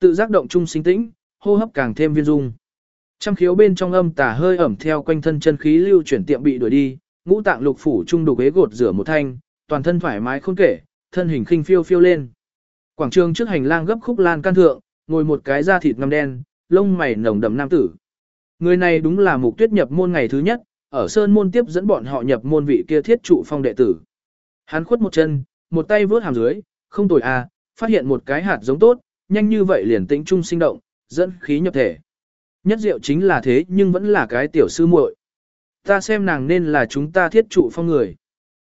Tự giác động trung sinh tĩnh, hô hấp càng thêm viên dung. Trăm khiếu bên trong âm tà hơi ẩm theo quanh thân chân khí lưu chuyển tiệm bị đuổi đi, ngũ tạng lục phủ trung đục ghế gột rửa một thanh, toàn thân thoải mái khôn kể, thân hình khinh phiêu phiêu lên. Quảng trường trước hành lang gấp khúc lan can thượng, ngồi một cái da thịt ngăm đen, lông mày nồng đậm nam tử. Người này đúng là mục tuyết nhập môn ngày thứ nhất, ở sơn môn tiếp dẫn bọn họ nhập môn vị kia thiết trụ phong đệ tử. Hắn khuất một chân, một tay vướt hàm dưới, không tồi à, phát hiện một cái hạt giống tốt, nhanh như vậy liền tĩnh trung sinh động, dẫn khí nhập thể. Nhất diệu chính là thế nhưng vẫn là cái tiểu sư muội. Ta xem nàng nên là chúng ta thiết trụ phong người.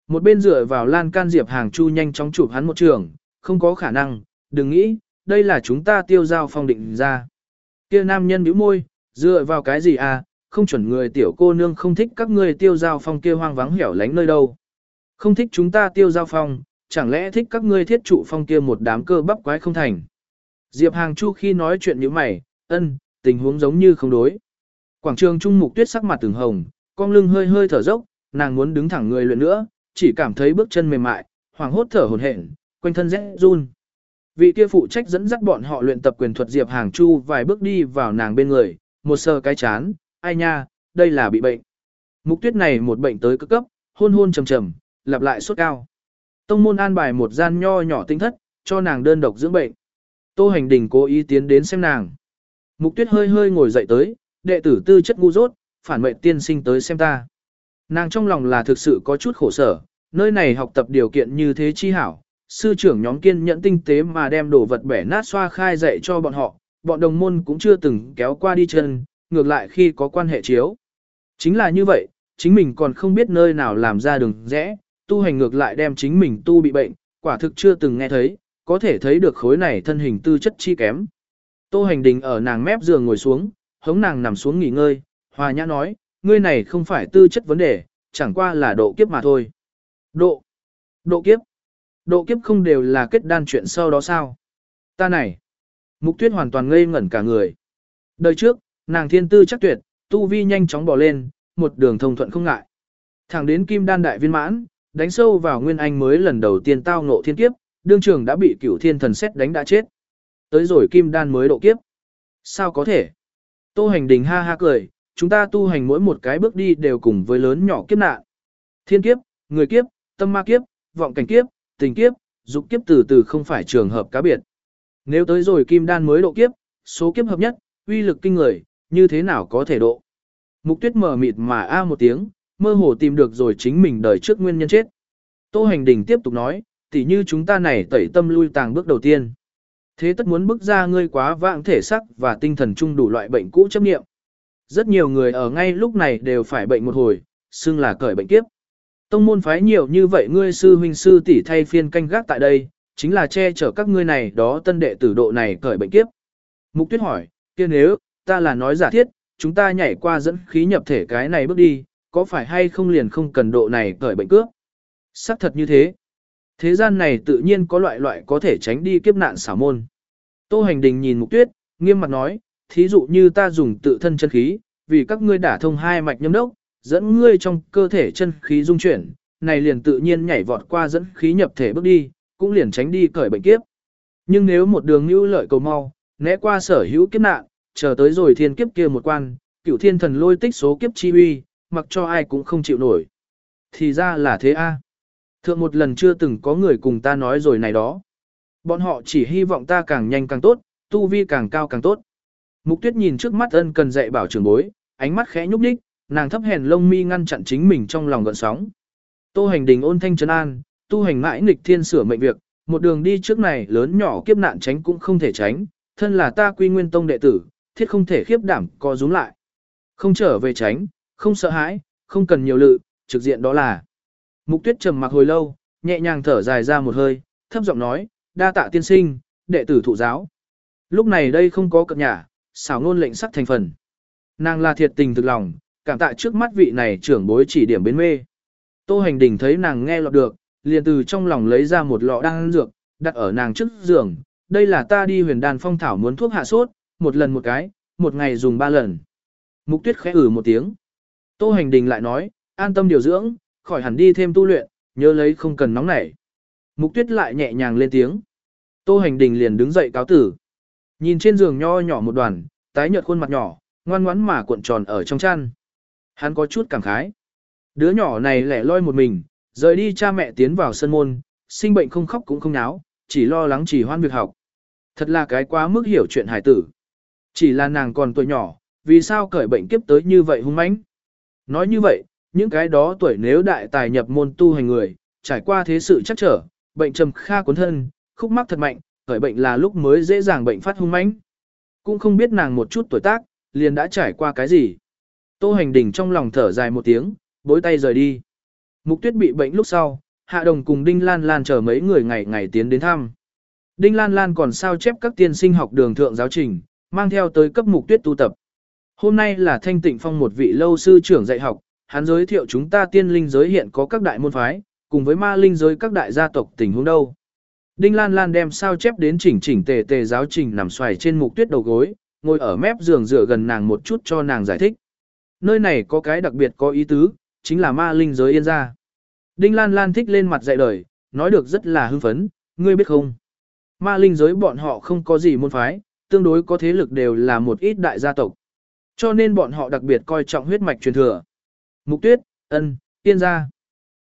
Một bên dựa vào lan can diệp hàng chu nhanh chóng chụp hắn một trường, không có khả năng, đừng nghĩ, đây là chúng ta tiêu giao phong định ra. Kia nam nhân bĩu môi, dựa vào cái gì à, không chuẩn người tiểu cô nương không thích các ngươi tiêu giao phong kia hoang vắng hẻo lánh nơi đâu. Không thích chúng ta tiêu giao phong, chẳng lẽ thích các ngươi thiết trụ phong kia một đám cơ bắp quái không thành. Diệp Hàng Chu khi nói chuyện như mày, ân, tình huống giống như không đối. Quảng trường trung mục tuyết sắc mặt từng hồng, con lưng hơi hơi thở dốc, nàng muốn đứng thẳng người luyện nữa, chỉ cảm thấy bước chân mềm mại, hoàng hốt thở hồn hển, quanh thân rẽ run. Vị kia phụ trách dẫn dắt bọn họ luyện tập quyền thuật Diệp Hàng Chu vài bước đi vào nàng bên người, một sờ cái chán, ai nha, đây là bị bệnh. Mục tuyết này một bệnh tới cực cấp, hôn hôn trầm trầm, lặp lại suốt cao. Tông môn an bài một gian nho nhỏ tinh thất, cho nàng đơn độc dưỡng bệnh. Tô hành đình cố ý tiến đến xem nàng. Mục tuyết hơi hơi ngồi dậy tới, đệ tử tư chất ngu dốt, phản mệnh tiên sinh tới xem ta. Nàng trong lòng là thực sự có chút khổ sở, nơi này học tập điều kiện như thế chi hảo. Sư trưởng nhóm kiên nhẫn tinh tế mà đem đồ vật bẻ nát xoa khai dạy cho bọn họ, bọn đồng môn cũng chưa từng kéo qua đi chân, ngược lại khi có quan hệ chiếu. Chính là như vậy, chính mình còn không biết nơi nào làm ra đường rẽ, tu hành ngược lại đem chính mình tu bị bệnh, quả thực chưa từng nghe thấy, có thể thấy được khối này thân hình tư chất chi kém. Tô hành đình ở nàng mép giường ngồi xuống, hống nàng nằm xuống nghỉ ngơi, hòa nhã nói, ngươi này không phải tư chất vấn đề, chẳng qua là độ kiếp mà thôi. Độ, độ kiếp, độ kiếp không đều là kết đan chuyện sau đó sao? Ta này, mục tuyết hoàn toàn ngây ngẩn cả người. Đời trước, nàng thiên tư chắc tuyệt, tu vi nhanh chóng bỏ lên, một đường thông thuận không ngại. Thẳng đến kim đan đại viên mãn, đánh sâu vào nguyên anh mới lần đầu tiên tao ngộ thiên kiếp, đương trường đã bị cửu thiên thần xét đánh đã chết. Tới rồi kim đan mới độ kiếp. Sao có thể? Tô hành đình ha ha cười, chúng ta tu hành mỗi một cái bước đi đều cùng với lớn nhỏ kiếp nạn. Thiên kiếp, người kiếp, tâm ma kiếp, vọng cảnh kiếp, tình kiếp, dục kiếp từ từ không phải trường hợp cá biệt. Nếu tới rồi kim đan mới độ kiếp, số kiếp hợp nhất, uy lực kinh người, như thế nào có thể độ? Mục tuyết mở mịt mà a một tiếng, mơ hồ tìm được rồi chính mình đời trước nguyên nhân chết. Tô hành đình tiếp tục nói, tỉ như chúng ta này tẩy tâm lui tàng bước đầu tiên. Thế tất muốn bước ra ngươi quá vãng thể sắc và tinh thần chung đủ loại bệnh cũ chấp nghiệm. Rất nhiều người ở ngay lúc này đều phải bệnh một hồi, xưng là cởi bệnh kiếp. Tông môn phái nhiều như vậy ngươi sư huynh sư tỷ thay phiên canh gác tại đây, chính là che chở các ngươi này đó tân đệ tử độ này cởi bệnh kiếp. Mục tuyết hỏi, kia nếu, ta là nói giả thiết, chúng ta nhảy qua dẫn khí nhập thể cái này bước đi, có phải hay không liền không cần độ này cởi bệnh cướp? Sắc thật như thế. Thế gian này tự nhiên có loại loại có thể tránh đi kiếp nạn xảo môn. Tô hành đình nhìn mục tuyết, nghiêm mặt nói, thí dụ như ta dùng tự thân chân khí, vì các ngươi đả thông hai mạch nhâm đốc, dẫn ngươi trong cơ thể chân khí dung chuyển, này liền tự nhiên nhảy vọt qua dẫn khí nhập thể bước đi, cũng liền tránh đi cởi bệnh kiếp. Nhưng nếu một đường hữu lợi cầu mau, né qua sở hữu kiếp nạn, chờ tới rồi thiên kiếp kia một quan, cửu thiên thần lôi tích số kiếp chi uy, mặc cho ai cũng không chịu nổi. Thì ra là thế a. Thượng một lần chưa từng có người cùng ta nói rồi này đó. Bọn họ chỉ hy vọng ta càng nhanh càng tốt, tu vi càng cao càng tốt. Mục tuyết nhìn trước mắt ân cần dạy bảo trưởng bối, ánh mắt khẽ nhúc nhích, nàng thấp hèn lông mi ngăn chặn chính mình trong lòng gợn sóng. Tô hành đình ôn thanh trấn an, tu hành mãi nghịch thiên sửa mệnh việc, một đường đi trước này lớn nhỏ kiếp nạn tránh cũng không thể tránh, thân là ta quy nguyên tông đệ tử, thiết không thể khiếp đảm co rúm lại. Không trở về tránh, không sợ hãi, không cần nhiều lự, trực diện đó là. Mục tuyết trầm mặc hồi lâu, nhẹ nhàng thở dài ra một hơi, thấp giọng nói, đa tạ tiên sinh, đệ tử thụ giáo. Lúc này đây không có cập nhà, xảo ngôn lệnh sắc thành phần. Nàng là thiệt tình thực lòng, cảm tạ trước mắt vị này trưởng bối chỉ điểm bên mê. Tô hành đình thấy nàng nghe lọt được, liền từ trong lòng lấy ra một lọ đan dược, đặt ở nàng trước giường. Đây là ta đi huyền đàn phong thảo muốn thuốc hạ sốt, một lần một cái, một ngày dùng ba lần. Mục tuyết khẽ ử một tiếng. Tô hành đình lại nói, an tâm điều dưỡng, khỏi hẳn đi thêm tu luyện, nhớ lấy không cần nóng nảy. Mục tuyết lại nhẹ nhàng lên tiếng. Tô hành đình liền đứng dậy cáo tử. Nhìn trên giường nho nhỏ một đoàn, tái nhợt khuôn mặt nhỏ, ngoan ngoãn mà cuộn tròn ở trong chăn. Hắn có chút cảm khái. Đứa nhỏ này lẻ loi một mình, rời đi cha mẹ tiến vào sân môn, sinh bệnh không khóc cũng không náo, chỉ lo lắng chỉ hoan việc học. Thật là cái quá mức hiểu chuyện hải tử. Chỉ là nàng còn tuổi nhỏ, vì sao cởi bệnh kiếp tới như vậy hung mãnh? Nói như vậy, những cái đó tuổi nếu đại tài nhập môn tu hành người, trải qua thế sự chắc trở, bệnh trầm kha cuốn thân, khúc mắc thật mạnh, khởi bệnh là lúc mới dễ dàng bệnh phát hung mãnh. Cũng không biết nàng một chút tuổi tác, liền đã trải qua cái gì. Tô hành đỉnh trong lòng thở dài một tiếng, bối tay rời đi. Mục tuyết bị bệnh lúc sau, Hạ Đồng cùng Đinh Lan Lan chờ mấy người ngày ngày tiến đến thăm. Đinh Lan Lan còn sao chép các tiên sinh học đường thượng giáo trình, mang theo tới cấp mục tuyết tu tập. Hôm nay là Thanh Tịnh Phong một vị lâu sư trưởng dạy học, hắn giới thiệu chúng ta tiên linh giới hiện có các đại môn phái, cùng với ma linh giới các đại gia tộc tình huống đâu. Đinh Lan Lan đem sao chép đến chỉnh chỉnh tề tề giáo trình nằm xoài trên mục tuyết đầu gối, ngồi ở mép giường dựa gần nàng một chút cho nàng giải thích. Nơi này có cái đặc biệt có ý tứ, chính là ma linh giới yên gia. Đinh Lan Lan thích lên mặt dạy đời, nói được rất là hưng phấn, ngươi biết không? Ma linh giới bọn họ không có gì môn phái, tương đối có thế lực đều là một ít đại gia tộc. Cho nên bọn họ đặc biệt coi trọng huyết mạch truyền thừa. Mục tuyết, ân, yên gia.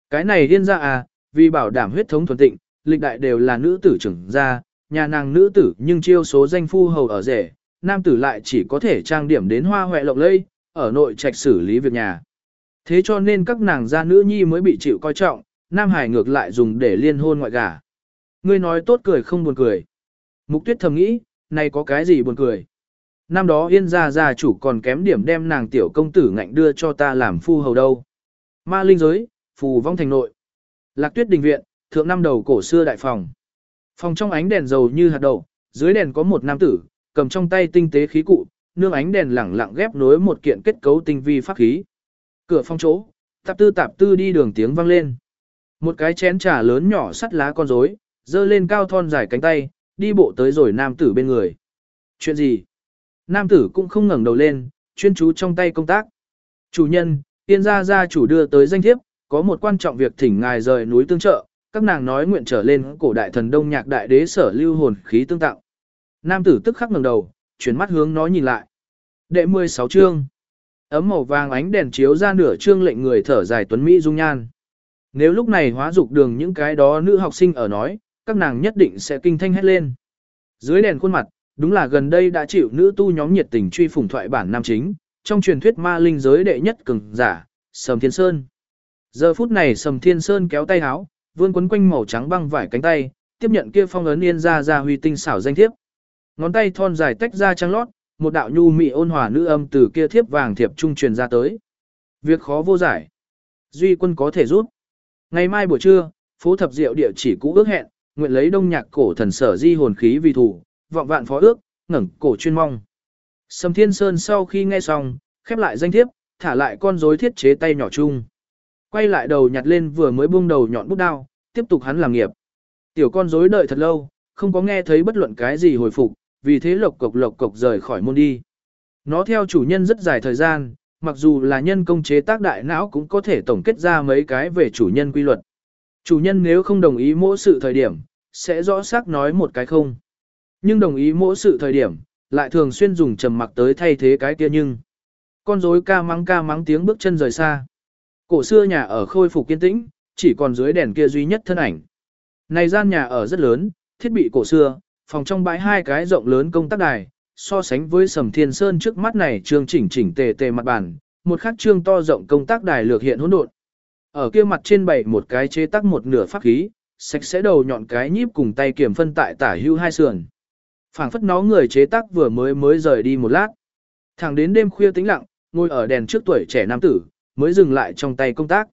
Cái này yên gia à, vì bảo đảm huyết thống thuần tịnh, lịch đại đều là nữ tử trưởng gia, nhà nàng nữ tử nhưng chiêu số danh phu hầu ở rể, nam tử lại chỉ có thể trang điểm đến hoa hoẹ lộng lây, ở nội trạch xử lý việc nhà. Thế cho nên các nàng gia nữ nhi mới bị chịu coi trọng, nam hải ngược lại dùng để liên hôn ngoại gả. Ngươi nói tốt cười không buồn cười. Mục tuyết thầm nghĩ, này có cái gì buồn cười. Năm đó yên gia gia chủ còn kém điểm đem nàng tiểu công tử ngạnh đưa cho ta làm phu hầu đâu. Ma linh giới, phù vong thành nội. Lạc tuyết đình viện, thượng năm đầu cổ xưa đại phòng. Phòng trong ánh đèn dầu như hạt đậu, dưới đèn có một nam tử, cầm trong tay tinh tế khí cụ, nương ánh đèn lẳng lặng ghép nối một kiện kết cấu tinh vi pháp khí. Cửa phong chỗ, tạp tư tạp tư đi đường tiếng vang lên. Một cái chén trà lớn nhỏ sắt lá con rối, dơ lên cao thon dài cánh tay, đi bộ tới rồi nam tử bên người. Chuyện gì? Nam tử cũng không ngẩng đầu lên, chuyên chú trong tay công tác. Chủ nhân, tiên gia gia chủ đưa tới danh thiếp, có một quan trọng việc thỉnh ngài rời núi tương trợ, các nàng nói nguyện trở lên cổ đại thần đông nhạc đại đế sở lưu hồn khí tương tạo. Nam tử tức khắc ngẩng đầu, chuyển mắt hướng nó nhìn lại. Đệ 16 chương. Ấm màu vàng ánh đèn chiếu ra nửa chương lệnh người thở dài tuấn mỹ dung nhan. Nếu lúc này hóa dục đường những cái đó nữ học sinh ở nói, các nàng nhất định sẽ kinh thanh hét lên. Dưới đèn khuôn mặt, đúng là gần đây đã chịu nữ tu nhóm nhiệt tình truy phủng thoại bản nam chính, trong truyền thuyết ma linh giới đệ nhất cường giả, Sầm Thiên Sơn. Giờ phút này Sầm Thiên Sơn kéo tay háo, vươn quấn quanh màu trắng băng vải cánh tay, tiếp nhận kia phong ấn yên ra ra huy tinh xảo danh thiếp. Ngón tay thon dài tách ra trắng lót, một đạo nhu mị ôn hòa nữ âm từ kia thiếp vàng thiệp trung truyền ra tới. Việc khó vô giải. Duy quân có thể giúp. Ngày mai buổi trưa, phố thập diệu địa chỉ cũ ước hẹn, nguyện lấy đông nhạc cổ thần sở di hồn khí vì thủ, vọng vạn phó ước, ngẩng cổ chuyên mong. Sầm Thiên Sơn sau khi nghe xong, khép lại danh thiếp, thả lại con rối thiết chế tay nhỏ chung. Quay lại đầu nhặt lên vừa mới buông đầu nhọn bút đao, tiếp tục hắn làm nghiệp. Tiểu con rối đợi thật lâu, không có nghe thấy bất luận cái gì hồi phục, vì thế lộc cộc lộc cộc rời khỏi môn đi. Nó theo chủ nhân rất dài thời gian, mặc dù là nhân công chế tác đại não cũng có thể tổng kết ra mấy cái về chủ nhân quy luật. Chủ nhân nếu không đồng ý mỗi sự thời điểm, sẽ rõ xác nói một cái không. Nhưng đồng ý mỗi sự thời điểm, lại thường xuyên dùng trầm mặc tới thay thế cái kia nhưng. Con rối ca mắng ca mắng tiếng bước chân rời xa. Cổ xưa nhà ở khôi phục kiên tĩnh, chỉ còn dưới đèn kia duy nhất thân ảnh. Này gian nhà ở rất lớn, thiết bị cổ xưa, phòng trong bãi hai cái rộng lớn công tác đài, so sánh với sầm thiên sơn trước mắt này trương chỉnh chỉnh tề tề mặt bàn, một khắc trương to rộng công tác đài lược hiện hỗn độn. Ở kia mặt trên bày một cái chế tác một nửa pháp khí, sạch sẽ đầu nhọn cái nhíp cùng tay kiểm phân tại tả hưu hai sườn phảng phất nó người chế tác vừa mới mới rời đi một lát. Thẳng đến đêm khuya tĩnh lặng, ngồi ở đèn trước tuổi trẻ nam tử, mới dừng lại trong tay công tác.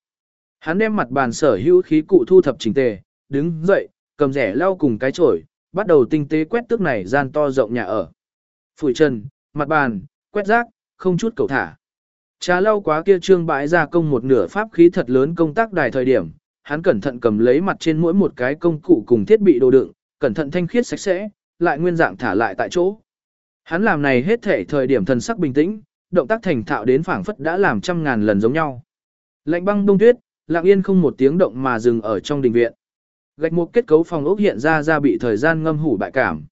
Hắn đem mặt bàn sở hữu khí cụ thu thập chỉnh tề, đứng dậy, cầm rẻ lau cùng cái chổi, bắt đầu tinh tế quét tước này gian to rộng nhà ở. Phủi trần, mặt bàn, quét rác, không chút cầu thả. Trà lau quá kia trương bãi ra công một nửa pháp khí thật lớn công tác đài thời điểm, hắn cẩn thận cầm lấy mặt trên mỗi một cái công cụ cùng thiết bị đồ đựng, cẩn thận thanh khiết sạch sẽ, lại nguyên dạng thả lại tại chỗ. Hắn làm này hết thể thời điểm thần sắc bình tĩnh, động tác thành thạo đến phảng phất đã làm trăm ngàn lần giống nhau. Lạnh băng đông tuyết, lặng yên không một tiếng động mà dừng ở trong đình viện. Gạch một kết cấu phòng ốc hiện ra ra bị thời gian ngâm hủ bại cảm.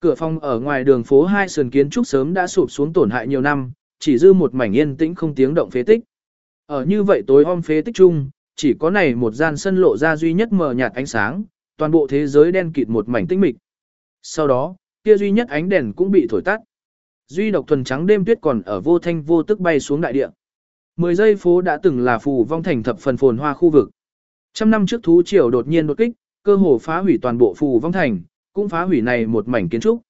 Cửa phòng ở ngoài đường phố hai sườn kiến trúc sớm đã sụp xuống tổn hại nhiều năm, chỉ dư một mảnh yên tĩnh không tiếng động phế tích. Ở như vậy tối om phế tích chung, chỉ có này một gian sân lộ ra duy nhất mờ nhạt ánh sáng, toàn bộ thế giới đen kịt một mảnh tĩnh mịch. Sau đó, kia duy nhất ánh đèn cũng bị thổi tắt. Duy độc thuần trắng đêm tuyết còn ở vô thanh vô tức bay xuống đại địa. Mười giây phố đã từng là phù vong thành thập phần phồn hoa khu vực. Trăm năm trước thú triều đột nhiên đột kích, cơ hồ phá hủy toàn bộ phù vong thành, cũng phá hủy này một mảnh kiến trúc.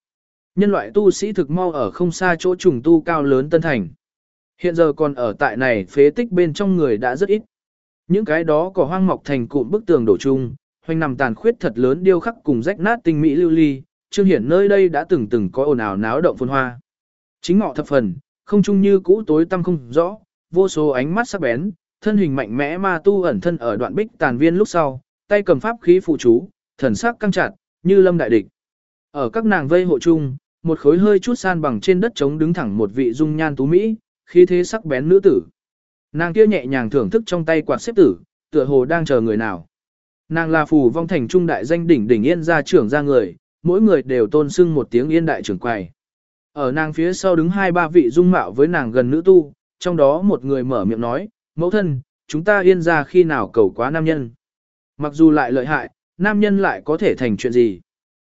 Nhân loại tu sĩ thực mau ở không xa chỗ trùng tu cao lớn tân thành. Hiện giờ còn ở tại này phế tích bên trong người đã rất ít. Những cái đó có hoang mọc thành cụm bức tường đổ chung, hoành nằm tàn khuyết thật lớn điêu khắc cùng rách nát tinh mỹ lưu ly, trương hiển nơi đây đã từng từng có ồn ào náo động phồn hoa. Chính ngọ thập phần, không chung như cũ tối tăm không rõ, vô số ánh mắt sắc bén, thân hình mạnh mẽ ma tu ẩn thân ở đoạn bích tàn viên lúc sau, tay cầm pháp khí phụ chú, thần sắc căng chặt, như lâm đại địch. Ở các nàng vây hộ chung, một khối hơi chút san bằng trên đất trống đứng thẳng một vị dung nhan tú mỹ, khí thế sắc bén nữ tử. Nàng kia nhẹ nhàng thưởng thức trong tay quạt xếp tử, tựa hồ đang chờ người nào. Nàng là phù vong thành trung đại danh đỉnh đỉnh yên gia trưởng ra người, mỗi người đều tôn sưng một tiếng yên đại trưởng quầy. Ở nàng phía sau đứng hai ba vị dung mạo với nàng gần nữ tu, trong đó một người mở miệng nói, mẫu thân, chúng ta yên ra khi nào cầu quá nam nhân. Mặc dù lại lợi hại, nam nhân lại có thể thành chuyện gì.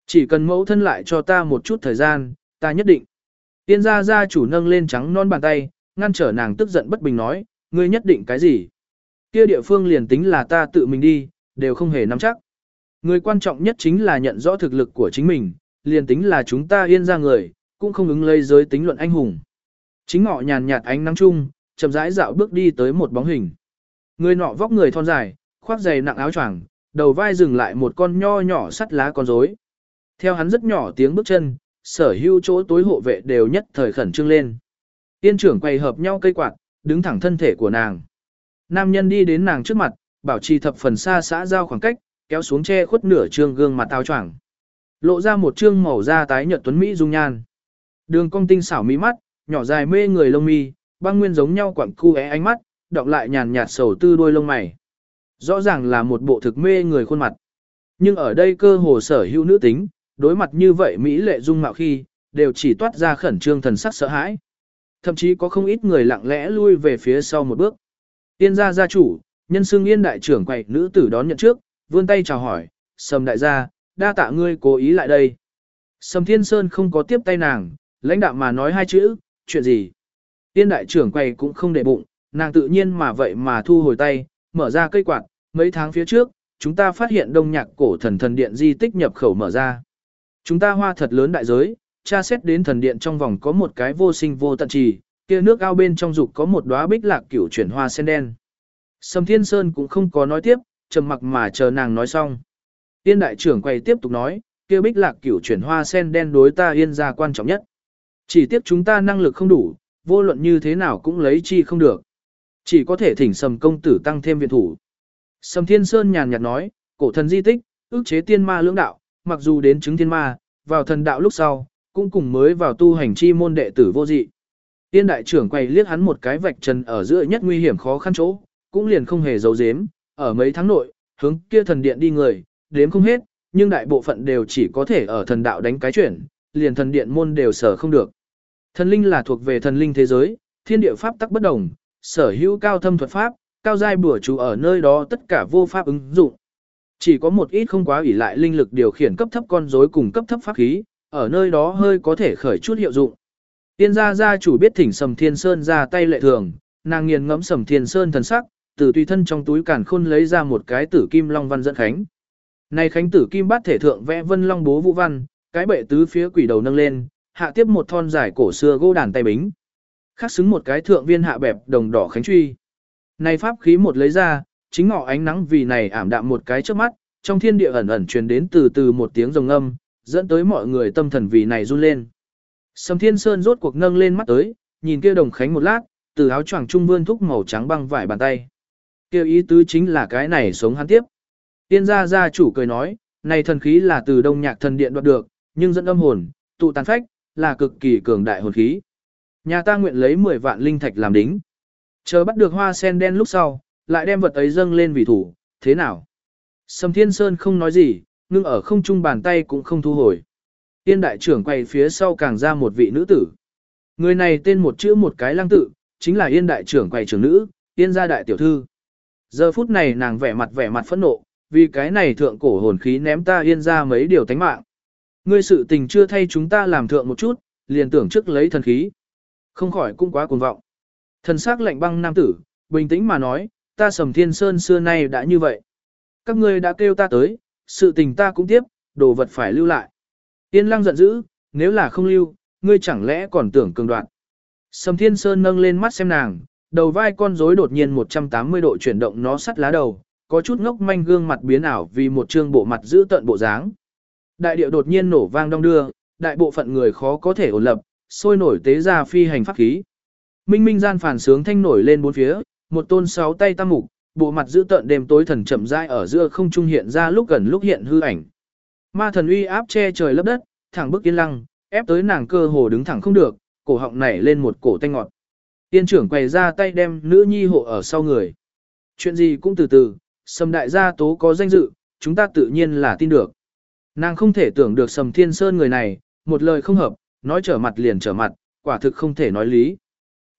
Chỉ cần mẫu thân lại cho ta một chút thời gian, ta nhất định. Yên gia gia chủ nâng lên trắng non bàn tay, ngăn trở nàng tức giận bất bình nói, ngươi nhất định cái gì. Kia địa phương liền tính là ta tự mình đi, đều không hề nắm chắc. Người quan trọng nhất chính là nhận rõ thực lực của chính mình, liền tính là chúng ta yên ra người, cũng không ứng lấy giới tính luận anh hùng. Chính ngọ nhàn nhạt ánh nắng chung, chậm rãi dạo bước đi tới một bóng hình. Người nọ vóc người thon dài, khoác giày nặng áo choàng, đầu vai dừng lại một con nho nhỏ sắt lá con rối. Theo hắn rất nhỏ tiếng bước chân, sở hữu chỗ tối hộ vệ đều nhất thời khẩn trương lên. Tiên trưởng quay hợp nhau cây quạt, đứng thẳng thân thể của nàng. Nam nhân đi đến nàng trước mặt, bảo trì thập phần xa xã giao khoảng cách, kéo xuống che khuất nửa trương gương mặt áo choàng. Lộ ra một trương màu da tái nhợt tuấn mỹ dung nhan. Đường cong tinh xảo mỹ mắt, nhỏ dài mê người lông mi, băng nguyên giống nhau quặng cu é ánh mắt, đọng lại nhàn nhạt sầu tư đôi lông mày. Rõ ràng là một bộ thực mê người khuôn mặt. Nhưng ở đây cơ hồ sở hữu nữ tính, đối mặt như vậy Mỹ lệ dung mạo khi, đều chỉ toát ra khẩn trương thần sắc sợ hãi. Thậm chí có không ít người lặng lẽ lui về phía sau một bước. Tiên gia gia chủ, nhân xương yên đại trưởng quậy nữ tử đón nhận trước, vươn tay chào hỏi, sầm đại gia, đa tạ ngươi cố ý lại đây. Sầm thiên sơn không có tiếp tay nàng, lãnh đạo mà nói hai chữ, chuyện gì. Tiên đại trưởng quầy cũng không để bụng, nàng tự nhiên mà vậy mà thu hồi tay, mở ra cây quạt, mấy tháng phía trước, chúng ta phát hiện đông nhạc cổ thần thần điện di tích nhập khẩu mở ra. Chúng ta hoa thật lớn đại giới, tra xét đến thần điện trong vòng có một cái vô sinh vô tận trì, kia nước ao bên trong dục có một đóa bích lạc cửu chuyển hoa sen đen. Sầm Thiên Sơn cũng không có nói tiếp, trầm mặc mà chờ nàng nói xong. Tiên đại trưởng quay tiếp tục nói, kia bích lạc cửu chuyển hoa sen đen đối ta yên ra quan trọng nhất. Chỉ tiếc chúng ta năng lực không đủ, vô luận như thế nào cũng lấy chi không được. Chỉ có thể thỉnh sầm công tử tăng thêm viện thủ. Sầm Thiên Sơn nhàn nhạt nói, cổ thần di tích, ước chế tiên ma lưỡng đạo, mặc dù đến chứng thiên ma, vào thần đạo lúc sau, cũng cùng mới vào tu hành chi môn đệ tử vô dị. Tiên đại trưởng quay liếc hắn một cái vạch trần ở giữa nhất nguy hiểm khó khăn chỗ, cũng liền không hề giấu giếm, ở mấy tháng nội, hướng kia thần điện đi người, đếm không hết, nhưng đại bộ phận đều chỉ có thể ở thần đạo đánh cái chuyển, liền thần điện môn đều sở không được. Thần linh là thuộc về thần linh thế giới, thiên địa pháp tắc bất đồng, sở hữu cao thâm thuật pháp, cao giai bùa chú ở nơi đó tất cả vô pháp ứng dụng. Chỉ có một ít không quá ủy lại linh lực điều khiển cấp thấp con rối cùng cấp thấp pháp khí, ở nơi đó hơi có thể khởi chút hiệu dụng. Tiên gia gia chủ biết thỉnh Sầm Thiên Sơn ra tay lệ thường, nàng nghiền ngẫm Sầm Thiên Sơn thần sắc, từ tùy thân trong túi càn khôn lấy ra một cái tử kim long văn dẫn khánh. Này khánh tử kim bát thể thượng vẽ vân long bố vũ văn, cái bệ tứ phía quỷ đầu nâng lên, hạ tiếp một thon dài cổ xưa gỗ đàn tay bính. Khắc xứng một cái thượng viên hạ bẹp đồng đỏ khánh truy. Này pháp khí một lấy ra, chính ngọ ánh nắng vì này ảm đạm một cái trước mắt, trong thiên địa ẩn ẩn truyền đến từ từ một tiếng rồng âm, dẫn tới mọi người tâm thần vì này run lên. Sầm Thiên Sơn rốt cuộc nâng lên mắt tới, nhìn kia đồng khánh một lát, từ áo choàng trung vươn thúc màu trắng băng vải bàn tay. Kêu ý tứ chính là cái này sống hắn tiếp. Tiên gia gia chủ cười nói, này thần khí là từ đông nhạc thần điện đoạt được, nhưng dẫn âm hồn, tụ tàn phách, là cực kỳ cường đại hồn khí. Nhà ta nguyện lấy 10 vạn linh thạch làm đính. Chờ bắt được hoa sen đen lúc sau, lại đem vật ấy dâng lên vì thủ, thế nào? Sầm Thiên Sơn không nói gì, nhưng ở không trung bàn tay cũng không thu hồi. Tiên đại trưởng quay phía sau càng ra một vị nữ tử. Người này tên một chữ một cái lăng tự, chính là yên đại trưởng quầy trưởng nữ, yên gia đại tiểu thư. Giờ phút này nàng vẻ mặt vẻ mặt phẫn nộ, vì cái này thượng cổ hồn khí ném ta yên ra mấy điều tánh mạng. Ngươi sự tình chưa thay chúng ta làm thượng một chút, liền tưởng trước lấy thần khí. Không khỏi cũng quá cuồng vọng. Thần sắc lạnh băng nam tử, bình tĩnh mà nói, ta sầm thiên sơn xưa nay đã như vậy. Các ngươi đã kêu ta tới, sự tình ta cũng tiếp, đồ vật phải lưu lại. Yên lăng giận dữ, nếu là không lưu, ngươi chẳng lẽ còn tưởng cường đoạn. Sầm thiên sơn nâng lên mắt xem nàng, đầu vai con rối đột nhiên 180 độ chuyển động nó sắt lá đầu, có chút ngốc manh gương mặt biến ảo vì một trương bộ mặt giữ tận bộ dáng. Đại điệu đột nhiên nổ vang đong đưa, đại bộ phận người khó có thể ổn lập, sôi nổi tế ra phi hành pháp khí. Minh minh gian phản sướng thanh nổi lên bốn phía, một tôn sáu tay tam mục, bộ mặt giữ tận đêm tối thần chậm rãi ở giữa không trung hiện ra lúc gần lúc hiện hư ảnh. Ma thần uy áp che trời lấp đất, thẳng bức yên lăng, ép tới nàng cơ hồ đứng thẳng không được, cổ họng nảy lên một cổ tanh ngọt. Tiên trưởng quay ra tay đem nữ nhi hộ ở sau người. Chuyện gì cũng từ từ, sầm đại gia tố có danh dự, chúng ta tự nhiên là tin được. Nàng không thể tưởng được sầm thiên sơn người này, một lời không hợp, nói trở mặt liền trở mặt, quả thực không thể nói lý.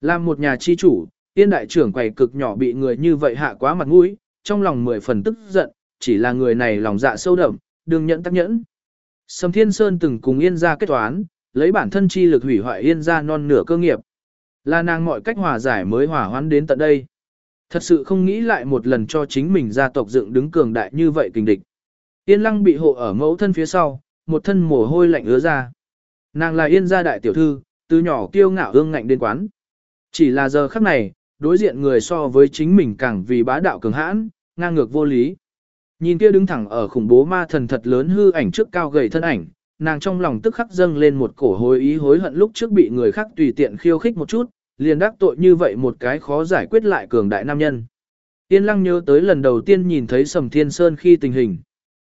Làm một nhà chi chủ, tiên đại trưởng quầy cực nhỏ bị người như vậy hạ quá mặt mũi, trong lòng mười phần tức giận, chỉ là người này lòng dạ sâu đậm, đừng nhận tác nhẫn. Sầm thiên sơn từng cùng yên ra kết toán, lấy bản thân chi lực hủy hoại yên ra non nửa cơ nghiệp. Là nàng mọi cách hòa giải mới hòa hoãn đến tận đây. Thật sự không nghĩ lại một lần cho chính mình gia tộc dựng đứng cường đại như vậy kình địch. Yên lăng bị hộ ở mẫu thân phía sau, một thân mồ hôi lạnh ứa ra. Nàng là yên gia đại tiểu thư, từ nhỏ kiêu ngạo ương ngạnh đến quán. Chỉ là giờ khắc này, đối diện người so với chính mình càng vì bá đạo cường hãn, ngang ngược vô lý. Nhìn kia đứng thẳng ở khủng bố ma thần thật lớn hư ảnh trước cao gầy thân ảnh, nàng trong lòng tức khắc dâng lên một cổ hối ý hối hận lúc trước bị người khác tùy tiện khiêu khích một chút, liền đắc tội như vậy một cái khó giải quyết lại cường đại nam nhân. Tiên lăng nhớ tới lần đầu tiên nhìn thấy Sầm Thiên Sơn khi tình hình.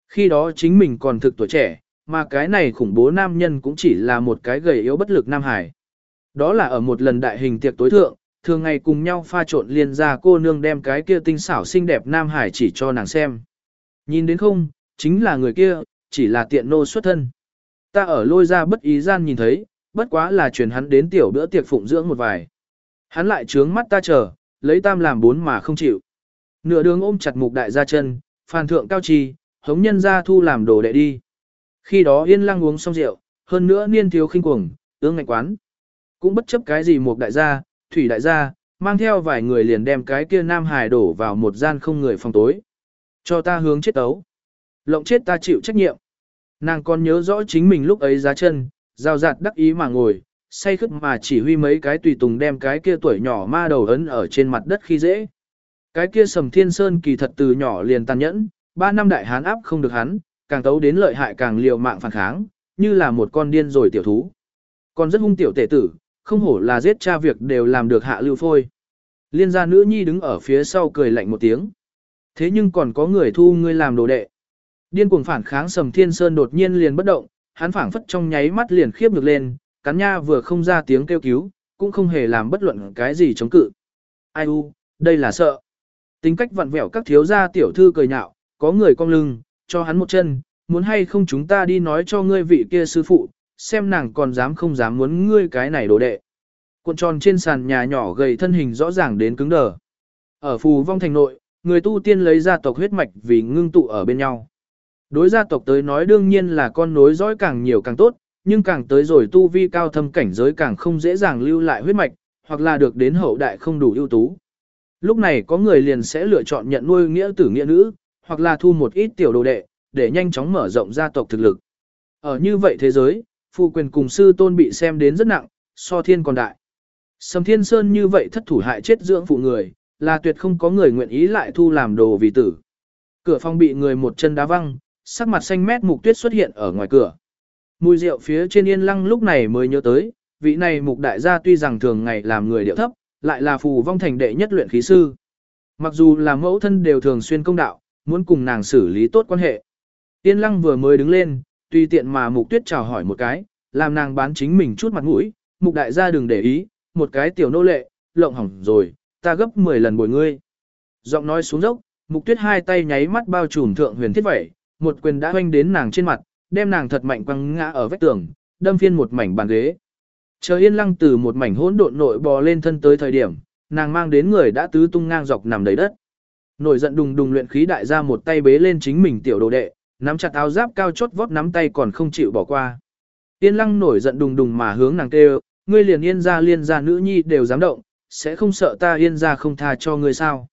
Khi đó chính mình còn thực tuổi trẻ, mà cái này khủng bố nam nhân cũng chỉ là một cái gầy yếu bất lực nam hải. Đó là ở một lần đại hình tiệc tối thượng, thường ngày cùng nhau pha trộn liền ra cô nương đem cái kia tinh xảo xinh đẹp nam hải chỉ cho nàng xem. Nhìn đến không, chính là người kia, chỉ là tiện nô xuất thân. Ta ở lôi ra bất ý gian nhìn thấy, bất quá là truyền hắn đến tiểu bữa tiệc phụng dưỡng một vài. Hắn lại trướng mắt ta chờ, lấy tam làm bốn mà không chịu. Nửa đường ôm chặt mục đại ra chân, phàn thượng cao trì, hống nhân ra thu làm đồ đệ đi. Khi đó yên lăng uống xong rượu, hơn nữa niên thiếu khinh cuồng, ương ngạch quán. Cũng bất chấp cái gì mục đại gia, thủy đại gia, mang theo vài người liền đem cái kia nam hài đổ vào một gian không người phòng tối. Cho ta hướng chết tấu. Lộng chết ta chịu trách nhiệm. Nàng còn nhớ rõ chính mình lúc ấy giá chân, rào rạt đắc ý mà ngồi, say khức mà chỉ huy mấy cái tùy tùng đem cái kia tuổi nhỏ ma đầu ấn ở trên mặt đất khi dễ. Cái kia sầm thiên sơn kỳ thật từ nhỏ liền tàn nhẫn, ba năm đại hán áp không được hắn, càng tấu đến lợi hại càng liều mạng phản kháng, như là một con điên rồi tiểu thú. Còn rất hung tiểu tể tử, không hổ là giết cha việc đều làm được hạ lưu phôi. Liên gia nữ nhi đứng ở phía sau cười lạnh một tiếng. Thế nhưng còn có người thu ngươi làm đồ đệ. Điên cuồng phản kháng Sầm Thiên Sơn đột nhiên liền bất động, hắn phảng phất trong nháy mắt liền khiếp được lên, cắn nha vừa không ra tiếng kêu cứu, cũng không hề làm bất luận cái gì chống cự. Ai u, đây là sợ. Tính cách vặn vẹo các thiếu gia tiểu thư cười nhạo, có người cong lưng, cho hắn một chân, muốn hay không chúng ta đi nói cho ngươi vị kia sư phụ, xem nàng còn dám không dám muốn ngươi cái này đồ đệ. Cuộn tròn trên sàn nhà nhỏ gầy thân hình rõ ràng đến cứng đờ. Ở phù vong thành nội, người tu tiên lấy gia tộc huyết mạch vì ngưng tụ ở bên nhau. Đối gia tộc tới nói đương nhiên là con nối dõi càng nhiều càng tốt, nhưng càng tới rồi tu vi cao thâm cảnh giới càng không dễ dàng lưu lại huyết mạch, hoặc là được đến hậu đại không đủ ưu tú. Lúc này có người liền sẽ lựa chọn nhận nuôi nghĩa tử nghĩa nữ, hoặc là thu một ít tiểu đồ đệ, để nhanh chóng mở rộng gia tộc thực lực. Ở như vậy thế giới, phụ quyền cùng sư tôn bị xem đến rất nặng, so thiên còn đại. Sầm thiên sơn như vậy thất thủ hại chết dưỡng phụ người, là tuyệt không có người nguyện ý lại thu làm đồ vì tử. Cửa phòng bị người một chân đá văng, sắc mặt xanh mét mục tuyết xuất hiện ở ngoài cửa. Mùi rượu phía trên yên lăng lúc này mới nhớ tới, vị này mục đại gia tuy rằng thường ngày làm người điệu thấp, lại là phù vong thành đệ nhất luyện khí sư. Mặc dù là mẫu thân đều thường xuyên công đạo, muốn cùng nàng xử lý tốt quan hệ. Yên lăng vừa mới đứng lên, tùy tiện mà mục tuyết chào hỏi một cái, làm nàng bán chính mình chút mặt mũi, mục đại gia đừng để ý, một cái tiểu nô lệ, lộng hỏng rồi, ta gấp 10 lần bồi ngươi. Giọng nói xuống dốc, mục tuyết hai tay nháy mắt bao trùm thượng huyền thiết vẩy, một quyền đã hoanh đến nàng trên mặt, đem nàng thật mạnh quăng ngã ở vách tường, đâm phiên một mảnh bàn ghế. Chờ yên lăng từ một mảnh hỗn độn nội bò lên thân tới thời điểm, nàng mang đến người đã tứ tung ngang dọc nằm đầy đất. Nổi giận đùng đùng luyện khí đại ra một tay bế lên chính mình tiểu đồ đệ, nắm chặt áo giáp cao chót vót nắm tay còn không chịu bỏ qua. Yên lăng nổi giận đùng đùng mà hướng nàng kêu, ngươi liền yên ra liên ra nữ nhi đều dám động, sẽ không sợ ta yên ra không tha cho ngươi sao.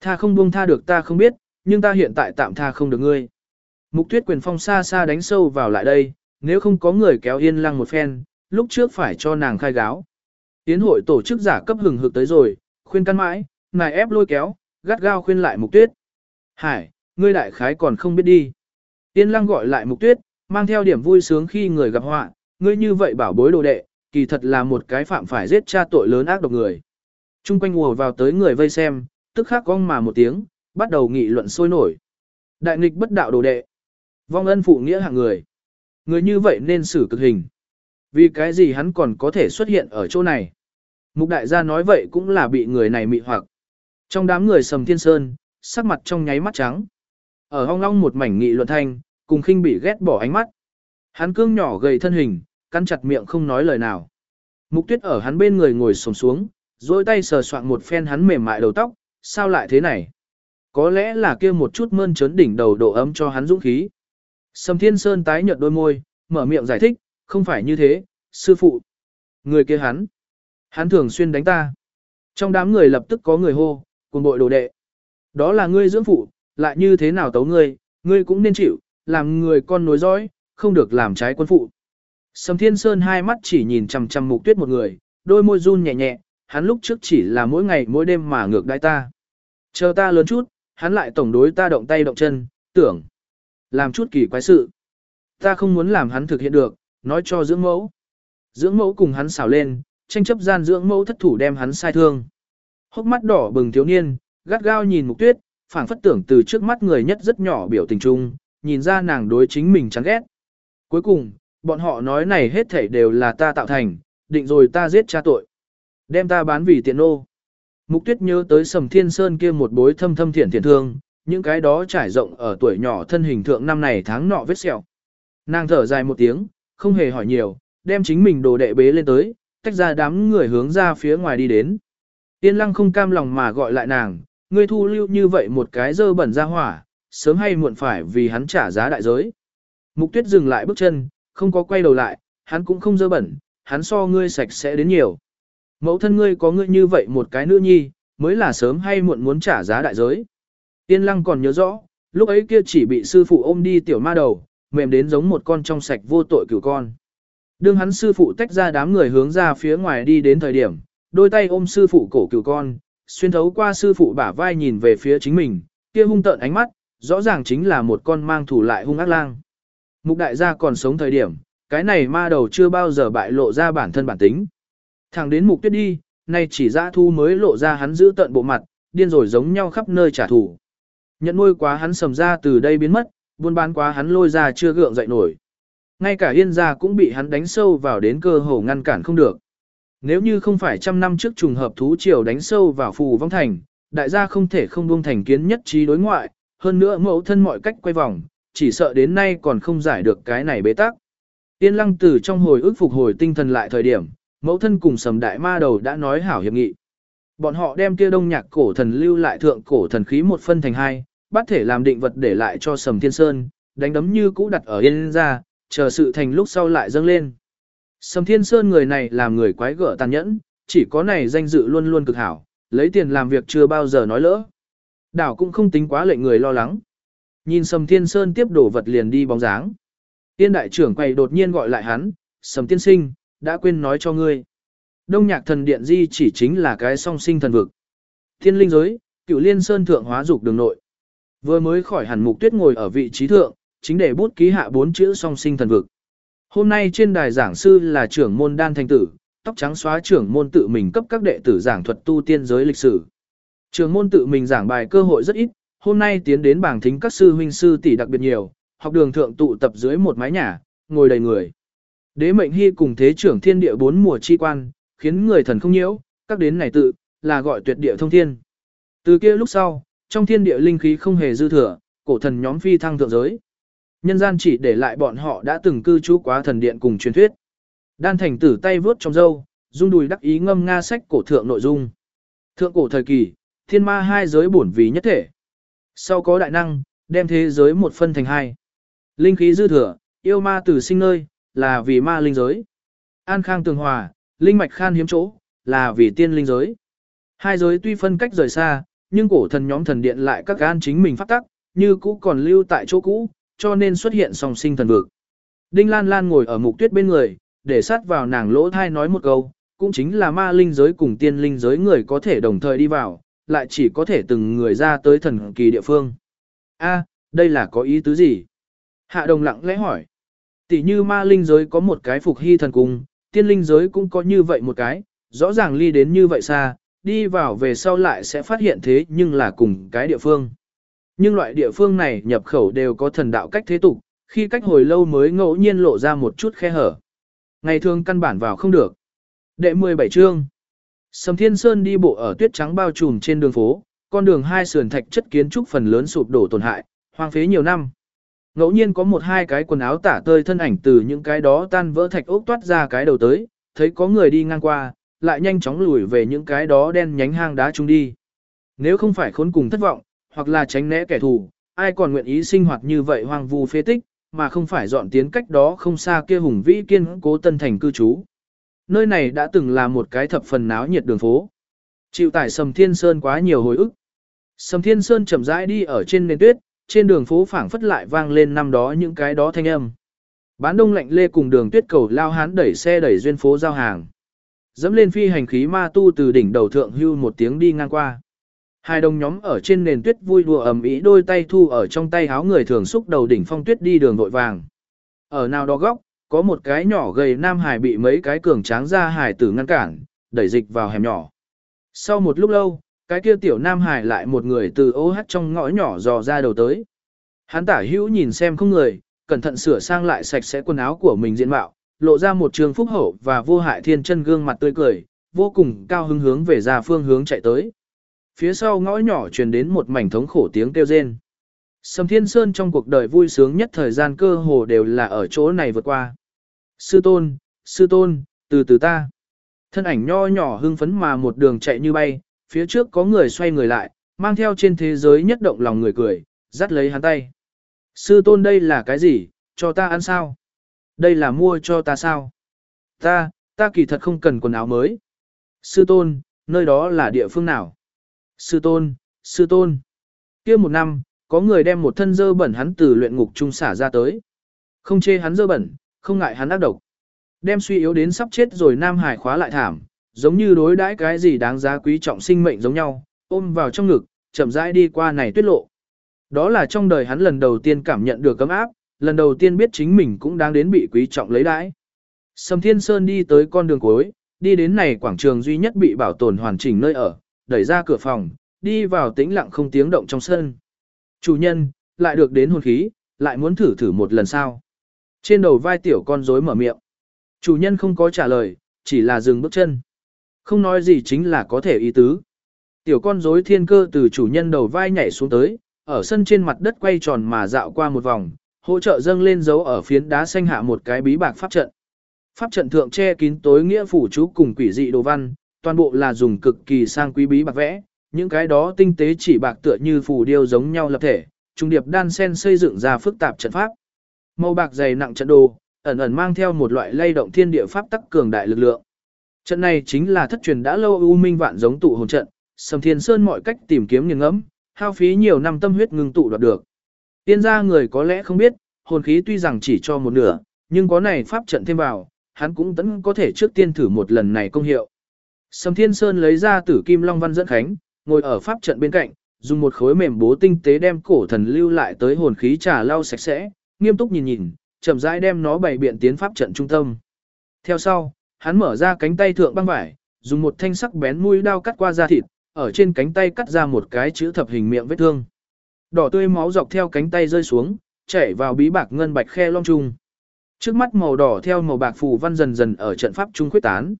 Tha không buông tha được ta không biết, nhưng ta hiện tại tạm tha không được ngươi. Mục tuyết quyền phong xa xa đánh sâu vào lại đây, nếu không có người kéo yên lăng một phen, lúc trước phải cho nàng khai gáo. Tiến hội tổ chức giả cấp hừng hực tới rồi, khuyên căn mãi, nài ép lôi kéo, gắt gao khuyên lại mục tuyết. Hải, ngươi đại khái còn không biết đi. Yên lăng gọi lại mục tuyết, mang theo điểm vui sướng khi người gặp họa, ngươi như vậy bảo bối đồ đệ, kỳ thật là một cái phạm phải giết cha tội lớn ác độc người. Trung quanh ùa vào tới người vây xem, tức khắc cong mà một tiếng, bắt đầu nghị luận sôi nổi. Đại nghịch bất đạo đồ đệ. Vong ân phụ nghĩa hạng người. Người như vậy nên xử cực hình. Vì cái gì hắn còn có thể xuất hiện ở chỗ này? Mục đại gia nói vậy cũng là bị người này mị hoặc. Trong đám người sầm thiên sơn, sắc mặt trong nháy mắt trắng. Ở hong long một mảnh nghị luận thanh, cùng khinh bị ghét bỏ ánh mắt. Hắn cương nhỏ gầy thân hình, căn chặt miệng không nói lời nào. Mục tuyết ở hắn bên người ngồi sồm xuống, dối tay sờ soạn một phen hắn mềm mại đầu tóc, sao lại thế này? Có lẽ là kia một chút mơn trớn đỉnh đầu độ ấm cho hắn dũng khí. Sầm Thiên Sơn tái nhợt đôi môi, mở miệng giải thích, không phải như thế, sư phụ. Người kia hắn, hắn thường xuyên đánh ta. Trong đám người lập tức có người hô, cùng bội đồ đệ. Đó là ngươi dưỡng phụ, lại như thế nào tấu ngươi, ngươi cũng nên chịu, làm người con nối dõi, không được làm trái quân phụ. Sầm Thiên Sơn hai mắt chỉ nhìn chằm chằm Mục Tuyết một người, đôi môi run nhẹ nhẹ, hắn lúc trước chỉ là mỗi ngày mỗi đêm mà ngược đãi ta. Chờ ta lớn chút, hắn lại tổng đối ta động tay động chân, tưởng. Làm chút kỳ quái sự. Ta không muốn làm hắn thực hiện được, nói cho dưỡng mẫu. Dưỡng mẫu cùng hắn xảo lên, tranh chấp gian dưỡng mẫu thất thủ đem hắn sai thương. Hốc mắt đỏ bừng thiếu niên, gắt gao nhìn mục tuyết, phảng phất tưởng từ trước mắt người nhất rất nhỏ biểu tình trung, nhìn ra nàng đối chính mình chán ghét. Cuối cùng, bọn họ nói này hết thảy đều là ta tạo thành, định rồi ta giết cha tội. Đem ta bán vì tiện nô. Mục tuyết nhớ tới sầm thiên sơn kia một bối thâm thâm thiện thiện thương, những cái đó trải rộng ở tuổi nhỏ thân hình thượng năm này tháng nọ vết sẹo. Nàng thở dài một tiếng, không hề hỏi nhiều, đem chính mình đồ đệ bế lên tới, tách ra đám người hướng ra phía ngoài đi đến. Tiên lăng không cam lòng mà gọi lại nàng, ngươi thu lưu như vậy một cái dơ bẩn ra hỏa, sớm hay muộn phải vì hắn trả giá đại giới. Mục tuyết dừng lại bước chân, không có quay đầu lại, hắn cũng không dơ bẩn, hắn so ngươi sạch sẽ đến nhiều. Mẫu thân ngươi có ngươi như vậy một cái nữ nhi, mới là sớm hay muộn muốn trả giá đại giới. Tiên lăng còn nhớ rõ, lúc ấy kia chỉ bị sư phụ ôm đi tiểu ma đầu, mềm đến giống một con trong sạch vô tội cửu con. Đương hắn sư phụ tách ra đám người hướng ra phía ngoài đi đến thời điểm, đôi tay ôm sư phụ cổ cửu con, xuyên thấu qua sư phụ bả vai nhìn về phía chính mình, kia hung tợn ánh mắt, rõ ràng chính là một con mang thủ lại hung ác lang. Mục đại gia còn sống thời điểm, cái này ma đầu chưa bao giờ bại lộ ra bản thân bản tính. Thẳng đến mục tuyết đi, nay chỉ ra thu mới lộ ra hắn giữ tận bộ mặt, điên rồi giống nhau khắp nơi trả thù. Nhận nuôi quá hắn sầm ra từ đây biến mất, buôn bán quá hắn lôi ra chưa gượng dậy nổi. Ngay cả yên gia cũng bị hắn đánh sâu vào đến cơ hồ ngăn cản không được. Nếu như không phải trăm năm trước trùng hợp thú triều đánh sâu vào phù vong thành, đại gia không thể không buông thành kiến nhất trí đối ngoại, hơn nữa mẫu thân mọi cách quay vòng, chỉ sợ đến nay còn không giải được cái này bế tắc. Yên lăng tử trong hồi ức phục hồi tinh thần lại thời điểm, mẫu thân cùng sầm đại ma đầu đã nói hảo hiệp nghị. Bọn họ đem kia đông nhạc cổ thần lưu lại thượng cổ thần khí một phân thành hai, bắt thể làm định vật để lại cho Sầm Thiên Sơn, đánh đấm như cũ đặt ở yên ra, chờ sự thành lúc sau lại dâng lên. Sầm Thiên Sơn người này làm người quái gở tàn nhẫn, chỉ có này danh dự luôn luôn cực hảo, lấy tiền làm việc chưa bao giờ nói lỡ. Đảo cũng không tính quá lệnh người lo lắng. Nhìn Sầm Thiên Sơn tiếp đổ vật liền đi bóng dáng. Tiên đại trưởng quay đột nhiên gọi lại hắn, Sầm Tiên Sinh, đã quên nói cho ngươi. Đông nhạc thần điện di chỉ chính là cái song sinh thần vực. Thiên linh giới, cựu liên sơn thượng hóa dục đường nội. Vừa mới khỏi hẳn mục tuyết ngồi ở vị trí thượng, chính để bút ký hạ bốn chữ song sinh thần vực. Hôm nay trên đài giảng sư là trưởng môn đan thanh tử, tóc trắng xóa trưởng môn tự mình cấp các đệ tử giảng thuật tu tiên giới lịch sử. Trưởng môn tự mình giảng bài cơ hội rất ít, hôm nay tiến đến bảng thính các sư huynh sư tỷ đặc biệt nhiều, học đường thượng tụ tập dưới một mái nhà, ngồi đầy người. Đế mệnh hy cùng thế trưởng thiên địa bốn mùa chi quan, khiến người thần không nhiễu, các đến này tự, là gọi tuyệt địa thông thiên. Từ kia lúc sau, trong thiên địa linh khí không hề dư thừa, cổ thần nhóm phi thăng thượng giới. Nhân gian chỉ để lại bọn họ đã từng cư trú quá thần điện cùng truyền thuyết. Đan thành tử tay vướt trong dâu, dung đùi đắc ý ngâm nga sách cổ thượng nội dung. Thượng cổ thời kỳ, thiên ma hai giới bổn vì nhất thể. Sau có đại năng, đem thế giới một phân thành hai. Linh khí dư thừa, yêu ma tử sinh nơi, là vì ma linh giới. An khang tường hòa, linh mạch khan hiếm chỗ, là vì tiên linh giới. Hai giới tuy phân cách rời xa, nhưng cổ thần nhóm thần điện lại các gan chính mình phát tắc, như cũ còn lưu tại chỗ cũ, cho nên xuất hiện song sinh thần vực. Đinh Lan Lan ngồi ở mục tuyết bên người, để sát vào nàng lỗ thai nói một câu, cũng chính là ma linh giới cùng tiên linh giới người có thể đồng thời đi vào, lại chỉ có thể từng người ra tới thần kỳ địa phương. A, đây là có ý tứ gì? Hạ đồng lặng lẽ hỏi. Tỷ như ma linh giới có một cái phục hy thần cung, tiên linh giới cũng có như vậy một cái, rõ ràng ly đến như vậy xa, đi vào về sau lại sẽ phát hiện thế nhưng là cùng cái địa phương. Nhưng loại địa phương này nhập khẩu đều có thần đạo cách thế tục, khi cách hồi lâu mới ngẫu nhiên lộ ra một chút khe hở. Ngày thường căn bản vào không được. Đệ 17 chương. Sầm Thiên Sơn đi bộ ở tuyết trắng bao trùm trên đường phố, con đường hai sườn thạch chất kiến trúc phần lớn sụp đổ tổn hại, hoang phế nhiều năm. Ngẫu nhiên có một hai cái quần áo tả tơi thân ảnh từ những cái đó tan vỡ thạch ốc toát ra cái đầu tới, thấy có người đi ngang qua, lại nhanh chóng lùi về những cái đó đen nhánh hang đá chung đi. Nếu không phải khốn cùng thất vọng, hoặc là tránh né kẻ thù, ai còn nguyện ý sinh hoạt như vậy hoang vu phế tích, mà không phải dọn tiến cách đó không xa kia hùng vĩ kiên cố tân thành cư trú. Nơi này đã từng là một cái thập phần náo nhiệt đường phố. Chịu tải Sầm Thiên Sơn quá nhiều hồi ức. Sầm Thiên Sơn chậm rãi đi ở trên nền tuyết, trên đường phố phảng phất lại vang lên năm đó những cái đó thanh âm. Bán đông lạnh lê cùng đường tuyết cầu lao hán đẩy xe đẩy duyên phố giao hàng. Dẫm lên phi hành khí ma tu từ đỉnh đầu thượng hưu một tiếng đi ngang qua. Hai đồng nhóm ở trên nền tuyết vui đùa ầm ĩ đôi tay thu ở trong tay háo người thường xúc đầu đỉnh phong tuyết đi đường vội vàng. Ở nào đó góc, có một cái nhỏ gầy nam hải bị mấy cái cường tráng ra hải tử ngăn cản, đẩy dịch vào hẻm nhỏ. Sau một lúc lâu, cái kia tiểu nam hải lại một người từ ô hát trong ngõ nhỏ dò ra đầu tới. Hắn tả hữu nhìn xem không người, cẩn thận sửa sang lại sạch sẽ quần áo của mình diện mạo, lộ ra một trường phúc hậu và vô hại thiên chân gương mặt tươi cười, vô cùng cao hứng hướng về ra phương hướng chạy tới. Phía sau ngõ nhỏ truyền đến một mảnh thống khổ tiếng kêu rên. Sầm Thiên Sơn trong cuộc đời vui sướng nhất thời gian cơ hồ đều là ở chỗ này vượt qua. Sư tôn, sư tôn, từ từ ta. Thân ảnh nho nhỏ hưng phấn mà một đường chạy như bay, phía trước có người xoay người lại, mang theo trên thế giới nhất động lòng người cười, dắt lấy hắn tay. Sư tôn đây là cái gì, cho ta ăn sao? Đây là mua cho ta sao? Ta, ta kỳ thật không cần quần áo mới. Sư tôn, nơi đó là địa phương nào? Sư tôn, sư tôn. kia một năm, có người đem một thân dơ bẩn hắn từ luyện ngục trung xả ra tới. Không chê hắn dơ bẩn, không ngại hắn ác độc. Đem suy yếu đến sắp chết rồi Nam Hải khóa lại thảm, giống như đối đãi cái gì đáng giá quý trọng sinh mệnh giống nhau, ôm vào trong ngực, chậm rãi đi qua này tuyết lộ. Đó là trong đời hắn lần đầu tiên cảm nhận được cấm áp, lần đầu tiên biết chính mình cũng đang đến bị quý trọng lấy đãi. Sầm Thiên Sơn đi tới con đường cuối, đi đến này quảng trường duy nhất bị bảo tồn hoàn chỉnh nơi ở, đẩy ra cửa phòng, đi vào tĩnh lặng không tiếng động trong sân. Chủ nhân, lại được đến hồn khí, lại muốn thử thử một lần sao. Trên đầu vai tiểu con rối mở miệng. Chủ nhân không có trả lời, chỉ là dừng bước chân. Không nói gì chính là có thể ý tứ. Tiểu con rối thiên cơ từ chủ nhân đầu vai nhảy xuống tới, ở sân trên mặt đất quay tròn mà dạo qua một vòng, hỗ trợ dâng lên dấu ở phiến đá xanh hạ một cái bí bạc pháp trận. Pháp trận thượng che kín tối nghĩa phủ chú cùng quỷ dị đồ văn, toàn bộ là dùng cực kỳ sang quý bí bạc vẽ, những cái đó tinh tế chỉ bạc tựa như phù điêu giống nhau lập thể, trung điệp đan sen xây dựng ra phức tạp trận pháp. Màu bạc dày nặng trận đồ, ẩn ẩn mang theo một loại lay động thiên địa pháp tắc cường đại lực lượng. Trận này chính là thất truyền đã lâu u minh vạn giống tụ hồn trận, Sầm Thiên Sơn mọi cách tìm kiếm nghiền ngẫm, hao phí nhiều năm tâm huyết ngưng tụ đoạt được. Tiên gia người có lẽ không biết, hồn khí tuy rằng chỉ cho một nửa, nhưng có này pháp trận thêm vào, hắn cũng vẫn có thể trước tiên thử một lần này công hiệu. Sầm Thiên Sơn lấy ra tử kim long văn dẫn khánh, ngồi ở pháp trận bên cạnh, dùng một khối mềm bố tinh tế đem cổ thần lưu lại tới hồn khí trà lau sạch sẽ, nghiêm túc nhìn nhìn, chậm rãi đem nó bày biện tiến pháp trận trung tâm. Theo sau, hắn mở ra cánh tay thượng băng vải, dùng một thanh sắc bén mũi đao cắt qua da thịt, ở trên cánh tay cắt ra một cái chữ thập hình miệng vết thương. Đỏ tươi máu dọc theo cánh tay rơi xuống, chảy vào bí bạc ngân bạch khe long trung. Trước mắt màu đỏ theo màu bạc phù văn dần dần ở trận pháp trung khuyết tán.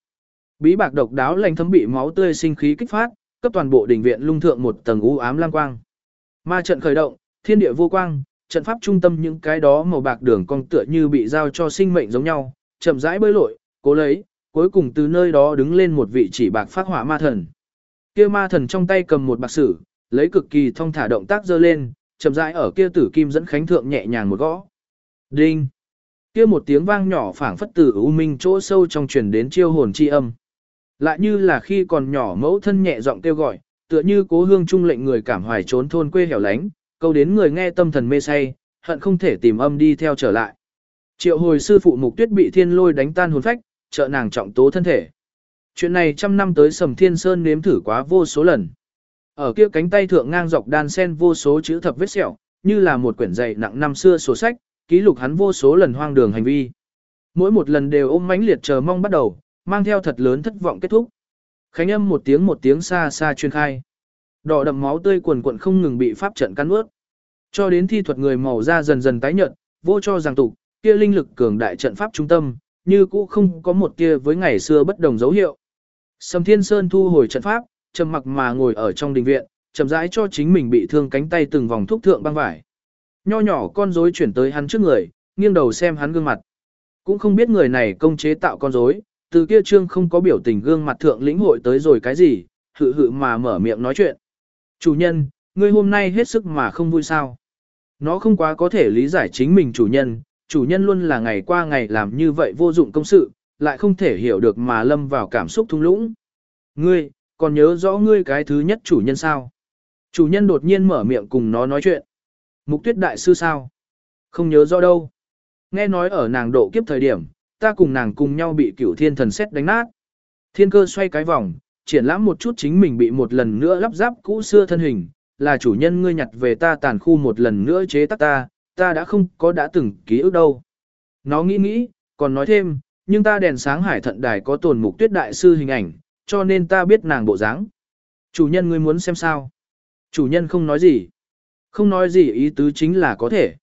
Bí bạc độc đáo lành thấm bị máu tươi sinh khí kích phát, cấp toàn bộ đỉnh viện lung thượng một tầng u ám lam quang. Ma trận khởi động, thiên địa vô quang, trận pháp trung tâm những cái đó màu bạc đường cong tựa như bị giao cho sinh mệnh giống nhau, chậm rãi bơi lội, cố lấy, cuối cùng từ nơi đó đứng lên một vị chỉ bạc phát hỏa ma thần. Kia ma thần trong tay cầm một bạc sử, lấy cực kỳ thông thả động tác giơ lên, chậm rãi ở kia tử kim dẫn khánh thượng nhẹ nhàng một gõ. Đinh! Kia một tiếng vang nhỏ phảng phất từ u minh chỗ sâu trong truyền đến chiêu hồn chi âm. Lại như là khi còn nhỏ mẫu thân nhẹ giọng kêu gọi, tựa như cố hương trung lệnh người cảm hoài trốn thôn quê hẻo lánh, câu đến người nghe tâm thần mê say, hận không thể tìm âm đi theo trở lại. Triệu hồi sư phụ mục tuyết bị thiên lôi đánh tan hồn phách, trợ nàng trọng tố thân thể. Chuyện này trăm năm tới sầm thiên sơn nếm thử quá vô số lần. Ở kia cánh tay thượng ngang dọc đan sen vô số chữ thập vết sẹo, như là một quyển dày nặng năm xưa sổ sách, ký lục hắn vô số lần hoang đường hành vi. Mỗi một lần đều ôm mãnh liệt chờ mong bắt đầu, mang theo thật lớn thất vọng kết thúc. Khánh âm một tiếng một tiếng xa xa truyền khai. Đỏ đậm máu tươi quần quận không ngừng bị pháp trận cắn ướt. Cho đến thi thuật người màu da dần dần tái nhợt, vô cho giảng tục, kia linh lực cường đại trận pháp trung tâm, như cũ không có một kia với ngày xưa bất đồng dấu hiệu. Sầm Thiên Sơn thu hồi trận pháp, trầm mặc mà ngồi ở trong đình viện, chậm rãi cho chính mình bị thương cánh tay từng vòng thúc thượng băng vải. Nho nhỏ con rối chuyển tới hắn trước người, nghiêng đầu xem hắn gương mặt. Cũng không biết người này công chế tạo con rối, từ kia trương không có biểu tình gương mặt thượng lĩnh hội tới rồi cái gì, hự hự mà mở miệng nói chuyện. Chủ nhân, ngươi hôm nay hết sức mà không vui sao. Nó không quá có thể lý giải chính mình chủ nhân, chủ nhân luôn là ngày qua ngày làm như vậy vô dụng công sự, lại không thể hiểu được mà lâm vào cảm xúc thung lũng. Ngươi, còn nhớ rõ ngươi cái thứ nhất chủ nhân sao? Chủ nhân đột nhiên mở miệng cùng nó nói chuyện. Mục tuyết đại sư sao? Không nhớ rõ đâu. Nghe nói ở nàng độ kiếp thời điểm, ta cùng nàng cùng nhau bị cửu thiên thần xét đánh nát. Thiên cơ xoay cái vòng, triển lãm một chút chính mình bị một lần nữa lắp ráp cũ xưa thân hình, là chủ nhân ngươi nhặt về ta tàn khu một lần nữa chế tác ta, ta đã không có đã từng ký ức đâu. Nó nghĩ nghĩ, còn nói thêm, nhưng ta đèn sáng hải thận đài có tồn mục tuyết đại sư hình ảnh, cho nên ta biết nàng bộ dáng. Chủ nhân ngươi muốn xem sao? Chủ nhân không nói gì. Không nói gì ý tứ chính là có thể.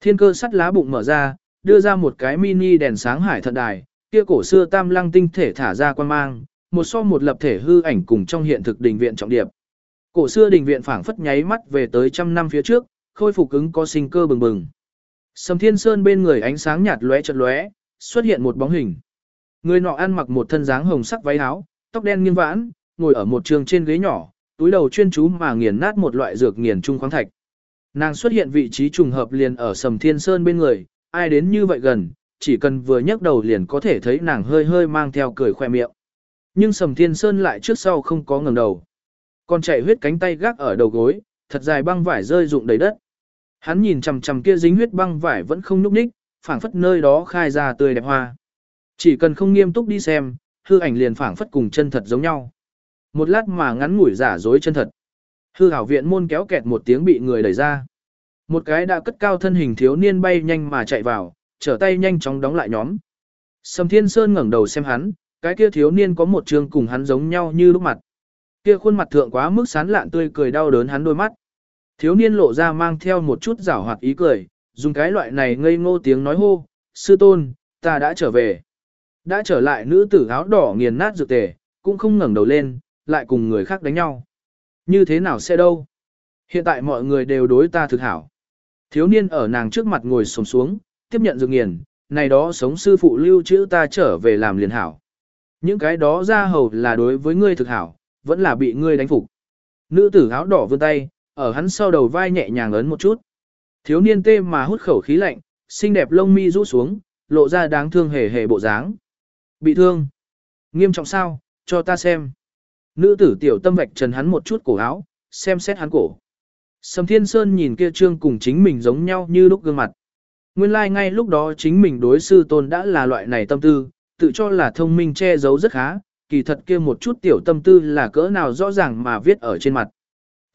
Thiên cơ sắt lá bụng mở ra, đưa ra một cái mini đèn sáng hải thận đài, kia cổ xưa tam lăng tinh thể thả ra quan mang, một so một lập thể hư ảnh cùng trong hiện thực đình viện trọng điệp. Cổ xưa đình viện phảng phất nháy mắt về tới trăm năm phía trước, khôi phục cứng có sinh cơ bừng bừng. Sầm Thiên Sơn bên người ánh sáng nhạt lóe chợt lóe, xuất hiện một bóng hình. Người nọ ăn mặc một thân dáng hồng sắc váy áo, tóc đen nghiêng vãn, ngồi ở một trường trên ghế nhỏ, túi đầu chuyên chú mà nghiền nát một loại dược nghiền trung khoáng thạch. Nàng xuất hiện vị trí trùng hợp liền ở Sầm Thiên Sơn bên người, ai đến như vậy gần, chỉ cần vừa nhấc đầu liền có thể thấy nàng hơi hơi mang theo cười khoe miệng. Nhưng Sầm Thiên Sơn lại trước sau không có ngẩng đầu. Còn chạy huyết cánh tay gác ở đầu gối, thật dài băng vải rơi rụng đầy đất. Hắn nhìn chằm chằm kia dính huyết băng vải vẫn không nhúc nhích, phảng phất nơi đó khai ra tươi đẹp hoa. Chỉ cần không nghiêm túc đi xem, hư ảnh liền phảng phất cùng chân thật giống nhau. Một lát mà ngắn ngủi giả dối chân thật. Hư hảo viện môn kéo kẹt một tiếng bị người đẩy ra. Một cái đã cất cao thân hình thiếu niên bay nhanh mà chạy vào, trở tay nhanh chóng đóng lại nhóm. Sầm Thiên Sơn ngẩng đầu xem hắn, cái kia thiếu niên có một trường cùng hắn giống nhau như lúc mặt. Kia khuôn mặt thượng quá mức sán lạn tươi cười đau đớn hắn đôi mắt. Thiếu niên lộ ra mang theo một chút giảo hoạt ý cười, dùng cái loại này ngây ngô tiếng nói hô, sư tôn, ta đã trở về. Đã trở lại nữ tử áo đỏ nghiền nát dược tề, cũng không ngẩng đầu lên, lại cùng người khác đánh nhau. Như thế nào sẽ đâu? Hiện tại mọi người đều đối ta thực hảo. Thiếu niên ở nàng trước mặt ngồi xổm xuống, tiếp nhận dược nghiền, này đó sống sư phụ lưu trữ ta trở về làm liền hảo. Những cái đó ra hầu là đối với ngươi thực hảo, vẫn là bị ngươi đánh phục. Nữ tử áo đỏ vươn tay, ở hắn sau đầu vai nhẹ nhàng ấn một chút. Thiếu niên tê mà hút khẩu khí lạnh, xinh đẹp lông mi rũ xuống, lộ ra đáng thương hề hề bộ dáng. Bị thương. Nghiêm trọng sao, cho ta xem. Nữ tử tiểu tâm vạch trần hắn một chút cổ áo, xem xét hắn cổ. Sầm Thiên Sơn nhìn kia trương cùng chính mình giống nhau như lúc gương mặt. Nguyên lai like ngay lúc đó chính mình đối sư tôn đã là loại này tâm tư, tự cho là thông minh che giấu rất khá, kỳ thật kia một chút tiểu tâm tư là cỡ nào rõ ràng mà viết ở trên mặt.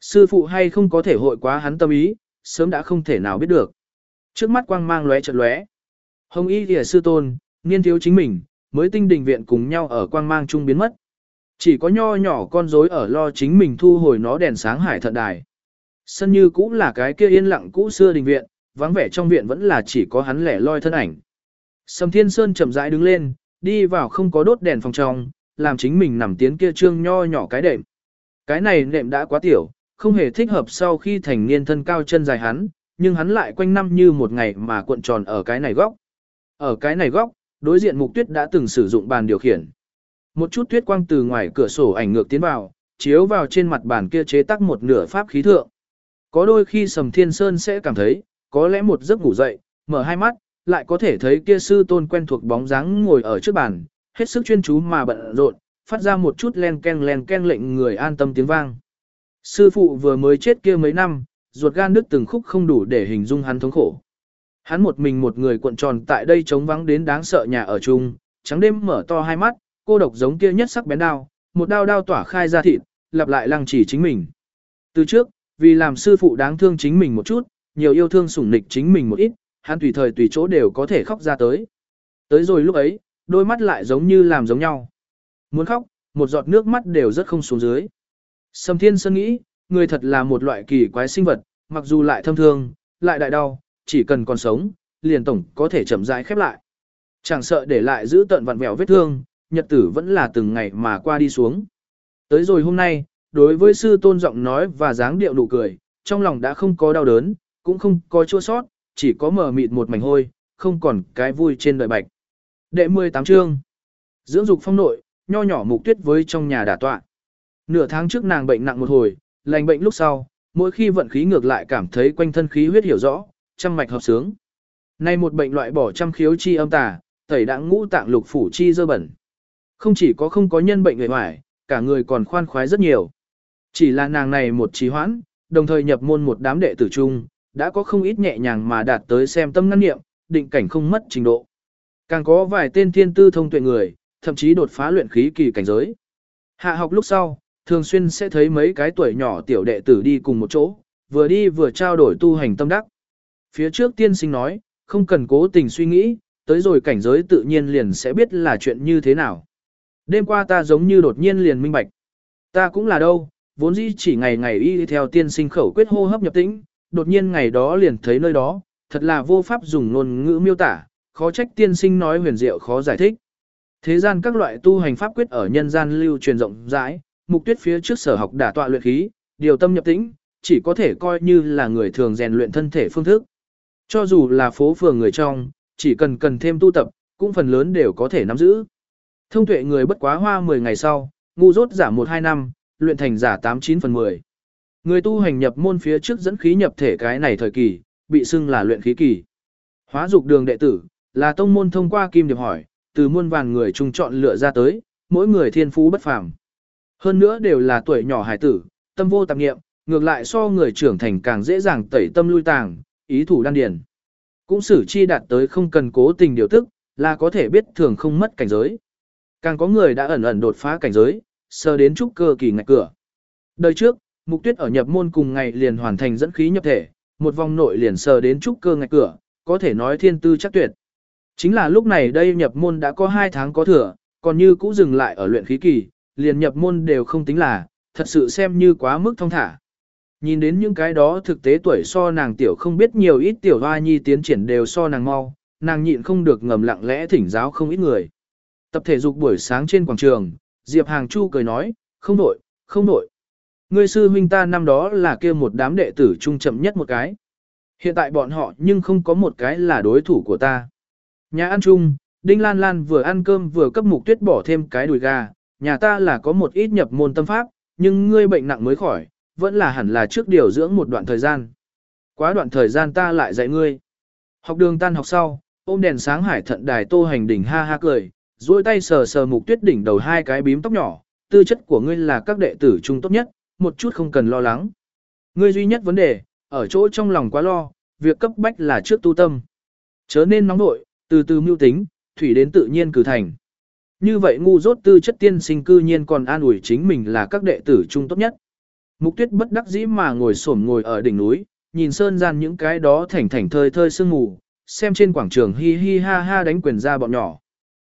Sư phụ hay không có thể hội quá hắn tâm ý, sớm đã không thể nào biết được. Trước mắt quang mang lóe chợt lóe. Hồng y lìa sư tôn, niên thiếu chính mình, mới tinh đình viện cùng nhau ở quang mang chung biến mất. Chỉ có nho nhỏ con rối ở lo chính mình thu hồi nó đèn sáng hải thận đài. Sân như cũ là cái kia yên lặng cũ xưa đình viện, vắng vẻ trong viện vẫn là chỉ có hắn lẻ loi thân ảnh. Sầm Thiên Sơn chậm rãi đứng lên, đi vào không có đốt đèn phòng trong, làm chính mình nằm tiến kia trương nho nhỏ cái đệm. Cái này nệm đã quá tiểu, không hề thích hợp sau khi thành niên thân cao chân dài hắn, nhưng hắn lại quanh năm như một ngày mà cuộn tròn ở cái này góc. Ở cái này góc, đối diện mục tuyết đã từng sử dụng bàn điều khiển. Một chút tuyết quang từ ngoài cửa sổ ảnh ngược tiến vào, chiếu vào trên mặt bàn kia chế tác một nửa pháp khí thượng. Có đôi khi Sầm Thiên Sơn sẽ cảm thấy, có lẽ một giấc ngủ dậy, mở hai mắt, lại có thể thấy kia sư tôn quen thuộc bóng dáng ngồi ở trước bàn, hết sức chuyên chú mà bận rộn, phát ra một chút len ken len ken lệnh người an tâm tiếng vang. Sư phụ vừa mới chết kia mấy năm, ruột gan đứt từng khúc không đủ để hình dung hắn thống khổ. Hắn một mình một người cuộn tròn tại đây trống vắng đến đáng sợ nhà ở chung, trắng đêm mở to hai mắt, cô độc giống kia nhất sắc bén đao, một đao đao tỏa khai ra thịt, lặp lại lăng chỉ chính mình. Từ trước, vì làm sư phụ đáng thương chính mình một chút, nhiều yêu thương sủng nịch chính mình một ít, hắn tùy thời tùy chỗ đều có thể khóc ra tới. Tới rồi lúc ấy, đôi mắt lại giống như làm giống nhau. Muốn khóc, một giọt nước mắt đều rất không xuống dưới. Sầm Thiên Sơn nghĩ, người thật là một loại kỳ quái sinh vật, mặc dù lại thâm thương, lại đại đau, chỉ cần còn sống, liền tổng có thể chậm rãi khép lại. Chẳng sợ để lại giữ tận vặn vẹo vết thương, nhật tử vẫn là từng ngày mà qua đi xuống. Tới rồi hôm nay, đối với sư tôn giọng nói và dáng điệu nụ cười, trong lòng đã không có đau đớn, cũng không có chua sót, chỉ có mờ mịt một mảnh hôi, không còn cái vui trên đời bạch. Đệ 18 chương Dưỡng dục phong nội, nho nhỏ mục tuyết với trong nhà đả tọa. Nửa tháng trước nàng bệnh nặng một hồi, lành bệnh lúc sau, mỗi khi vận khí ngược lại cảm thấy quanh thân khí huyết hiểu rõ, trăm mạch hợp sướng. Nay một bệnh loại bỏ trăm khiếu chi âm tà, tẩy đã ngũ tạng lục phủ chi dơ bẩn. Không chỉ có không có nhân bệnh người ngoài, cả người còn khoan khoái rất nhiều. Chỉ là nàng này một trí hoãn, đồng thời nhập môn một đám đệ tử chung, đã có không ít nhẹ nhàng mà đạt tới xem tâm ngăn nghiệm, định cảnh không mất trình độ. Càng có vài tên thiên tư thông tuệ người, thậm chí đột phá luyện khí kỳ cảnh giới. Hạ học lúc sau, thường xuyên sẽ thấy mấy cái tuổi nhỏ tiểu đệ tử đi cùng một chỗ, vừa đi vừa trao đổi tu hành tâm đắc. Phía trước tiên sinh nói, không cần cố tình suy nghĩ, tới rồi cảnh giới tự nhiên liền sẽ biết là chuyện như thế nào. Đêm qua ta giống như đột nhiên liền minh bạch. Ta cũng là đâu, vốn dĩ chỉ ngày ngày y theo tiên sinh khẩu quyết hô hấp nhập tĩnh, đột nhiên ngày đó liền thấy nơi đó, thật là vô pháp dùng ngôn ngữ miêu tả, khó trách tiên sinh nói huyền diệu khó giải thích. Thế gian các loại tu hành pháp quyết ở nhân gian lưu truyền rộng rãi, mục tuyết phía trước sở học đả tọa luyện khí, điều tâm nhập tĩnh, chỉ có thể coi như là người thường rèn luyện thân thể phương thức. Cho dù là phố phường người trong, chỉ cần cần thêm tu tập, cũng phần lớn đều có thể nắm giữ. Thông tuệ người bất quá hoa 10 ngày sau, ngu rốt giả 1-2 năm, luyện thành giả 8-9 phần 10. Người tu hành nhập môn phía trước dẫn khí nhập thể cái này thời kỳ, bị xưng là luyện khí kỳ. Hóa dục đường đệ tử, là tông môn thông qua kim điệp hỏi, từ muôn vàn người chung chọn lựa ra tới, mỗi người thiên phú bất phàm. Hơn nữa đều là tuổi nhỏ hải tử, tâm vô tạp nghiệm, ngược lại so người trưởng thành càng dễ dàng tẩy tâm lui tàng, ý thủ đan điền. Cũng xử chi đạt tới không cần cố tình điều tức, là có thể biết thường không mất cảnh giới. Càng có người đã ẩn ẩn đột phá cảnh giới, sơ đến trúc cơ kỳ ngạch cửa. Đời trước, Mục Tuyết ở nhập môn cùng ngày liền hoàn thành dẫn khí nhập thể, một vòng nội liền sờ đến trúc cơ ngạch cửa, có thể nói thiên tư chắc tuyệt. Chính là lúc này đây nhập môn đã có 2 tháng có thừa, còn như cũ dừng lại ở luyện khí kỳ, liền nhập môn đều không tính là, thật sự xem như quá mức thông thả. Nhìn đến những cái đó thực tế tuổi so nàng tiểu không biết nhiều ít tiểu hoa nhi tiến triển đều so nàng mau, nàng nhịn không được ngầm lặng lẽ thỉnh giáo không ít người. Tập thể dục buổi sáng trên quảng trường, Diệp Hàng Chu cười nói, không nổi, không nổi. Ngươi sư huynh ta năm đó là kia một đám đệ tử trung chậm nhất một cái. Hiện tại bọn họ nhưng không có một cái là đối thủ của ta. Nhà ăn chung, Đinh Lan Lan vừa ăn cơm vừa cấp mục tuyết bỏ thêm cái đùi gà, nhà ta là có một ít nhập môn tâm pháp, nhưng ngươi bệnh nặng mới khỏi, vẫn là hẳn là trước điều dưỡng một đoạn thời gian. Quá đoạn thời gian ta lại dạy ngươi. Học đường tan học sau, ôm đèn sáng hải thận đài tô hành đỉnh ha ha cười, duỗi tay sờ sờ mục tuyết đỉnh đầu hai cái bím tóc nhỏ, tư chất của ngươi là các đệ tử trung tốt nhất, một chút không cần lo lắng. Ngươi duy nhất vấn đề, ở chỗ trong lòng quá lo, việc cấp bách là trước tu tâm. Chớ nên nóng nội, từ từ mưu tính, thủy đến tự nhiên cử thành. Như vậy ngu dốt tư chất tiên sinh cư nhiên còn an ủi chính mình là các đệ tử trung tốt nhất. Mục tuyết bất đắc dĩ mà ngồi xổm ngồi ở đỉnh núi, nhìn sơn gian những cái đó thảnh thảnh thơi thơi sương mù, xem trên quảng trường hi hi ha ha đánh quyền ra bọn nhỏ.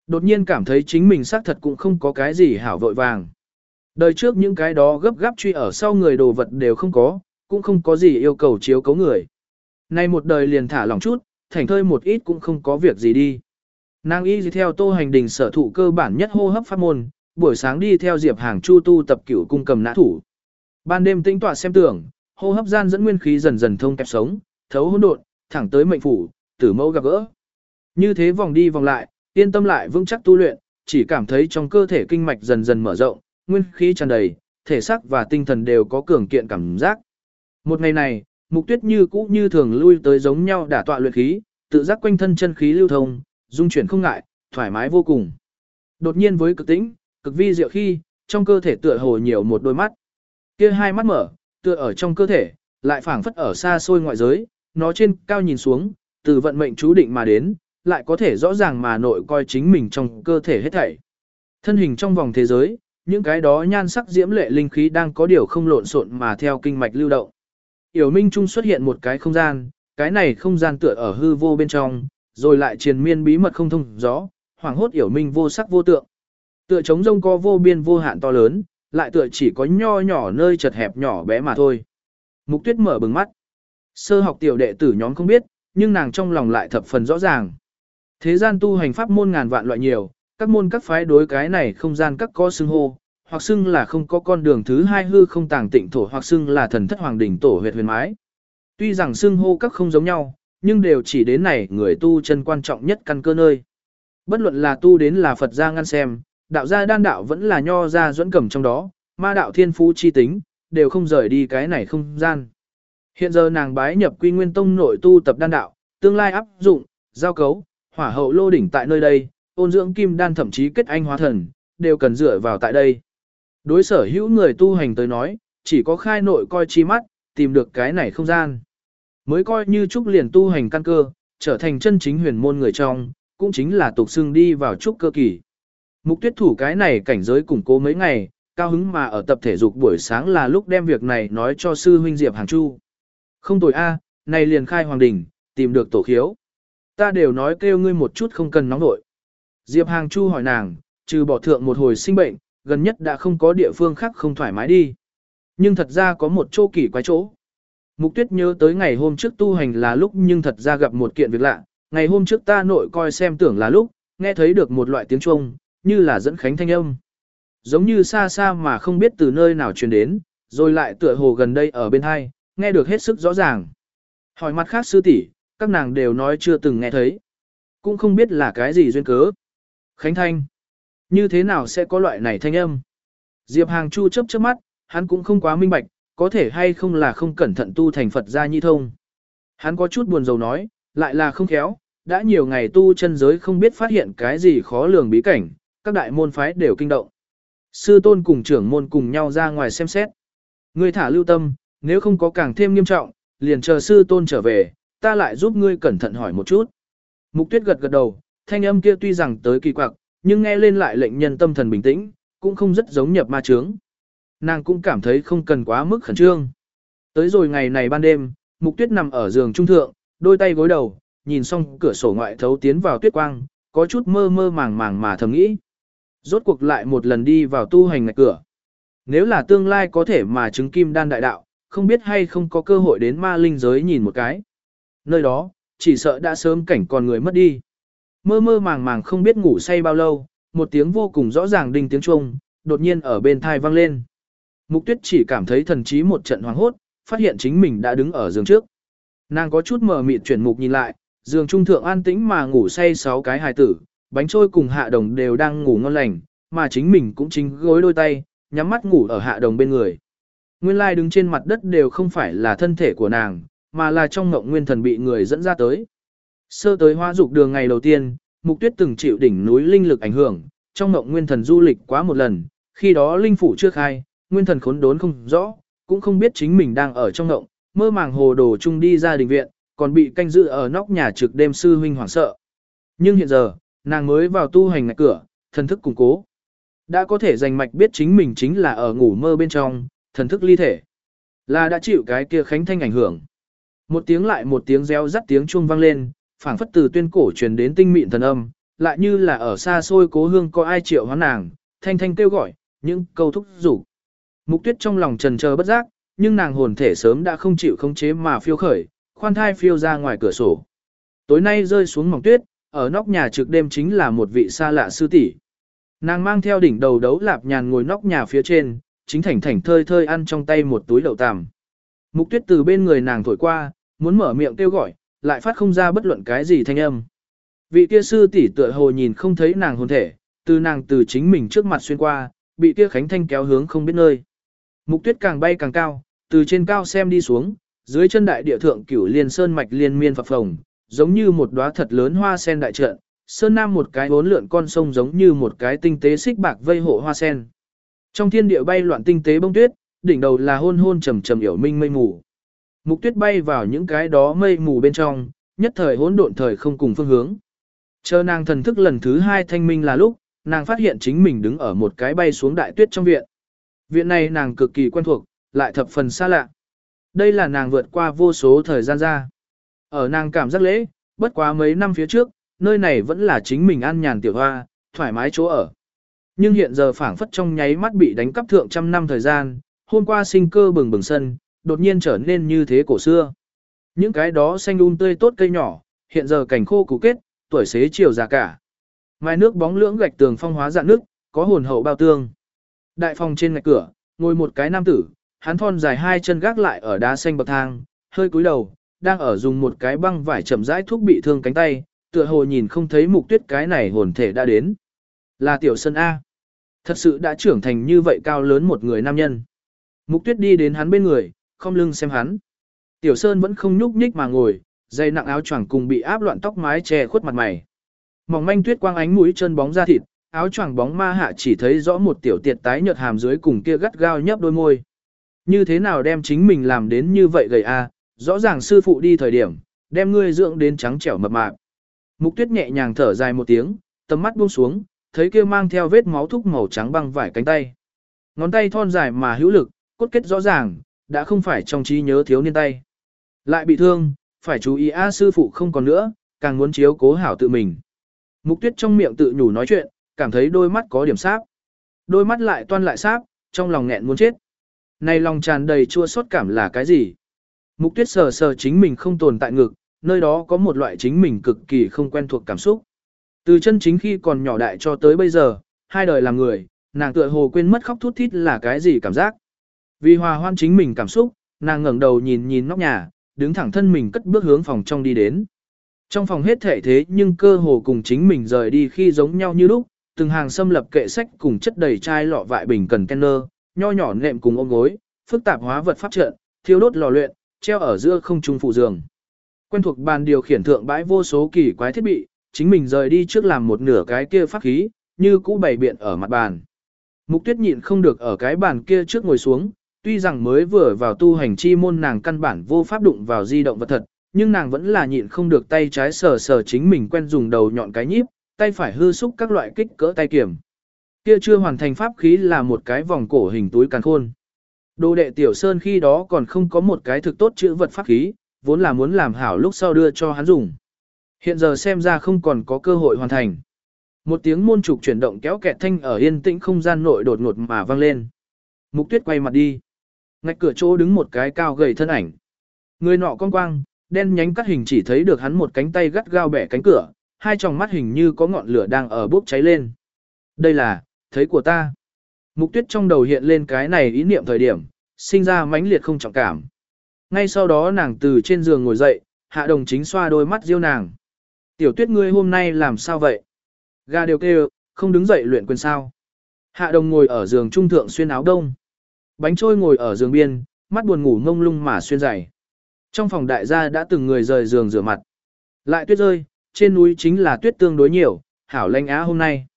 Đột nhiên cảm thấy chính mình xác thật cũng không có cái gì hảo vội vàng. Đời trước những cái đó gấp gáp truy ở sau người đồ vật đều không có, cũng không có gì yêu cầu chiếu cấu người. Nay một đời liền thả lòng chút, thảnh thơi một ít cũng không có việc gì đi. Nàng y theo tô hành đình sở thụ cơ bản nhất hô hấp pháp môn, buổi sáng đi theo Diệp Hàng Chu tu tập cửu cung cầm nã thủ. Ban đêm tinh tọa xem tưởng, hô hấp gian dẫn nguyên khí dần dần thông kẹp sống, thấu hỗn độn, thẳng tới mệnh phủ, tử mẫu gặp gỡ. Như thế vòng đi vòng lại, yên tâm lại vững chắc tu luyện, chỉ cảm thấy trong cơ thể kinh mạch dần dần mở rộng, nguyên khí tràn đầy, thể xác và tinh thần đều có cường kiện cảm giác. Một ngày này, Mục Tuyết như cũ như thường lui tới giống nhau đả tọa luyện khí, tự giác quanh thân chân khí lưu thông, dung chuyển không ngại, thoải mái vô cùng. Đột nhiên với cực tĩnh, cực vi diệu khi, trong cơ thể tựa hồ nhiều một đôi mắt. Kia hai mắt mở, tựa ở trong cơ thể, lại phảng phất ở xa xôi ngoại giới, nó trên cao nhìn xuống, từ vận mệnh chú định mà đến, lại có thể rõ ràng mà nội coi chính mình trong cơ thể hết thảy. Thân hình trong vòng thế giới, những cái đó nhan sắc diễm lệ linh khí đang có điều không lộn xộn mà theo kinh mạch lưu động. Yểu Minh Trung xuất hiện một cái không gian, cái này không gian tựa ở hư vô bên trong, rồi lại triền miên bí mật không thông gió, hoàng hốt Yểu Minh vô sắc vô tượng. Tựa trống rông có vô biên vô hạn to lớn, lại tựa chỉ có nho nhỏ nơi chật hẹp nhỏ bé mà thôi. Mục tuyết mở bừng mắt. Sơ học tiểu đệ tử nhóm không biết, nhưng nàng trong lòng lại thập phần rõ ràng. Thế gian tu hành pháp môn ngàn vạn loại nhiều, các môn các phái đối cái này không gian các có xưng hô, hoặc xưng là không có con đường thứ hai hư không tàng tịnh thổ hoặc xưng là thần thất hoàng đỉnh tổ huyệt huyền mái. Tuy rằng xưng hô các không giống nhau, nhưng đều chỉ đến này người tu chân quan trọng nhất căn cơ nơi. Bất luận là tu đến là Phật gia ngăn xem, đạo gia đan đạo vẫn là nho gia dẫn cầm trong đó, ma đạo thiên phú chi tính, đều không rời đi cái này không gian. Hiện giờ nàng bái nhập quy nguyên tông nội tu tập đan đạo, tương lai áp dụng, giao cấu, hỏa hậu lô đỉnh tại nơi đây, ôn dưỡng kim đan thậm chí kết anh hóa thần, đều cần dựa vào tại đây. Đối sở hữu người tu hành tới nói, chỉ có khai nội coi chi mắt, tìm được cái này không gian. Mới coi như trúc liền tu hành căn cơ, trở thành chân chính huyền môn người trong, cũng chính là tục xưng đi vào trúc cơ kỳ. Mục tuyết thủ cái này cảnh giới củng cố mấy ngày, cao hứng mà ở tập thể dục buổi sáng là lúc đem việc này nói cho sư huynh Diệp Hàng Chu. Không tồi a, này liền khai hoàng đỉnh, tìm được tổ khiếu. Ta đều nói kêu ngươi một chút không cần nóng nội. Diệp Hàng Chu hỏi nàng, trừ bỏ thượng một hồi sinh bệnh, gần nhất đã không có địa phương khác không thoải mái đi. Nhưng thật ra có một chỗ kỳ quái chỗ. Mục tuyết nhớ tới ngày hôm trước tu hành là lúc nhưng thật ra gặp một kiện việc lạ. Ngày hôm trước ta nội coi xem tưởng là lúc, nghe thấy được một loại tiếng chuông, như là dẫn khánh thanh âm. Giống như xa xa mà không biết từ nơi nào truyền đến, rồi lại tựa hồ gần đây ở bên hai, nghe được hết sức rõ ràng. Hỏi mặt khác sư tỷ, các nàng đều nói chưa từng nghe thấy. Cũng không biết là cái gì duyên cớ. Khánh thanh. Như thế nào sẽ có loại này thanh âm? Diệp Hàng Chu chấp chớp mắt, hắn cũng không quá minh bạch, có thể hay không là không cẩn thận tu thành Phật gia nhi thông. Hắn có chút buồn rầu nói, lại là không khéo, đã nhiều ngày tu chân giới không biết phát hiện cái gì khó lường bí cảnh, các đại môn phái đều kinh động. Sư tôn cùng trưởng môn cùng nhau ra ngoài xem xét. Ngươi thả lưu tâm, nếu không có càng thêm nghiêm trọng, liền chờ sư tôn trở về, ta lại giúp ngươi cẩn thận hỏi một chút. Mục tuyết gật gật đầu, thanh âm kia tuy rằng tới kỳ quặc, nhưng nghe lên lại lệnh nhân tâm thần bình tĩnh, cũng không rất giống nhập ma trướng. Nàng cũng cảm thấy không cần quá mức khẩn trương. Tới rồi ngày này ban đêm, mục tuyết nằm ở giường trung thượng, đôi tay gối đầu, nhìn xong cửa sổ ngoại thấu tiến vào tuyết quang, có chút mơ mơ màng màng mà thầm nghĩ. Rốt cuộc lại một lần đi vào tu hành ngạch cửa. Nếu là tương lai có thể mà chứng kim đan đại đạo, không biết hay không có cơ hội đến ma linh giới nhìn một cái. Nơi đó, chỉ sợ đã sớm cảnh còn người mất đi. Mơ mơ màng màng không biết ngủ say bao lâu, một tiếng vô cùng rõ ràng đinh tiếng chuông, đột nhiên ở bên thai vang lên. Mục tuyết chỉ cảm thấy thần trí một trận hoảng hốt, phát hiện chính mình đã đứng ở giường trước. Nàng có chút mờ mịt chuyển mục nhìn lại, giường trung thượng an tĩnh mà ngủ say sáu cái hài tử, bánh trôi cùng hạ đồng đều đang ngủ ngon lành, mà chính mình cũng chính gối đôi tay, nhắm mắt ngủ ở hạ đồng bên người. Nguyên lai đứng trên mặt đất đều không phải là thân thể của nàng, mà là trong ngộng nguyên thần bị người dẫn ra tới. Sơ tới hoa dục đường ngày đầu tiên, mục tuyết từng chịu đỉnh núi linh lực ảnh hưởng, trong ngộng nguyên thần du lịch quá một lần, khi đó linh phủ chưa khai, nguyên thần khốn đốn không rõ, cũng không biết chính mình đang ở trong ngộng, mơ màng hồ đồ chung đi ra đình viện, còn bị canh giữ ở nóc nhà trực đêm sư huynh hoảng sợ. Nhưng hiện giờ, nàng mới vào tu hành ngạch cửa, thần thức củng cố. Đã có thể giành mạch biết chính mình chính là ở ngủ mơ bên trong, thần thức ly thể. Là đã chịu cái kia khánh thanh ảnh hưởng. Một tiếng lại một tiếng reo rắt tiếng chuông vang lên, phảng phất từ tuyên cổ truyền đến tinh mịn thần âm, lại như là ở xa xôi cố hương có ai triệu hoán nàng, thanh thanh kêu gọi, những câu thúc rủ. Mục tuyết trong lòng trần chờ bất giác, nhưng nàng hồn thể sớm đã không chịu khống chế mà phiêu khởi, khoan thai phiêu ra ngoài cửa sổ. Tối nay rơi xuống mỏng tuyết, ở nóc nhà trực đêm chính là một vị xa lạ sư tỷ. Nàng mang theo đỉnh đầu đấu lạp nhàn ngồi nóc nhà phía trên, chính thảnh thảnh thơi thơi ăn trong tay một túi đậu tằm. Mục tuyết từ bên người nàng thổi qua, Muốn mở miệng kêu gọi, lại phát không ra bất luận cái gì thanh âm. Vị kia sư tỷ tựa hồ nhìn không thấy nàng hồn thể, từ nàng từ chính mình trước mặt xuyên qua, bị kia khánh thanh kéo hướng không biết nơi. Mục tuyết càng bay càng cao, từ trên cao xem đi xuống, dưới chân đại địa thượng cửu liên sơn mạch liên miên phập phồng, giống như một đóa thật lớn hoa sen đại trận, sơn nam một cái bốn lượn con sông giống như một cái tinh tế xích bạc vây hộ hoa sen. Trong thiên địa bay loạn tinh tế bông tuyết, đỉnh đầu là hôn hôn trầm trầm hiểu minh mây mù. Mục tuyết bay vào những cái đó mây mù bên trong, nhất thời hỗn độn thời không cùng phương hướng. Chờ nàng thần thức lần thứ hai thanh minh là lúc, nàng phát hiện chính mình đứng ở một cái bay xuống đại tuyết trong viện. Viện này nàng cực kỳ quen thuộc, lại thập phần xa lạ. Đây là nàng vượt qua vô số thời gian ra. Ở nàng cảm giác lễ, bất quá mấy năm phía trước, nơi này vẫn là chính mình an nhàn tiểu hoa, thoải mái chỗ ở. Nhưng hiện giờ phảng phất trong nháy mắt bị đánh cắp thượng trăm năm thời gian, hôm qua sinh cơ bừng bừng sân, đột nhiên trở nên như thế cổ xưa. Những cái đó xanh um tươi tốt cây nhỏ, hiện giờ cảnh khô củ kết, tuổi xế chiều già cả. Mai nước bóng lưỡng gạch tường phong hóa dạng nước, có hồn hậu bao tương. Đại phòng trên ngạch cửa, ngồi một cái nam tử, hắn thon dài hai chân gác lại ở đá xanh bậc thang, hơi cúi đầu, đang ở dùng một cái băng vải chậm rãi thuốc bị thương cánh tay, tựa hồ nhìn không thấy mục tuyết cái này hồn thể đã đến. Là tiểu sân A. Thật sự đã trưởng thành như vậy cao lớn một người nam nhân. Mục tuyết đi đến hắn bên người, không lưng xem hắn. Tiểu sơn vẫn không nhúc nhích mà ngồi, dây nặng áo choàng cùng bị áp loạn tóc mái che khuất mặt mày. Mỏng manh tuyết quang ánh mũi chân bóng da thịt, áo choàng bóng ma hạ chỉ thấy rõ một tiểu tiệt tái nhợt hàm dưới cùng kia gắt gao nhấp đôi môi. Như thế nào đem chính mình làm đến như vậy gầy a? Rõ ràng sư phụ đi thời điểm, đem ngươi dưỡng đến trắng trẻo mập mạp. Mục tuyết nhẹ nhàng thở dài một tiếng, tầm mắt buông xuống, thấy kia mang theo vết máu thúc màu trắng băng vải cánh tay. Ngón tay thon dài mà hữu lực, cốt kết rõ ràng, đã không phải trong trí nhớ thiếu niên tay. Lại bị thương, phải chú ý a sư phụ không còn nữa, càng muốn chiếu cố hảo tự mình. Mục tuyết trong miệng tự nhủ nói chuyện, cảm thấy đôi mắt có điểm sáp. Đôi mắt lại toan lại sáp, trong lòng nghẹn muốn chết. Này lòng tràn đầy chua xót cảm là cái gì? Mục tuyết sờ sờ chính mình không tồn tại ngực, nơi đó có một loại chính mình cực kỳ không quen thuộc cảm xúc. Từ chân chính khi còn nhỏ đại cho tới bây giờ, hai đời làm người, nàng tựa hồ quên mất khóc thút thít là cái gì cảm giác. Vì hòa hoan chính mình cảm xúc, nàng ngẩng đầu nhìn nhìn nóc nhà, đứng thẳng thân mình cất bước hướng phòng trong đi đến. Trong phòng hết thể thế nhưng cơ hồ cùng chính mình rời đi khi giống nhau như lúc, từng hàng xâm lập kệ sách cùng chất đầy chai lọ vại bình cần kenner, nho nhỏ nệm cùng ôm gối, phức tạp hóa vật pháp trận, thiêu đốt lò luyện, treo ở giữa không trung phụ giường. Quen thuộc bàn điều khiển thượng bãi vô số kỳ quái thiết bị, chính mình rời đi trước làm một nửa cái kia pháp khí, như cũ bày biện ở mặt bàn. Mục tuyết nhịn không được ở cái bàn kia trước ngồi xuống, tuy rằng mới vừa vào tu hành chi môn nàng căn bản vô pháp đụng vào di động vật thật, nhưng nàng vẫn là nhịn không được tay trái sờ sờ chính mình quen dùng đầu nhọn cái nhíp, tay phải hư xúc các loại kích cỡ tay kiểm. Kia chưa hoàn thành pháp khí là một cái vòng cổ hình túi càn khôn. Đồ đệ tiểu sơn khi đó còn không có một cái thực tốt chữ vật pháp khí, vốn là muốn làm hảo lúc sau đưa cho hắn dùng. Hiện giờ xem ra không còn có cơ hội hoàn thành. Một tiếng môn trục chuyển động kéo kẹt thanh ở yên tĩnh không gian nội đột ngột mà vang lên. Mục tuyết quay mặt đi. Ngạch cửa chỗ đứng một cái cao gầy thân ảnh. Người nọ con quang, đen nhánh cắt hình chỉ thấy được hắn một cánh tay gắt gao bẻ cánh cửa, hai tròng mắt hình như có ngọn lửa đang ở bốc cháy lên. Đây là, thấy của ta. Mục tuyết trong đầu hiện lên cái này ý niệm thời điểm, sinh ra mãnh liệt không trọng cảm. Ngay sau đó nàng từ trên giường ngồi dậy, hạ đồng chính xoa đôi mắt riêu nàng. Tiểu tuyết ngươi hôm nay làm sao vậy? Ga đều kêu, không đứng dậy luyện quyền sao. Hạ đồng ngồi ở giường trung thượng xuyên áo đông. Bánh trôi ngồi ở giường biên, mắt buồn ngủ ngông lung mà xuyên dày. Trong phòng đại gia đã từng người rời giường rửa mặt. Lại tuyết rơi, trên núi chính là tuyết tương đối nhiều, hảo lanh á hôm nay.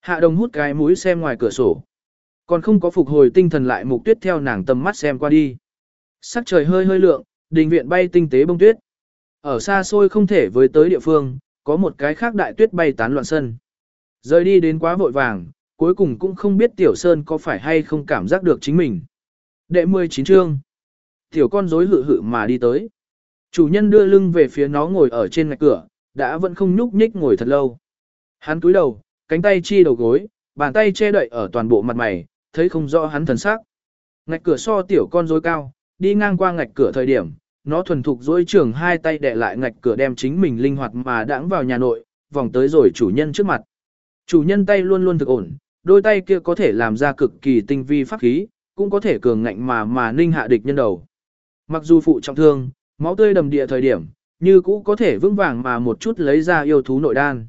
Hạ đồng hút cái mũi xem ngoài cửa sổ. Còn không có phục hồi tinh thần lại mục tuyết theo nàng tầm mắt xem qua đi. Sắc trời hơi hơi lượng, đình viện bay tinh tế bông tuyết. Ở xa xôi không thể với tới địa phương, có một cái khác đại tuyết bay tán loạn sân. Rời đi đến quá vội vàng, cuối cùng cũng không biết Tiểu Sơn có phải hay không cảm giác được chính mình. Đệ 19 chương. Tiểu con rối hự hự mà đi tới. Chủ nhân đưa lưng về phía nó ngồi ở trên ngạch cửa, đã vẫn không nhúc nhích ngồi thật lâu. Hắn cúi đầu, cánh tay chi đầu gối, bàn tay che đậy ở toàn bộ mặt mày, thấy không rõ hắn thần sắc. Ngạch cửa so tiểu con rối cao, đi ngang qua ngạch cửa thời điểm, nó thuần thục dối trường hai tay đè lại ngạch cửa đem chính mình linh hoạt mà đãng vào nhà nội, vòng tới rồi chủ nhân trước mặt. Chủ nhân tay luôn luôn thực ổn, đôi tay kia có thể làm ra cực kỳ tinh vi pháp khí, cũng có thể cường ngạnh mà mà ninh hạ địch nhân đầu. Mặc dù phụ trọng thương, Máu tươi đầm địa thời điểm, như cũ có thể vững vàng mà một chút lấy ra yêu thú nội đan.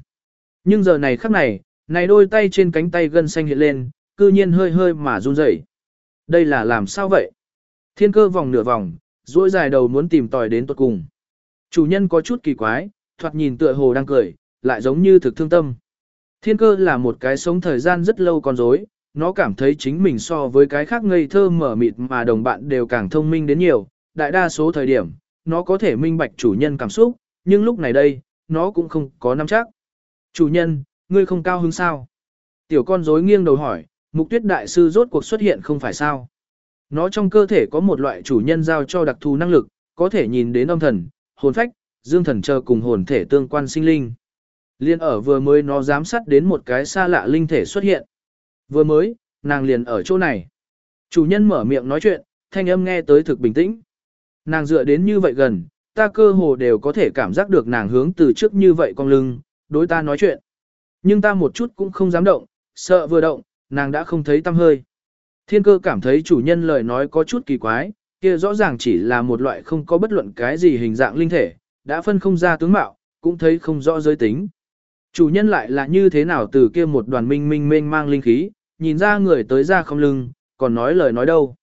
Nhưng giờ này khắc này, này đôi tay trên cánh tay gân xanh hiện lên, cư nhiên hơi hơi mà run rẩy. Đây là làm sao vậy? Thiên cơ vòng nửa vòng, duỗi dài đầu muốn tìm tòi đến tuột cùng. Chủ nhân có chút kỳ quái, thoạt nhìn tựa hồ đang cười, lại giống như thực thương tâm. Thiên cơ là một cái sống thời gian rất lâu con rối, nó cảm thấy chính mình so với cái khác ngây thơ mở mịt mà đồng bạn đều càng thông minh đến nhiều, đại đa số thời điểm, nó có thể minh bạch chủ nhân cảm xúc, nhưng lúc này đây, nó cũng không có nắm chắc. Chủ nhân, ngươi không cao hứng sao? Tiểu con rối nghiêng đầu hỏi, mục tuyết đại sư rốt cuộc xuất hiện không phải sao? Nó trong cơ thể có một loại chủ nhân giao cho đặc thù năng lực, có thể nhìn đến âm thần, hồn phách, dương thần chờ cùng hồn thể tương quan sinh linh. Liên ở vừa mới nó giám sát đến một cái xa lạ linh thể xuất hiện. Vừa mới, nàng liền ở chỗ này. Chủ nhân mở miệng nói chuyện, thanh âm nghe tới thực bình tĩnh. Nàng dựa đến như vậy gần, ta cơ hồ đều có thể cảm giác được nàng hướng từ trước như vậy con lưng, đối ta nói chuyện. Nhưng ta một chút cũng không dám động, sợ vừa động, nàng đã không thấy tâm hơi. Thiên cơ cảm thấy chủ nhân lời nói có chút kỳ quái, kia rõ ràng chỉ là một loại không có bất luận cái gì hình dạng linh thể, đã phân không ra tướng mạo, cũng thấy không rõ giới tính. Chủ nhân lại là như thế nào từ kia một đoàn minh minh mênh mang linh khí, nhìn ra người tới ra không lưng, còn nói lời nói đâu.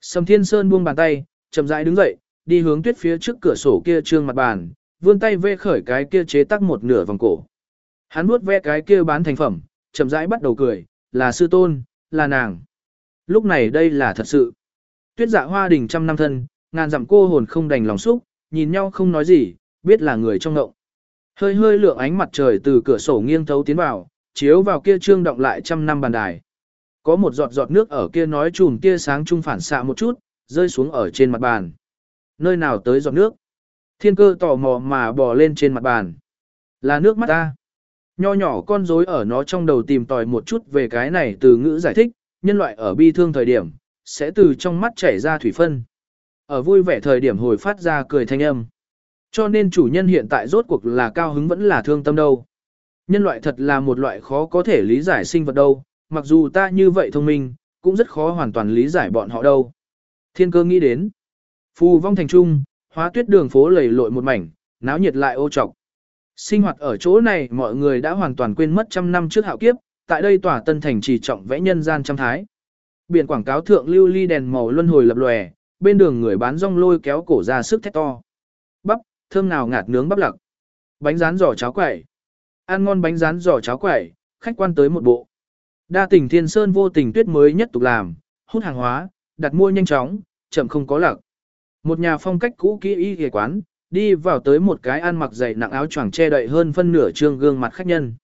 Sầm Thiên Sơn buông bàn tay, chậm rãi đứng dậy, đi hướng tuyết phía trước cửa sổ kia trương mặt bàn, vươn tay vê khởi cái kia chế tắc một nửa vòng cổ. Hắn nuốt ve cái kia bán thành phẩm, chậm rãi bắt đầu cười, là sư tôn, là nàng. Lúc này đây là thật sự. Tuyết dạ hoa đình trăm năm thân, ngàn dặm cô hồn không đành lòng xúc, nhìn nhau không nói gì, biết là người trong ngộng. Hơi hơi lượng ánh mặt trời từ cửa sổ nghiêng thấu tiến vào, chiếu vào kia trương động lại trăm năm bàn đài. Có một giọt giọt nước ở kia nói chùm tia sáng trung phản xạ một chút, rơi xuống ở trên mặt bàn. Nơi nào tới giọt nước? Thiên cơ tò mò mà bò lên trên mặt bàn. Là nước mắt ta. Nho nhỏ con rối ở nó trong đầu tìm tòi một chút về cái này từ ngữ giải thích, nhân loại ở bi thương thời điểm, sẽ từ trong mắt chảy ra thủy phân. Ở vui vẻ thời điểm hồi phát ra cười thanh âm. Cho nên chủ nhân hiện tại rốt cuộc là cao hứng vẫn là thương tâm đâu. Nhân loại thật là một loại khó có thể lý giải sinh vật đâu, mặc dù ta như vậy thông minh, cũng rất khó hoàn toàn lý giải bọn họ đâu. Thiên cơ nghĩ đến. Phù vong thành trung, hóa tuyết đường phố lầy lội một mảnh, náo nhiệt lại ô trọc. Sinh hoạt ở chỗ này mọi người đã hoàn toàn quên mất trăm năm trước hạo kiếp, tại đây tòa tân thành chỉ trọng vẽ nhân gian trăm thái. Biển quảng cáo thượng lưu ly đèn màu luân hồi lập lòe, bên đường người bán rong lôi kéo cổ ra sức thét to. Bắp, thơm nào ngạt nướng bắp lặc. Bánh rán giò cháo quẩy. Ăn ngon bánh rán giò cháo quẩy, khách quan tới một bộ. Đa tình thiên sơn vô tình tuyết mới nhất tục làm, hút hàng hóa, đặt mua nhanh chóng, chậm không có lặc. Một nhà phong cách cũ kỹ y ghề quán, đi vào tới một cái ăn mặc dày nặng áo choàng che đậy hơn phân nửa trương gương mặt khách nhân.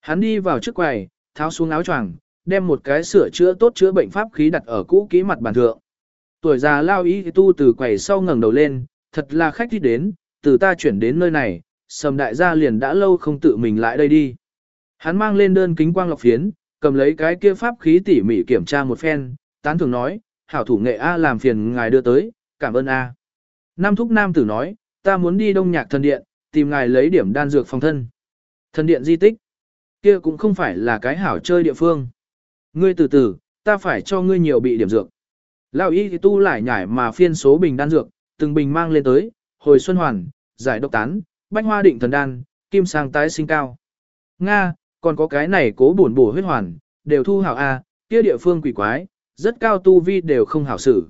Hắn đi vào trước quầy, tháo xuống áo choàng, đem một cái sửa chữa tốt chữa bệnh pháp khí đặt ở cũ kỹ mặt bàn thượng. Tuổi già lao ý tu từ quầy sau ngẩng đầu lên, thật là khách đi đến, từ ta chuyển đến nơi này, sầm đại gia liền đã lâu không tự mình lại đây đi. Hắn mang lên đơn kính quang lọc phiến, cầm lấy cái kia pháp khí tỉ mỉ kiểm tra một phen, tán thường nói, hảo thủ nghệ A làm phiền ngài đưa tới, cảm ơn A. Nam thúc nam tử nói, ta muốn đi đông nhạc thần điện, tìm ngài lấy điểm đan dược phòng thân. Thần điện di tích, kia cũng không phải là cái hảo chơi địa phương. Ngươi từ từ, ta phải cho ngươi nhiều bị điểm dược. Lão y thì tu lại nhảy mà phiên số bình đan dược, từng bình mang lên tới, hồi xuân hoàn, giải độc tán, bách hoa định thần đan, kim sang tái sinh cao. Nga, còn có cái này cố bổn bổ huyết hoàn, đều thu hảo A, kia địa phương quỷ quái, rất cao tu vi đều không hảo xử.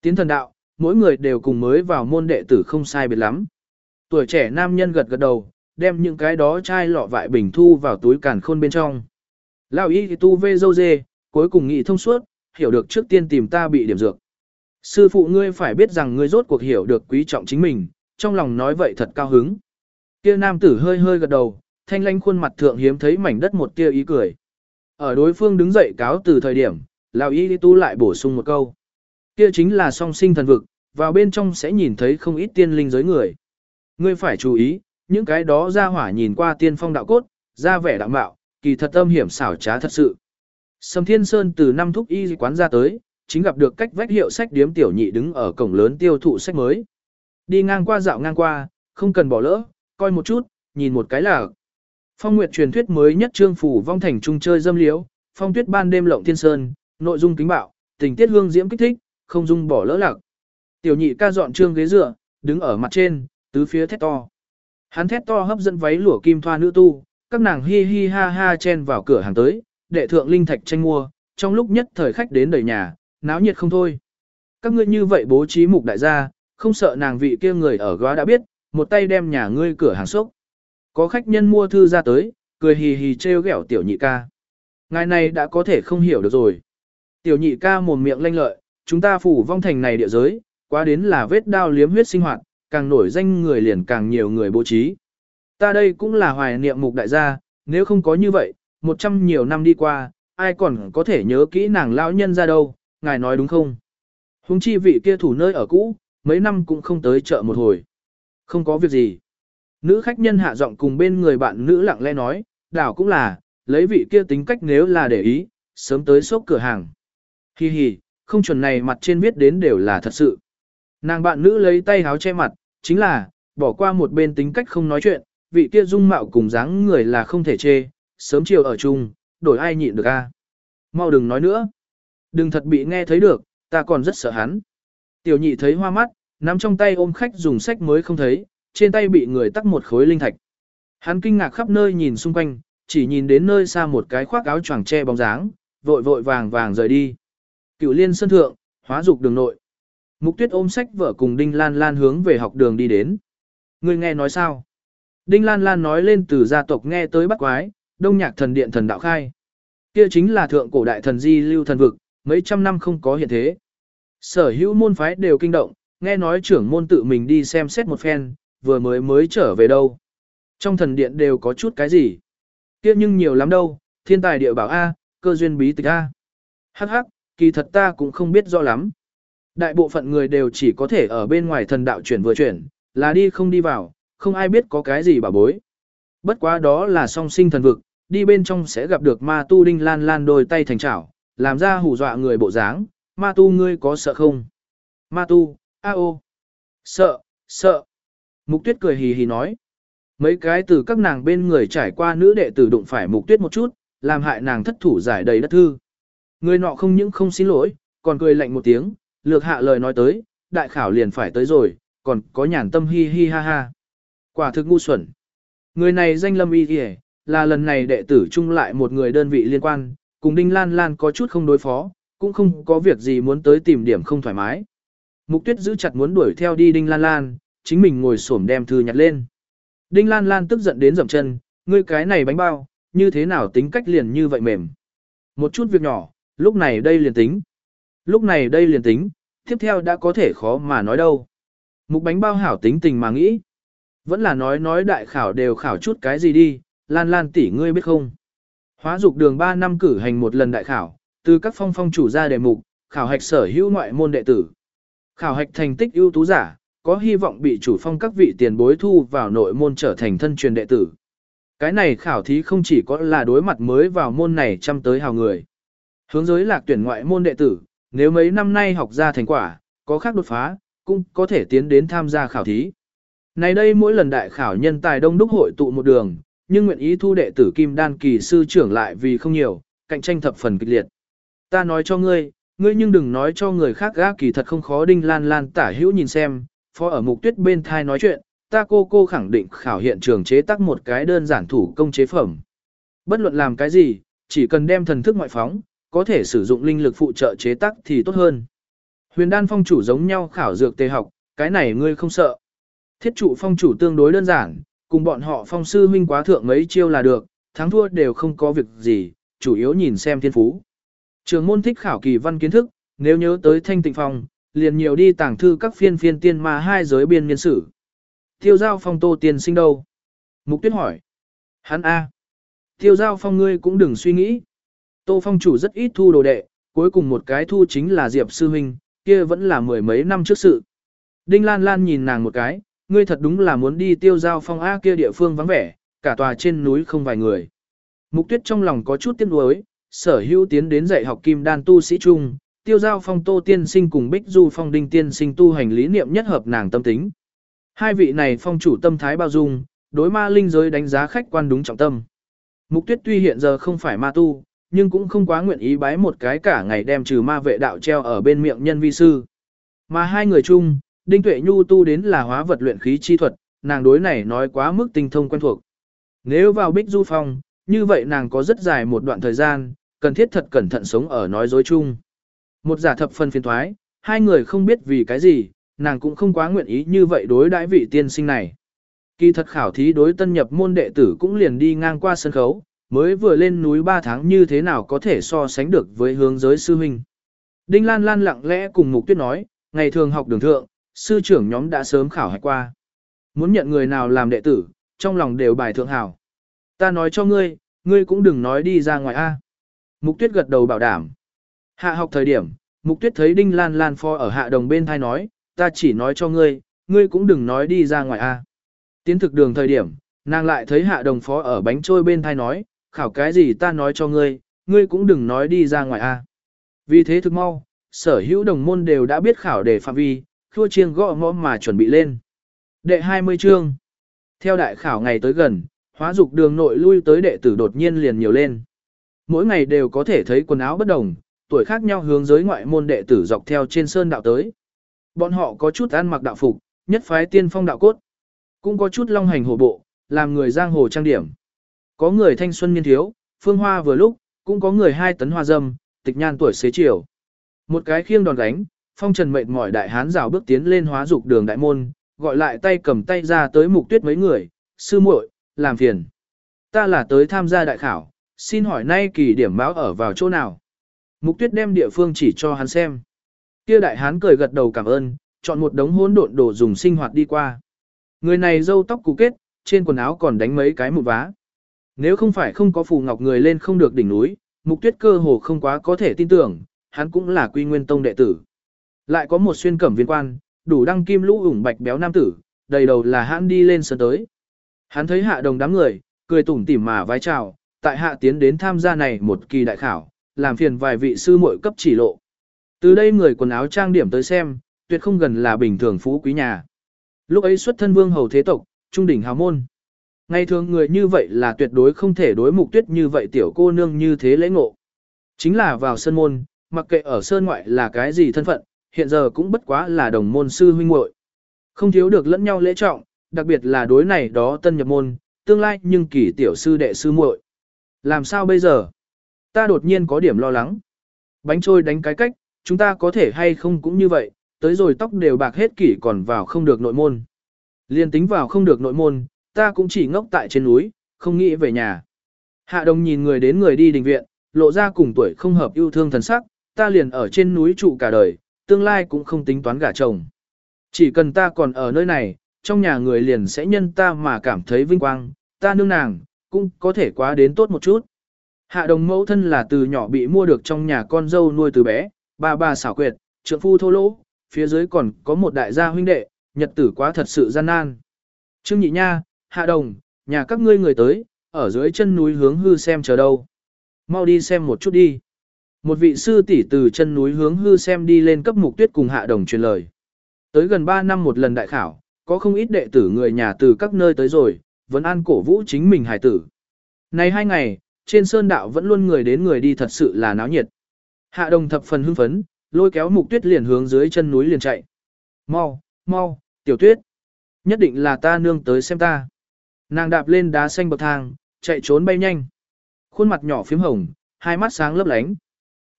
Tiến thần đạo, mỗi người đều cùng mới vào môn đệ tử không sai biệt lắm. Tuổi trẻ nam nhân gật gật đầu, đem những cái đó chai lọ vại bình thu vào túi càn khôn bên trong. Lão y thì tu vê dâu dê, cuối cùng nghĩ thông suốt, hiểu được trước tiên tìm ta bị điểm dược. Sư phụ ngươi phải biết rằng ngươi rốt cuộc hiểu được quý trọng chính mình, trong lòng nói vậy thật cao hứng. Kia nam tử hơi hơi gật đầu, thanh lanh khuôn mặt thượng hiếm thấy mảnh đất một tia ý cười. Ở đối phương đứng dậy cáo từ thời điểm, lão y tu lại bổ sung một câu. Kia chính là song sinh thần vực, vào bên trong sẽ nhìn thấy không ít tiên linh giới người. Ngươi phải chú ý, những cái đó ra hỏa nhìn qua tiên phong đạo cốt, ra vẻ đạo mạo, kỳ thật âm hiểm xảo trá thật sự. Sầm Thiên Sơn từ năm thúc y quán ra tới, chính gặp được cách vách hiệu sách điếm tiểu nhị đứng ở cổng lớn tiêu thụ sách mới. Đi ngang qua dạo ngang qua, không cần bỏ lỡ, coi một chút, nhìn một cái là. Phong Nguyệt truyền thuyết mới nhất trương phủ vong thành trung chơi dâm liếu, phong tuyết ban đêm lộng thiên sơn, nội dung kính bạo, tình tiết hương diễm kích thích, không dung bỏ lỡ lạc. Tiểu nhị ca dọn trương ghế dựa, đứng ở mặt trên, tứ phía thét to. Hắn thét to hấp dẫn váy lụa kim thoa nữ tu, các nàng hi hi ha ha chen vào cửa hàng tới, đệ thượng linh thạch tranh mua, trong lúc nhất thời khách đến đầy nhà, náo nhiệt không thôi. Các ngươi như vậy bố trí mục đại gia, không sợ nàng vị kia người ở góa đã biết, một tay đem nhà ngươi cửa hàng sốc. Có khách nhân mua thư ra tới, cười hì hì trêu ghẹo tiểu nhị ca. Ngài này đã có thể không hiểu được rồi. Tiểu nhị ca mồm miệng lanh lợi, chúng ta phủ vong thành này địa giới, quá đến là vết đao liếm huyết sinh hoạt, càng nổi danh người liền càng nhiều người bố trí. Ta đây cũng là hoài niệm mục đại gia, nếu không có như vậy, một trăm nhiều năm đi qua, ai còn có thể nhớ kỹ nàng lão nhân ra đâu, ngài nói đúng không? Hùng chi vị kia thủ nơi ở cũ, mấy năm cũng không tới chợ một hồi. Không có việc gì. Nữ khách nhân hạ giọng cùng bên người bạn nữ lặng lẽ nói, đảo cũng là, lấy vị kia tính cách nếu là để ý, sớm tới sốc cửa hàng. Hi hi, không chuẩn này mặt trên viết đến đều là thật sự. Nàng bạn nữ lấy tay háo che mặt, chính là, bỏ qua một bên tính cách không nói chuyện, vị kia dung mạo cùng dáng người là không thể chê, sớm chiều ở chung, đổi ai nhịn được a? Mau đừng nói nữa. Đừng thật bị nghe thấy được, ta còn rất sợ hắn. Tiểu nhị thấy hoa mắt, nắm trong tay ôm khách dùng sách mới không thấy, trên tay bị người tắc một khối linh thạch. Hắn kinh ngạc khắp nơi nhìn xung quanh, chỉ nhìn đến nơi xa một cái khoác áo choàng che bóng dáng, vội vội vàng vàng rời đi. Cựu liên sân thượng, hóa dục đường nội. Mục tuyết ôm sách vợ cùng Đinh Lan Lan hướng về học đường đi đến. Người nghe nói sao? Đinh Lan Lan nói lên từ gia tộc nghe tới bắt quái, đông nhạc thần điện thần đạo khai. Kia chính là thượng cổ đại thần di lưu thần vực, mấy trăm năm không có hiện thế. Sở hữu môn phái đều kinh động, nghe nói trưởng môn tự mình đi xem xét một phen, vừa mới mới trở về đâu. Trong thần điện đều có chút cái gì. Kia nhưng nhiều lắm đâu, thiên tài địa bảo A, cơ duyên bí tịch A. Hắc hắc, kỳ thật ta cũng không biết rõ lắm. Đại bộ phận người đều chỉ có thể ở bên ngoài thần đạo chuyển vừa chuyển, là đi không đi vào, không ai biết có cái gì bảo bối. Bất quá đó là song sinh thần vực, đi bên trong sẽ gặp được ma tu đinh lan lan đôi tay thành chảo, làm ra hù dọa người bộ dáng, ma tu ngươi có sợ không? Ma tu, a ô. Sợ, sợ. Mục tuyết cười hì hì nói. Mấy cái từ các nàng bên người trải qua nữ đệ tử đụng phải mục tuyết một chút, làm hại nàng thất thủ giải đầy đất thư. Người nọ không những không xin lỗi, còn cười lạnh một tiếng, lược hạ lời nói tới, đại khảo liền phải tới rồi, còn có nhàn tâm hi hi ha ha. Quả thực ngu xuẩn. Người này danh lâm y kìa, là lần này đệ tử chung lại một người đơn vị liên quan, cùng Đinh Lan Lan có chút không đối phó, cũng không có việc gì muốn tới tìm điểm không thoải mái. Mục tuyết giữ chặt muốn đuổi theo đi Đinh Lan Lan, chính mình ngồi xổm đem thư nhặt lên. Đinh Lan Lan tức giận đến dậm chân, ngươi cái này bánh bao, như thế nào tính cách liền như vậy mềm. Một chút việc nhỏ, lúc này đây liền tính. Lúc này đây liền tính, tiếp theo đã có thể khó mà nói đâu. Mục bánh bao hảo tính tình mà nghĩ. Vẫn là nói nói đại khảo đều khảo chút cái gì đi, Lan Lan tỷ ngươi biết không. Hóa dục đường 3 năm cử hành một lần đại khảo, từ các phong phong chủ ra đề mục, khảo hạch sở hữu ngoại môn đệ tử. Khảo hạch thành tích ưu tú giả, có hy vọng bị chủ phong các vị tiền bối thu vào nội môn trở thành thân truyền đệ tử. Cái này khảo thí không chỉ có là đối mặt mới vào môn này chăm tới hào người. Hướng giới lạc tuyển ngoại môn đệ tử, nếu mấy năm nay học ra thành quả, có khác đột phá, cũng có thể tiến đến tham gia khảo thí. Này đây mỗi lần đại khảo nhân tài đông đúc hội tụ một đường, nhưng nguyện ý thu đệ tử kim đan kỳ sư trưởng lại vì không nhiều, cạnh tranh thập phần kịch liệt. Ta nói cho ngươi, ngươi nhưng đừng nói cho người khác gác kỳ thật không khó đinh lan lan tả hữu nhìn xem, phó ở mục tuyết bên thai nói chuyện, ta cô cô khẳng định khảo hiện trường chế tác một cái đơn giản thủ công chế phẩm. Bất luận làm cái gì, chỉ cần đem thần thức ngoại phóng, có thể sử dụng linh lực phụ trợ chế tác thì tốt hơn. Huyền đan phong chủ giống nhau khảo dược tề học, cái này ngươi không sợ. Thiết trụ phong chủ tương đối đơn giản, cùng bọn họ phong sư huynh quá thượng mấy chiêu là được, thắng thua đều không có việc gì, chủ yếu nhìn xem thiên phú. Trường môn thích khảo kỳ văn kiến thức, nếu nhớ tới thanh tịnh phong, liền nhiều đi tàng thư các phiên phiên tiên ma hai giới biên niên sử. Tiêu giao phong tô tiên sinh đâu? Mục tuyết hỏi. Hắn A. Tiêu giao phong ngươi cũng đừng suy nghĩ. Tô phong chủ rất ít thu đồ đệ, cuối cùng một cái thu chính là Diệp sư huynh, kia vẫn là mười mấy năm trước sự. Đinh Lan Lan nhìn nàng một cái, ngươi thật đúng là muốn đi tiêu giao phong A kia địa phương vắng vẻ, cả tòa trên núi không vài người. Mục tuyết trong lòng có chút tiếc nuối, sở hữu tiến đến dạy học kim đan tu sĩ trung, tiêu giao phong tô tiên sinh cùng bích du phong đinh tiên sinh tu hành lý niệm nhất hợp nàng tâm tính. Hai vị này phong chủ tâm thái bao dung, đối ma linh giới đánh giá khách quan đúng trọng tâm. Mục tuyết tuy hiện giờ không phải ma tu, nhưng cũng không quá nguyện ý bái một cái cả ngày đem trừ ma vệ đạo treo ở bên miệng nhân vi sư. Mà hai người chung, Đinh Tuệ Nhu tu đến là hóa vật luyện khí chi thuật, nàng đối này nói quá mức tinh thông quen thuộc. Nếu vào Bích Du Phong, như vậy nàng có rất dài một đoạn thời gian, cần thiết thật cẩn thận sống ở nói dối chung. Một giả thập phân phiền thoái, hai người không biết vì cái gì, nàng cũng không quá nguyện ý như vậy đối đãi vị tiên sinh này. Kỳ thật khảo thí đối tân nhập môn đệ tử cũng liền đi ngang qua sân khấu, mới vừa lên núi 3 tháng như thế nào có thể so sánh được với hướng giới sư huynh. Đinh Lan Lan lặng lẽ cùng Mục Tuyết nói, ngày thường học đường thượng, sư trưởng nhóm đã sớm khảo hạch qua. Muốn nhận người nào làm đệ tử, trong lòng đều bài thượng hảo. Ta nói cho ngươi, ngươi cũng đừng nói đi ra ngoài A. Mục Tuyết gật đầu bảo đảm. Hạ học thời điểm, Mục Tuyết thấy Đinh Lan Lan pho ở hạ đồng bên thai nói, ta chỉ nói cho ngươi, ngươi cũng đừng nói đi ra ngoài A. Tiến thực đường thời điểm, nàng lại thấy hạ đồng phó ở bánh trôi bên thai nói, khảo cái gì ta nói cho ngươi, ngươi cũng đừng nói đi ra ngoài A. Vì thế thực mau, sở hữu đồng môn đều đã biết khảo đề phạm vi, khua chiêng gõ ngõ mà chuẩn bị lên. Đệ 20 chương. Theo đại khảo ngày tới gần, hóa dục đường nội lui tới đệ tử đột nhiên liền nhiều lên. Mỗi ngày đều có thể thấy quần áo bất đồng, tuổi khác nhau hướng giới ngoại môn đệ tử dọc theo trên sơn đạo tới. Bọn họ có chút ăn mặc đạo phục, nhất phái tiên phong đạo cốt. Cũng có chút long hành hổ bộ, làm người giang hồ trang điểm. Có người thanh xuân niên thiếu, phương hoa vừa lúc, cũng có người hai tấn hoa dâm, tịch nhan tuổi xế chiều. Một cái khiêng đòn gánh, phong trần mệt mỏi đại hán rào bước tiến lên hóa dục đường đại môn, gọi lại tay cầm tay ra tới mục tuyết mấy người, sư muội, làm phiền. Ta là tới tham gia đại khảo, xin hỏi nay kỳ điểm báo ở vào chỗ nào. Mục tuyết đem địa phương chỉ cho hắn xem. Kia đại hán cười gật đầu cảm ơn, chọn một đống hỗn độn đồ dùng sinh hoạt đi qua. Người này râu tóc cú kết, trên quần áo còn đánh mấy cái một vá. Nếu không phải không có phù ngọc người lên không được đỉnh núi, mục tuyết cơ hồ không quá có thể tin tưởng, hắn cũng là quy nguyên tông đệ tử. Lại có một xuyên cẩm viên quan, đủ đăng kim lũ ủng bạch béo nam tử, đầy đầu là hắn đi lên sân tới. Hắn thấy hạ đồng đám người, cười tủm tỉm mà vái chào, tại hạ tiến đến tham gia này một kỳ đại khảo, làm phiền vài vị sư muội cấp chỉ lộ. Từ đây người quần áo trang điểm tới xem, tuyệt không gần là bình thường phú quý nhà. Lúc ấy xuất thân vương hầu thế tộc, trung đỉnh hào môn. Ngày thường người như vậy là tuyệt đối không thể đối mục tuyết như vậy tiểu cô nương như thế lễ ngộ. Chính là vào sơn môn, mặc kệ ở sơn ngoại là cái gì thân phận, hiện giờ cũng bất quá là đồng môn sư huynh muội. Không thiếu được lẫn nhau lễ trọng, đặc biệt là đối này đó tân nhập môn, tương lai nhưng kỳ tiểu sư đệ sư muội. Làm sao bây giờ? Ta đột nhiên có điểm lo lắng. Bánh trôi đánh cái cách, chúng ta có thể hay không cũng như vậy, tới rồi tóc đều bạc hết kỷ còn vào không được nội môn. Liên tính vào không được nội môn, ta cũng chỉ ngốc tại trên núi, không nghĩ về nhà. Hạ đồng nhìn người đến người đi đình viện, lộ ra cùng tuổi không hợp yêu thương thần sắc, ta liền ở trên núi trụ cả đời, tương lai cũng không tính toán gả chồng. Chỉ cần ta còn ở nơi này, trong nhà người liền sẽ nhân ta mà cảm thấy vinh quang, ta nương nàng, cũng có thể quá đến tốt một chút. Hạ đồng mẫu thân là từ nhỏ bị mua được trong nhà con dâu nuôi từ bé, bà bà xảo quyệt, trượng phu thô lỗ, phía dưới còn có một đại gia huynh đệ, nhật tử quá thật sự gian nan. Trương nhị nha, hạ đồng, nhà các ngươi người tới, ở dưới chân núi hướng hư xem chờ đâu. Mau đi xem một chút đi. Một vị sư tỷ từ chân núi hướng hư xem đi lên cấp mục tuyết cùng hạ đồng truyền lời. Tới gần 3 năm một lần đại khảo, có không ít đệ tử người nhà từ các nơi tới rồi, vẫn an cổ vũ chính mình hải tử. Này hai ngày, trên sơn đạo vẫn luôn người đến người đi thật sự là náo nhiệt. Hạ đồng thập phần hưng phấn, lôi kéo mục tuyết liền hướng dưới chân núi liền chạy. Mau, mau, tiểu tuyết. Nhất định là ta nương tới xem ta. Nàng đạp lên đá xanh bậc thang, chạy trốn bay nhanh. Khuôn mặt nhỏ phím hồng, hai mắt sáng lấp lánh.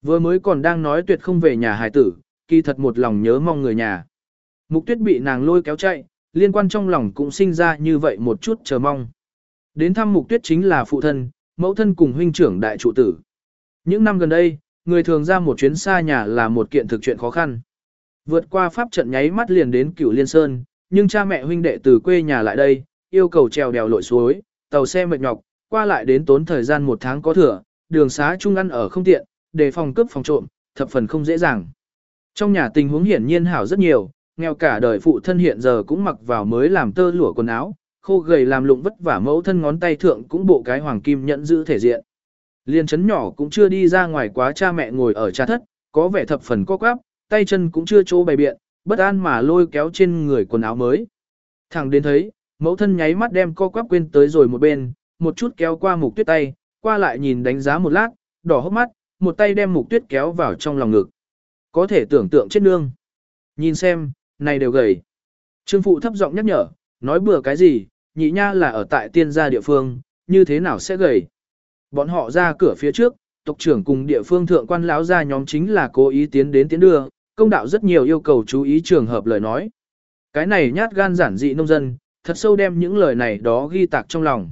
Vừa mới còn đang nói tuyệt không về nhà hài tử, kỳ thật một lòng nhớ mong người nhà. Mục tuyết bị nàng lôi kéo chạy, liên quan trong lòng cũng sinh ra như vậy một chút chờ mong. Đến thăm mục tuyết chính là phụ thân, mẫu thân cùng huynh trưởng đại trụ tử. Những năm gần đây, người thường ra một chuyến xa nhà là một kiện thực chuyện khó khăn. Vượt qua pháp trận nháy mắt liền đến cửu liên sơn, nhưng cha mẹ huynh đệ từ quê nhà lại đây, yêu cầu trèo đèo lội suối, tàu xe mệt nhọc, qua lại đến tốn thời gian một tháng có thừa, đường xá chung ăn ở không tiện, đề phòng cướp phòng trộm, thập phần không dễ dàng. Trong nhà tình huống hiển nhiên hảo rất nhiều, nghèo cả đời phụ thân hiện giờ cũng mặc vào mới làm tơ lụa quần áo, khô gầy làm lụng vất vả mẫu thân ngón tay thượng cũng bộ cái hoàng kim nhận giữ thể diện. Liên chấn nhỏ cũng chưa đi ra ngoài quá cha mẹ ngồi ở cha thất, có vẻ thập phần co quắp, tay chân cũng chưa chỗ bày biện, bất an mà lôi kéo trên người quần áo mới. Thẳng đến thấy, mẫu thân nháy mắt đem co quắp quên tới rồi một bên, một chút kéo qua mục tuyết tay, qua lại nhìn đánh giá một lát, đỏ hốc mắt, một tay đem mục tuyết kéo vào trong lòng ngực. Có thể tưởng tượng chết nương. Nhìn xem, này đều gầy. Trương phụ thấp giọng nhắc nhở, nói bừa cái gì, nhị nha là ở tại tiên gia địa phương, như thế nào sẽ gầy. Bọn họ ra cửa phía trước, tộc trưởng cùng địa phương thượng quan lão ra nhóm chính là cố ý tiến đến tiến đưa, công đạo rất nhiều yêu cầu chú ý trường hợp lời nói. Cái này nhát gan giản dị nông dân, thật sâu đem những lời này đó ghi tạc trong lòng.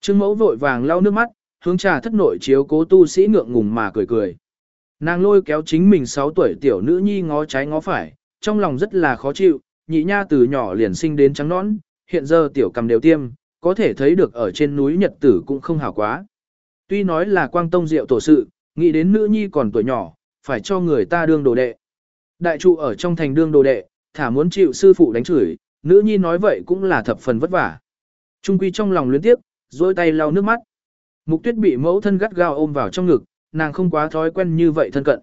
Trương mẫu vội vàng lau nước mắt, hướng trà thất nội chiếu cố tu sĩ ngượng ngùng mà cười cười. Nàng lôi kéo chính mình 6 tuổi tiểu nữ nhi ngó trái ngó phải, trong lòng rất là khó chịu, nhị nha từ nhỏ liền sinh đến trắng nõn, hiện giờ tiểu cầm đều tiêm, có thể thấy được ở trên núi Nhật tử cũng không hảo quá. Tuy nói là quang tông diệu tổ sự, nghĩ đến nữ nhi còn tuổi nhỏ, phải cho người ta đương đồ đệ. Đại trụ ở trong thành đương đồ đệ, thả muốn chịu sư phụ đánh chửi, nữ nhi nói vậy cũng là thập phần vất vả. Trung quy trong lòng luyến tiếp, dôi tay lau nước mắt. Mục tuyết bị mẫu thân gắt gao ôm vào trong ngực, nàng không quá thói quen như vậy thân cận.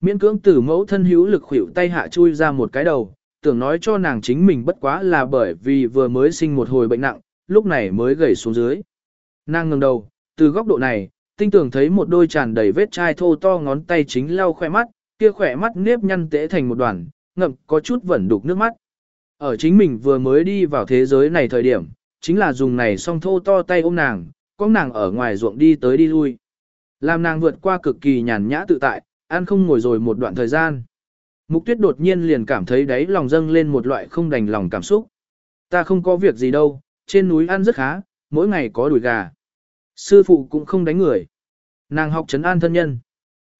Miễn cưỡng từ mẫu thân hữu lực khuỷu tay hạ chui ra một cái đầu, tưởng nói cho nàng chính mình bất quá là bởi vì vừa mới sinh một hồi bệnh nặng, lúc này mới gầy xuống dưới. Nàng ngẩng đầu, từ góc độ này, tinh tưởng thấy một đôi tràn đầy vết chai thô to ngón tay chính lau khỏe mắt, kia khỏe mắt nếp nhăn tễ thành một đoàn, ngậm có chút vẩn đục nước mắt. Ở chính mình vừa mới đi vào thế giới này thời điểm, chính là dùng này song thô to tay ôm nàng, có nàng ở ngoài ruộng đi tới đi lui. Làm nàng vượt qua cực kỳ nhàn nhã tự tại, ăn không ngồi rồi một đoạn thời gian. Mục tuyết đột nhiên liền cảm thấy đáy lòng dâng lên một loại không đành lòng cảm xúc. Ta không có việc gì đâu, trên núi ăn rất khá, mỗi ngày có đùi gà. Sư phụ cũng không đánh người. Nàng học trấn an thân nhân.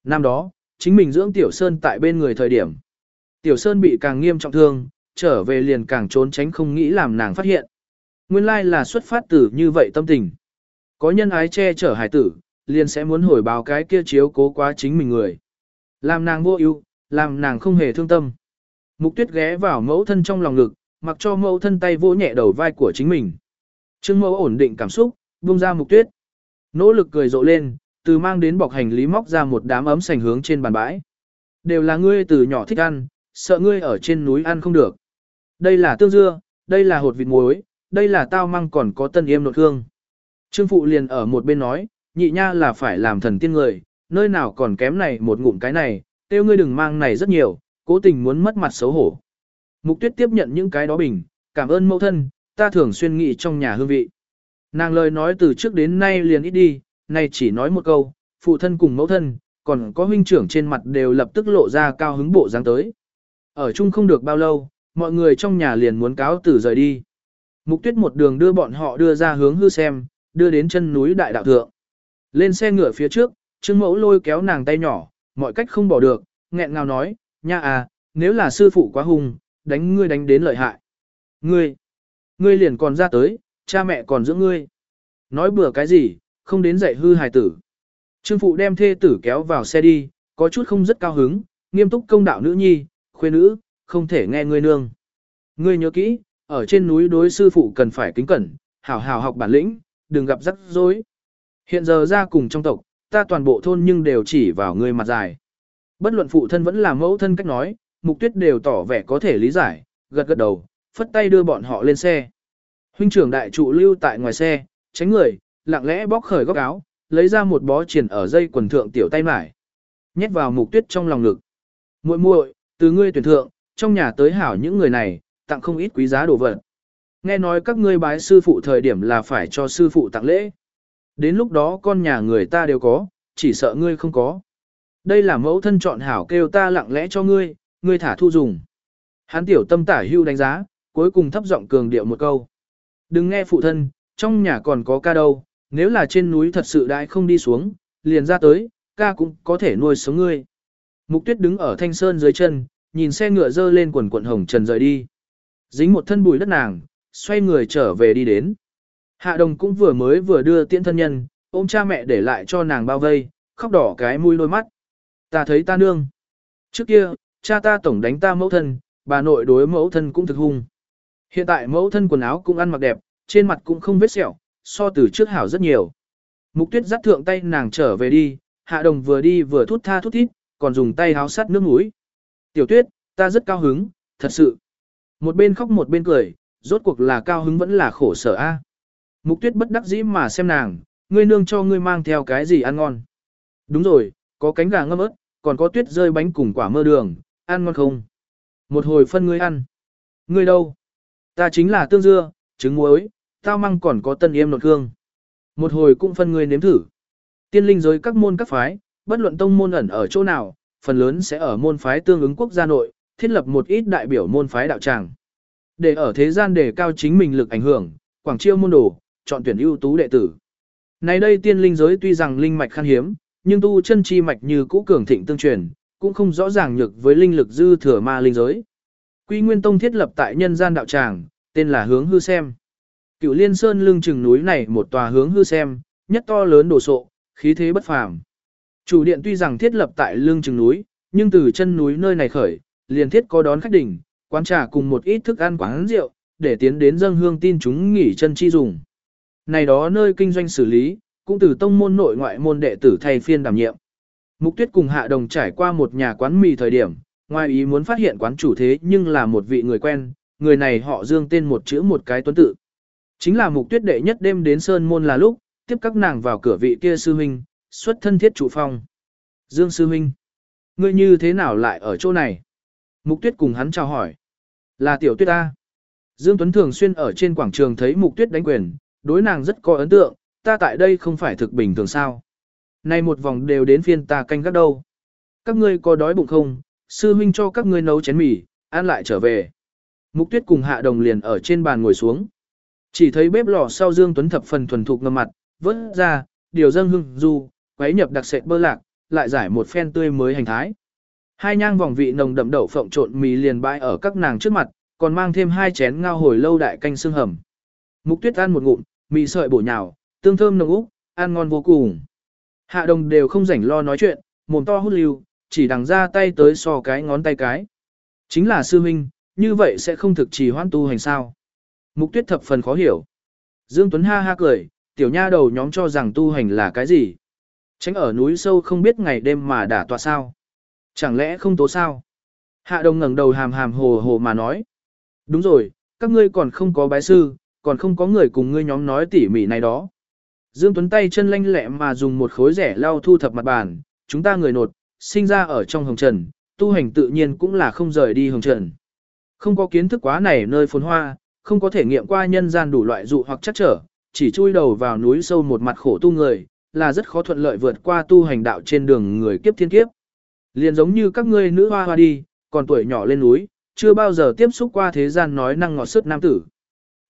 Năm đó, chính mình dưỡng Tiểu Sơn tại bên người thời điểm. Tiểu Sơn bị càng nghiêm trọng thương, trở về liền càng trốn tránh không nghĩ làm nàng phát hiện. Nguyên lai là xuất phát từ như vậy tâm tình. Có nhân ái che chở hải tử, liền sẽ muốn hồi báo cái kia chiếu cố quá chính mình người. Làm nàng vô ưu, làm nàng không hề thương tâm. Mục tuyết ghé vào mẫu thân trong lòng ngực, mặc cho mẫu thân tay vỗ nhẹ đầu vai của chính mình. Trương mẫu ổn định cảm xúc, buông ra mục tuyết. Nỗ lực cười rộ lên, từ mang đến bọc hành lý móc ra một đám ấm sành hướng trên bàn bãi. Đều là ngươi từ nhỏ thích ăn, sợ ngươi ở trên núi ăn không được. Đây là tương dưa, đây là hột vịt muối, đây là tao măng còn có tân yêm nội hương. Trương phụ liền ở một bên nói, nhị nha là phải làm thần tiên người, nơi nào còn kém này một ngụm cái này, tiêu ngươi đừng mang này rất nhiều, cố tình muốn mất mặt xấu hổ. Mục tuyết tiếp nhận những cái đó bình, cảm ơn mẫu thân, ta thường xuyên nghĩ trong nhà hương vị. Nàng lời nói từ trước đến nay liền ít đi, nay chỉ nói một câu, phụ thân cùng mẫu thân, còn có huynh trưởng trên mặt đều lập tức lộ ra cao hứng bộ dáng tới. Ở chung không được bao lâu, mọi người trong nhà liền muốn cáo tử rời đi. Mục tuyết một đường đưa bọn họ đưa ra hướng hư xem, đưa đến chân núi đại đạo thượng. Lên xe ngựa phía trước, Trương Mẫu lôi kéo nàng tay nhỏ, mọi cách không bỏ được, nghẹn ngào nói, nha à, nếu là sư phụ quá hung, đánh ngươi đánh đến lợi hại. Ngươi, ngươi liền còn ra tới, cha mẹ còn giữ ngươi. Nói bừa cái gì, không đến dạy hư hài tử. Trương phụ đem thê tử kéo vào xe đi, có chút không rất cao hứng, nghiêm túc công đạo nữ nhi, khuê nữ, không thể nghe ngươi nương. Ngươi nhớ kỹ, ở trên núi đối sư phụ cần phải kính cẩn, hảo hảo học bản lĩnh, đừng gặp rắc rối. Hiện giờ ra cùng trong tộc, ta toàn bộ thôn nhưng đều chỉ vào ngươi mặt dài. Bất luận phụ thân vẫn là mẫu thân cách nói, mục tuyết đều tỏ vẻ có thể lý giải, gật gật đầu, phất tay đưa bọn họ lên xe. Huynh trưởng đại trụ lưu tại ngoài xe, tránh người, lặng lẽ bóc khởi góc áo, lấy ra một bó triển ở dây quần thượng tiểu tay mải. Nhét vào mục tuyết trong lòng ngực. muội muội, từ ngươi tuyển thượng, trong nhà tới hảo những người này, tặng không ít quý giá đồ vật. Nghe nói các ngươi bái sư phụ thời điểm là phải cho sư phụ tặng lễ. Đến lúc đó con nhà người ta đều có, chỉ sợ ngươi không có. Đây là mẫu thân chọn hảo kêu ta lặng lẽ cho ngươi, ngươi thả thu dùng. Hán tiểu tâm tả hưu đánh giá, cuối cùng thấp giọng cường điệu một câu. Đừng nghe phụ thân, trong nhà còn có ca đâu, nếu là trên núi thật sự đại không đi xuống, liền ra tới, ca cũng có thể nuôi sống ngươi. Mục tuyết đứng ở thanh sơn dưới chân, nhìn xe ngựa dơ lên quần quận hồng trần rời đi. Dính một thân bùi đất nàng, xoay người trở về đi đến. Hạ đồng cũng vừa mới vừa đưa tiễn thân nhân, ôm cha mẹ để lại cho nàng bao vây, khóc đỏ cái mũi đôi mắt. Ta thấy ta nương. Trước kia, cha ta tổng đánh ta mẫu thân, bà nội đối mẫu thân cũng thực hung. Hiện tại mẫu thân quần áo cũng ăn mặc đẹp, trên mặt cũng không vết sẹo, so từ trước hảo rất nhiều. Mục tuyết dắt thượng tay nàng trở về đi, hạ đồng vừa đi vừa thút tha thút thít, còn dùng tay háo sắt nước mũi. Tiểu tuyết, ta rất cao hứng, thật sự. Một bên khóc một bên cười, rốt cuộc là cao hứng vẫn là khổ sở a. Mục tuyết bất đắc dĩ mà xem nàng, ngươi nương cho ngươi mang theo cái gì ăn ngon. Đúng rồi, có cánh gà ngâm ớt, còn có tuyết rơi bánh cùng quả mơ đường, ăn ngon không? một hồi phân ngươi ăn. Ngươi đâu? Ta chính là tương dưa, trứng muối, tao măng còn có tân yêm nột hương. Một hồi cũng phân ngươi nếm thử. Tiên linh giới các môn các phái, bất luận tông môn ẩn ở chỗ nào, phần lớn sẽ ở môn phái tương ứng quốc gia nội, thiết lập một ít đại biểu môn phái đạo tràng. Để ở thế gian đề cao chính mình lực ảnh hưởng, quảng chiêu môn đồ, chọn tuyển ưu tú đệ tử. nay đây tiên linh giới tuy rằng linh mạch khan hiếm, nhưng tu chân chi mạch như cũ cường thịnh tương truyền, cũng không rõ ràng nhược với linh lực dư thừa ma linh giới. Quy Nguyên Tông thiết lập tại nhân gian đạo tràng, tên là Hướng Hư Xem. Cửu Liên Sơn lưng chừng núi này một tòa hướng hư xem, nhất to lớn đồ sộ, khí thế bất phàm. Chủ điện tuy rằng thiết lập tại lương chừng núi, nhưng từ chân núi nơi này khởi, liền thiết có đón khách đỉnh, quán trà cùng một ít thức ăn quán rượu, để tiến đến dâng hương tin chúng nghỉ chân chi dùng. Này đó nơi kinh doanh xử lý, cũng từ tông môn nội ngoại môn đệ tử thay phiên đảm nhiệm. Mục Tuyết cùng Hạ Đồng trải qua một nhà quán mì thời điểm, ngoài ý muốn phát hiện quán chủ thế nhưng là một vị người quen, người này họ Dương tên một chữ một cái tuấn tự. Chính là mục tuyết đệ nhất đêm đến Sơn Môn là lúc, tiếp các nàng vào cửa vị kia sư huynh, xuất thân thiết trụ phong. Dương sư huynh, ngươi như thế nào lại ở chỗ này? Mục tuyết cùng hắn chào hỏi. Là tiểu tuyết ta. Dương Tuấn thường xuyên ở trên quảng trường thấy mục tuyết đánh quyền, đối nàng rất có ấn tượng, ta tại đây không phải thực bình thường sao. Nay một vòng đều đến phiên ta canh gác đâu. Các ngươi có đói bụng không? Sư huynh cho các ngươi nấu chén mì, ăn lại trở về. Mục tuyết cùng hạ đồng liền ở trên bàn ngồi xuống. Chỉ thấy bếp lò sau Dương Tuấn thập phần thuần thục ngâm mặt, vớt ra, điều dâng hưng du, quấy nhập đặc sệt bơ lạc, lại giải một phen tươi mới hành thái. Hai nhang vòng vị nồng đậm đậu phộng trộn mì liền bãi ở các nàng trước mặt, còn mang thêm hai chén ngao hồi lâu đại canh xương hầm. Mục Tuyết ăn một ngụm, mì sợi bổ nhào, tương thơm nồng úc, ăn ngon vô cùng. Hạ đồng đều không rảnh lo nói chuyện, mồm to hút lưu, chỉ đằng ra tay tới so cái ngón tay cái. Chính là sư huynh, như vậy sẽ không thực trì hoãn tu hành sao. Mục tuyết thập phần khó hiểu. Dương Tuấn ha ha cười, tiểu nha đầu nhóm cho rằng tu hành là cái gì. Tránh ở núi sâu không biết ngày đêm mà đả tọa sao. Chẳng lẽ không tố sao? Hạ đồng ngẩng đầu hàm hàm hồ hồ mà nói. Đúng rồi, các ngươi còn không có bái sư, còn không có người cùng ngươi nhóm nói tỉ mỉ này đó. Dương Tuấn tay chân lanh lẹ mà dùng một khối rẻ lau thu thập mặt bàn, chúng ta người nột, sinh ra ở trong hồng trần, tu hành tự nhiên cũng là không rời đi hồng trần. Không có kiến thức quá này nơi phồn hoa, không có thể nghiệm qua nhân gian đủ loại dụ hoặc chắc trở, chỉ chui đầu vào núi sâu một mặt khổ tu người, là rất khó thuận lợi vượt qua tu hành đạo trên đường người kiếp thiên kiếp. Liền giống như các ngươi nữ hoa hoa đi, còn tuổi nhỏ lên núi, chưa bao giờ tiếp xúc qua thế gian nói năng ngọt sức nam tử.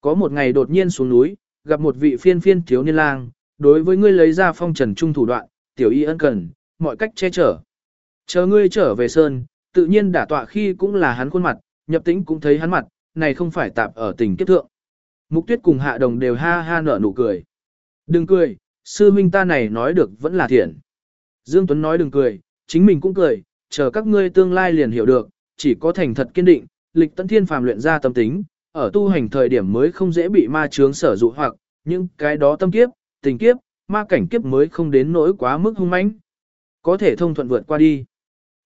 Có một ngày đột nhiên xuống núi, gặp một vị phiên phiên thiếu niên lang, đối với ngươi lấy ra phong trần trung thủ đoạn, tiểu y ân cần, mọi cách che chở. Chờ ngươi trở về sơn, tự nhiên đả tọa khi cũng là hắn khuôn mặt, nhập tĩnh cũng thấy hắn mặt, này không phải tạp ở tình kiếp thượng. Mục tuyết cùng hạ đồng đều ha ha nở nụ cười. Đừng cười, sư huynh ta này nói được vẫn là thiện. Dương Tuấn nói đừng cười, chính mình cũng cười, chờ các ngươi tương lai liền hiểu được, chỉ có thành thật kiên định, lịch tận thiên phàm luyện ra tâm tính, ở tu hành thời điểm mới không dễ bị ma chướng sở dụ hoặc, những cái đó tâm kiếp, tình kiếp, ma cảnh kiếp mới không đến nỗi quá mức hung mãnh. Có thể thông thuận vượt qua đi.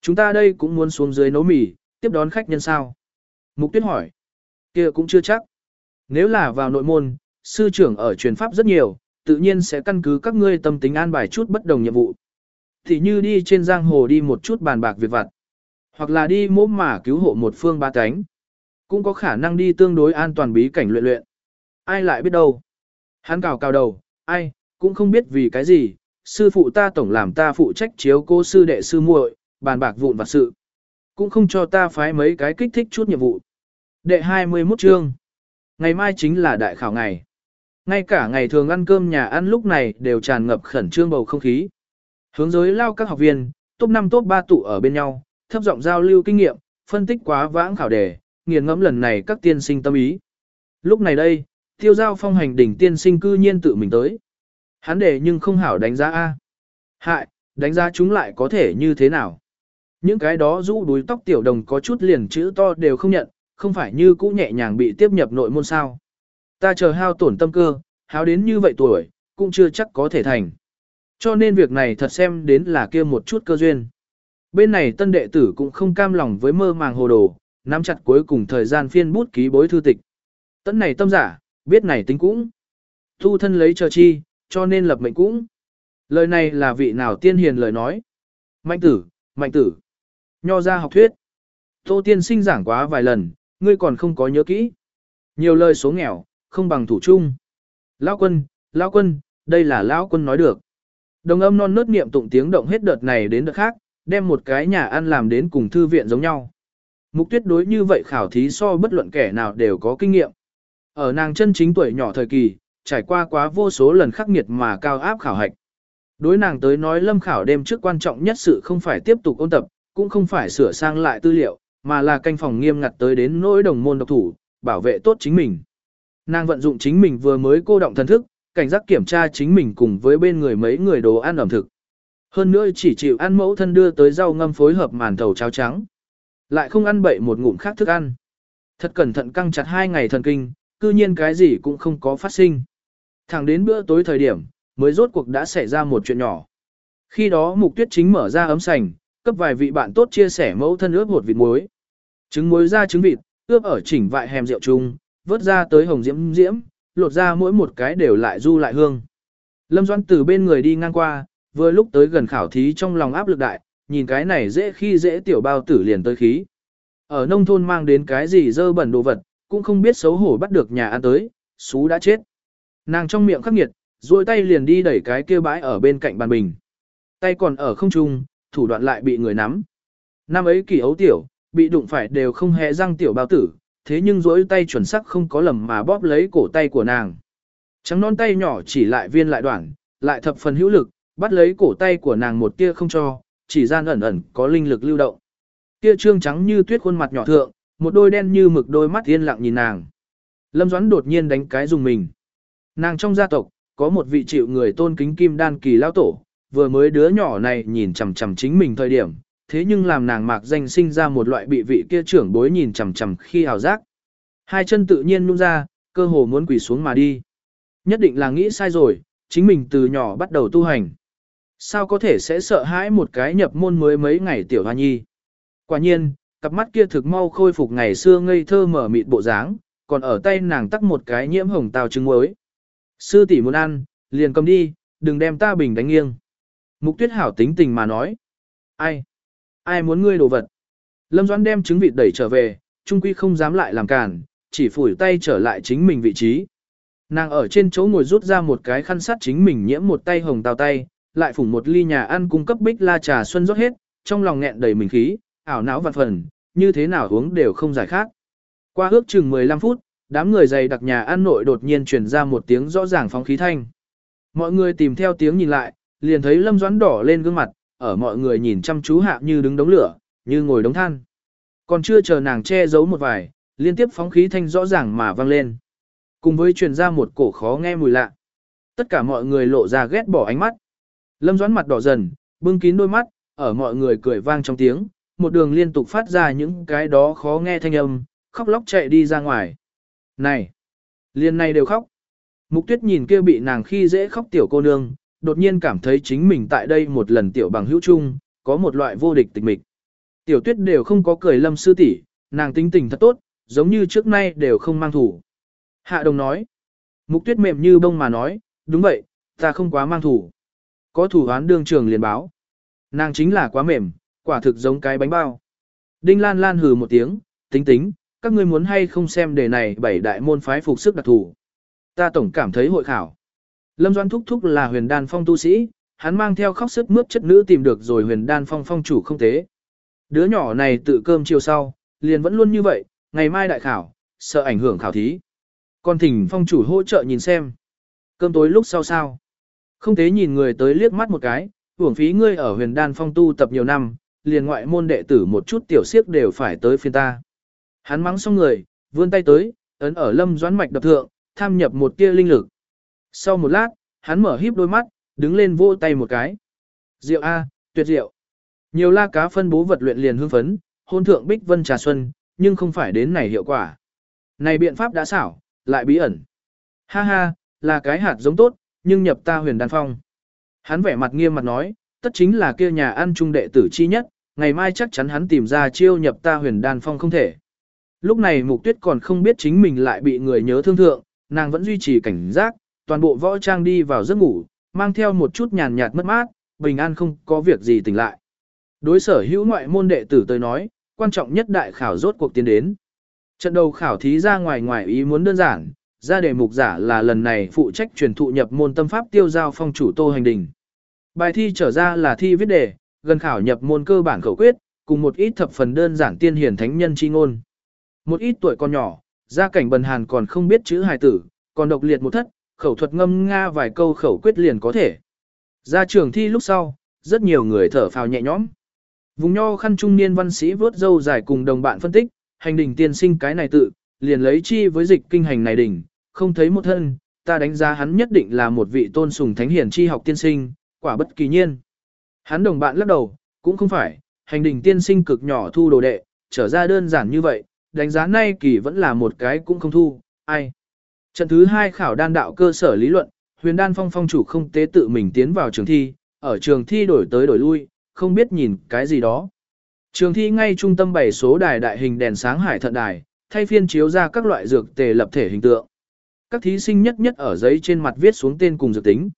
Chúng ta đây cũng muốn xuống dưới nấu mì, tiếp đón khách nhân sao. Mục tuyết hỏi kia cũng chưa chắc. Nếu là vào nội môn, sư trưởng ở truyền pháp rất nhiều, tự nhiên sẽ căn cứ các ngươi tâm tính an bài chút bất đồng nhiệm vụ. Thì như đi trên giang hồ đi một chút bàn bạc việc vặt, hoặc là đi mỗ mà cứu hộ một phương ba cánh. Cũng có khả năng đi tương đối an toàn bí cảnh luyện luyện. Ai lại biết đâu. Hắn cào cào đầu, ai, cũng không biết vì cái gì, sư phụ ta tổng làm ta phụ trách chiếu cô sư đệ sư muội, bàn bạc vụn vặt sự. Cũng không cho ta phái mấy cái kích thích chút nhiệm vụ. Đệ 21 chương. Ngày mai chính là đại khảo ngày. Ngay cả ngày thường ăn cơm nhà ăn lúc này đều tràn ngập khẩn trương bầu không khí. Hướng giới lao các học viên, top 5 top 3 tụ ở bên nhau, thấp giọng giao lưu kinh nghiệm, phân tích quá vãng khảo đề, nghiền ngẫm lần này các tiên sinh tâm ý. Lúc này đây, tiêu giao phong hành đỉnh tiên sinh cư nhiên tự mình tới. Hắn đề nhưng không hảo đánh giá A. Hại, đánh giá chúng lại có thể như thế nào? Những cái đó rũ đuối tóc tiểu đồng có chút liền chữ to đều không nhận, không phải như cũ nhẹ nhàng bị tiếp nhập nội môn sao. Ta chờ hao tổn tâm cơ, hao đến như vậy tuổi, cũng chưa chắc có thể thành. Cho nên việc này thật xem đến là kia một chút cơ duyên. Bên này tân đệ tử cũng không cam lòng với mơ màng hồ đồ, nắm chặt cuối cùng thời gian phiên bút ký bối thư tịch. Tấn này tâm giả, biết này tính cũng. Thu thân lấy chờ chi, cho nên lập mệnh cũng. Lời này là vị nào tiên hiền lời nói. Mạnh tử, mạnh tử. Nho ra học thuyết. Tô tiên sinh giảng quá vài lần, ngươi còn không có nhớ kỹ. Nhiều lời số nghèo, không bằng thủ chung. Lão quân, lão quân, đây là lão quân nói được. Đồng âm non nớt niệm tụng tiếng động hết đợt này đến đợt khác, đem một cái nhà ăn làm đến cùng thư viện giống nhau. Mục tuyết đối như vậy khảo thí so bất luận kẻ nào đều có kinh nghiệm. Ở nàng chân chính tuổi nhỏ thời kỳ, trải qua quá vô số lần khắc nghiệt mà cao áp khảo hạch. Đối nàng tới nói lâm khảo đêm trước quan trọng nhất sự không phải tiếp tục ôn tập, cũng không phải sửa sang lại tư liệu, mà là canh phòng nghiêm ngặt tới đến nỗi đồng môn độc thủ, bảo vệ tốt chính mình. Nàng vận dụng chính mình vừa mới cô động thần thức, cảnh giác kiểm tra chính mình cùng với bên người mấy người đồ ăn ẩm thực. Hơn nữa chỉ chịu ăn mẫu thân đưa tới rau ngâm phối hợp màn thầu cháo trắng. Lại không ăn bậy một ngụm khác thức ăn. Thật cẩn thận căng chặt hai ngày thần kinh, cư nhiên cái gì cũng không có phát sinh. Thẳng đến bữa tối thời điểm, mới rốt cuộc đã xảy ra một chuyện nhỏ. Khi đó mục tuyết chính mở ra ấm sành, cấp vài vị bạn tốt chia sẻ mẫu thân ướp một vịt muối. Trứng muối ra trứng vịt, ướp ở chỉnh vại hèm rượu chung, vớt ra tới hồng diễm diễm, lột ra mỗi một cái đều lại du lại hương. Lâm Doan từ bên người đi ngang qua, vừa lúc tới gần khảo thí trong lòng áp lực đại, nhìn cái này dễ khi dễ tiểu bao tử liền tới khí. Ở nông thôn mang đến cái gì dơ bẩn đồ vật, cũng không biết xấu hổ bắt được nhà ăn tới, xú đã chết. Nàng trong miệng khắc nghiệt, duỗi tay liền đi đẩy cái kia bãi ở bên cạnh bàn bình. Tay còn ở không trung, thủ đoạn lại bị người nắm. Năm ấy kỳ ấu tiểu, bị đụng phải đều không hề răng tiểu bao tử, thế nhưng rỗi tay chuẩn sắc không có lầm mà bóp lấy cổ tay của nàng. Trắng non tay nhỏ chỉ lại viên lại đoạn, lại thập phần hữu lực, bắt lấy cổ tay của nàng một tia không cho, chỉ gian ẩn ẩn có linh lực lưu động. Kia trương trắng như tuyết khuôn mặt nhỏ thượng, một đôi đen như mực đôi mắt yên lặng nhìn nàng. Lâm Doãn đột nhiên đánh cái dùng mình. Nàng trong gia tộc, có một vị chịu người tôn kính kim đan kỳ lao tổ, vừa mới đứa nhỏ này nhìn chằm chằm chính mình thời điểm, thế nhưng làm nàng mạc danh sinh ra một loại bị vị kia trưởng bối nhìn chằm chằm khi hào giác. Hai chân tự nhiên nhung ra, cơ hồ muốn quỳ xuống mà đi. Nhất định là nghĩ sai rồi, chính mình từ nhỏ bắt đầu tu hành. Sao có thể sẽ sợ hãi một cái nhập môn mới mấy ngày tiểu hoa nhi. Quả nhiên, cặp mắt kia thực mau khôi phục ngày xưa ngây thơ mở mịt bộ dáng, còn ở tay nàng tắc một cái nhiễm hồng tàu trứng muối. Sư tỷ muốn ăn, liền cầm đi, đừng đem ta bình đánh nghiêng. Mục tuyết hảo tính tình mà nói. Ai? Ai muốn ngươi đồ vật? Lâm Doãn đem trứng vịt đẩy trở về, trung quy không dám lại làm cản, chỉ phủi tay trở lại chính mình vị trí. Nàng ở trên chỗ ngồi rút ra một cái khăn sắt chính mình nhiễm một tay hồng tào tay, lại phủng một ly nhà ăn cung cấp bích la trà xuân rót hết, trong lòng nghẹn đầy mình khí, ảo não vạn phần, như thế nào uống đều không giải khác. Qua ước chừng 15 phút, đám người dày đặc nhà ăn nội đột nhiên truyền ra một tiếng rõ ràng phóng khí thanh. Mọi người tìm theo tiếng nhìn lại, liền thấy Lâm Doãn đỏ lên gương mặt, ở mọi người nhìn chăm chú hạ như đứng đống lửa, như ngồi đống than. Còn chưa chờ nàng che giấu một vài, liên tiếp phóng khí thanh rõ ràng mà vang lên. Cùng với truyền ra một cổ khó nghe mùi lạ. Tất cả mọi người lộ ra ghét bỏ ánh mắt. Lâm Doãn mặt đỏ dần, bưng kín đôi mắt, ở mọi người cười vang trong tiếng, một đường liên tục phát ra những cái đó khó nghe thanh âm, khóc lóc chạy đi ra ngoài. Này! Liên này đều khóc. Mục tuyết nhìn kia bị nàng khi dễ khóc tiểu cô nương, đột nhiên cảm thấy chính mình tại đây một lần tiểu bằng hữu chung, có một loại vô địch tịch mịch. Tiểu tuyết đều không có cười lâm sư tỷ, nàng tính tình thật tốt, giống như trước nay đều không mang thủ. Hạ đồng nói. Mục tuyết mềm như bông mà nói, đúng vậy, ta không quá mang thủ. Có thủ án đương trường liền báo. Nàng chính là quá mềm, quả thực giống cái bánh bao. Đinh Lan Lan hừ một tiếng, tính tính, các ngươi muốn hay không xem đề này bảy đại môn phái phục sức đặc thù. Ta tổng cảm thấy hội khảo. Lâm Doan Thúc Thúc là huyền đan phong tu sĩ, hắn mang theo khóc sức mướt chất nữ tìm được rồi huyền đan phong phong chủ không tế. Đứa nhỏ này tự cơm chiều sau, liền vẫn luôn như vậy, ngày mai đại khảo, sợ ảnh hưởng khảo thí. Còn thỉnh phong chủ hỗ trợ nhìn xem. Cơm tối lúc sau sao. Không tế nhìn người tới liếc mắt một cái, hưởng phí ngươi ở huyền đan phong tu tập nhiều năm, liền ngoại môn đệ tử một chút tiểu siếc đều phải tới phiên ta. Hắn mắng xong người, vươn tay tới, ấn ở lâm doãn mạch đập thượng, tham nhập một tia linh lực. Sau một lát, hắn mở híp đôi mắt, đứng lên vỗ tay một cái. Rượu A, tuyệt rượu. Nhiều la cá phân bố vật luyện liền hương phấn, hôn thượng bích vân trà xuân, nhưng không phải đến này hiệu quả. Này biện pháp đã xảo, lại bí ẩn. Ha ha, là cái hạt giống tốt, nhưng nhập ta huyền đan phong. Hắn vẻ mặt nghiêm mặt nói, tất chính là kia nhà ăn trung đệ tử chi nhất, ngày mai chắc chắn hắn tìm ra chiêu nhập ta huyền đan phong không thể. Lúc này mục tuyết còn không biết chính mình lại bị người nhớ thương thượng, nàng vẫn duy trì cảnh giác, toàn bộ võ trang đi vào giấc ngủ, mang theo một chút nhàn nhạt mất mát, bình an không có việc gì tỉnh lại. Đối sở hữu ngoại môn đệ tử tới nói, quan trọng nhất đại khảo rốt cuộc tiến đến. Trận đầu khảo thí ra ngoài ngoài ý muốn đơn giản, ra đề mục giả là lần này phụ trách truyền thụ nhập môn tâm pháp tiêu giao phong chủ Tô Hành Đình. Bài thi trở ra là thi viết đề, gần khảo nhập môn cơ bản khẩu quyết, cùng một ít thập phần đơn giản tiên hiển thánh nhân chi ngôn. Một ít tuổi còn nhỏ, gia cảnh bần hàn còn không biết chữ hài tử, còn độc liệt một thất, khẩu thuật ngâm nga vài câu khẩu quyết liền có thể. Ra trường thi lúc sau, rất nhiều người thở phào nhẹ nhõm. Vùng nho khăn trung niên văn sĩ vớt dâu dài cùng đồng bạn phân tích, hành đình tiên sinh cái này tự, liền lấy chi với dịch kinh hành này đỉnh, không thấy một thân, ta đánh giá hắn nhất định là một vị tôn sùng thánh hiển chi học tiên sinh, quả bất kỳ nhiên. Hắn đồng bạn lắc đầu, cũng không phải, hành đình tiên sinh cực nhỏ thu đồ đệ, trở ra đơn giản như vậy, đánh giá nay kỳ vẫn là một cái cũng không thu, ai. Trận thứ hai khảo đan đạo cơ sở lý luận, huyền đan phong phong chủ không tế tự mình tiến vào trường thi, ở trường thi đổi tới đổi lui, không biết nhìn cái gì đó. Trường thi ngay trung tâm bảy số đài đại hình đèn sáng hải thận đài, thay phiên chiếu ra các loại dược tề lập thể hình tượng. Các thí sinh nhất nhất ở giấy trên mặt viết xuống tên cùng dược tính.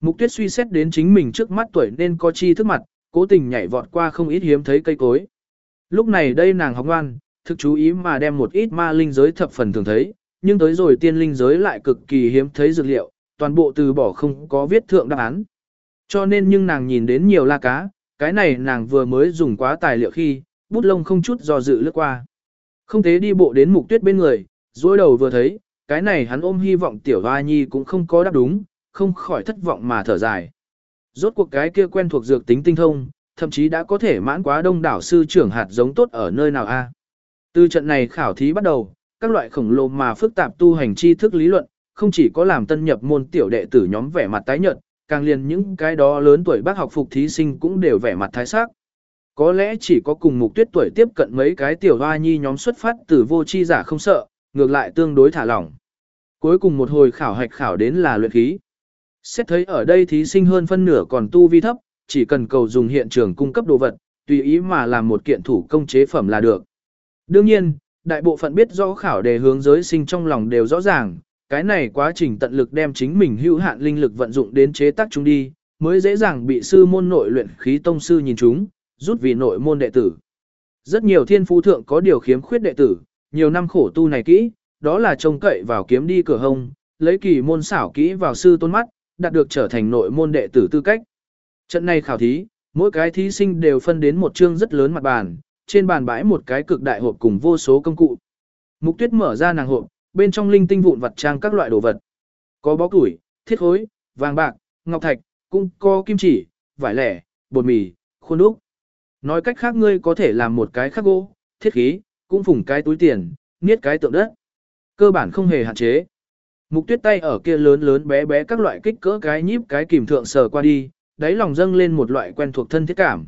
Mục tuyết suy xét đến chính mình trước mắt tuổi nên có chi thức mặt, cố tình nhảy vọt qua không ít hiếm thấy cây cối. Lúc này đây nàng học ngoan, thực chú ý mà đem một ít ma linh giới thập phần thường thấy, nhưng tới rồi tiên linh giới lại cực kỳ hiếm thấy dược liệu, toàn bộ từ bỏ không có viết thượng đáp án. Cho nên nhưng nàng nhìn đến nhiều la cá, cái này nàng vừa mới dùng quá tài liệu khi, bút lông không chút do dự lướt qua. Không thế đi bộ đến mục tuyết bên người, dối đầu vừa thấy, cái này hắn ôm hy vọng tiểu hoa nhi cũng không có đáp đúng, không khỏi thất vọng mà thở dài. Rốt cuộc cái kia quen thuộc dược tính tinh thông, thậm chí đã có thể mãn quá đông đảo sư trưởng hạt giống tốt ở nơi nào a. Từ trận này khảo thí bắt đầu, các loại khổng lồ mà phức tạp tu hành tri thức lý luận, không chỉ có làm tân nhập môn tiểu đệ tử nhóm vẻ mặt tái nhợt, càng liền những cái đó lớn tuổi bác học phục thí sinh cũng đều vẻ mặt thái sắc. Có lẽ chỉ có cùng mục tuyết tuổi tiếp cận mấy cái tiểu hoa nhi nhóm xuất phát từ vô chi giả không sợ, ngược lại tương đối thả lỏng. Cuối cùng một hồi khảo hạch khảo đến là luyện khí. Xét thấy ở đây thí sinh hơn phân nửa còn tu vi thấp, chỉ cần cầu dùng hiện trường cung cấp đồ vật, tùy ý mà làm một kiện thủ công chế phẩm là được. Đương nhiên, đại bộ phận biết rõ khảo đề hướng giới sinh trong lòng đều rõ ràng, cái này quá trình tận lực đem chính mình hữu hạn linh lực vận dụng đến chế tác chúng đi, mới dễ dàng bị sư môn nội luyện khí tông sư nhìn chúng, rút vì nội môn đệ tử. Rất nhiều thiên phú thượng có điều khiếm khuyết đệ tử, nhiều năm khổ tu này kỹ, đó là trông cậy vào kiếm đi cửa hông, lấy kỳ môn xảo kỹ vào sư tôn mắt, đạt được trở thành nội môn đệ tử tư cách. Trận này khảo thí, mỗi cái thí sinh đều phân đến một chương rất lớn mặt bàn, trên bàn bãi một cái cực đại hộp cùng vô số công cụ. Mục tuyết mở ra nàng hộp, bên trong linh tinh vụn vặt trang các loại đồ vật. Có bó củi, thiết khối, vàng bạc, ngọc thạch, cũng có kim chỉ, vải lẻ, bột mì, khuôn đúc. Nói cách khác ngươi có thể làm một cái khắc gỗ, thiết khí, cũng phủng cái túi tiền, niết cái tượng đất. Cơ bản không hề hạn chế. Mục tuyết tay ở kia lớn lớn bé bé các loại kích cỡ cái nhíp cái kìm thượng sờ qua đi, đáy lòng dâng lên một loại quen thuộc thân thiết cảm.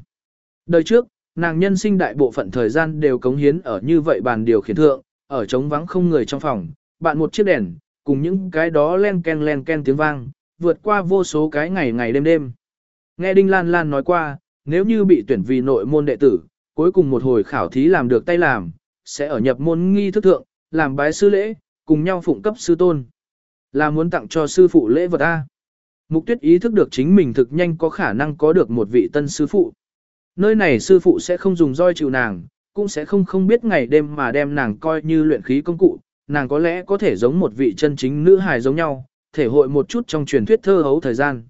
Đời trước, nàng nhân sinh đại bộ phận thời gian đều cống hiến ở như vậy bàn điều khiển thượng, ở trống vắng không người trong phòng, bạn một chiếc đèn, cùng những cái đó len ken len ken tiếng vang, vượt qua vô số cái ngày ngày đêm đêm. Nghe Đinh Lan Lan nói qua, nếu như bị tuyển vì nội môn đệ tử, cuối cùng một hồi khảo thí làm được tay làm, sẽ ở nhập môn nghi thức thượng, làm bái sư lễ, cùng nhau phụng cấp sư tôn. Là muốn tặng cho sư phụ lễ vật A. Mục tuyết ý thức được chính mình thực nhanh có khả năng có được một vị tân sư phụ. Nơi này sư phụ sẽ không dùng roi chịu nàng, cũng sẽ không không biết ngày đêm mà đem nàng coi như luyện khí công cụ, nàng có lẽ có thể giống một vị chân chính nữ hài giống nhau, thể hội một chút trong truyền thuyết thơ hấu thời gian.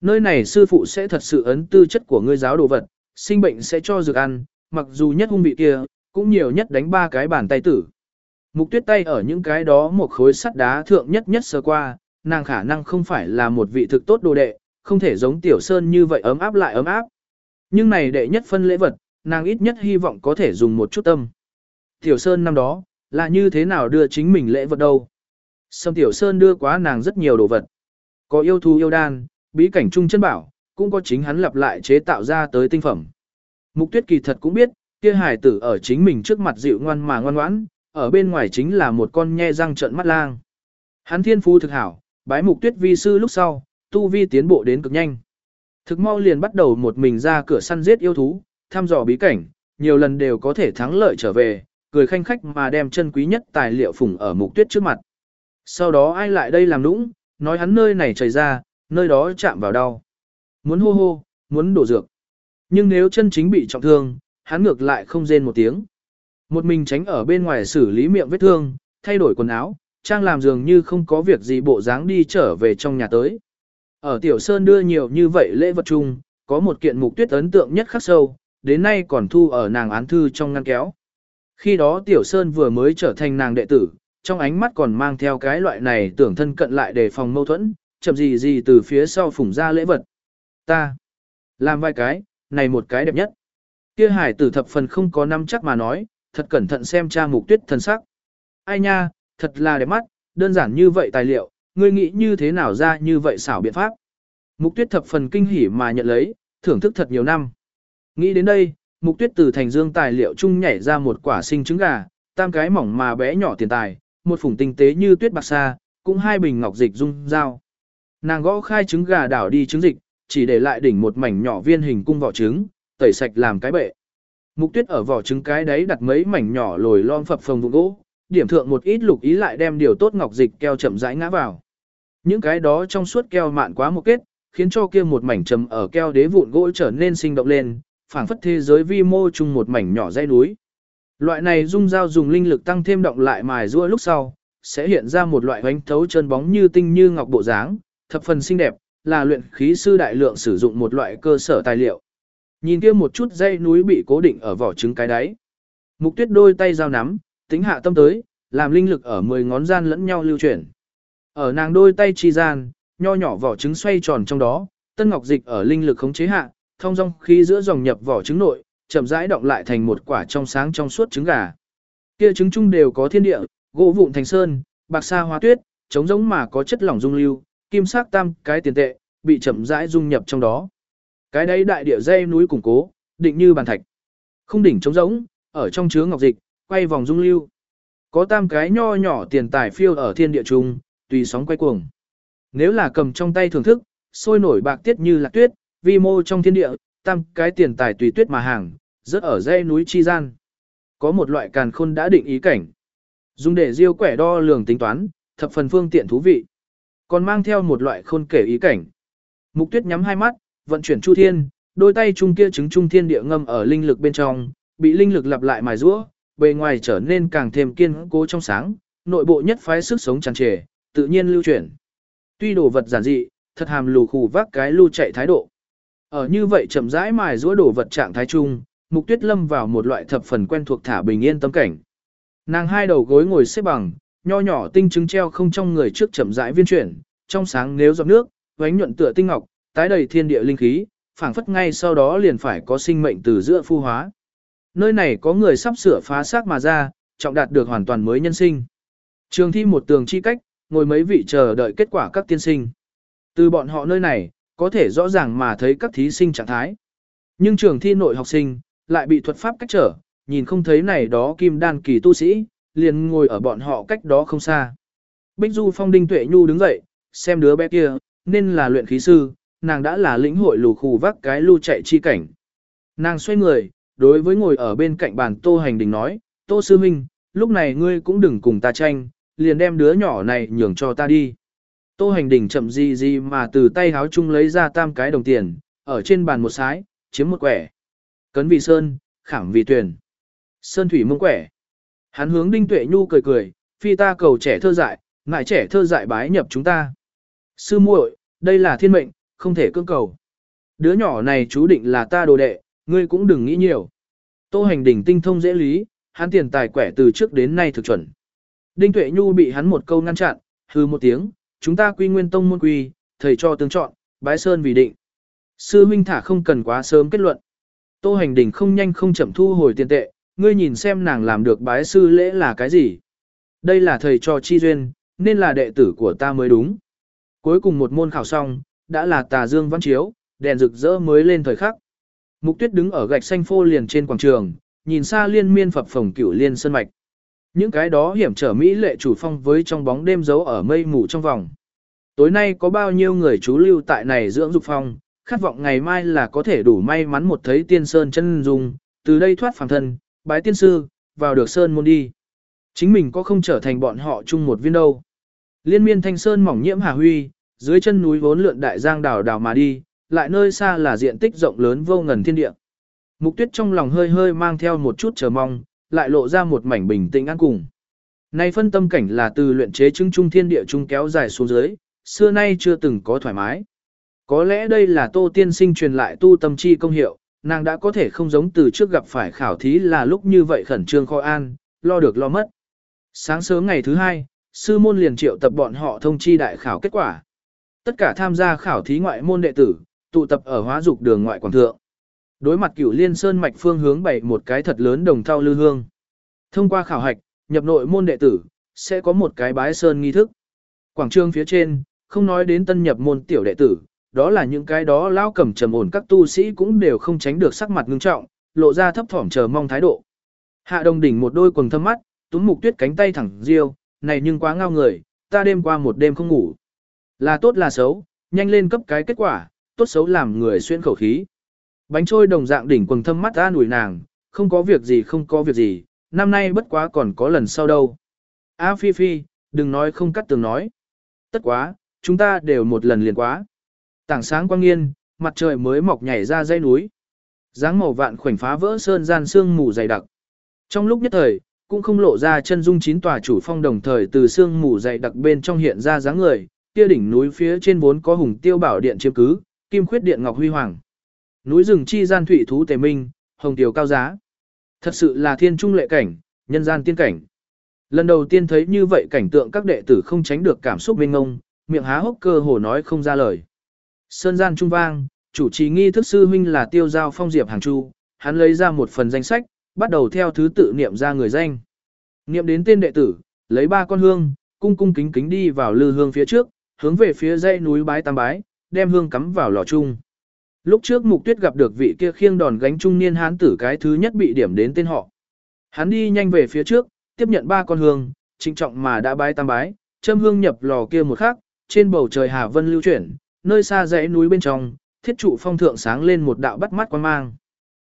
Nơi này sư phụ sẽ thật sự ấn tư chất của ngươi giáo đồ vật, sinh bệnh sẽ cho dược ăn, mặc dù nhất hung bị kia, cũng nhiều nhất đánh ba cái bàn tay tử. Mục tuyết tay ở những cái đó một khối sắt đá thượng nhất nhất sơ qua, nàng khả năng không phải là một vị thực tốt đồ đệ, không thể giống tiểu sơn như vậy ấm áp lại ấm áp. Nhưng này đệ nhất phân lễ vật, nàng ít nhất hy vọng có thể dùng một chút tâm. Tiểu sơn năm đó, là như thế nào đưa chính mình lễ vật đâu. Sâm tiểu sơn đưa quá nàng rất nhiều đồ vật. Có yêu thú yêu đan, bí cảnh trung chân bảo, cũng có chính hắn lặp lại chế tạo ra tới tinh phẩm. Mục tuyết kỳ thật cũng biết, kia hải tử ở chính mình trước mặt dịu ngoan mà ngoan ngoãn, ở bên ngoài chính là một con nhe răng trợn mắt lang. Hắn thiên phu thực hảo, bái mục tuyết vi sư lúc sau, tu vi tiến bộ đến cực nhanh. Thực mau liền bắt đầu một mình ra cửa săn giết yêu thú, thăm dò bí cảnh, nhiều lần đều có thể thắng lợi trở về, cười khanh khách mà đem chân quý nhất tài liệu phủng ở mục tuyết trước mặt. Sau đó ai lại đây làm nũng, nói hắn nơi này chảy ra, nơi đó chạm vào đau. Muốn hô hô, muốn đổ dược. Nhưng nếu chân chính bị trọng thương, hắn ngược lại không rên một tiếng. Một mình tránh ở bên ngoài xử lý miệng vết thương, thay đổi quần áo, trang làm dường như không có việc gì bộ dáng đi trở về trong nhà tới. Ở Tiểu Sơn đưa nhiều như vậy lễ vật chung, có một kiện mục tuyết ấn tượng nhất khắc sâu, đến nay còn thu ở nàng án thư trong ngăn kéo. Khi đó Tiểu Sơn vừa mới trở thành nàng đệ tử, trong ánh mắt còn mang theo cái loại này tưởng thân cận lại để phòng mâu thuẫn, chậm gì gì từ phía sau phủng ra lễ vật. Ta, làm vài cái, này một cái đẹp nhất. Kia hải tử thập phần không có năm chắc mà nói, thật cẩn thận xem cha mục tuyết thân sắc. Ai nha, thật là đẹp mắt, đơn giản như vậy tài liệu, ngươi nghĩ như thế nào ra như vậy xảo biện pháp. Mục tuyết thập phần kinh hỉ mà nhận lấy, thưởng thức thật nhiều năm. Nghĩ đến đây, mục tuyết từ thành dương tài liệu chung nhảy ra một quả sinh trứng gà, tam cái mỏng mà bé nhỏ tiền tài, một phủng tinh tế như tuyết bạc sa, cũng hai bình ngọc dịch dung dao. Nàng gõ khai trứng gà đảo đi trứng dịch, chỉ để lại đỉnh một mảnh nhỏ viên hình cung vỏ trứng, tẩy sạch làm cái bệ. Mục tuyết ở vỏ trứng cái đấy đặt mấy mảnh nhỏ lồi lon phập phồng vụn gỗ, điểm thượng một ít lục ý lại đem điều tốt ngọc dịch keo chậm rãi ngã vào. Những cái đó trong suốt keo mạn quá một kết, khiến cho kia một mảnh trầm ở keo đế vụn gỗ trở nên sinh động lên, phảng phất thế giới vi mô chung một mảnh nhỏ dãy núi. Loại này dung dao dùng linh lực tăng thêm động lại mài rua lúc sau, sẽ hiện ra một loại hoánh thấu chân bóng như tinh như ngọc bộ dáng, thập phần xinh đẹp, là luyện khí sư đại lượng sử dụng một loại cơ sở tài liệu. Nhìn kia một chút dây núi bị cố định ở vỏ trứng cái đáy. Mục tuyết đôi tay dao nắm, tính hạ tâm tới, làm linh lực ở 10 ngón gian lẫn nhau lưu chuyển. Ở nàng đôi tay chi gian, nho nhỏ vỏ trứng xoay tròn trong đó, tân ngọc dịch ở linh lực khống chế hạ, thông dong khí giữa dòng nhập vỏ trứng nội, chậm rãi động lại thành một quả trong sáng trong suốt trứng gà. Kia trứng chung đều có thiên địa, gỗ vụn thành sơn, bạc sa hóa tuyết, trống giống mà có chất lỏng dung lưu, kim sắc tam cái tiền tệ, bị chậm rãi dung nhập trong đó. Cái đấy đại địa dây núi củng cố, định như bàn thạch. Không đỉnh trống giống, ở trong chứa ngọc dịch, quay vòng dung lưu. Có tam cái nho nhỏ tiền tài phiêu ở thiên địa trung, tùy sóng quay cuồng. Nếu là cầm trong tay thưởng thức, sôi nổi bạc tiết như lạc tuyết, vi mô trong thiên địa, tam cái tiền tài tùy tuyết mà hàng, rất ở dãy núi chi gian. Có một loại càn khôn đã định ý cảnh. Dùng để diêu quẻ đo lường tính toán, thập phần phương tiện thú vị. Còn mang theo một loại khôn kể ý cảnh. Mục tuyết nhắm hai mắt, vận chuyển chu thiên, đôi tay trung kia chứng trung thiên địa ngâm ở linh lực bên trong, bị linh lực lặp lại mài rũa, bề ngoài trở nên càng thêm kiên cố trong sáng, nội bộ nhất phái sức sống tràn trề, tự nhiên lưu chuyển. Tuy đồ vật giản dị, thật hàm lù khù vác cái lưu chạy thái độ. Ở như vậy chậm rãi mài giữa đồ vật trạng thái trung, Mục Tuyết lâm vào một loại thập phần quen thuộc thả bình yên tâm cảnh. Nàng hai đầu gối ngồi xếp bằng, nho nhỏ tinh trứng treo không trong người trước chậm rãi viên chuyển, trong sáng nếu giọt nước, vánh nhuận tựa tinh ngọc, tái đầy thiên địa linh khí, phảng phất ngay sau đó liền phải có sinh mệnh từ giữa phu hóa. Nơi này có người sắp sửa phá xác mà ra, trọng đạt được hoàn toàn mới nhân sinh. Trường thi một tường chi cách, ngồi mấy vị chờ đợi kết quả các tiên sinh. Từ bọn họ nơi này, có thể rõ ràng mà thấy các thí sinh trạng thái. Nhưng trường thi nội học sinh, lại bị thuật pháp cách trở, nhìn không thấy này đó kim đan kỳ tu sĩ, liền ngồi ở bọn họ cách đó không xa. Bích Du Phong Đinh Tuệ Nhu đứng dậy, xem đứa bé kia, nên là luyện khí sư, nàng đã là lĩnh hội lù khù vác cái lưu chạy chi cảnh. Nàng xoay người, đối với ngồi ở bên cạnh bàn Tô Hành Đình nói, Tô Sư Minh, lúc này ngươi cũng đừng cùng ta tranh, liền đem đứa nhỏ này nhường cho ta đi. Tô Hành Đình chậm gì gì mà từ tay háo chung lấy ra tam cái đồng tiền, ở trên bàn một sái, chiếm một quẻ. Cấn vì sơn, khảm vì tuyển. Sơn thủy mông quẻ. Hắn hướng Đinh Tuệ Nhu cười cười, phi ta cầu trẻ thơ dại, ngại trẻ thơ dại bái nhập chúng ta. Sư muội, đây là thiên mệnh, không thể cưỡng cầu. Đứa nhỏ này chú định là ta đồ đệ, ngươi cũng đừng nghĩ nhiều. Tô hành đỉnh tinh thông dễ lý, hắn tiền tài quẻ từ trước đến nay thực chuẩn. Đinh Tuệ Nhu bị hắn một câu ngăn chặn, hư một tiếng, chúng ta quy nguyên tông môn quy, thầy cho tương chọn, bái sơn vì định. Sư huynh thả không cần quá sớm kết luận. Tô hành đỉnh không nhanh không chậm thu hồi tiền tệ, ngươi nhìn xem nàng làm được bái sư lễ là cái gì. Đây là thầy cho chi duyên, nên là đệ tử của ta mới đúng. Cuối cùng một môn khảo xong, đã là tà dương văn chiếu, đèn rực rỡ mới lên thời khắc. Mục tuyết đứng ở gạch xanh phô liền trên quảng trường, nhìn xa liên miên phập phồng cửu liên sơn mạch. Những cái đó hiểm trở Mỹ lệ chủ phong với trong bóng đêm giấu ở mây mù trong vòng. Tối nay có bao nhiêu người chú lưu tại này dưỡng dục phong, khát vọng ngày mai là có thể đủ may mắn một thấy tiên sơn chân dung, từ đây thoát phàm thân, bái tiên sư, vào được sơn môn đi. Chính mình có không trở thành bọn họ chung một viên đâu. Liên miên thanh sơn mỏng nhiễm hà huy, dưới chân núi vốn lượn đại giang đảo đảo mà đi, lại nơi xa là diện tích rộng lớn vô ngần thiên địa. Mục tuyết trong lòng hơi hơi mang theo một chút chờ mong, lại lộ ra một mảnh bình tĩnh an cùng. Nay phân tâm cảnh là từ luyện chế chứng trung thiên địa trung kéo dài xuống dưới, xưa nay chưa từng có thoải mái. Có lẽ đây là tô tiên sinh truyền lại tu tâm chi công hiệu, nàng đã có thể không giống từ trước gặp phải khảo thí là lúc như vậy khẩn trương kho an, lo được lo mất. Sáng sớm ngày thứ hai, sư môn liền triệu tập bọn họ thông chi đại khảo kết quả. Tất cả tham gia khảo thí ngoại môn đệ tử, tụ tập ở hóa dục đường ngoại quảng thượng. Đối mặt cửu liên sơn mạch phương hướng bảy một cái thật lớn đồng thau lư hương. Thông qua khảo hạch, nhập nội môn đệ tử, sẽ có một cái bái sơn nghi thức. Quảng trường phía trên, không nói đến tân nhập môn tiểu đệ tử, đó là những cái đó lao cầm trầm ổn các tu sĩ cũng đều không tránh được sắc mặt ngưng trọng, lộ ra thấp thỏm chờ mong thái độ. Hạ đồng đỉnh một đôi quần thâm mắt, túm mục tuyết cánh tay thẳng riêu, này nhưng quá ngao người, ta đêm qua một đêm không ngủ. Là tốt là xấu, nhanh lên cấp cái kết quả, tốt xấu làm người xuyên khẩu khí. Bánh trôi đồng dạng đỉnh quần thâm mắt an ủi nàng, không có việc gì không có việc gì, năm nay bất quá còn có lần sau đâu. A Phi Phi, đừng nói không cắt tường nói. Tất quá, chúng ta đều một lần liền quá. Tảng sáng quang nghiên, mặt trời mới mọc nhảy ra dãy núi. dáng màu vạn khoảnh phá vỡ sơn gian sương mù dày đặc. Trong lúc nhất thời, cũng không lộ ra chân dung chín tòa chủ phong đồng thời từ sương mù dày đặc bên trong hiện ra dáng người, kia đỉnh núi phía trên vốn có hùng tiêu bảo điện chiếm cứ, kim khuyết điện ngọc huy hoàng. Núi rừng chi gian thủy thú tề minh, hồng tiểu cao giá. Thật sự là thiên trung lệ cảnh, nhân gian tiên cảnh. Lần đầu tiên thấy như vậy cảnh tượng các đệ tử không tránh được cảm xúc mênh ngông, miệng há hốc cơ hồ nói không ra lời. Sơn gian trung vang, chủ trì nghi thức sư huynh là tiêu giao phong diệp hàng chu, hắn lấy ra một phần danh sách, bắt đầu theo thứ tự niệm ra người danh. Niệm đến tên đệ tử, lấy ba con hương, cung cung kính kính đi vào lư hương phía trước, hướng về phía dãy núi bái tam bái, đem hương cắm vào lò chung. Lúc trước mục tuyết gặp được vị kia khiêng đòn gánh trung niên hán tử cái thứ nhất bị điểm đến tên họ. Hắn đi nhanh về phía trước, tiếp nhận ba con hương, trịnh trọng mà đã bái tam bái, châm hương nhập lò kia một khắc, trên bầu trời hà vân lưu chuyển, nơi xa dãy núi bên trong, thiết trụ phong thượng sáng lên một đạo bắt mắt quan mang.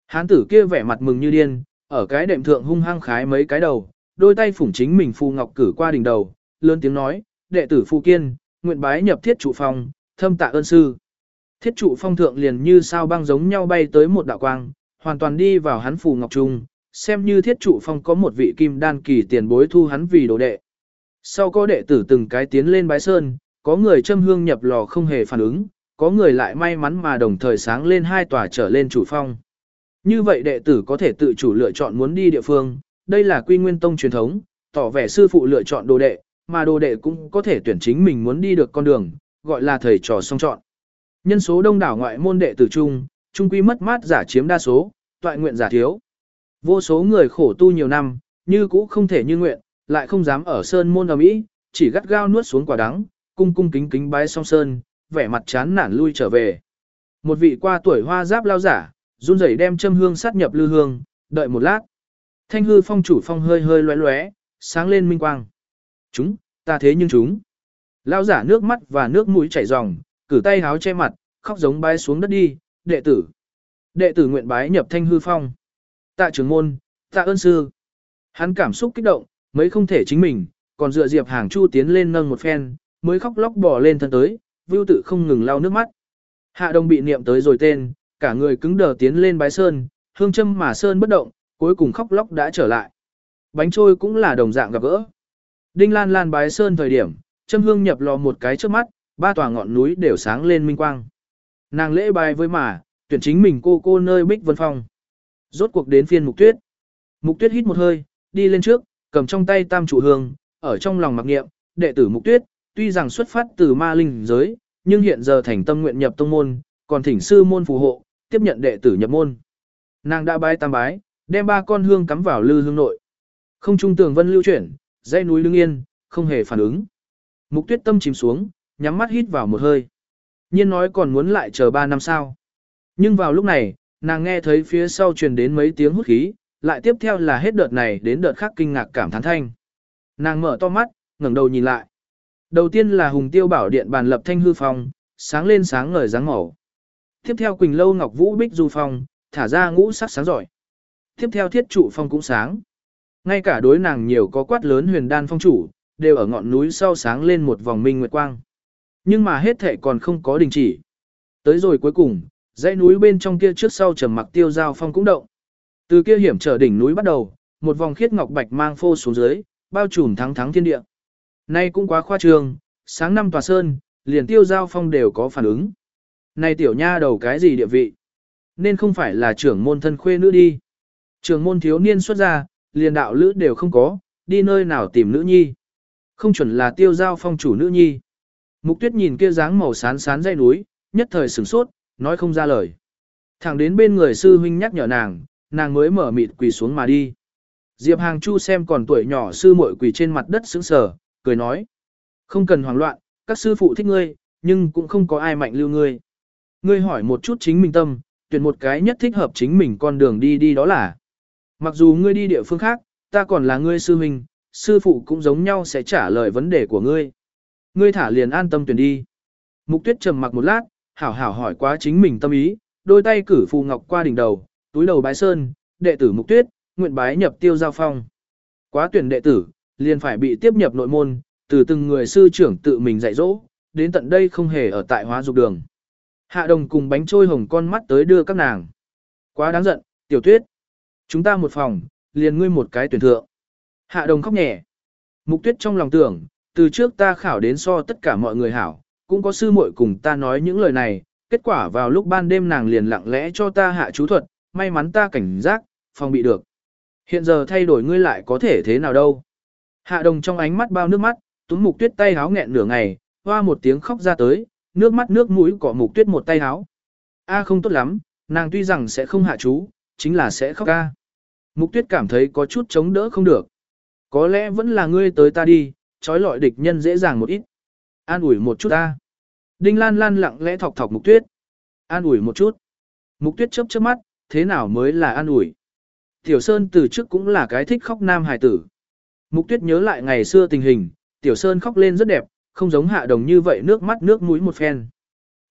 Hán tử kia vẻ mặt mừng như điên, ở cái đệm thượng hung hăng khái mấy cái đầu, đôi tay phủng chính mình phù ngọc cử qua đỉnh đầu, lớn tiếng nói, đệ tử phù kiên, nguyện bái nhập thiết trụ phong, thâm tạ ơn sư. Thiết trụ phong thượng liền như sao băng giống nhau bay tới một đạo quang, hoàn toàn đi vào hắn phù ngọc trung, xem như thiết trụ phong có một vị kim đan kỳ tiền bối thu hắn vì đồ đệ. Sau có đệ tử từng cái tiến lên bái sơn, có người châm hương nhập lò không hề phản ứng, có người lại may mắn mà đồng thời sáng lên hai tòa trở lên chủ phong. Như vậy đệ tử có thể tự chủ lựa chọn muốn đi địa phương, đây là quy nguyên tông truyền thống, tỏ vẻ sư phụ lựa chọn đồ đệ, mà đồ đệ cũng có thể tuyển chính mình muốn đi được con đường, gọi là thầy trò song chọn. Nhân số đông đảo ngoại môn đệ tử chung, trung quy mất mát giả chiếm đa số, toại nguyện giả thiếu. Vô số người khổ tu nhiều năm, như cũ không thể như nguyện, lại không dám ở sơn môn ở Mỹ, chỉ gắt gao nuốt xuống quả đắng, cung cung kính kính bái song sơn, vẻ mặt chán nản lui trở về. Một vị qua tuổi hoa giáp lao giả, run rẩy đem châm hương sát nhập lư hương, đợi một lát. Thanh hư phong chủ phong hơi hơi lóe lóe, sáng lên minh quang. Chúng, ta thế nhưng chúng. Lao giả nước mắt và nước mũi chảy ròng, cử tay háo che mặt, khóc giống bái xuống đất đi, đệ tử. Đệ tử nguyện bái nhập thanh hư phong. Tạ trưởng môn, tạ ơn sư. Hắn cảm xúc kích động, mấy không thể chính mình, còn dựa diệp hàng chu tiến lên nâng một phen, mới khóc lóc bỏ lên thân tới, vưu tự không ngừng lau nước mắt. Hạ đồng bị niệm tới rồi tên, cả người cứng đờ tiến lên bái sơn, hương châm mà sơn bất động, cuối cùng khóc lóc đã trở lại. Bánh trôi cũng là đồng dạng gặp gỡ. Đinh lan lan bái sơn thời điểm, châm hương nhập lò một cái trước mắt, ba tòa ngọn núi đều sáng lên minh quang. Nàng lễ bài với mà, tuyển chính mình cô cô nơi bích vân phong. Rốt cuộc đến phiên mục tuyết. Mục tuyết hít một hơi, đi lên trước, cầm trong tay tam trụ hương, ở trong lòng mặc niệm, đệ tử mục tuyết, tuy rằng xuất phát từ ma linh giới, nhưng hiện giờ thành tâm nguyện nhập tông môn, còn thỉnh sư môn phù hộ, tiếp nhận đệ tử nhập môn. Nàng đã bái tam bái, đem ba con hương cắm vào lư hương nội. Không trung tường vân lưu chuyển, dãy núi lưng yên, không hề phản ứng. Mục tuyết tâm chìm xuống, nhắm mắt hít vào một hơi. Nhiên nói còn muốn lại chờ ba năm sao. Nhưng vào lúc này, nàng nghe thấy phía sau truyền đến mấy tiếng hút khí, lại tiếp theo là hết đợt này đến đợt khác kinh ngạc cảm thán thanh. Nàng mở to mắt, ngẩng đầu nhìn lại. Đầu tiên là hùng tiêu bảo điện bàn lập thanh hư phong, sáng lên sáng ngời dáng màu. Tiếp theo Quỳnh Lâu Ngọc Vũ Bích Du Phong, thả ra ngũ sắc sáng giỏi. Tiếp theo Thiết Trụ Phong cũng sáng. Ngay cả đối nàng nhiều có quát lớn huyền đan phong chủ, đều ở ngọn núi sau sáng lên một vòng minh nguyệt quang. Nhưng mà hết thệ còn không có đình chỉ. Tới rồi cuối cùng, Dãy núi bên trong kia trước sau trầm mặc tiêu giao phong cũng động. Từ kia hiểm trở đỉnh núi bắt đầu, một vòng khiết ngọc bạch mang phô xuống dưới, bao trùm thắng thắng thiên địa. Nay cũng quá khoa trương, sáng năm tòa sơn, liền tiêu giao phong đều có phản ứng. Này tiểu nha đầu cái gì địa vị? Nên không phải là trưởng môn thân khuê nữ đi. Trưởng môn thiếu niên xuất ra, liền đạo lữ đều không có, đi nơi nào tìm nữ nhi. Không chuẩn là tiêu giao phong chủ nữ nhi. Mục tuyết nhìn kia dáng màu sán sán dây núi, nhất thời sửng sốt, nói không ra lời. Thẳng đến bên người sư huynh nhắc nhở nàng, nàng mới mở mịt quỳ xuống mà đi. Diệp Hàng Chu xem còn tuổi nhỏ sư muội quỳ trên mặt đất sững sờ, cười nói. Không cần hoảng loạn, các sư phụ thích ngươi, nhưng cũng không có ai mạnh lưu ngươi. Ngươi hỏi một chút chính mình tâm, tuyển một cái nhất thích hợp chính mình con đường đi đi đó là. Mặc dù ngươi đi địa phương khác, ta còn là ngươi sư huynh, sư phụ cũng giống nhau sẽ trả lời vấn đề của ngươi. Ngươi thả liền an tâm tuyển đi. Mục tuyết trầm mặc một lát, hảo hảo hỏi quá chính mình tâm ý, đôi tay cử phù ngọc qua đỉnh đầu, túi đầu bái sơn, đệ tử mục tuyết, nguyện bái nhập tiêu giao phong. Quá tuyển đệ tử, liền phải bị tiếp nhập nội môn, từ từng người sư trưởng tự mình dạy dỗ, đến tận đây không hề ở tại hóa dục đường. Hạ đồng cùng bánh trôi hồng con mắt tới đưa các nàng. Quá đáng giận, tiểu tuyết. Chúng ta một phòng, liền ngươi một cái tuyển thượng. Hạ đồng khóc nhẹ. Mục tuyết trong lòng tưởng, từ trước ta khảo đến so tất cả mọi người hảo, cũng có sư muội cùng ta nói những lời này, kết quả vào lúc ban đêm nàng liền lặng lẽ cho ta hạ chú thuật, may mắn ta cảnh giác, phòng bị được. Hiện giờ thay đổi ngươi lại có thể thế nào đâu. Hạ đồng trong ánh mắt bao nước mắt, túm mục tuyết tay háo nghẹn nửa ngày, hoa một tiếng khóc ra tới, nước mắt nước mũi cọ mục tuyết một tay háo. A không tốt lắm, nàng tuy rằng sẽ không hạ chú, chính là sẽ khóc ca. Mục tuyết cảm thấy có chút chống đỡ không được. Có lẽ vẫn là ngươi tới ta đi, trói lọi địch nhân dễ dàng một ít. An ủi một chút ta. Đinh Lan Lan lặng lẽ thọc thọc Mục Tuyết. An ủi một chút. Mục Tuyết chớp chớp mắt, thế nào mới là an ủi. Tiểu Sơn từ trước cũng là cái thích khóc nam hài tử. Mục Tuyết nhớ lại ngày xưa tình hình, Tiểu Sơn khóc lên rất đẹp, không giống hạ đồng như vậy nước mắt nước mũi một phen.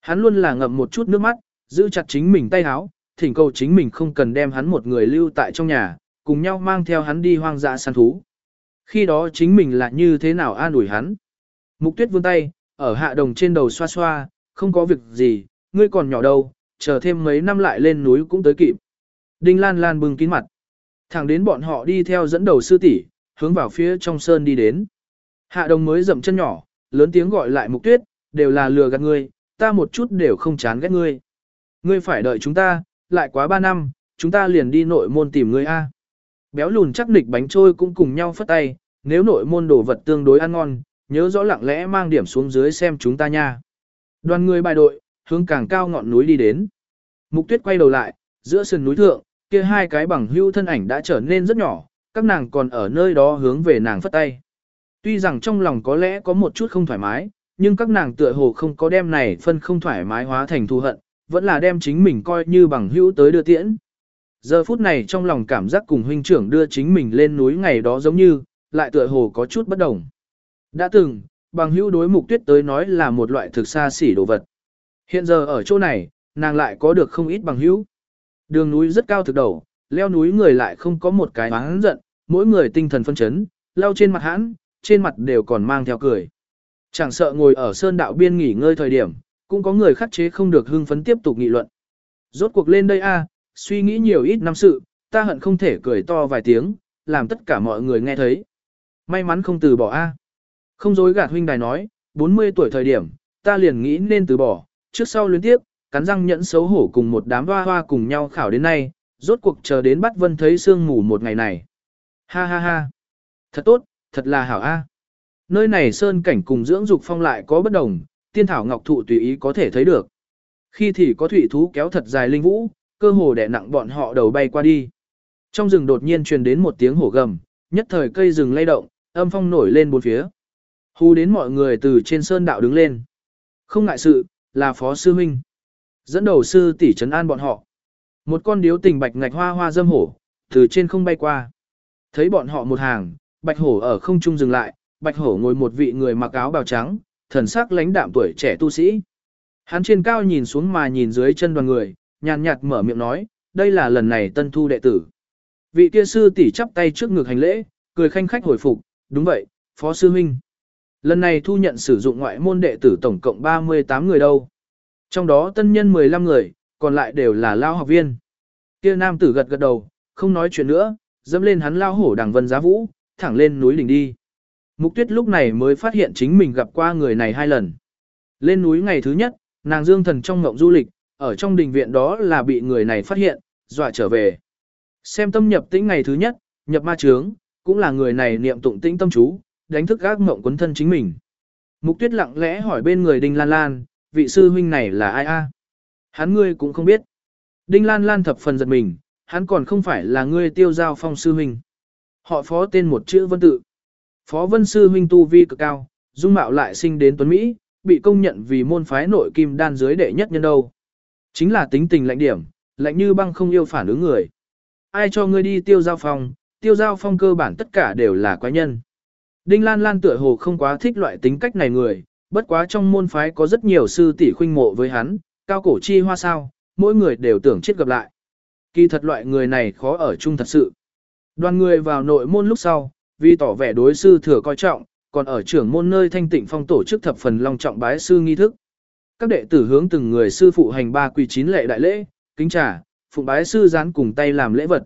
Hắn luôn là ngậm một chút nước mắt, giữ chặt chính mình tay háo, thỉnh cầu chính mình không cần đem hắn một người lưu tại trong nhà, cùng nhau mang theo hắn đi hoang dã săn thú. Khi đó chính mình là như thế nào an ủi hắn. Mục tuyết vươn tay, ở hạ đồng trên đầu xoa xoa, không có việc gì, ngươi còn nhỏ đâu, chờ thêm mấy năm lại lên núi cũng tới kịp. Đinh Lan Lan bừng kín mặt. Thẳng đến bọn họ đi theo dẫn đầu sư tỷ, hướng vào phía trong sơn đi đến. Hạ đồng mới dậm chân nhỏ, lớn tiếng gọi lại mục tuyết, đều là lừa gạt ngươi, ta một chút đều không chán ghét ngươi. Ngươi phải đợi chúng ta, lại quá ba năm, chúng ta liền đi nội môn tìm ngươi a. Béo lùn chắc nịch bánh trôi cũng cùng nhau phất tay, nếu nội môn đồ vật tương đối ăn ngon, nhớ rõ lặng lẽ mang điểm xuống dưới xem chúng ta nha. Đoàn người bài đội, hướng càng cao ngọn núi đi đến. Mục tuyết quay đầu lại, giữa sườn núi thượng, kia hai cái bằng hưu thân ảnh đã trở nên rất nhỏ, các nàng còn ở nơi đó hướng về nàng phất tay. Tuy rằng trong lòng có lẽ có một chút không thoải mái, nhưng các nàng tựa hồ không có đem này phân không thoải mái hóa thành thù hận, vẫn là đem chính mình coi như bằng hữu tới đưa tiễn. Giờ phút này trong lòng cảm giác cùng huynh trưởng đưa chính mình lên núi ngày đó giống như, lại tựa hồ có chút bất đồng. Đã từng, bằng hữu đối mục tuyết tới nói là một loại thực xa xỉ đồ vật. Hiện giờ ở chỗ này, nàng lại có được không ít bằng hữu. Đường núi rất cao thực đầu, leo núi người lại không có một cái hắn giận, mỗi người tinh thần phân chấn, leo trên mặt hãn, trên mặt đều còn mang theo cười. Chẳng sợ ngồi ở sơn đạo biên nghỉ ngơi thời điểm, cũng có người khắc chế không được hưng phấn tiếp tục nghị luận. Rốt cuộc lên đây a, suy nghĩ nhiều ít năm sự, ta hận không thể cười to vài tiếng, làm tất cả mọi người nghe thấy. May mắn không từ bỏ a. Không dối gạt huynh đài nói, 40 tuổi thời điểm, ta liền nghĩ nên từ bỏ, trước sau liên tiếp, cắn răng nhẫn xấu hổ cùng một đám hoa hoa cùng nhau khảo đến nay, rốt cuộc chờ đến bắt vân thấy sương mù một ngày này. Ha ha ha. Thật tốt, thật là hảo a. Nơi này sơn cảnh cùng dưỡng dục phong lại có bất đồng, tiên thảo ngọc thụ tùy ý có thể thấy được. Khi thì có thủy thú kéo thật dài linh vũ, cơ hồ đè nặng bọn họ đầu bay qua đi. Trong rừng đột nhiên truyền đến một tiếng hổ gầm, nhất thời cây rừng lay động, âm phong nổi lên bốn phía. Hù đến mọi người từ trên sơn đạo đứng lên. Không ngại sự, là phó sư huynh. Dẫn đầu sư tỷ trấn an bọn họ. Một con điếu tình bạch ngạch hoa hoa dâm hổ, từ trên không bay qua. Thấy bọn họ một hàng, bạch hổ ở không trung dừng lại, bạch hổ ngồi một vị người mặc áo bào trắng, thần sắc lãnh đạm tuổi trẻ tu sĩ. Hắn trên cao nhìn xuống mà nhìn dưới chân đoàn người, nhàn nhạt mở miệng nói, đây là lần này tân thu đệ tử. Vị kia sư tỷ chắp tay trước ngực hành lễ, cười khanh khách hồi phục, đúng vậy, phó sư huynh. Lần này thu nhận sử dụng ngoại môn đệ tử tổng cộng 38 người đâu. Trong đó tân nhân 15 người, còn lại đều là lao học viên. Kia nam tử gật gật đầu, không nói chuyện nữa, dẫm lên hắn lao hổ đằng vân giá vũ, thẳng lên núi đỉnh đi. Mục tuyết lúc này mới phát hiện chính mình gặp qua người này hai lần. Lên núi ngày thứ nhất, nàng dương thần trong ngộng du lịch, ở trong đình viện đó là bị người này phát hiện, dọa trở về. Xem tâm nhập tĩnh ngày thứ nhất, nhập ma trướng, cũng là người này niệm tụng tĩnh tâm chú, đánh thức gác mộng quấn thân chính mình. Mục tuyết lặng lẽ hỏi bên người Đinh Lan Lan, vị sư huynh này là ai a? Hắn ngươi cũng không biết. Đinh Lan Lan thập phần giật mình, hắn còn không phải là ngươi tiêu giao phong sư huynh. Họ phó tên một chữ vân tự. Phó vân sư huynh tu vi cực cao, dung mạo lại sinh đến tuấn Mỹ, bị công nhận vì môn phái nội kim đan dưới đệ nhất nhân đâu. Chính là tính tình lạnh điểm, lạnh như băng không yêu phản ứng người. Ai cho ngươi đi tiêu giao phong, tiêu giao phong cơ bản tất cả đều là quái nhân. Đinh Lan Lan tựa hồ không quá thích loại tính cách này người, bất quá trong môn phái có rất nhiều sư tỷ khuynh mộ với hắn, cao cổ chi hoa sao, mỗi người đều tưởng chết gặp lại. Kỳ thật loại người này khó ở chung thật sự. Đoàn người vào nội môn lúc sau, vì tỏ vẻ đối sư thừa coi trọng, còn ở trưởng môn nơi thanh tịnh phong tổ chức thập phần long trọng bái sư nghi thức. Các đệ tử hướng từng người sư phụ hành ba quỳ chín lệ đại lễ, kính trà, phụng bái sư gián cùng tay làm lễ vật.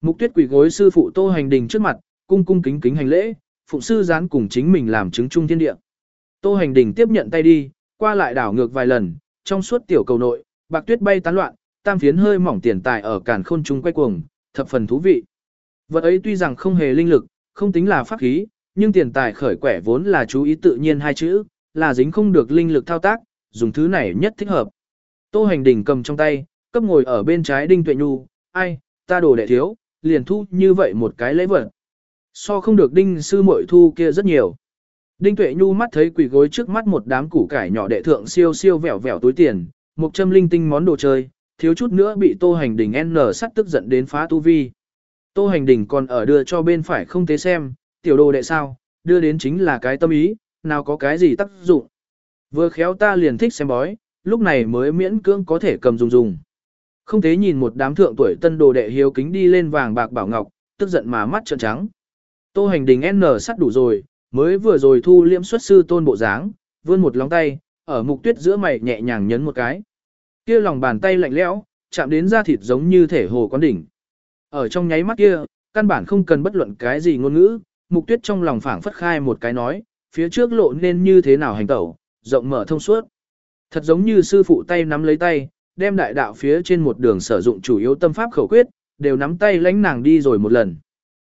Mục tuyết quỳ gối sư phụ tô hành đình trước mặt, cung cung kính kính hành lễ, phụng sư gián cùng chính mình làm chứng trung thiên địa. Tô hành đình tiếp nhận tay đi, qua lại đảo ngược vài lần, trong suốt tiểu cầu nội, bạc tuyết bay tán loạn, tam phiến hơi mỏng tiền tài ở càn khôn trung quay cuồng, thập phần thú vị. Vật ấy tuy rằng không hề linh lực, không tính là pháp khí, nhưng tiền tài khởi quẻ vốn là chú ý tự nhiên hai chữ, là dính không được linh lực thao tác, dùng thứ này nhất thích hợp. Tô hành đình cầm trong tay, cấp ngồi ở bên trái đinh tuệ nhu, ai, ta đồ đệ thiếu, liền thu như vậy một cái lễ vật. So không được đinh sư muội thu kia rất nhiều. Đinh tuệ nhu mắt thấy quỷ gối trước mắt một đám củ cải nhỏ đệ thượng siêu siêu vẻo vẻo túi tiền, một châm linh tinh món đồ chơi, thiếu chút nữa bị tô hành đình N sắt tức giận đến phá tu vi. Tô hành đình còn ở đưa cho bên phải không tế xem, tiểu đồ đệ sao, đưa đến chính là cái tâm ý, nào có cái gì tác dụng. Vừa khéo ta liền thích xem bói, lúc này mới miễn cưỡng có thể cầm dùng dùng. Không thế nhìn một đám thượng tuổi tân đồ đệ hiếu kính đi lên vàng bạc bảo ngọc, tức giận mà mắt trợn trắng. Tô hành đình N sắt đủ rồi, mới vừa rồi thu liễm xuất sư tôn bộ dáng, vươn một lóng tay, ở mục tuyết giữa mày nhẹ nhàng nhấn một cái. Kia lòng bàn tay lạnh lẽo, chạm đến da thịt giống như thể hồ quán đỉnh. Ở trong nháy mắt kia, căn bản không cần bất luận cái gì ngôn ngữ, mục tuyết trong lòng phảng phất khai một cái nói, phía trước lộ nên như thế nào hành tẩu, rộng mở thông suốt. Thật giống như sư phụ tay nắm lấy tay, đem đại đạo phía trên một đường sử dụng chủ yếu tâm pháp khẩu quyết, đều nắm tay lãnh nàng đi rồi một lần.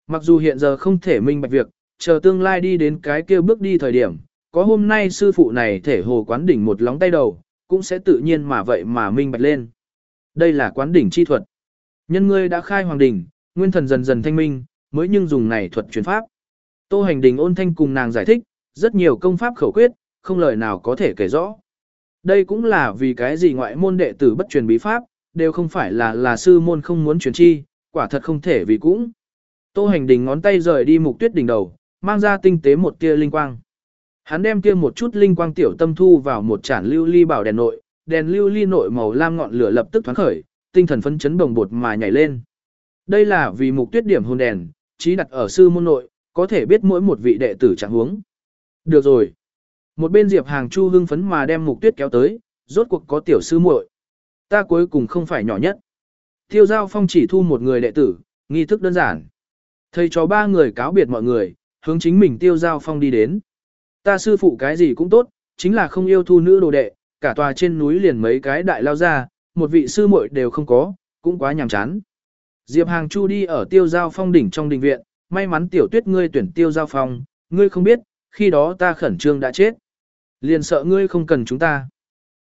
Mặc dù hiện giờ không thể minh bạch việc, chờ tương lai đi đến cái kia bước đi thời điểm, có hôm nay sư phụ này thể hồ quán đỉnh một lóng tay đầu, cũng sẽ tự nhiên mà vậy mà minh bạch lên. Đây là quán đỉnh chi thuật. Nhân ngươi đã khai hoàng đỉnh, nguyên thần dần dần thanh minh, mới nhưng dùng này thuật chuyển pháp. Tô hành đình ôn thanh cùng nàng giải thích, rất nhiều công pháp khẩu quyết, không lời nào có thể kể rõ. Đây cũng là vì cái gì ngoại môn đệ tử bất truyền bí pháp, đều không phải là là sư môn không muốn truyền chi, quả thật không thể vì cũng. Tô hành đình ngón tay rời đi mục tuyết đỉnh đầu, mang ra tinh tế một tia linh quang. Hắn đem kia một chút linh quang tiểu tâm thu vào một chản lưu ly bảo đèn nội, đèn lưu ly nội màu lam ngọn lửa lập tức thoáng khởi, tinh thần phấn chấn bồng bột mà nhảy lên. Đây là vì mục tuyết điểm hồn đèn, trí đặt ở sư môn nội, có thể biết mỗi một vị đệ tử trạng huống. Được rồi. Một bên Diệp Hàng Chu hưng phấn mà đem mục tuyết kéo tới, rốt cuộc có tiểu sư muội. Ta cuối cùng không phải nhỏ nhất. Tiêu giao phong chỉ thu một người đệ tử, nghi thức đơn giản. Thầy cho ba người cáo biệt mọi người, hướng chính mình tiêu giao phong đi đến. Ta sư phụ cái gì cũng tốt, chính là không yêu thu nữ đồ đệ, cả tòa trên núi liền mấy cái đại lao ra, một vị sư muội đều không có, cũng quá nhàm chán. Diệp Hàng Chu đi ở tiêu giao phong đỉnh trong đình viện, may mắn tiểu tuyết ngươi tuyển tiêu giao phong, ngươi không biết, khi đó ta khẩn trương đã chết. Liền sợ ngươi không cần chúng ta.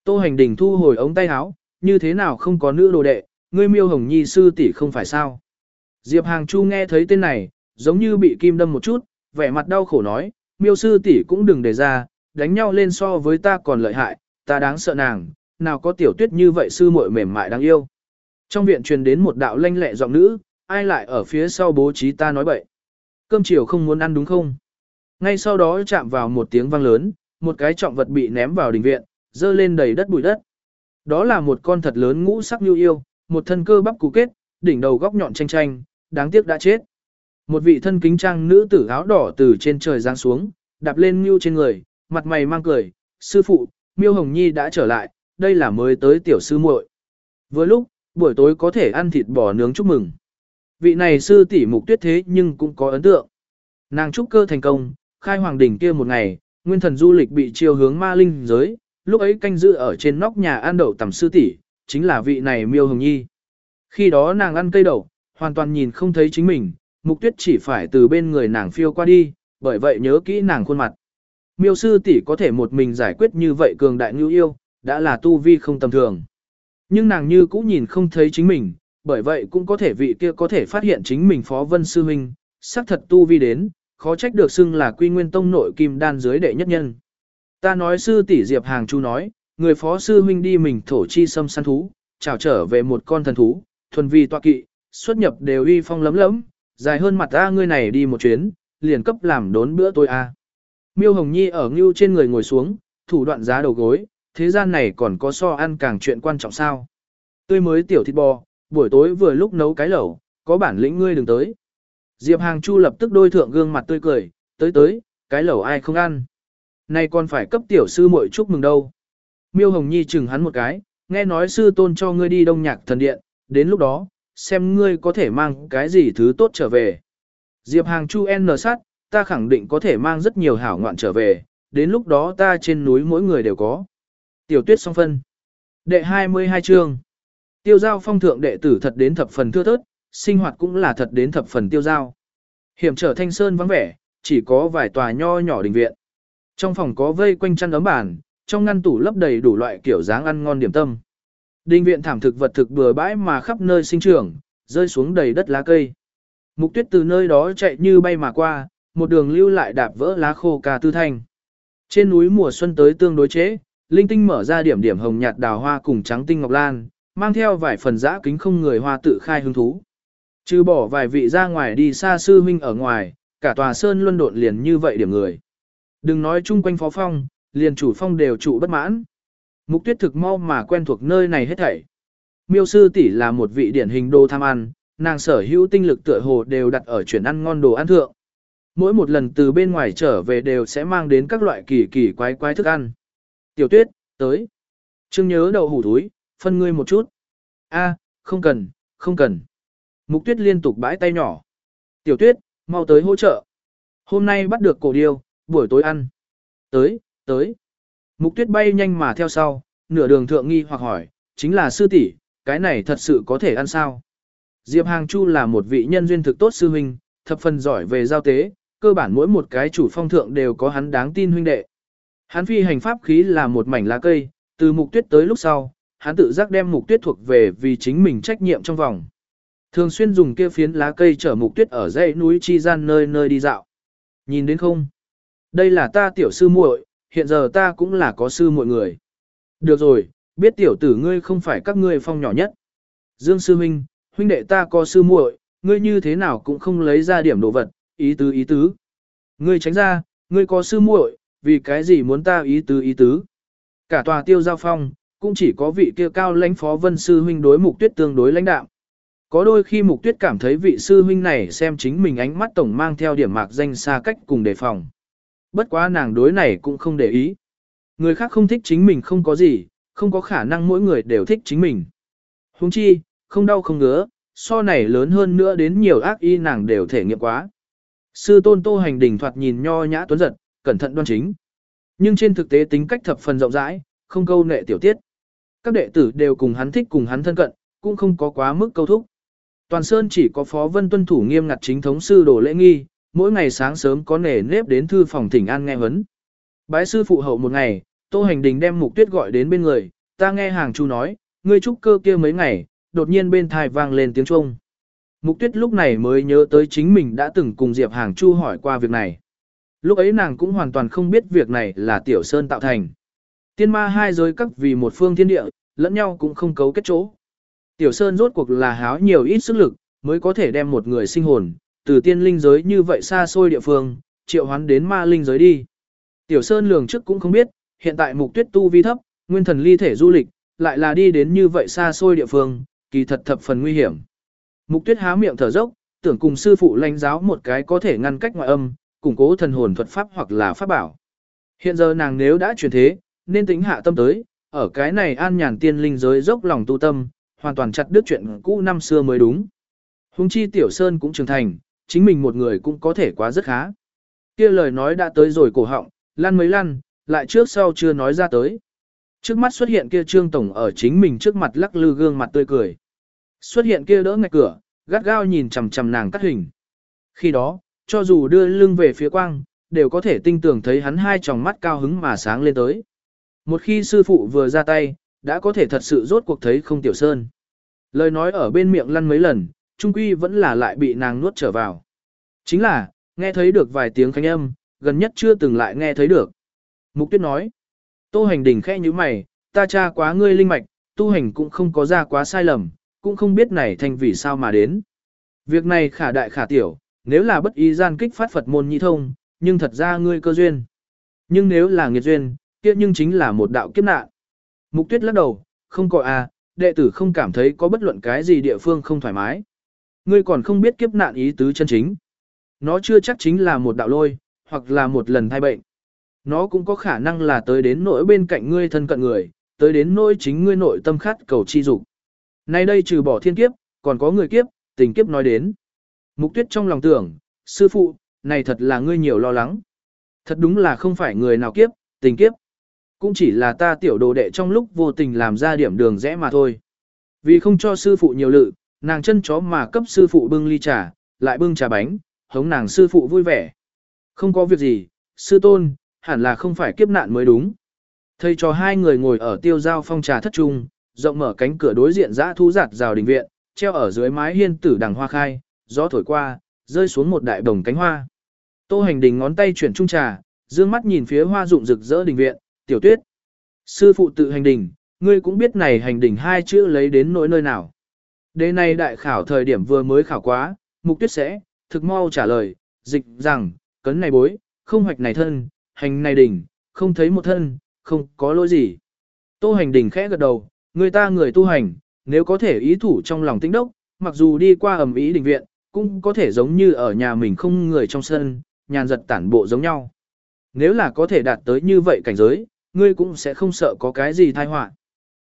Tô hành đỉnh thu hồi ống tay áo, như thế nào không có nữ đồ đệ, ngươi miêu hồng nhi sư tỷ không phải sao. Diệp Hàng Chu nghe thấy tên này, giống như bị kim đâm một chút, vẻ mặt đau khổ nói, miêu sư tỷ cũng đừng để ra, đánh nhau lên so với ta còn lợi hại, ta đáng sợ nàng, nào có tiểu tuyết như vậy sư muội mềm mại đáng yêu. Trong viện truyền đến một đạo lanh lẹ giọng nữ, ai lại ở phía sau bố trí ta nói bậy. Cơm chiều không muốn ăn đúng không? Ngay sau đó chạm vào một tiếng vang lớn, một cái trọng vật bị ném vào đình viện, dơ lên đầy đất bụi đất. Đó là một con thật lớn ngũ sắc như yêu, một thân cơ bắp cú kết, đỉnh đầu góc nhọn tranh tranh, đáng tiếc đã chết. Một vị thân kính trang nữ tử áo đỏ từ trên trời giáng xuống, đạp lên Miêu trên người, mặt mày mang cười, sư phụ, Miêu Hồng Nhi đã trở lại, đây là mới tới tiểu sư muội. Vừa lúc, buổi tối có thể ăn thịt bò nướng chúc mừng. Vị này sư tỷ mục tuyết thế nhưng cũng có ấn tượng. Nàng trúc cơ thành công, khai hoàng đỉnh kia một ngày, nguyên thần du lịch bị chiêu hướng ma linh giới, lúc ấy canh giữ ở trên nóc nhà ăn đậu tầm sư tỷ, chính là vị này miêu hồng nhi. Khi đó nàng ăn cây đậu, hoàn toàn nhìn không thấy chính mình, mục tuyết chỉ phải từ bên người nàng phiêu qua đi, bởi vậy nhớ kỹ nàng khuôn mặt. Miêu sư tỷ có thể một mình giải quyết như vậy cường đại như yêu, đã là tu vi không tầm thường. Nhưng nàng như cũng nhìn không thấy chính mình, bởi vậy cũng có thể vị kia có thể phát hiện chính mình phó vân sư huynh, xác thật tu vi đến, khó trách được xưng là quy nguyên tông nội kim đan dưới đệ nhất nhân. Ta nói sư tỷ Diệp Hàng Chu nói, người phó sư huynh đi mình thổ chi xâm săn thú, chào trở về một con thần thú, thuần vi tọa kỵ, xuất nhập đều uy phong lấm lấm, dài hơn mặt ta ngươi này đi một chuyến, liền cấp làm đốn bữa tôi a. Miêu Hồng Nhi ở ngưu trên người ngồi xuống, thủ đoạn giá đầu gối, thế gian này còn có so ăn càng chuyện quan trọng sao. Tươi mới tiểu thịt bò, buổi tối vừa lúc nấu cái lẩu, có bản lĩnh ngươi đừng tới. Diệp Hàng Chu lập tức đôi thượng gương mặt tươi cười, tới tới, cái lẩu ai không ăn. Nay còn phải cấp tiểu sư muội chúc mừng đâu. Miêu Hồng Nhi chừng hắn một cái, nghe nói sư tôn cho ngươi đi đông nhạc thần điện, đến lúc đó, xem ngươi có thể mang cái gì thứ tốt trở về. Diệp Hàng Chu N sát, ta khẳng định có thể mang rất nhiều hảo ngoạn trở về, đến lúc đó ta trên núi mỗi người đều có. Tiểu tuyết song phân. Đệ 22 chương. Tiêu giao phong thượng đệ tử thật đến thập phần thưa thớt, sinh hoạt cũng là thật đến thập phần tiêu giao. Hiểm trở thanh sơn vắng vẻ, chỉ có vài tòa nho nhỏ đình viện. Trong phòng có vây quanh chăn ấm bàn, trong ngăn tủ lấp đầy đủ loại kiểu dáng ăn ngon điểm tâm. Đình viện thảm thực vật thực bừa bãi mà khắp nơi sinh trưởng, rơi xuống đầy đất lá cây. Mục tuyết từ nơi đó chạy như bay mà qua, một đường lưu lại đạp vỡ lá khô cà tư thanh. Trên núi mùa xuân tới tương đối chế, linh tinh mở ra điểm điểm hồng nhạt đào hoa cùng trắng tinh ngọc lan, mang theo vài phần giã kính không người hoa tự khai hứng thú. Trừ bỏ vài vị ra ngoài đi xa sư huynh ở ngoài, cả tòa sơn luân độn liền như vậy điểm người. Đừng nói chung quanh phó phong, liền chủ phong đều trụ bất mãn. Mục tuyết thực mau mà quen thuộc nơi này hết thảy. Miêu sư tỷ là một vị điển hình đồ tham ăn, nàng sở hữu tinh lực tựa hồ đều đặt ở chuyển ăn ngon đồ ăn thượng. Mỗi một lần từ bên ngoài trở về đều sẽ mang đến các loại kỳ kỳ quái quái thức ăn. Tiểu tuyết, tới. Trương nhớ đậu hủ túi, phân ngươi một chút. A, không cần, không cần. Mục tuyết liên tục bãi tay nhỏ. Tiểu tuyết, mau tới hỗ trợ. Hôm nay bắt được cổ điêu, buổi tối ăn. Tới, tới. Mục tuyết bay nhanh mà theo sau, nửa đường thượng nghi hoặc hỏi, chính là sư tỷ, cái này thật sự có thể ăn sao? Diệp Hàng Chu là một vị nhân duyên thực tốt sư huynh, thập phần giỏi về giao tế, cơ bản mỗi một cái chủ phong thượng đều có hắn đáng tin huynh đệ. Hắn phi hành pháp khí là một mảnh lá cây, từ mục tuyết tới lúc sau, hắn tự giác đem mục tuyết thuộc về vì chính mình trách nhiệm trong vòng. Thường xuyên dùng kia phiến lá cây chở mục tuyết ở dãy núi chi gian nơi nơi đi dạo. Nhìn đến không? Đây là ta tiểu sư muội, hiện giờ ta cũng là có sư muội người. Được rồi, biết tiểu tử ngươi không phải các ngươi phong nhỏ nhất. Dương sư huynh, huynh đệ ta có sư muội, ngươi như thế nào cũng không lấy ra điểm đồ vật, ý tứ ý tứ. Ngươi tránh ra, ngươi có sư muội, vì cái gì muốn ta ý tứ ý tứ. Cả tòa tiêu giao phong, cũng chỉ có vị kia cao lãnh phó vân sư huynh đối mục tuyết tương đối lãnh đạo. Có đôi khi mục tuyết cảm thấy vị sư huynh này xem chính mình ánh mắt tổng mang theo điểm mạc danh xa cách cùng đề phòng. Bất quá nàng đối này cũng không để ý. Người khác không thích chính mình không có gì, không có khả năng mỗi người đều thích chính mình. Huống chi, không đau không ngứa, so này lớn hơn nữa đến nhiều ác y nàng đều thể nghiệm quá. Sư tôn tô hành đình thoạt nhìn nho nhã tuấn giật, cẩn thận đoan chính. Nhưng trên thực tế tính cách thập phần rộng rãi, không câu nệ tiểu tiết. Các đệ tử đều cùng hắn thích cùng hắn thân cận, cũng không có quá mức câu thúc. Toàn Sơn chỉ có Phó Vân tuân thủ nghiêm ngặt chính thống sư đồ lễ nghi, mỗi ngày sáng sớm có nể nếp đến thư phòng thỉnh an nghe huấn. Bái sư phụ hậu một ngày, Tô Hành Đình đem Mục Tuyết gọi đến bên người, ta nghe hàng chu nói, ngươi trúc cơ kia mấy ngày, đột nhiên bên thai vang lên tiếng chuông. Mục Tuyết lúc này mới nhớ tới chính mình đã từng cùng Diệp Hàng Chu hỏi qua việc này. Lúc ấy nàng cũng hoàn toàn không biết việc này là Tiểu Sơn tạo thành. Tiên ma hai giới các vì một phương thiên địa, lẫn nhau cũng không cấu kết chỗ. Tiểu Sơn rốt cuộc là háo nhiều ít sức lực, mới có thể đem một người sinh hồn, từ tiên linh giới như vậy xa xôi địa phương, triệu hoán đến ma linh giới đi. Tiểu Sơn lường trước cũng không biết, hiện tại mục tuyết tu vi thấp, nguyên thần ly thể du lịch, lại là đi đến như vậy xa xôi địa phương, kỳ thật thập phần nguy hiểm. Mục tuyết há miệng thở dốc, tưởng cùng sư phụ lãnh giáo một cái có thể ngăn cách ngoại âm, củng cố thần hồn thuật pháp hoặc là pháp bảo. Hiện giờ nàng nếu đã chuyển thế, nên tính hạ tâm tới, ở cái này an nhàn tiên linh giới dốc lòng tu tâm, hoàn toàn chặt đứt chuyện cũ năm xưa mới đúng. Hùng chi Tiểu Sơn cũng trưởng thành, chính mình một người cũng có thể quá rất khá. kia lời nói đã tới rồi cổ họng, lăn mấy lăn, lại trước sau chưa nói ra tới. Trước mắt xuất hiện kia Trương Tổng ở chính mình trước mặt lắc lư gương mặt tươi cười. Xuất hiện kia đỡ ngạch cửa, gắt gao nhìn chằm chằm nàng cắt hình. Khi đó, cho dù đưa lưng về phía quang, đều có thể tinh tưởng thấy hắn hai tròng mắt cao hứng mà sáng lên tới. Một khi sư phụ vừa ra tay, đã có thể thật sự rốt cuộc thấy không tiểu sơn. Lời nói ở bên miệng lăn mấy lần, trung quy vẫn là lại bị nàng nuốt trở vào. Chính là, nghe thấy được vài tiếng khánh âm, gần nhất chưa từng lại nghe thấy được. Mục tuyết nói, tô hành đỉnh khẽ như mày, ta tra quá ngươi linh mạch, tu hành cũng không có ra quá sai lầm, cũng không biết này thành vì sao mà đến. Việc này khả đại khả tiểu, nếu là bất ý gian kích phát Phật môn nhị thông, nhưng thật ra ngươi cơ duyên. Nhưng nếu là nghiệt duyên, kia nhưng chính là một đạo kiếp nạn. Mục tuyết lắc đầu, không có à, đệ tử không cảm thấy có bất luận cái gì địa phương không thoải mái. Ngươi còn không biết kiếp nạn ý tứ chân chính. Nó chưa chắc chính là một đạo lôi, hoặc là một lần thai bệnh. Nó cũng có khả năng là tới đến nỗi bên cạnh ngươi thân cận người, tới đến nỗi chính ngươi nội tâm khát cầu chi dục. Nay đây trừ bỏ thiên kiếp, còn có người kiếp, tình kiếp nói đến. Mục tuyết trong lòng tưởng, sư phụ, này thật là ngươi nhiều lo lắng. Thật đúng là không phải người nào kiếp, tình kiếp. Cũng chỉ là ta tiểu đồ đệ trong lúc vô tình làm ra điểm đường rẽ mà thôi. Vì không cho sư phụ nhiều lự, nàng chân chó mà cấp sư phụ bưng ly trà, lại bưng trà bánh, hống nàng sư phụ vui vẻ. Không có việc gì, sư tôn, hẳn là không phải kiếp nạn mới đúng. Thầy cho hai người ngồi ở tiêu giao phong trà thất trung, rộng mở cánh cửa đối diện dã thu giạt rào đình viện, treo ở dưới mái hiên tử đằng hoa khai, gió thổi qua, rơi xuống một đại đồng cánh hoa. Tô hành đình ngón tay chuyển trung trà, dương mắt nhìn phía hoa rụng rực rỡ đình viện, tiểu tuyết. Sư phụ tự hành đình, ngươi cũng biết này hành đình hai chữ lấy đến nỗi nơi nào. Đề này đại khảo thời điểm vừa mới khảo quá, mục tuyết sẽ, thực mau trả lời, dịch rằng, cấn này bối, không hoạch này thân, hành này đỉnh, không thấy một thân, không có lỗi gì. Tô hành đỉnh khẽ gật đầu, người ta người tu hành, nếu có thể ý thủ trong lòng tĩnh đốc, mặc dù đi qua ẩm ý đình viện, cũng có thể giống như ở nhà mình không người trong sân, nhàn giật tản bộ giống nhau. Nếu là có thể đạt tới như vậy cảnh giới, ngươi cũng sẽ không sợ có cái gì tai họa.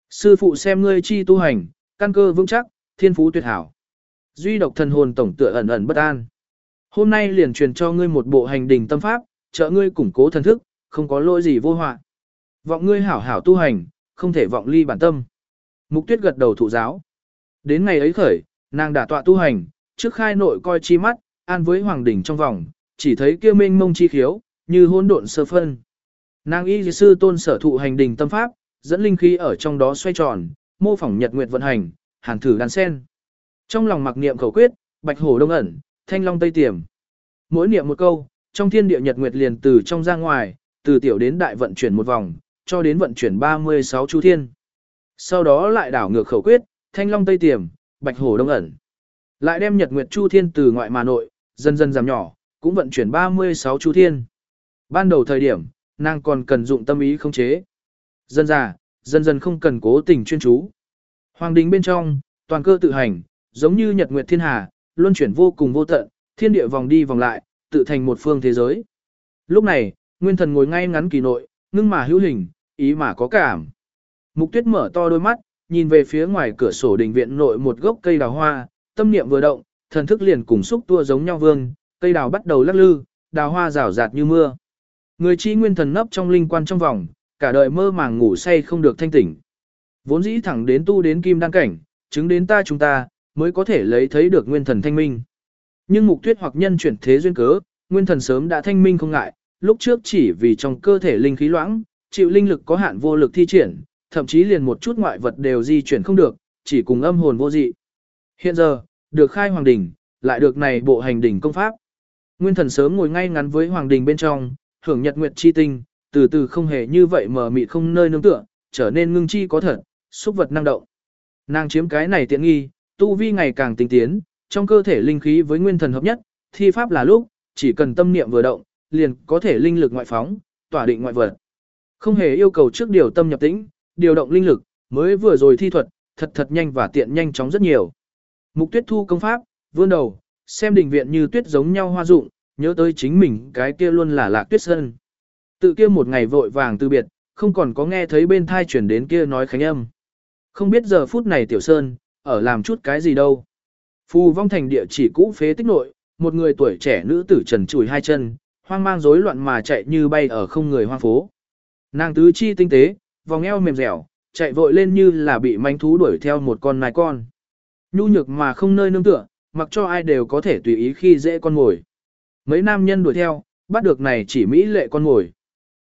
Sư phụ xem ngươi chi tu hành, căn cơ vững chắc, thiên phú tuyệt hảo. Duy độc thần hồn tổng tựa ẩn ẩn bất an. Hôm nay liền truyền cho ngươi một bộ hành đình tâm pháp, trợ ngươi củng cố thần thức, không có lỗi gì vô họa. Vọng ngươi hảo hảo tu hành, không thể vọng ly bản tâm. Mục tuyết gật đầu thụ giáo. Đến ngày ấy khởi, nàng đã tọa tu hành, trước khai nội coi chi mắt, an với hoàng đỉnh trong vòng, chỉ thấy kia mênh mông chi khiếu, như hỗn độn sơ phân. Nàng y sư tôn sở thụ hành đình tâm pháp, dẫn linh khí ở trong đó xoay tròn, mô phỏng nhật nguyệt vận hành, hàn thử đàn sen. Trong lòng mặc niệm khẩu quyết, bạch hổ đông ẩn, thanh long tây tiềm. Mỗi niệm một câu, trong thiên địa nhật nguyệt liền từ trong ra ngoài, từ tiểu đến đại vận chuyển một vòng, cho đến vận chuyển 36 chu thiên. Sau đó lại đảo ngược khẩu quyết, thanh long tây tiềm, bạch hổ đông ẩn. Lại đem nhật nguyệt chu thiên từ ngoại mà nội, dần dần giảm nhỏ, cũng vận chuyển 36 chu thiên. Ban đầu thời điểm, nàng còn cần dụng tâm ý không chế. Dần già, dần dần không cần cố tình chuyên chú. Hoàng đình bên trong, toàn cơ tự hành, giống như nhật nguyệt thiên hà, luân chuyển vô cùng vô tận, thiên địa vòng đi vòng lại, tự thành một phương thế giới. Lúc này, nguyên thần ngồi ngay ngắn kỳ nội, ngưng mà hữu hình, ý mà có cảm. Mục tuyết mở to đôi mắt, nhìn về phía ngoài cửa sổ đình viện nội một gốc cây đào hoa, tâm niệm vừa động, thần thức liền cùng xúc tua giống nhau vương, cây đào bắt đầu lắc lư, đào hoa rào rạt như mưa. Người chi nguyên thần nấp trong linh quan trong vòng, cả đời mơ màng ngủ say không được thanh tỉnh. Vốn dĩ thẳng đến tu đến kim đăng cảnh, chứng đến ta chúng ta, mới có thể lấy thấy được nguyên thần thanh minh. Nhưng mục tuyết hoặc nhân chuyển thế duyên cớ, nguyên thần sớm đã thanh minh không ngại, lúc trước chỉ vì trong cơ thể linh khí loãng, chịu linh lực có hạn vô lực thi triển, thậm chí liền một chút ngoại vật đều di chuyển không được, chỉ cùng âm hồn vô dị. Hiện giờ, được khai hoàng đỉnh, lại được này bộ hành đỉnh công pháp. Nguyên thần sớm ngồi ngay ngắn với hoàng đỉnh bên trong, hưởng nhật nguyệt chi tinh, từ từ không hề như vậy mờ mịt không nơi nương tựa, trở nên ngưng chi có thật, xúc vật năng động. Nàng chiếm cái này tiện nghi, tu vi ngày càng tinh tiến, trong cơ thể linh khí với nguyên thần hợp nhất, thi pháp là lúc, chỉ cần tâm niệm vừa động, liền có thể linh lực ngoại phóng, tỏa định ngoại vật. Không hề yêu cầu trước điều tâm nhập tĩnh, điều động linh lực, mới vừa rồi thi thuật, thật thật nhanh và tiện nhanh chóng rất nhiều. Mục tuyết thu công pháp, vươn đầu, xem đình viện như tuyết giống nhau hoa dụng, nhớ tới chính mình cái kia luôn là lạc tuyết sơn. Tự kia một ngày vội vàng từ biệt, không còn có nghe thấy bên thai chuyển đến kia nói khánh âm. Không biết giờ phút này Tiểu Sơn, ở làm chút cái gì đâu. Phù vong thành địa chỉ cũ phế tích nội, một người tuổi trẻ nữ tử trần chùi hai chân, hoang mang rối loạn mà chạy như bay ở không người hoang phố. Nàng tứ chi tinh tế, vòng eo mềm dẻo, chạy vội lên như là bị manh thú đuổi theo một con nai con. Nhu nhược mà không nơi nương tựa, mặc cho ai đều có thể tùy ý khi dễ con ngồi. Mấy nam nhân đuổi theo, bắt được này chỉ mỹ lệ con ngồi,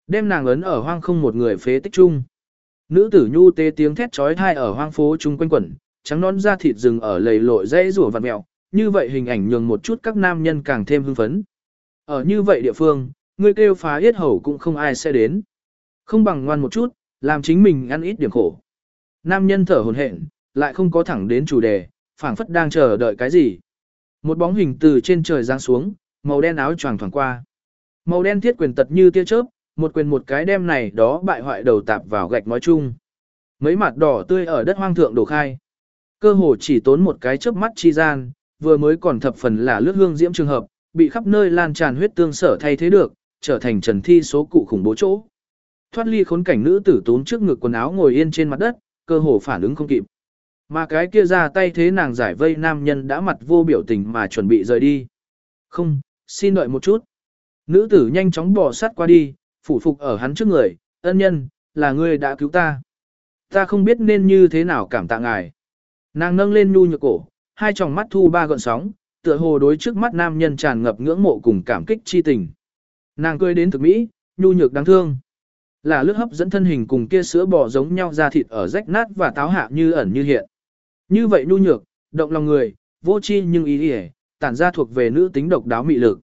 Đem nàng ấn ở hoang không một người phế tích chung. Nữ tử nhu tê tiếng thét trói thai ở hoang phố chung quanh quẩn, trắng non da thịt rừng ở lầy lội dãy rủa vặt mẹo, như vậy hình ảnh nhường một chút các nam nhân càng thêm hưng phấn. Ở như vậy địa phương, người kêu phá yết hầu cũng không ai sẽ đến. Không bằng ngoan một chút, làm chính mình ăn ít điểm khổ. Nam nhân thở hồn hển, lại không có thẳng đến chủ đề, phảng phất đang chờ đợi cái gì. Một bóng hình từ trên trời giáng xuống, màu đen áo choàng thoảng qua. Màu đen thiết quyền tật như tia chớp, một quyền một cái đem này đó bại hoại đầu tạp vào gạch nói chung. Mấy mặt đỏ tươi ở đất hoang thượng đổ khai. Cơ hồ chỉ tốn một cái chớp mắt chi gian, vừa mới còn thập phần là lướt hương diễm trường hợp, bị khắp nơi lan tràn huyết tương sở thay thế được, trở thành trần thi số cụ khủng bố chỗ. Thoát ly khốn cảnh nữ tử tốn trước ngực quần áo ngồi yên trên mặt đất, cơ hồ phản ứng không kịp. Mà cái kia ra tay thế nàng giải vây nam nhân đã mặt vô biểu tình mà chuẩn bị rời đi. Không, xin đợi một chút. Nữ tử nhanh chóng bỏ sát qua đi, phủ phục ở hắn trước người, ân nhân, là ngươi đã cứu ta. Ta không biết nên như thế nào cảm tạ ngài. Nàng nâng lên nhu nhược cổ, hai tròng mắt thu ba gợn sóng, tựa hồ đối trước mắt nam nhân tràn ngập ngưỡng mộ cùng cảm kích chi tình. Nàng cười đến thực mỹ, nhu nhược đáng thương. Là lướt hấp dẫn thân hình cùng kia sữa bò giống nhau ra thịt ở rách nát và táo hạ như ẩn như hiện. Như vậy nhu nhược, động lòng người, vô chi nhưng ý hề, tản ra thuộc về nữ tính độc đáo mị lực.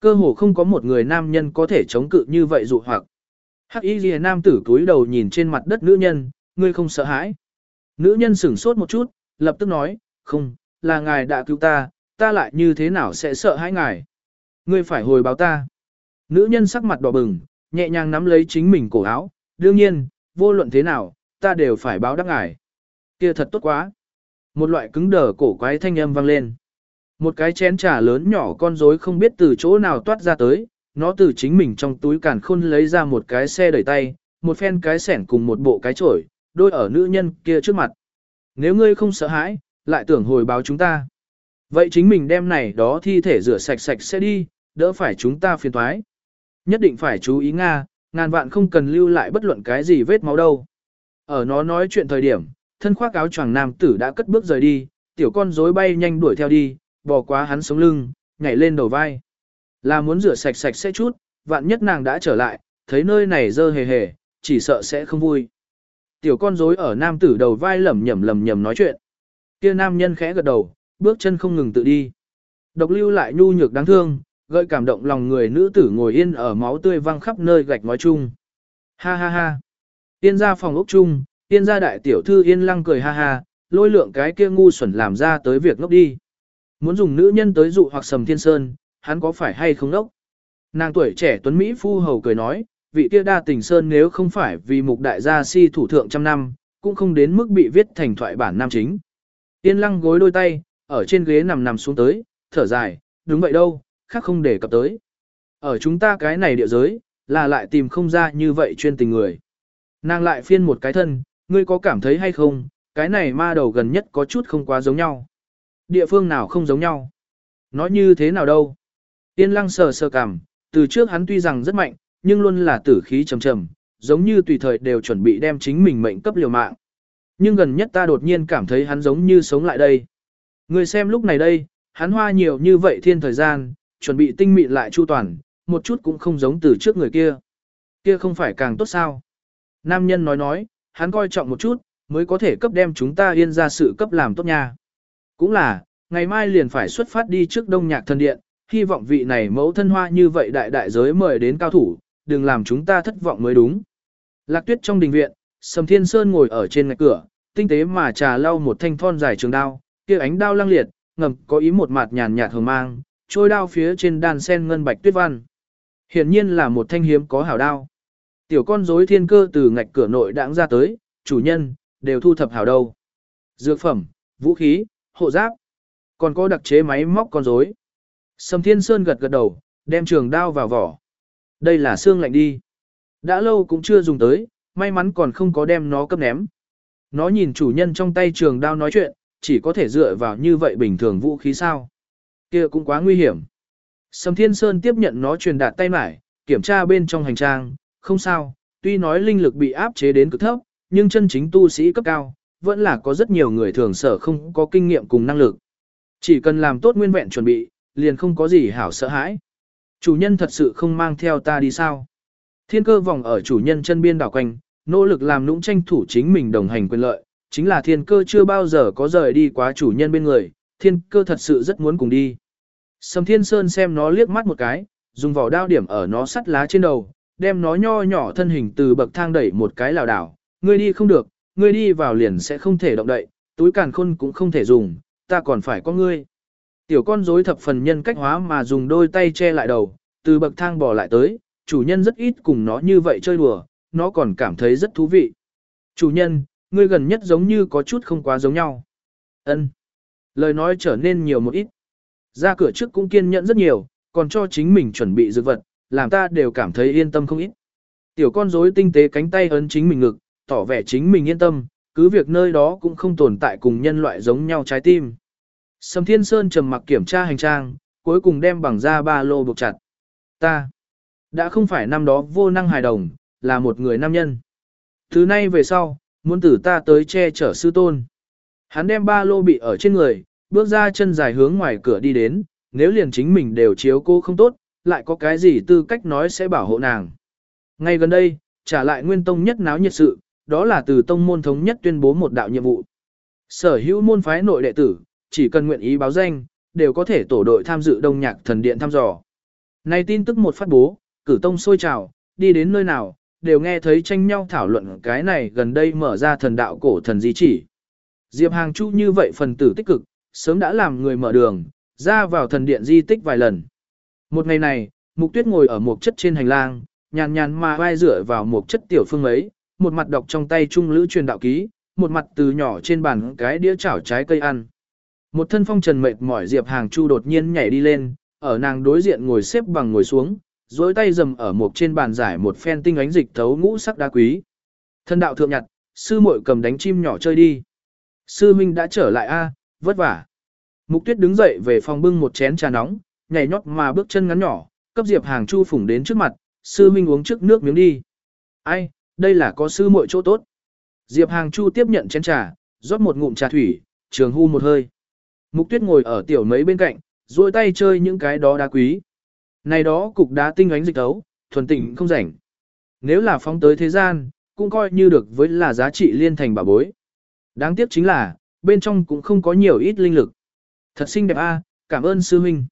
Cơ hồ không có một người nam nhân có thể chống cự như vậy dụ hoặc. Hắc y lìa nam tử cúi đầu nhìn trên mặt đất nữ nhân, ngươi không sợ hãi. Nữ nhân sửng sốt một chút, lập tức nói, không, là ngài đã cứu ta, ta lại như thế nào sẽ sợ hãi ngài. Ngươi phải hồi báo ta. Nữ nhân sắc mặt đỏ bừng, nhẹ nhàng nắm lấy chính mình cổ áo, đương nhiên, vô luận thế nào, ta đều phải báo đáp ngài. Kia thật tốt quá. Một loại cứng đờ cổ quái thanh âm vang lên. Một cái chén trà lớn nhỏ con rối không biết từ chỗ nào toát ra tới, nó từ chính mình trong túi càn khôn lấy ra một cái xe đẩy tay, một phen cái sẻn cùng một bộ cái chổi, đôi ở nữ nhân kia trước mặt. Nếu ngươi không sợ hãi, lại tưởng hồi báo chúng ta. Vậy chính mình đem này đó thi thể rửa sạch sạch sẽ đi, đỡ phải chúng ta phiền thoái. Nhất định phải chú ý Nga, ngàn vạn không cần lưu lại bất luận cái gì vết máu đâu. Ở nó nói chuyện thời điểm, thân khoác áo choàng nam tử đã cất bước rời đi, tiểu con rối bay nhanh đuổi theo đi, bò quá hắn sống lưng, nhảy lên đầu vai. Là muốn rửa sạch sạch sẽ chút, vạn nhất nàng đã trở lại, thấy nơi này dơ hề hề, chỉ sợ sẽ không vui. Tiểu con rối ở nam tử đầu vai lẩm nhẩm lẩm nhẩm nói chuyện. Kia nam nhân khẽ gật đầu, bước chân không ngừng tự đi. Độc lưu lại nhu nhược đáng thương, gợi cảm động lòng người nữ tử ngồi yên ở máu tươi văng khắp nơi gạch nói chung. Ha ha ha. tiên ra phòng ốc chung, tiên ra đại tiểu thư yên lăng cười ha ha, lôi lượng cái kia ngu xuẩn làm ra tới việc ngốc đi. Muốn dùng nữ nhân tới dụ hoặc sầm thiên sơn, hắn có phải hay không đốc? Nàng tuổi trẻ tuấn Mỹ phu hầu cười nói, vị kia đa tình sơn nếu không phải vì mục đại gia si thủ thượng trăm năm, cũng không đến mức bị viết thành thoại bản nam chính. tiên lăng gối đôi tay, ở trên ghế nằm nằm xuống tới, thở dài, đúng vậy đâu, khác không để cập tới. Ở chúng ta cái này địa giới, là lại tìm không ra như vậy chuyên tình người. Nàng lại phiên một cái thân, ngươi có cảm thấy hay không, cái này ma đầu gần nhất có chút không quá giống nhau. Địa phương nào không giống nhau? Nói như thế nào đâu? Yên lăng sờ sờ cảm, từ trước hắn tuy rằng rất mạnh, nhưng luôn là tử khí trầm trầm, giống như tùy thời đều chuẩn bị đem chính mình mệnh cấp liều mạng. Nhưng gần nhất ta đột nhiên cảm thấy hắn giống như sống lại đây. Người xem lúc này đây, hắn hoa nhiều như vậy thiên thời gian, chuẩn bị tinh mịn lại chu toàn, một chút cũng không giống từ trước người kia. Kia không phải càng tốt sao? Nam nhân nói nói, hắn coi trọng một chút, mới có thể cấp đem chúng ta yên ra sự cấp làm tốt nha. Cũng là, ngày mai liền phải xuất phát đi trước đông nhạc thần điện, hy vọng vị này mẫu thân hoa như vậy đại đại giới mời đến cao thủ, đừng làm chúng ta thất vọng mới đúng. Lạc tuyết trong đình viện, Sầm Thiên Sơn ngồi ở trên ngạch cửa, tinh tế mà trà lau một thanh thon dài trường đao, kia ánh đao lăng liệt, ngầm có ý một mặt nhàn nhạt hờ mang, trôi đao phía trên đàn sen ngân bạch tuyết văn. Hiển nhiên là một thanh hiếm có hảo đao. Tiểu con rối thiên cơ từ ngạch cửa nội đãng ra tới, chủ nhân, đều thu thập hảo đâu. Dược phẩm, vũ khí, hộ giáp, còn có đặc chế máy móc con rối. Sầm Thiên Sơn gật gật đầu, đem trường đao vào vỏ. Đây là xương lạnh đi. Đã lâu cũng chưa dùng tới, may mắn còn không có đem nó cấp ném. nó nhìn chủ nhân trong tay trường đao nói chuyện, chỉ có thể dựa vào như vậy bình thường vũ khí sao. kia cũng quá nguy hiểm. Sầm Thiên Sơn tiếp nhận nó truyền đạt tay mải, kiểm tra bên trong hành trang, không sao, tuy nói linh lực bị áp chế đến cực thấp, nhưng chân chính tu sĩ cấp cao, vẫn là có rất nhiều người thường sở không có kinh nghiệm cùng năng lực. Chỉ cần làm tốt nguyên vẹn chuẩn bị, liền không có gì hảo sợ hãi. Chủ nhân thật sự không mang theo ta đi sao? Thiên cơ vòng ở chủ nhân chân biên đảo quanh, nỗ lực làm nũng tranh thủ chính mình đồng hành quyền lợi, chính là thiên cơ chưa bao giờ có rời đi quá chủ nhân bên người, thiên cơ thật sự rất muốn cùng đi. Sầm thiên sơn xem nó liếc mắt một cái, dùng vỏ đao điểm ở nó sắt lá trên đầu, đem nó nho nhỏ thân hình từ bậc thang đẩy một cái lảo đảo, ngươi đi không được, ngươi đi vào liền sẽ không thể động đậy, túi càn khôn cũng không thể dùng, ta còn phải có ngươi. Tiểu con rối thập phần nhân cách hóa mà dùng đôi tay che lại đầu, từ bậc thang bò lại tới, chủ nhân rất ít cùng nó như vậy chơi đùa, nó còn cảm thấy rất thú vị. Chủ nhân, ngươi gần nhất giống như có chút không quá giống nhau. Ân. Lời nói trở nên nhiều một ít. Ra cửa trước cũng kiên nhẫn rất nhiều, còn cho chính mình chuẩn bị dược vật, làm ta đều cảm thấy yên tâm không ít. Tiểu con rối tinh tế cánh tay ấn chính mình ngực, tỏ vẻ chính mình yên tâm, cứ việc nơi đó cũng không tồn tại cùng nhân loại giống nhau trái tim. Sầm Thiên Sơn trầm mặc kiểm tra hành trang, cuối cùng đem bằng da ba lô buộc chặt. Ta đã không phải năm đó vô năng hài đồng, là một người nam nhân. Thứ nay về sau, muốn tử ta tới che chở sư tôn. Hắn đem ba lô bị ở trên người, bước ra chân dài hướng ngoài cửa đi đến, nếu liền chính mình đều chiếu cô không tốt, lại có cái gì tư cách nói sẽ bảo hộ nàng. Ngay gần đây, trả lại nguyên tông nhất náo nhiệt sự, đó là từ tông môn thống nhất tuyên bố một đạo nhiệm vụ. Sở hữu môn phái nội đệ tử, chỉ cần nguyện ý báo danh, đều có thể tổ đội tham dự đông nhạc thần điện thăm dò. Này tin tức một phát bố, cử tông sôi trào, đi đến nơi nào, đều nghe thấy tranh nhau thảo luận cái này gần đây mở ra thần đạo cổ thần di chỉ. Diệp Hàng Chu như vậy phần tử tích cực, sớm đã làm người mở đường, ra vào thần điện di tích vài lần. Một ngày này, Mục Tuyết ngồi ở một chất trên hành lang, nhàn nhàn mà vai dựa vào một chất tiểu phương ấy, một mặt đọc trong tay trung lữ truyền đạo ký, một mặt từ nhỏ trên bàn cái đĩa chảo trái cây ăn. Một thân phong trần mệt mỏi Diệp Hàng Chu đột nhiên nhảy đi lên, ở nàng đối diện ngồi xếp bằng ngồi xuống, duỗi tay dầm ở một trên bàn giải một phen tinh ánh dịch thấu ngũ sắc đá quý. Thân đạo thượng nhặt, sư muội cầm đánh chim nhỏ chơi đi. Sư Minh đã trở lại a, vất vả. Mục Tuyết đứng dậy về phòng bưng một chén trà nóng, nhảy nhót mà bước chân ngắn nhỏ, cấp Diệp Hàng Chu phủng đến trước mặt, sư Minh uống trước nước miếng đi. Ai, đây là có sư muội chỗ tốt. Diệp Hàng Chu tiếp nhận chén trà, rót một ngụm trà thủy, trường hu một hơi. Mục Tuyết ngồi ở tiểu mấy bên cạnh, duỗi tay chơi những cái đó đá quý. Này đó cục đá tinh ánh dịch tấu, thuần tịnh không rảnh. Nếu là phóng tới thế gian, cũng coi như được với là giá trị liên thành bảo bối. Đáng tiếc chính là, bên trong cũng không có nhiều ít linh lực. Thật xinh đẹp a, cảm ơn sư huynh.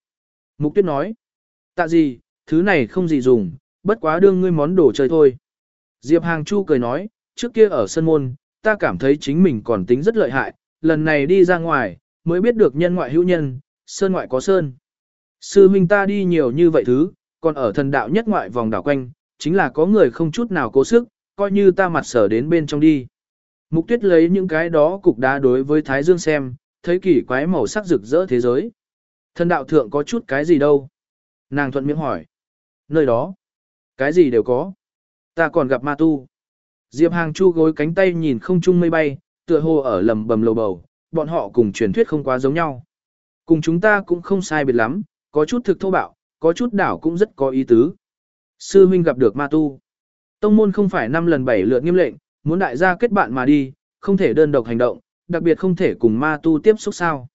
Mục tuyết nói, tạ gì, thứ này không gì dùng, bất quá đương ngươi món đồ chơi thôi. Diệp Hàng Chu cười nói, trước kia ở sân môn, ta cảm thấy chính mình còn tính rất lợi hại, lần này đi ra ngoài, mới biết được nhân ngoại hữu nhân, sơn ngoại có sơn. Sư huynh ta đi nhiều như vậy thứ, còn ở thần đạo nhất ngoại vòng đảo quanh, chính là có người không chút nào cố sức, coi như ta mặt sở đến bên trong đi. Mục tuyết lấy những cái đó cục đá đối với Thái Dương xem, thấy kỳ quái màu sắc rực rỡ thế giới. Thần đạo thượng có chút cái gì đâu? Nàng thuận miệng hỏi. Nơi đó, cái gì đều có. Ta còn gặp ma tu. Diệp Hàng chu gối cánh tay nhìn không trung mây bay, tựa hồ ở lầm bầm lầu bầu, bọn họ cùng truyền thuyết không quá giống nhau. Cùng chúng ta cũng không sai biệt lắm, có chút thực thô bạo, có chút đảo cũng rất có ý tứ. Sư huynh gặp được ma tu. Tông môn không phải năm lần bảy lượt nghiêm lệnh, muốn đại gia kết bạn mà đi, không thể đơn độc hành động, đặc biệt không thể cùng ma tu tiếp xúc sao.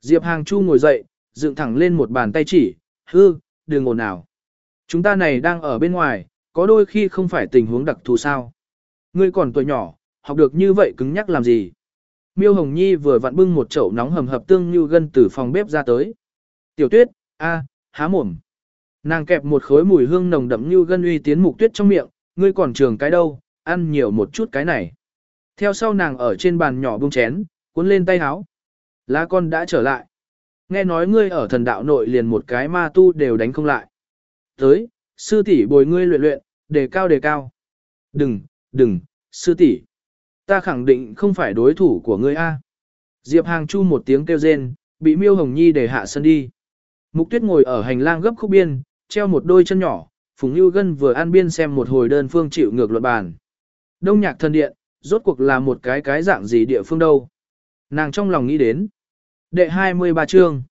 Diệp Hàng Chu ngồi dậy, dựng thẳng lên một bàn tay chỉ, hư, đừng ồn nào. Chúng ta này đang ở bên ngoài, có đôi khi không phải tình huống đặc thù sao. Ngươi còn tuổi nhỏ, học được như vậy cứng nhắc làm gì. Miêu Hồng Nhi vừa vặn bưng một chậu nóng hầm hập tương như gân từ phòng bếp ra tới. Tiểu tuyết, a, há mồm. Nàng kẹp một khối mùi hương nồng đậm như gân uy tiến mục tuyết trong miệng, ngươi còn trường cái đâu, ăn nhiều một chút cái này. Theo sau nàng ở trên bàn nhỏ bung chén, cuốn lên tay háo. Lá con đã trở lại. Nghe nói ngươi ở thần đạo nội liền một cái ma tu đều đánh không lại. Tới, sư tỷ bồi ngươi luyện luyện, đề cao đề cao. Đừng, đừng, sư tỷ, Ta khẳng định không phải đối thủ của ngươi a. Diệp Hàng Chu một tiếng kêu rên, bị Miêu Hồng Nhi để hạ sân đi. Mục Tuyết ngồi ở hành lang gấp khúc biên, treo một đôi chân nhỏ, Phùng Nưu Gân vừa an biên xem một hồi đơn phương chịu ngược luận bàn. Đông nhạc thần điện, rốt cuộc là một cái cái dạng gì địa phương đâu. Nàng trong lòng nghĩ đến. Đệ 23 chương.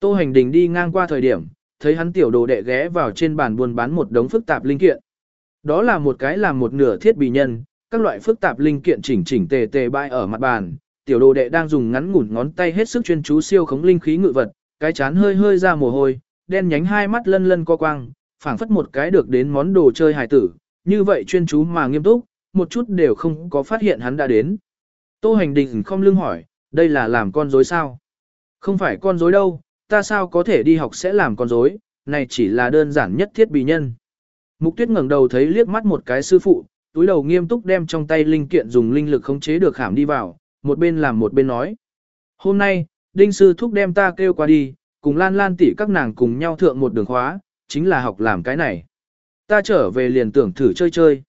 Tô hành đình đi ngang qua thời điểm, thấy hắn tiểu đồ đệ ghé vào trên bàn buôn bán một đống phức tạp linh kiện. Đó là một cái làm một nửa thiết bị nhân, các loại phức tạp linh kiện chỉnh chỉnh tề tề bày ở mặt bàn. Tiểu đồ đệ đang dùng ngắn ngủn ngón tay hết sức chuyên chú siêu khống linh khí ngự vật, cái chán hơi hơi ra mồ hôi, đen nhánh hai mắt lân lân co quang, phảng phất một cái được đến món đồ chơi hài tử, như vậy chuyên chú mà nghiêm túc, một chút đều không có phát hiện hắn đã đến. Tô hành đình không lưng hỏi, đây là làm con dối sao? Không phải con dối đâu, ta sao có thể đi học sẽ làm con dối này chỉ là đơn giản nhất thiết bị nhân. Mục tuyết ngẩng đầu thấy liếc mắt một cái sư phụ, túi đầu nghiêm túc đem trong tay linh kiện dùng linh lực khống chế được khảm đi vào, một bên làm một bên nói. Hôm nay, đinh sư thúc đem ta kêu qua đi, cùng lan lan tỷ các nàng cùng nhau thượng một đường khóa, chính là học làm cái này. Ta trở về liền tưởng thử chơi chơi.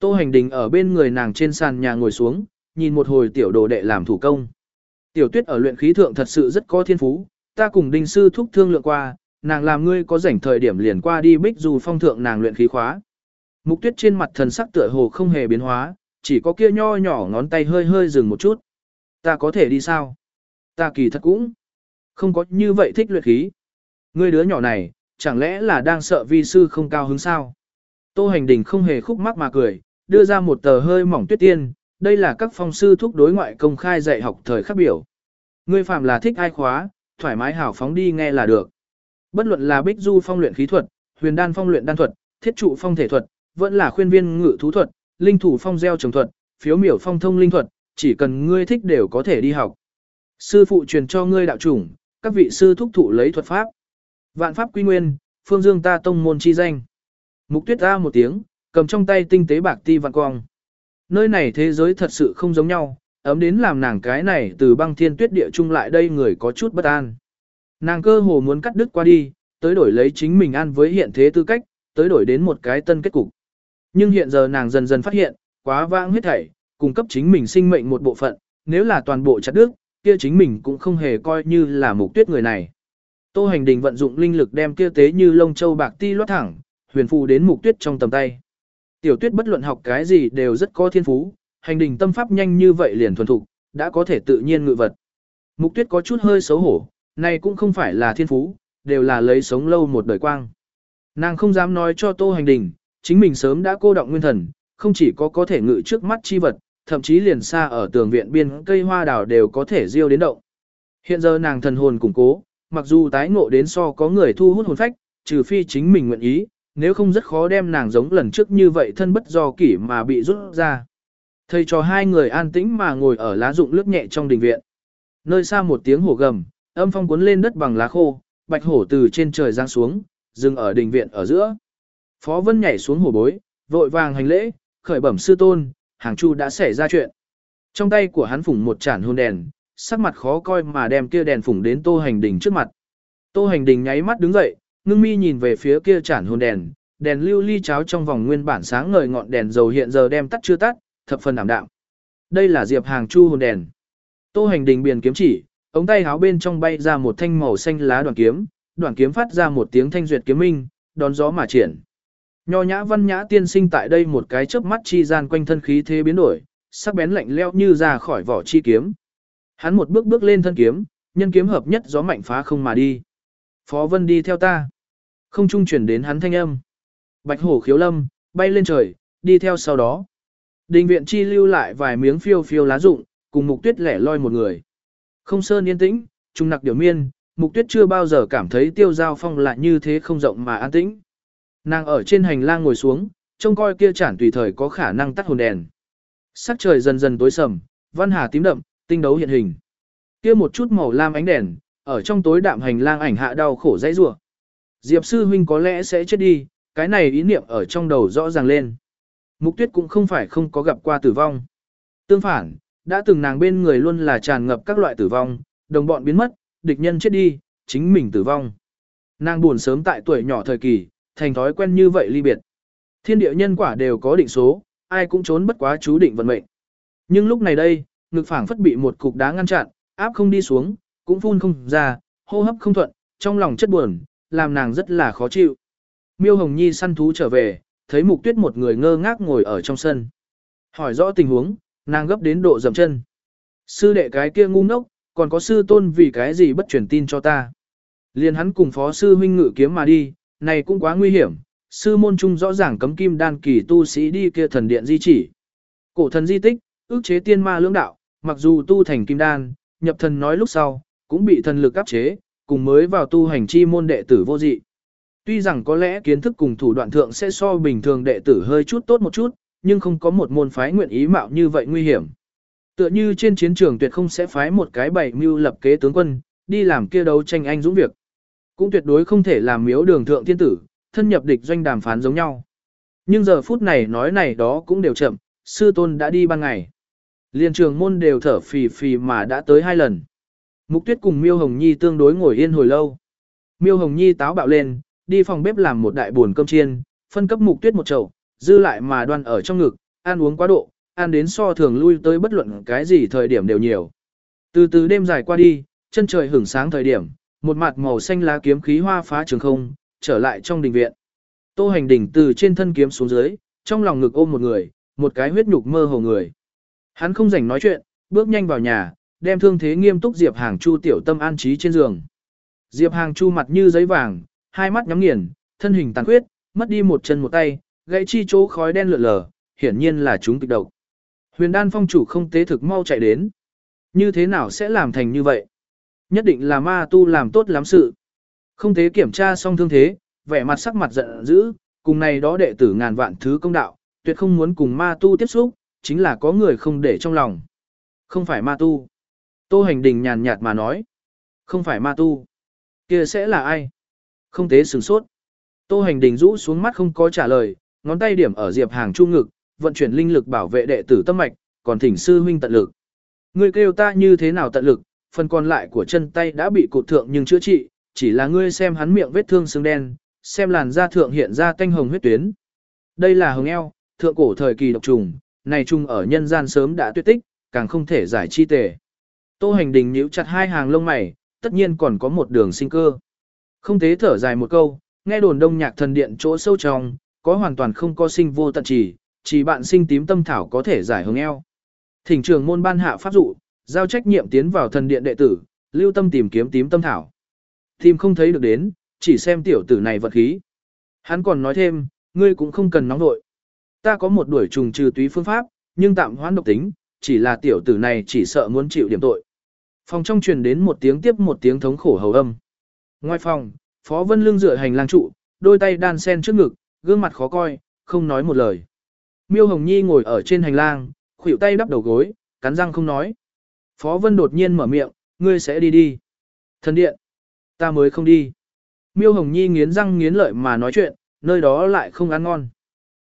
Tô hành đình ở bên người nàng trên sàn nhà ngồi xuống, nhìn một hồi tiểu đồ đệ làm thủ công. Tiểu tuyết ở luyện khí thượng thật sự rất có thiên phú, ta cùng đinh sư thúc thương lượng qua, nàng làm ngươi có rảnh thời điểm liền qua đi bích dù phong thượng nàng luyện khí khóa. Mục tuyết trên mặt thần sắc tựa hồ không hề biến hóa, chỉ có kia nho nhỏ ngón tay hơi hơi dừng một chút. Ta có thể đi sao? Ta kỳ thật cũng không có như vậy thích luyện khí. Ngươi đứa nhỏ này, chẳng lẽ là đang sợ vi sư không cao hứng sao? Tô hành đình không hề khúc mắc mà cười, đưa ra một tờ hơi mỏng tuyết tiên, đây là các phong sư thúc đối ngoại công khai dạy học thời khắc biểu. Ngươi phạm là thích ai khóa, thoải mái hào phóng đi nghe là được. Bất luận là Bích Du phong luyện khí thuật, Huyền Đan phong luyện đan thuật, Thiết trụ phong thể thuật, vẫn là khuyên viên ngự thú thuật, Linh thủ phong gieo trồng thuật, Phiếu miểu phong thông linh thuật, chỉ cần ngươi thích đều có thể đi học. Sư phụ truyền cho ngươi đạo chủng, các vị sư thúc thụ lấy thuật pháp. Vạn pháp quy nguyên, phương dương ta tông môn chi danh. Mục tuyết ta một tiếng, cầm trong tay tinh tế bạc ti vạn quang. Nơi này thế giới thật sự không giống nhau, ấm đến làm nàng cái này từ băng thiên tuyết địa chung lại đây người có chút bất an. Nàng cơ hồ muốn cắt đứt qua đi, tới đổi lấy chính mình an với hiện thế tư cách, tới đổi đến một cái tân kết cục. Nhưng hiện giờ nàng dần dần phát hiện, quá vãng huyết thảy, cung cấp chính mình sinh mệnh một bộ phận, nếu là toàn bộ chặt đứt, kia chính mình cũng không hề coi như là mục tuyết người này. Tô hành đình vận dụng linh lực đem kia tế như lông châu bạc ti loát thẳng, huyền phù đến mục tuyết trong tầm tay. Tiểu tuyết bất luận học cái gì đều rất có thiên phú, hành đình tâm pháp nhanh như vậy liền thuần thục, đã có thể tự nhiên ngự vật. Mục tuyết có chút hơi xấu hổ, này cũng không phải là thiên phú, đều là lấy sống lâu một đời quang. Nàng không dám nói cho tô hành đình, chính mình sớm đã cô động nguyên thần, không chỉ có có thể ngự trước mắt chi vật, thậm chí liền xa ở tường viện biên cây hoa đào đều có thể diêu đến động. Hiện giờ nàng thần hồn củng cố, mặc dù tái ngộ đến so có người thu hút hồn phách, trừ phi chính mình nguyện ý, nếu không rất khó đem nàng giống lần trước như vậy thân bất do kỷ mà bị rút ra. Thầy cho hai người an tĩnh mà ngồi ở lá rụng lướt nhẹ trong đình viện. Nơi xa một tiếng hổ gầm, âm phong cuốn lên đất bằng lá khô, bạch hổ từ trên trời giáng xuống, dừng ở đình viện ở giữa. Phó Vân nhảy xuống hổ bối, vội vàng hành lễ, khởi bẩm sư tôn, hàng chu đã xảy ra chuyện. Trong tay của hắn phủng một chản hôn đèn, sắc mặt khó coi mà đem kia đèn phủng đến tô hành đình trước mặt. Tô hành đình nháy mắt đứng dậy, ngưng mi nhìn về phía kia chản hôn đèn, đèn lưu ly cháo trong vòng nguyên bản sáng ngời ngọn đèn dầu hiện giờ đem tắt chưa tắt, thập phần ảm đạm. Đây là diệp hàng chu hồn đèn. Tô hành đình biển kiếm chỉ, ống tay háo bên trong bay ra một thanh màu xanh lá đoàn kiếm, đoàn kiếm phát ra một tiếng thanh duyệt kiếm minh, đón gió mà triển. Nho nhã văn nhã tiên sinh tại đây một cái chớp mắt chi gian quanh thân khí thế biến đổi, sắc bén lạnh leo như ra khỏi vỏ chi kiếm. Hắn một bước bước lên thân kiếm, nhân kiếm hợp nhất gió mạnh phá không mà đi. Phó Vân đi theo ta. Không trung chuyển đến hắn thanh âm. Bạch hổ khiếu lâm, bay lên trời, đi theo sau đó. Đình viện chi lưu lại vài miếng phiêu phiêu lá rụng, cùng mục tuyết lẻ loi một người. Không sơn yên tĩnh, trung nặc điều miên, mục tuyết chưa bao giờ cảm thấy tiêu giao phong lại như thế không rộng mà an tĩnh. Nàng ở trên hành lang ngồi xuống, trông coi kia chản tùy thời có khả năng tắt hồn đèn. Sắc trời dần dần tối sầm, văn hà tím đậm, tinh đấu hiện hình. Kia một chút màu lam ánh đèn, ở trong tối đạm hành lang ảnh hạ đau khổ dãy rủa. Diệp sư huynh có lẽ sẽ chết đi, cái này ý niệm ở trong đầu rõ ràng lên. Mục tuyết cũng không phải không có gặp qua tử vong. Tương phản, đã từng nàng bên người luôn là tràn ngập các loại tử vong, đồng bọn biến mất, địch nhân chết đi, chính mình tử vong. Nàng buồn sớm tại tuổi nhỏ thời kỳ, thành thói quen như vậy ly biệt. Thiên địa nhân quả đều có định số, ai cũng trốn bất quá chú định vận mệnh. Nhưng lúc này đây, ngực phảng phất bị một cục đá ngăn chặn, áp không đi xuống, cũng phun không ra, hô hấp không thuận, trong lòng chất buồn, làm nàng rất là khó chịu. Miêu Hồng Nhi săn thú trở về, thấy Mục Tuyết một người ngơ ngác ngồi ở trong sân. Hỏi rõ tình huống, nàng gấp đến độ dầm chân. Sư đệ cái kia ngu ngốc, còn có sư tôn vì cái gì bất truyền tin cho ta. Liên hắn cùng phó sư huynh ngự kiếm mà đi, này cũng quá nguy hiểm, sư môn trung rõ ràng cấm kim đan kỳ tu sĩ đi kia thần điện di chỉ. Cổ thần di tích, ước chế tiên ma lưỡng đạo, mặc dù tu thành kim đan, nhập thần nói lúc sau, cũng bị thần lực áp chế, cùng mới vào tu hành chi môn đệ tử vô dị. Tuy rằng có lẽ kiến thức cùng thủ đoạn thượng sẽ so bình thường đệ tử hơi chút tốt một chút, nhưng không có một môn phái nguyện ý mạo như vậy nguy hiểm. Tựa như trên chiến trường tuyệt không sẽ phái một cái bảy mưu lập kế tướng quân, đi làm kia đấu tranh anh dũng việc. Cũng tuyệt đối không thể làm miếu đường thượng thiên tử, thân nhập địch doanh đàm phán giống nhau. Nhưng giờ phút này nói này đó cũng đều chậm, sư tôn đã đi ban ngày. Liên trường môn đều thở phì phì mà đã tới hai lần. Mục tuyết cùng Miêu Hồng Nhi tương đối ngồi yên hồi lâu. Miêu Hồng Nhi táo bạo lên, đi phòng bếp làm một đại buồn cơm chiên, phân cấp mục tuyết một chậu, dư lại mà đoan ở trong ngực, ăn uống quá độ, ăn đến so thường lui tới bất luận cái gì thời điểm đều nhiều. Từ từ đêm dài qua đi, chân trời hưởng sáng thời điểm, một mặt màu xanh lá kiếm khí hoa phá trường không, trở lại trong đình viện. Tô hành đỉnh từ trên thân kiếm xuống dưới, trong lòng ngực ôm một người, một cái huyết nhục mơ hồ người. Hắn không rảnh nói chuyện, bước nhanh vào nhà, đem thương thế nghiêm túc Diệp Hàng Chu tiểu tâm an trí trên giường. Diệp Hàng Chu mặt như giấy vàng, hai mắt nhắm nghiền, thân hình tàn khuyết, mất đi một chân một tay, gãy chi chỗ khói đen lượn lờ, hiển nhiên là chúng kịch độc. Huyền đan phong chủ không tế thực mau chạy đến. Như thế nào sẽ làm thành như vậy? Nhất định là ma tu làm tốt lắm sự. Không tế kiểm tra xong thương thế, vẻ mặt sắc mặt giận dữ, cùng này đó đệ tử ngàn vạn thứ công đạo, tuyệt không muốn cùng ma tu tiếp xúc, chính là có người không để trong lòng. Không phải ma tu. Tô hành đình nhàn nhạt mà nói. Không phải ma tu. kia sẽ là ai? Không tế sửng sốt. Tô hành đình rũ xuống mắt không có trả lời, ngón tay điểm ở diệp hàng trung ngực, vận chuyển linh lực bảo vệ đệ tử tâm mạch, còn thỉnh sư huynh tận lực. Ngươi kêu ta như thế nào tận lực, phần còn lại của chân tay đã bị cụt thượng nhưng chữa trị, chỉ là ngươi xem hắn miệng vết thương sưng đen, xem làn da thượng hiện ra tanh hồng huyết tuyến. Đây là hồng eo, thượng cổ thời kỳ độc trùng, này trùng ở nhân gian sớm đã tuyệt tích, càng không thể giải chi tề. Tô hành đình nhíu chặt hai hàng lông mày, tất nhiên còn có một đường sinh cơ. Không thế thở dài một câu, nghe đồn đông nhạc thần điện chỗ sâu trong, có hoàn toàn không có sinh vô tận chỉ, chỉ bạn sinh tím tâm thảo có thể giải hứng eo. Thỉnh trưởng môn ban hạ pháp dụ, giao trách nhiệm tiến vào thần điện đệ tử, lưu tâm tìm kiếm tím tâm thảo. Tìm không thấy được đến, chỉ xem tiểu tử này vật khí. Hắn còn nói thêm, ngươi cũng không cần nóng nội. Ta có một đuổi trùng trừ túy phương pháp, nhưng tạm hoãn độc tính, chỉ là tiểu tử này chỉ sợ muốn chịu điểm tội. Phòng trong truyền đến một tiếng tiếp một tiếng thống khổ hầu âm. Ngoài phòng, Phó Vân Lương dựa hành lang trụ, đôi tay đan sen trước ngực, gương mặt khó coi, không nói một lời. Miêu Hồng Nhi ngồi ở trên hành lang, khuỷu tay đắp đầu gối, cắn răng không nói. Phó Vân đột nhiên mở miệng, ngươi sẽ đi đi. Thần điện, ta mới không đi. Miêu Hồng Nhi nghiến răng nghiến lợi mà nói chuyện, nơi đó lại không ăn ngon.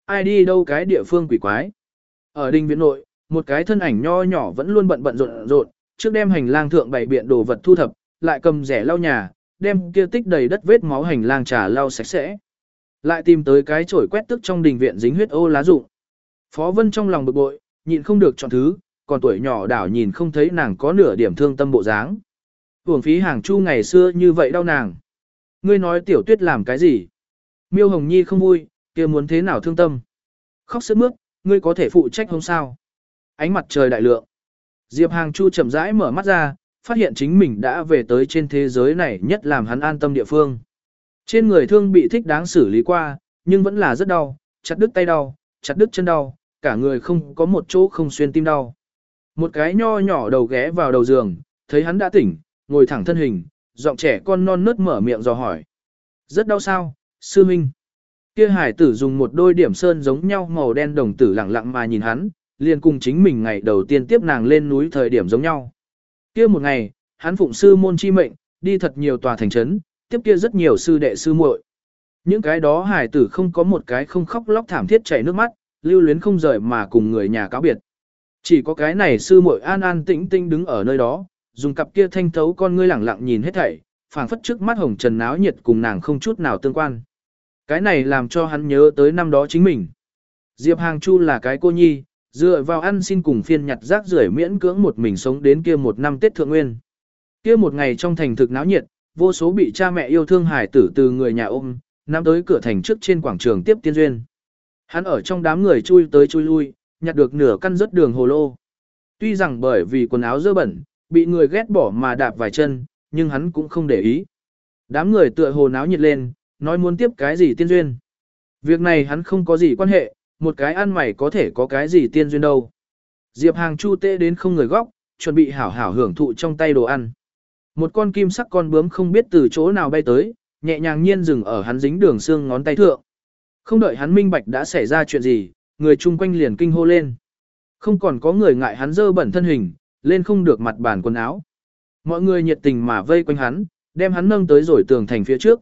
Ai đi đâu cái địa phương quỷ quái. Ở đình viện nội, một cái thân ảnh nho nhỏ vẫn luôn bận bận rộn rộn, trước đem hành lang thượng bày biện đồ vật thu thập, lại cầm rẻ lau nhà, đem kia tích đầy đất vết máu hành lang trà lau sạch sẽ. Lại tìm tới cái chổi quét tức trong đình viện dính huyết ô lá rụng. Phó Vân trong lòng bực bội, nhịn không được chọn thứ, còn tuổi nhỏ đảo nhìn không thấy nàng có nửa điểm thương tâm bộ dáng. Hưởng phí hàng chu ngày xưa như vậy đau nàng. Ngươi nói tiểu tuyết làm cái gì? Miêu Hồng Nhi không vui, kia muốn thế nào thương tâm? Khóc sướt mướt, ngươi có thể phụ trách không sao? Ánh mặt trời đại lượng. Diệp Hàng Chu chậm rãi mở mắt ra, phát hiện chính mình đã về tới trên thế giới này nhất làm hắn an tâm địa phương. Trên người thương bị thích đáng xử lý qua, nhưng vẫn là rất đau, chặt đứt tay đau, chặt đứt chân đau, cả người không có một chỗ không xuyên tim đau. Một cái nho nhỏ đầu ghé vào đầu giường, thấy hắn đã tỉnh, ngồi thẳng thân hình, giọng trẻ con non nớt mở miệng dò hỏi. Rất đau sao, sư minh. Kia hải tử dùng một đôi điểm sơn giống nhau màu đen đồng tử lặng lặng mà nhìn hắn, liền cùng chính mình ngày đầu tiên tiếp nàng lên núi thời điểm giống nhau. Kia một ngày, hắn phụng sư môn chi mệnh, đi thật nhiều tòa thành trấn, tiếp kia rất nhiều sư đệ sư muội. Những cái đó hải tử không có một cái không khóc lóc thảm thiết chảy nước mắt, lưu luyến không rời mà cùng người nhà cáo biệt. Chỉ có cái này sư muội an an tĩnh tĩnh đứng ở nơi đó, dùng cặp kia thanh thấu con ngươi lẳng lặng nhìn hết thảy, phảng phất trước mắt hồng trần náo nhiệt cùng nàng không chút nào tương quan. Cái này làm cho hắn nhớ tới năm đó chính mình. Diệp Hàng Chu là cái cô nhi, dựa vào ăn xin cùng phiên nhặt rác rưởi miễn cưỡng một mình sống đến kia một năm Tết Thượng Nguyên. Kia một ngày trong thành thực náo nhiệt, vô số bị cha mẹ yêu thương hải tử từ người nhà ôm, nắm tới cửa thành trước trên quảng trường tiếp tiên duyên. Hắn ở trong đám người chui tới chui lui, nhặt được nửa căn rất đường hồ lô, Tuy rằng bởi vì quần áo dơ bẩn, bị người ghét bỏ mà đạp vài chân, nhưng hắn cũng không để ý. Đám người tựa hồ náo nhiệt lên, nói muốn tiếp cái gì tiên duyên. Việc này hắn không có gì quan hệ, một cái ăn mày có thể có cái gì tiên duyên đâu. Diệp Hàng chu tê đến không người góc, chuẩn bị hảo hảo hưởng thụ trong tay đồ ăn. Một con kim sắc con bướm không biết từ chỗ nào bay tới, nhẹ nhàng nhiên dừng ở hắn dính đường xương ngón tay thượng. Không đợi hắn minh bạch đã xảy ra chuyện gì, người chung quanh liền kinh hô lên. Không còn có người ngại hắn dơ bẩn thân hình, lên không được mặt bàn quần áo. Mọi người nhiệt tình mà vây quanh hắn, đem hắn nâng tới rồi tường thành phía trước.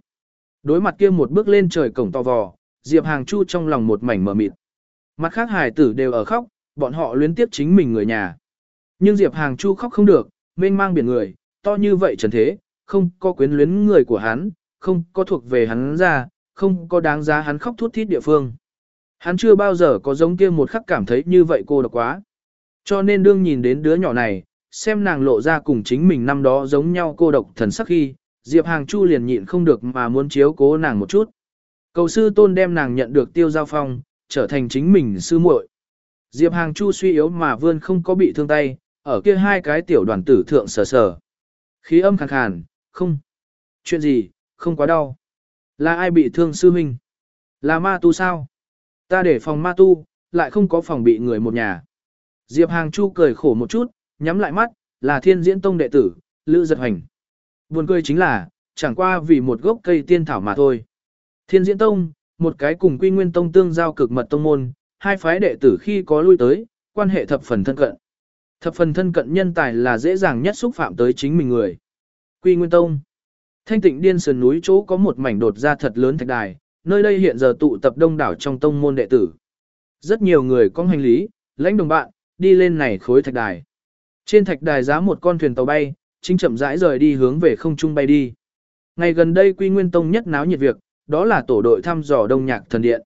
Đối mặt kia một bước lên trời cổng to vò, Diệp Hàng Chu trong lòng một mảnh mờ mịt. Mặt khác hài tử đều ở khóc, bọn họ luyến tiếp chính mình người nhà. Nhưng Diệp Hàng Chu khóc không được, mênh mang biển người, to như vậy trần thế, không có quyến luyến người của hắn, không có thuộc về hắn ra, không có đáng giá hắn khóc thút thít địa phương. Hắn chưa bao giờ có giống kia một khắc cảm thấy như vậy cô độc quá. Cho nên đương nhìn đến đứa nhỏ này, xem nàng lộ ra cùng chính mình năm đó giống nhau cô độc thần sắc khi, Diệp Hàng Chu liền nhịn không được mà muốn chiếu cố nàng một chút. Cầu sư tôn đem nàng nhận được tiêu giao phong, trở thành chính mình sư muội. Diệp Hàng Chu suy yếu mà vươn không có bị thương tay, ở kia hai cái tiểu đoàn tử thượng sờ sờ. Khí âm khàn khàn, không. Chuyện gì, không quá đau. Là ai bị thương sư huynh? Là ma tu sao? Ta để phòng ma tu, lại không có phòng bị người một nhà. Diệp Hàng Chu cười khổ một chút, nhắm lại mắt, là thiên diễn tông đệ tử, Lữ Giật Hoành. Buồn cười chính là, chẳng qua vì một gốc cây tiên thảo mà thôi. Thiên diễn tông, một cái cùng quy nguyên tông tương giao cực mật tông môn, hai phái đệ tử khi có lui tới, quan hệ thập phần thân cận. Thập phần thân cận nhân tài là dễ dàng nhất xúc phạm tới chính mình người. Quy Nguyên Tông Thanh tịnh điên sườn núi chỗ có một mảnh đột ra thật lớn thạch đài, nơi đây hiện giờ tụ tập đông đảo trong tông môn đệ tử. Rất nhiều người có hành lý, lãnh đồng bạn, đi lên này khối thạch đài. Trên thạch đài giá một con thuyền tàu bay, chính chậm rãi rời đi hướng về không trung bay đi. Ngày gần đây Quy Nguyên Tông nhất náo nhiệt việc, đó là tổ đội thăm dò đông nhạc thần điện.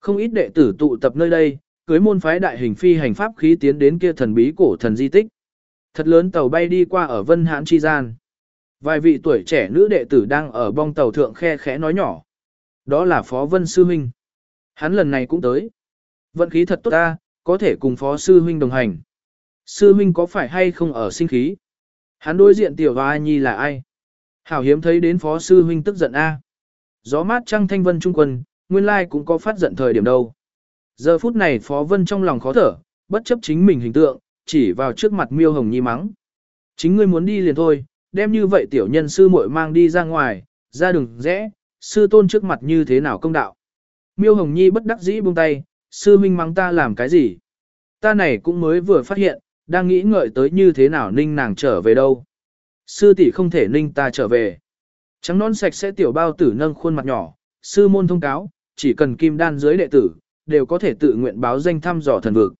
Không ít đệ tử tụ tập nơi đây, cưới môn phái đại hình phi hành pháp khí tiến đến kia thần bí cổ thần di tích. Thật lớn tàu bay đi qua ở Vân Hãn chi gian. Vài vị tuổi trẻ nữ đệ tử đang ở bong tàu thượng khe khẽ nói nhỏ. Đó là Phó Vân Sư Huynh. Hắn lần này cũng tới. Vận khí thật tốt ta, có thể cùng Phó Sư Huynh đồng hành. Sư Huynh có phải hay không ở sinh khí? Hắn đối diện tiểu hoa nhi là ai? Hảo hiếm thấy đến Phó Sư Huynh tức giận A. Gió mát trăng thanh vân trung quân, nguyên lai cũng có phát giận thời điểm đâu. Giờ phút này Phó Vân trong lòng khó thở, bất chấp chính mình hình tượng, chỉ vào trước mặt Miêu Hồng Nhi mắng. Chính ngươi muốn đi liền thôi, đem như vậy tiểu nhân sư muội mang đi ra ngoài, ra đường rẽ, sư tôn trước mặt như thế nào công đạo. Miêu Hồng Nhi bất đắc dĩ buông tay, sư huynh mắng ta làm cái gì? Ta này cũng mới vừa phát hiện, đang nghĩ ngợi tới như thế nào ninh nàng trở về đâu. Sư tỷ không thể ninh ta trở về. Trắng non sạch sẽ tiểu bao tử nâng khuôn mặt nhỏ, sư môn thông cáo, chỉ cần kim đan dưới đệ tử, đều có thể tự nguyện báo danh thăm dò thần vực.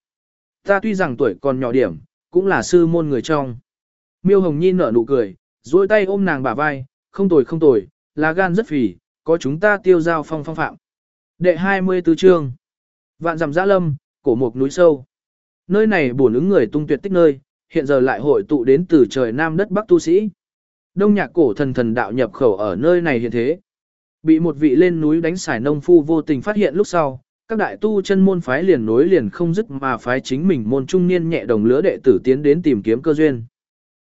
Ta tuy rằng tuổi còn nhỏ điểm, cũng là sư môn người trong. Miêu Hồng Nhi nở nụ cười, duỗi tay ôm nàng bả vai, không tồi không tồi, lá gan rất phì, có chúng ta tiêu giao phong phong phạm. Đệ 24 chương. Vạn dặm giã lâm, cổ mục núi sâu. Nơi này bổn ứng người tung tuyệt tích nơi, hiện giờ lại hội tụ đến từ trời nam đất bắc tu sĩ. Đông nhạc cổ thần thần đạo nhập khẩu ở nơi này hiện thế. Bị một vị lên núi đánh xài nông phu vô tình phát hiện lúc sau, các đại tu chân môn phái liền nối liền không dứt mà phái chính mình môn trung niên nhẹ đồng lứa đệ tử tiến đến tìm kiếm cơ duyên.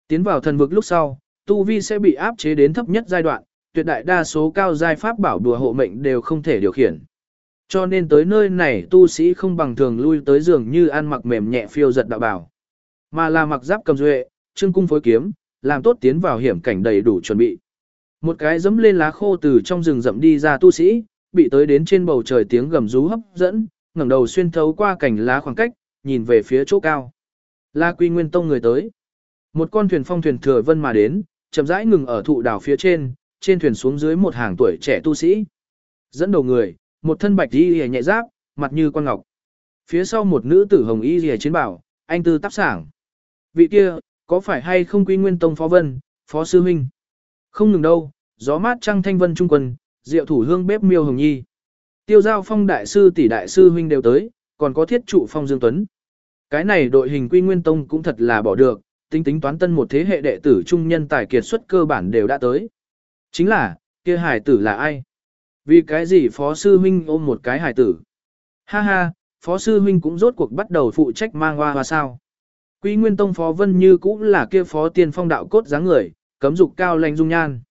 Tiến vào thần vực lúc sau, tu vi sẽ bị áp chế đến thấp nhất giai đoạn, tuyệt đại đa số cao giai pháp bảo đùa hộ mệnh đều không thể điều khiển. Cho nên tới nơi này tu sĩ không bằng thường lui tới giường như ăn mặc mềm nhẹ phiêu giật đạo bảo, mà là mặc giáp cầm duệ, trương cung phối kiếm, làm tốt tiến vào hiểm cảnh đầy đủ chuẩn bị. Một cái dẫm lên lá khô từ trong rừng rậm đi ra tu sĩ, bị tới đến trên bầu trời tiếng gầm rú hấp dẫn, ngẩng đầu xuyên thấu qua cảnh lá khoảng cách, nhìn về phía chỗ cao. La Quy Nguyên Tông người tới. Một con thuyền phong thuyền thừa vân mà đến, chậm rãi ngừng ở thụ đảo phía trên, trên thuyền xuống dưới một hàng tuổi trẻ tu sĩ. Dẫn đầu người, một thân bạch y nhẹ giáp, mặt như quan ngọc. Phía sau một nữ tử hồng y rìa chiến bảo, anh tư tác sảng. Vị kia, có phải hay không Quy Nguyên Tông Phó Vân, Phó Sư Minh? Không ngừng đâu, gió mát trăng thanh vân trung quân, diệu thủ hương bếp miêu hồng nhi. Tiêu giao phong đại sư tỷ đại sư huynh đều tới, còn có thiết trụ phong dương tuấn. Cái này đội hình quy nguyên tông cũng thật là bỏ được, tính tính toán tân một thế hệ đệ tử trung nhân tài kiệt xuất cơ bản đều đã tới. Chính là, kia hải tử là ai? Vì cái gì phó sư huynh ôm một cái hải tử? Ha ha, phó sư huynh cũng rốt cuộc bắt đầu phụ trách mang hoa hoa sao? Quý Nguyên Tông Phó Vân Như cũng là kia phó tiên phong đạo cốt dáng người, cấm dục cao lành dung nhan.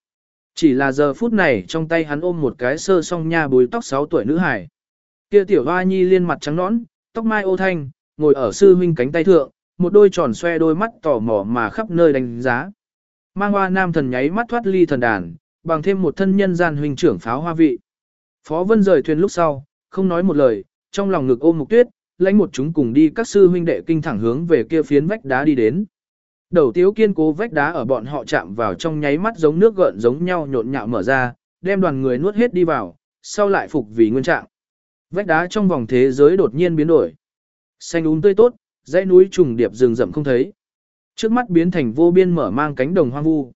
Chỉ là giờ phút này trong tay hắn ôm một cái sơ song nha bùi tóc 6 tuổi nữ hải. Kia tiểu hoa nhi liên mặt trắng nõn, tóc mai ô thanh, ngồi ở sư huynh cánh tay thượng, một đôi tròn xoe đôi mắt tỏ mò mà khắp nơi đánh giá. Mang hoa nam thần nháy mắt thoát ly thần đàn, bằng thêm một thân nhân gian huynh trưởng pháo hoa vị. Phó Vân rời thuyền lúc sau, không nói một lời, trong lòng ngực ôm mục tuyết, lãnh một chúng cùng đi các sư huynh đệ kinh thẳng hướng về kia phiến vách đá đi đến. Đầu tiếu kiên cố vách đá ở bọn họ chạm vào trong nháy mắt giống nước gợn giống nhau nhộn nhạo mở ra, đem đoàn người nuốt hết đi vào, sau lại phục vì nguyên trạng. Vách đá trong vòng thế giới đột nhiên biến đổi. Xanh úng tươi tốt, dãy núi trùng điệp rừng rậm không thấy. Trước mắt biến thành vô biên mở mang cánh đồng hoang vu.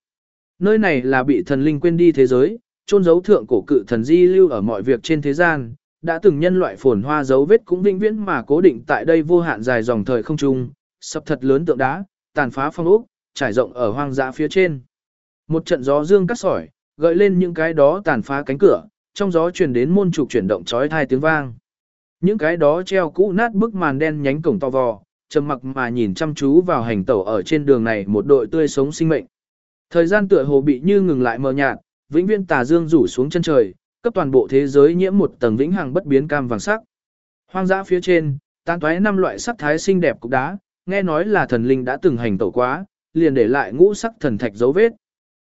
Nơi này là bị thần linh quên đi thế giới, trôn giấu thượng cổ cự thần di lưu ở mọi việc trên thế gian, đã từng nhân loại phồn hoa dấu vết cũng vĩnh viễn mà cố định tại đây vô hạn dài dòng thời không trung, sập thật lớn tượng đá, tàn phá phong ốc, trải rộng ở hoang dã phía trên. Một trận gió dương cắt sỏi, gợi lên những cái đó tàn phá cánh cửa, trong gió truyền đến môn trục chuyển động chói tai tiếng vang. Những cái đó treo cũ nát bức màn đen nhánh cổng to vò, trầm mặc mà nhìn chăm chú vào hành tẩu ở trên đường này một đội tươi sống sinh mệnh. Thời gian tựa hồ bị như ngừng lại mờ nhạt, vĩnh viễn tà dương rủ xuống chân trời, cấp toàn bộ thế giới nhiễm một tầng vĩnh hằng bất biến cam vàng sắc. Hoang dã phía trên, tan toái năm loại sắc thái xinh đẹp cục đá, nghe nói là thần linh đã từng hành tẩu quá, liền để lại ngũ sắc thần thạch dấu vết.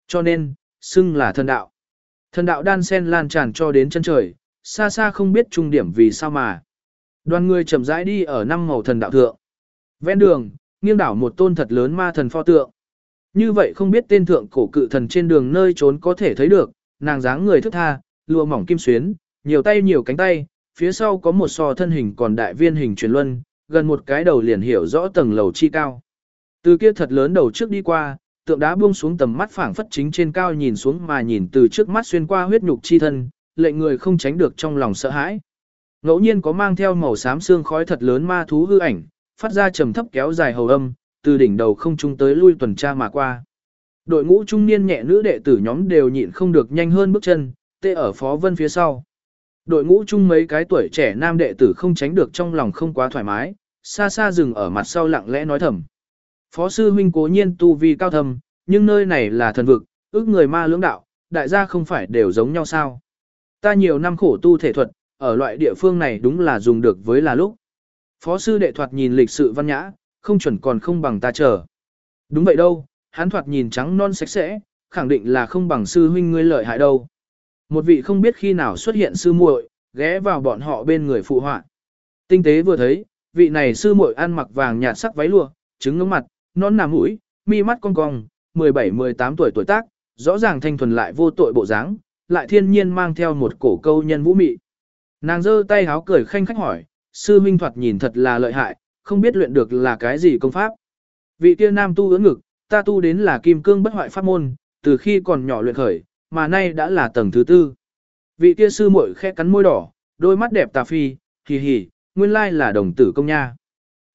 Cho nên, xưng là thần đạo. Thần đạo đan sen lan tràn cho đến chân trời, xa xa không biết trung điểm vì sao mà. Đoàn người chậm rãi đi ở năm màu thần đạo thượng. Ven đường, nghiêng đảo một tôn thật lớn ma thần pho tượng. Như vậy không biết tên thượng cổ cự thần trên đường nơi trốn có thể thấy được, nàng dáng người thức tha, lụa mỏng kim xuyến, nhiều tay nhiều cánh tay, phía sau có một sò thân hình còn đại viên hình truyền luân, gần một cái đầu liền hiểu rõ tầng lầu chi cao. Từ kia thật lớn đầu trước đi qua, tượng đá buông xuống tầm mắt phảng phất chính trên cao nhìn xuống mà nhìn từ trước mắt xuyên qua huyết nhục chi thân, lệnh người không tránh được trong lòng sợ hãi. Ngẫu nhiên có mang theo màu xám xương khói thật lớn ma thú hư ảnh, phát ra trầm thấp kéo dài hầu âm, từ đỉnh đầu không trung tới lui tuần tra mà qua. Đội ngũ trung niên nhẹ nữ đệ tử nhóm đều nhịn không được nhanh hơn bước chân, tê ở phó vân phía sau. Đội ngũ chung mấy cái tuổi trẻ nam đệ tử không tránh được trong lòng không quá thoải mái, xa xa dừng ở mặt sau lặng lẽ nói thầm. Phó sư huynh cố nhiên tu vi cao thầm, nhưng nơi này là thần vực, ước người ma lưỡng đạo, đại gia không phải đều giống nhau sao. Ta nhiều năm khổ tu thể thuật, ở loại địa phương này đúng là dùng được với là lúc. Phó sư đệ thoạt nhìn lịch sự văn nhã, không chuẩn còn không bằng ta chờ. Đúng vậy đâu, hắn thoạt nhìn trắng non sạch sẽ, khẳng định là không bằng sư huynh ngươi lợi hại đâu. Một vị không biết khi nào xuất hiện sư muội, ghé vào bọn họ bên người phụ họa. Tinh tế vừa thấy, vị này sư muội ăn mặc vàng nhạt sắc váy lụa, trứng ngưỡng mặt, non nà mũi, mi mắt cong cong, 17-18 tuổi tuổi tác, rõ ràng thanh thuần lại vô tội bộ dáng, lại thiên nhiên mang theo một cổ câu nhân vũ mị. Nàng giơ tay háo cười khanh khách hỏi, sư minh thoạt nhìn thật là lợi hại, không biết luyện được là cái gì công pháp. Vị kia nam tu ưỡn ngực, ta tu đến là kim cương bất hoại pháp môn, từ khi còn nhỏ luyện khởi, mà nay đã là tầng thứ tư. Vị kia sư muội khẽ cắn môi đỏ, đôi mắt đẹp tà phi, hì hì, nguyên lai là đồng tử công nha.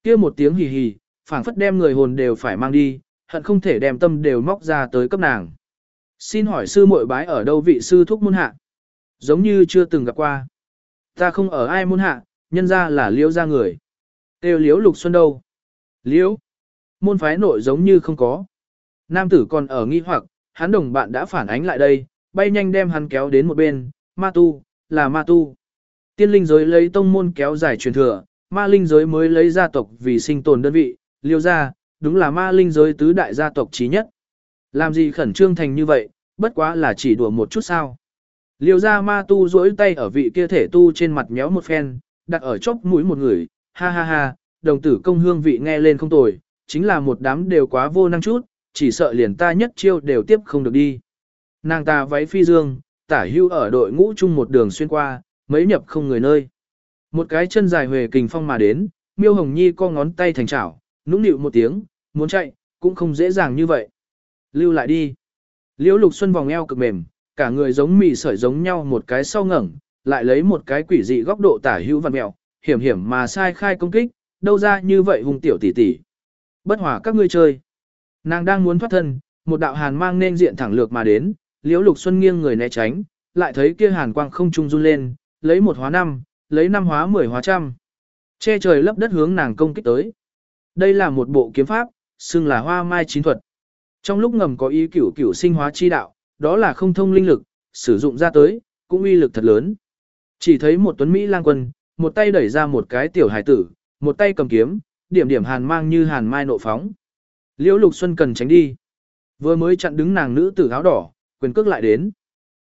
Kia một tiếng hì hì, phảng phất đem người hồn đều phải mang đi, hận không thể đem tâm đều móc ra tới cấp nàng. Xin hỏi sư muội bái ở đâu vị sư thúc môn hạ? Giống như chưa từng gặp qua. Ta không ở ai môn hạ, nhân ra là liễu ra người. Têu liễu lục xuân đâu? Liễu? Môn phái nội giống như không có. Nam tử còn ở nghi hoặc, hắn đồng bạn đã phản ánh lại đây, bay nhanh đem hắn kéo đến một bên, ma tu, là ma tu. Tiên linh giới lấy tông môn kéo dài truyền thừa, ma linh giới mới lấy gia tộc vì sinh tồn đơn vị, liêu ra, đúng là ma linh giới tứ đại gia tộc trí nhất. Làm gì khẩn trương thành như vậy, bất quá là chỉ đùa một chút sao. Liêu ra ma tu duỗi tay ở vị kia thể tu trên mặt méo một phen, đặt ở chốc mũi một người, ha ha ha, đồng tử công hương vị nghe lên không tồi, chính là một đám đều quá vô năng chút, chỉ sợ liền ta nhất chiêu đều tiếp không được đi. Nàng ta váy phi dương, tả hưu ở đội ngũ chung một đường xuyên qua, mấy nhập không người nơi. Một cái chân dài huề kình phong mà đến, miêu hồng nhi co ngón tay thành chảo, nũng nịu một tiếng, muốn chạy, cũng không dễ dàng như vậy. Lưu lại đi. Liễu lục xuân vòng eo cực mềm, cả người giống mì sợi giống nhau một cái sau ngẩng, lại lấy một cái quỷ dị góc độ tả hữu vặn mèo, hiểm hiểm mà sai khai công kích, đâu ra như vậy hung tiểu tỷ tỷ. Bất hòa các ngươi chơi. Nàng đang muốn thoát thân, một đạo hàn mang nên diện thẳng lược mà đến, liễu lục xuân nghiêng người né tránh, lại thấy kia hàn quang không trung run lên, lấy một hóa năm, lấy năm hóa mười hóa trăm. Che trời lấp đất hướng nàng công kích tới. Đây là một bộ kiếm pháp, xưng là hoa mai chín thuật. Trong lúc ngầm có ý cửu cửu sinh hóa chi đạo, đó là không thông linh lực, sử dụng ra tới, cũng uy lực thật lớn. Chỉ thấy một tuấn Mỹ lang quân, một tay đẩy ra một cái tiểu hải tử, một tay cầm kiếm, điểm điểm hàn mang như hàn mai nộ phóng. Liễu Lục Xuân cần tránh đi. Vừa mới chặn đứng nàng nữ tử áo đỏ, quyền cước lại đến.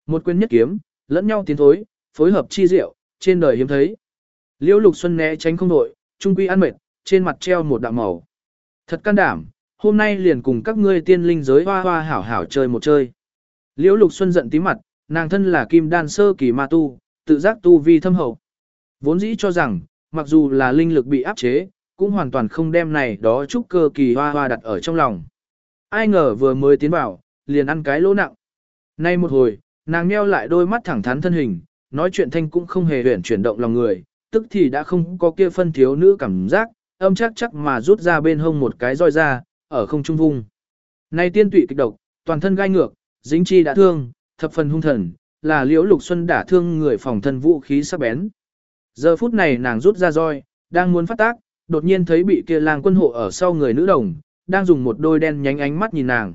Một quyền nhất kiếm, lẫn nhau tiến thối, phối hợp chi diệu, trên đời hiếm thấy. Liễu Lục Xuân né tránh không đội, trung quy ăn mệt, trên mặt treo một đạm màu. Thật can đảm, hôm nay liền cùng các ngươi tiên linh giới hoa hoa hảo hảo chơi một chơi. Liễu Lục Xuân giận tí mặt, nàng thân là kim đan sơ kỳ ma tu, tự giác tu vi thâm hậu. Vốn dĩ cho rằng, mặc dù là linh lực bị áp chế, cũng hoàn toàn không đem này đó chúc cơ kỳ hoa hoa đặt ở trong lòng. Ai ngờ vừa mới tiến vào, liền ăn cái lỗ nặng. Nay một hồi, nàng nheo lại đôi mắt thẳng thắn thân hình, nói chuyện thanh cũng không hề huyển chuyển động lòng người, tức thì đã không có kia phân thiếu nữ cảm giác, âm chắc chắc mà rút ra bên hông một cái roi ra, ở không trung vung. Nay tiên tụy kịch độc, toàn thân gai ngược, dính chi đã thương, thập phần hung thần, là liễu lục xuân đả thương người phòng thân vũ khí sắc bén. Giờ phút này nàng rút ra roi, đang muốn phát tác, đột nhiên thấy bị kia lang quân hộ ở sau người nữ đồng, đang dùng một đôi đen nhánh ánh mắt nhìn nàng.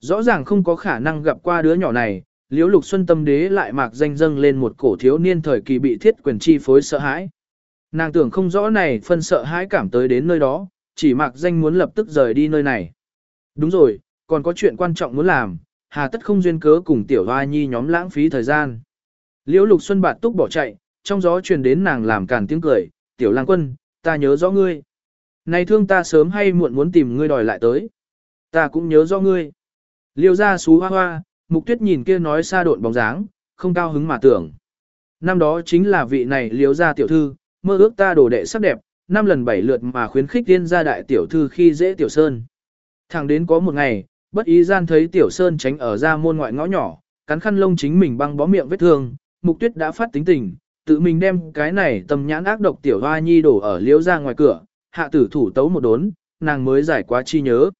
Rõ ràng không có khả năng gặp qua đứa nhỏ này, liễu lục xuân tâm đế lại mạc danh dâng lên một cổ thiếu niên thời kỳ bị thiết quyền chi phối sợ hãi. Nàng tưởng không rõ này phân sợ hãi cảm tới đến nơi đó, chỉ mạc danh muốn lập tức rời đi nơi này. Đúng rồi, còn có chuyện quan trọng muốn làm, hà tất không duyên cớ cùng tiểu hoa nhi nhóm lãng phí thời gian. Liễu lục xuân bạt túc bỏ chạy, trong gió truyền đến nàng làm càn tiếng cười, tiểu lang quân, ta nhớ rõ ngươi. Này thương ta sớm hay muộn muốn tìm ngươi đòi lại tới. Ta cũng nhớ rõ ngươi. Liêu ra xú hoa hoa, mục tuyết nhìn kia nói xa độn bóng dáng, không cao hứng mà tưởng. Năm đó chính là vị này liếu ra tiểu thư, mơ ước ta đồ đệ sắc đẹp, năm lần bảy lượt mà khuyến khích tiên gia đại tiểu thư khi dễ tiểu sơn. Thẳng đến có một ngày, bất ý gian thấy tiểu sơn tránh ở ra môn ngoại ngõ nhỏ, cắn khăn lông chính mình băng bó miệng vết thương, mục tuyết đã phát tính tình, tự mình đem cái này tầm nhãn ác độc tiểu hoa nhi đổ ở liễu ra ngoài cửa, hạ tử thủ tấu một đốn, nàng mới giải quá chi nhớ.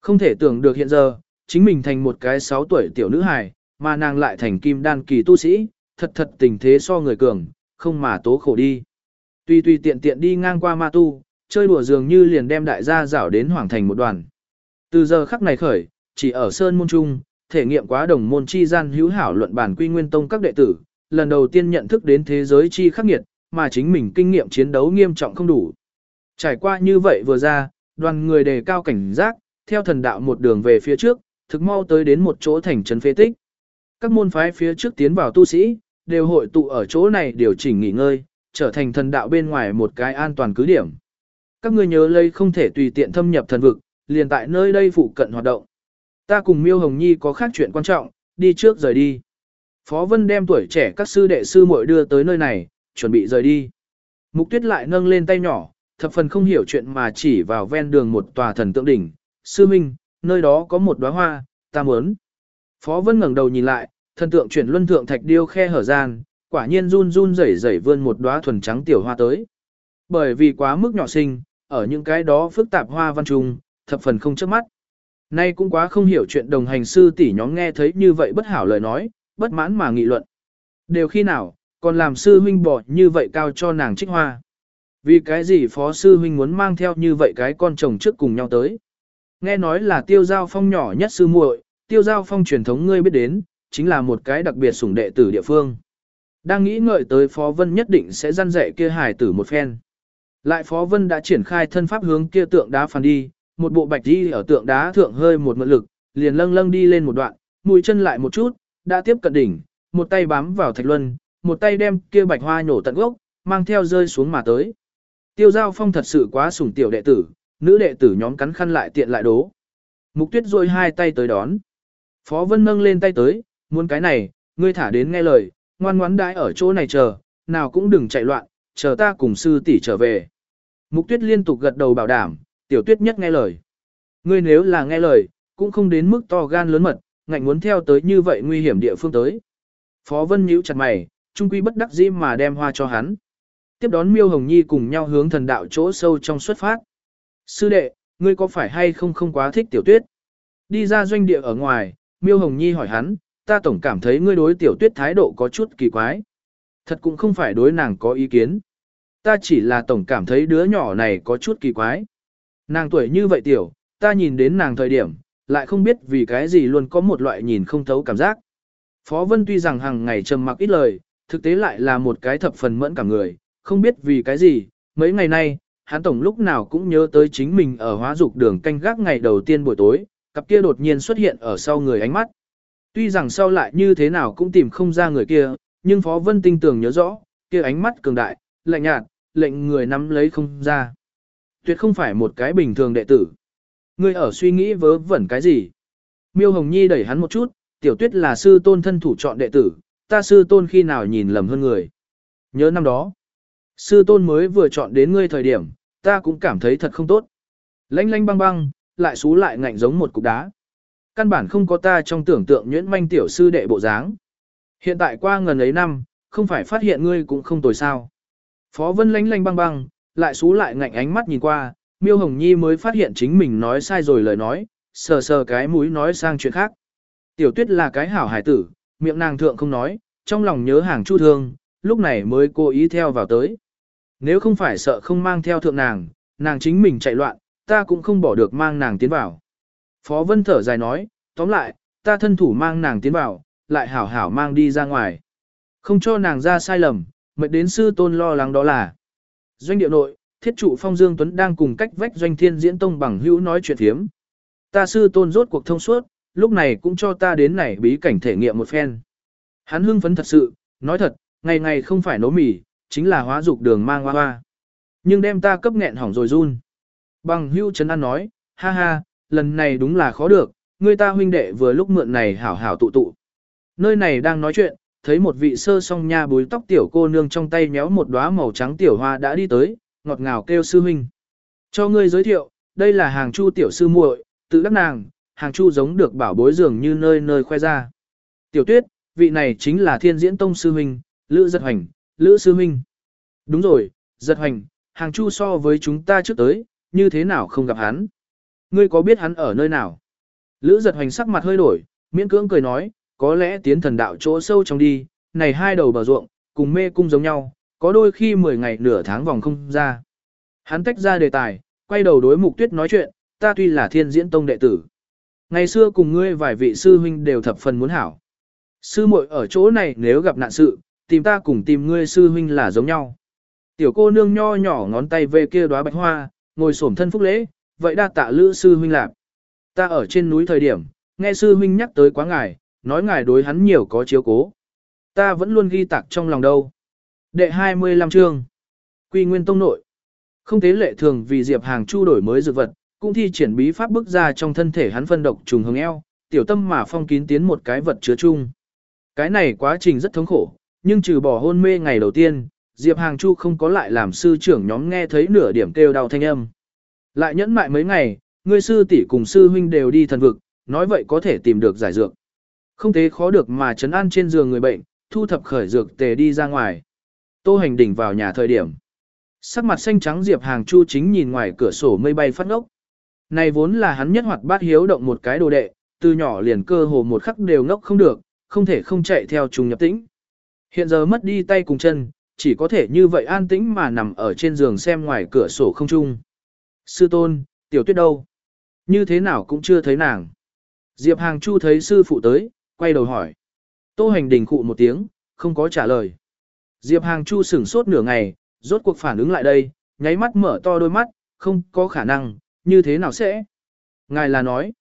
Không thể tưởng được hiện giờ, chính mình thành một cái 6 tuổi tiểu nữ hài, mà nàng lại thành kim đan kỳ tu sĩ, thật thật tình thế so người cường, không mà tố khổ đi. Tuy tuy tiện tiện đi ngang qua ma tu, chơi đùa dường như liền đem đại gia rảo đến hoàng thành một đoàn. Từ giờ khắc này khởi, chỉ ở Sơn Môn Trung, thể nghiệm quá đồng môn chi gian hữu hảo luận bản quy nguyên tông các đệ tử, lần đầu tiên nhận thức đến thế giới chi khắc nghiệt, mà chính mình kinh nghiệm chiến đấu nghiêm trọng không đủ. Trải qua như vậy vừa ra, đoàn người đề cao cảnh giác, theo thần đạo một đường về phía trước, thực mau tới đến một chỗ thành trấn phế tích. Các môn phái phía trước tiến vào tu sĩ, đều hội tụ ở chỗ này điều chỉnh nghỉ ngơi, trở thành thần đạo bên ngoài một cái an toàn cứ điểm. Các ngươi nhớ lấy không thể tùy tiện thâm nhập thần vực, liền tại nơi đây phụ cận hoạt động. Ta cùng Miêu Hồng Nhi có khác chuyện quan trọng, đi trước rời đi. Phó Vân đem tuổi trẻ các sư đệ sư muội đưa tới nơi này, chuẩn bị rời đi. Mục Tuyết lại nâng lên tay nhỏ, thập phần không hiểu chuyện mà chỉ vào ven đường một tòa thần tượng đỉnh. Sư Minh, nơi đó có một đóa hoa, ta muốn. Phó Vân ngẩng đầu nhìn lại, thần tượng chuyển luân thượng thạch điêu khe hở gian, quả nhiên run run rẩy rẩy vươn một đóa thuần trắng tiểu hoa tới. Bởi vì quá mức nhỏ xinh, ở những cái đó phức tạp hoa văn trùng, thập phần không chớp mắt. Nay cũng quá không hiểu chuyện đồng hành sư tỷ nhóm nghe thấy như vậy bất hảo lời nói, bất mãn mà nghị luận. Đều khi nào, còn làm sư huynh bỏ như vậy cao cho nàng trích hoa. Vì cái gì phó sư huynh muốn mang theo như vậy cái con chồng trước cùng nhau tới. Nghe nói là tiêu giao phong nhỏ nhất sư muội, tiêu giao phong truyền thống ngươi biết đến, chính là một cái đặc biệt sủng đệ tử địa phương. Đang nghĩ ngợi tới Phó Vân nhất định sẽ răn dạy kia hài tử một phen. Lại Phó Vân đã triển khai thân pháp hướng kia tượng đá phản đi, một bộ bạch đi ở tượng đá thượng hơi một mượn lực, liền lâng lâng đi lên một đoạn, mũi chân lại một chút, đã tiếp cận đỉnh, một tay bám vào thạch luân, một tay đem kia bạch hoa nhổ tận gốc, mang theo rơi xuống mà tới. Tiêu giao phong thật sự quá sủng tiểu đệ tử, nữ đệ tử nhóm cắn khăn lại tiện lại đố. Mục tuyết rôi hai tay tới đón. Phó Vân nâng lên tay tới, muốn cái này, ngươi thả đến nghe lời, ngoan ngoãn đãi ở chỗ này chờ, nào cũng đừng chạy loạn, chờ ta cùng sư tỷ trở về. Mục tuyết liên tục gật đầu bảo đảm, tiểu tuyết nhất nghe lời. Ngươi nếu là nghe lời, cũng không đến mức to gan lớn mật, ngạnh muốn theo tới như vậy nguy hiểm địa phương tới. Phó Vân nhíu chặt mày, trung quy bất đắc dĩ mà đem hoa cho hắn. Tiếp đón Miêu Hồng Nhi cùng nhau hướng thần đạo chỗ sâu trong xuất phát. Sư đệ, ngươi có phải hay không không quá thích tiểu tuyết? Đi ra doanh địa ở ngoài, Miêu Hồng Nhi hỏi hắn, ta tổng cảm thấy ngươi đối tiểu tuyết thái độ có chút kỳ quái. Thật cũng không phải đối nàng có ý kiến. Ta chỉ là tổng cảm thấy đứa nhỏ này có chút kỳ quái. Nàng tuổi như vậy tiểu, ta nhìn đến nàng thời điểm, lại không biết vì cái gì luôn có một loại nhìn không thấu cảm giác. Phó Vân tuy rằng hàng ngày trầm mặc ít lời, thực tế lại là một cái thập phần mẫn cả người, không biết vì cái gì, mấy ngày nay, hắn tổng lúc nào cũng nhớ tới chính mình ở hóa dục đường canh gác ngày đầu tiên buổi tối, cặp kia đột nhiên xuất hiện ở sau người ánh mắt. Tuy rằng sau lại như thế nào cũng tìm không ra người kia, nhưng Phó Vân tinh tường nhớ rõ, kia ánh mắt cường đại, lạnh nhạt, lệnh người nắm lấy không ra. Tuyệt không phải một cái bình thường đệ tử. Ngươi ở suy nghĩ vớ vẩn cái gì? Miêu Hồng Nhi đẩy hắn một chút, tiểu tuyết là sư tôn thân thủ chọn đệ tử, ta sư tôn khi nào nhìn lầm hơn người. Nhớ năm đó, sư tôn mới vừa chọn đến ngươi thời điểm, ta cũng cảm thấy thật không tốt. Lanh lanh băng băng, lại xú lại ngạnh giống một cục đá. Căn bản không có ta trong tưởng tượng nhuyễn manh tiểu sư đệ bộ dáng. Hiện tại qua ngần ấy năm, không phải phát hiện ngươi cũng không tồi sao. Phó Vân lanh lanh băng băng, lại xú lại ngạnh ánh mắt nhìn qua, Miêu Hồng Nhi mới phát hiện chính mình nói sai rồi lời nói, sờ sờ cái mũi nói sang chuyện khác. Tiểu tuyết là cái hảo hải tử, miệng nàng thượng không nói, trong lòng nhớ hàng chu thương, lúc này mới cố ý theo vào tới. Nếu không phải sợ không mang theo thượng nàng, nàng chính mình chạy loạn, ta cũng không bỏ được mang nàng tiến vào. Phó Vân thở dài nói, tóm lại, ta thân thủ mang nàng tiến vào, lại hảo hảo mang đi ra ngoài. Không cho nàng ra sai lầm, mệt đến sư tôn lo lắng đó là. Doanh điệu nội, thiết trụ phong Dương Tuấn đang cùng cách vách doanh thiên diễn tông bằng hữu nói chuyện thiếm. Ta sư tôn rốt cuộc thông suốt, lúc này cũng cho ta đến này bí cảnh thể nghiệm một phen. Hắn hưng phấn thật sự, nói thật, ngày ngày không phải nấu mì, chính là hóa dục đường mang hoa hoa. Nhưng đem ta cấp nghẹn hỏng rồi run. Bằng hưu Trấn An nói, ha ha, lần này đúng là khó được, người ta huynh đệ vừa lúc mượn này hảo hảo tụ tụ. Nơi này đang nói chuyện, thấy một vị sơ song nha búi tóc tiểu cô nương trong tay nhéo một đóa màu trắng tiểu hoa đã đi tới, ngọt ngào kêu sư huynh. Cho ngươi giới thiệu, đây là hàng chu tiểu sư muội, tự đắc nàng, hàng chu giống được bảo bối dường như nơi nơi khoe ra. Tiểu tuyết, vị này chính là thiên diễn tông sư huynh, lữ giật hoành, lữ sư huynh. Đúng rồi, giật hoành, hàng chu so với chúng ta trước tới, như thế nào không gặp hắn. Ngươi có biết hắn ở nơi nào? Lữ giật hoành sắc mặt hơi đổi, miễn cưỡng cười nói, có lẽ tiến thần đạo chỗ sâu trong đi, này hai đầu bờ ruộng, cùng mê cung giống nhau, có đôi khi 10 ngày nửa tháng vòng không ra. Hắn tách ra đề tài, quay đầu đối mục tuyết nói chuyện, ta tuy là thiên diễn tông đệ tử. Ngày xưa cùng ngươi vài vị sư huynh đều thập phần muốn hảo. Sư muội ở chỗ này nếu gặp nạn sự, tìm ta cùng tìm ngươi sư huynh là giống nhau. Tiểu cô nương nho nhỏ ngón tay về kia đóa bạch hoa, ngồi xổm thân phúc lễ, vậy đa tạ lữ sư huynh lạc. Ta ở trên núi thời điểm, nghe sư huynh nhắc tới quá ngài, nói ngài đối hắn nhiều có chiếu cố. Ta vẫn luôn ghi tạc trong lòng đâu. Đệ 25 chương. Quy Nguyên Tông nội. Không thế lệ thường vì Diệp Hàng Chu đổi mới dược vật, cũng thi triển bí pháp bức ra trong thân thể hắn phân độc trùng hồng eo, tiểu tâm mà phong kín tiến một cái vật chứa chung. Cái này quá trình rất thống khổ, nhưng trừ bỏ hôn mê ngày đầu tiên, Diệp Hàng Chu không có lại làm sư trưởng nhóm nghe thấy nửa điểm kêu đau thanh âm. Lại nhẫn mại mấy ngày, ngươi sư tỷ cùng sư huynh đều đi thần vực, nói vậy có thể tìm được giải dược. Không thế khó được mà chấn an trên giường người bệnh, thu thập khởi dược tề đi ra ngoài. Tô hành đỉnh vào nhà thời điểm. Sắc mặt xanh trắng Diệp Hàng Chu chính nhìn ngoài cửa sổ mây bay phát ngốc. Này vốn là hắn nhất hoạt bát hiếu động một cái đồ đệ, từ nhỏ liền cơ hồ một khắc đều ngốc không được, không thể không chạy theo trùng nhập tĩnh. Hiện giờ mất đi tay cùng chân, chỉ có thể như vậy an tĩnh mà nằm ở trên giường xem ngoài cửa sổ không chung. Sư tôn, tiểu tuyết đâu? Như thế nào cũng chưa thấy nàng. Diệp Hàng Chu thấy sư phụ tới, quay đầu hỏi. Tô hành đình cụ một tiếng, không có trả lời. Diệp Hàng Chu sửng sốt nửa ngày, rốt cuộc phản ứng lại đây, nháy mắt mở to đôi mắt, không có khả năng, như thế nào sẽ? Ngài là nói,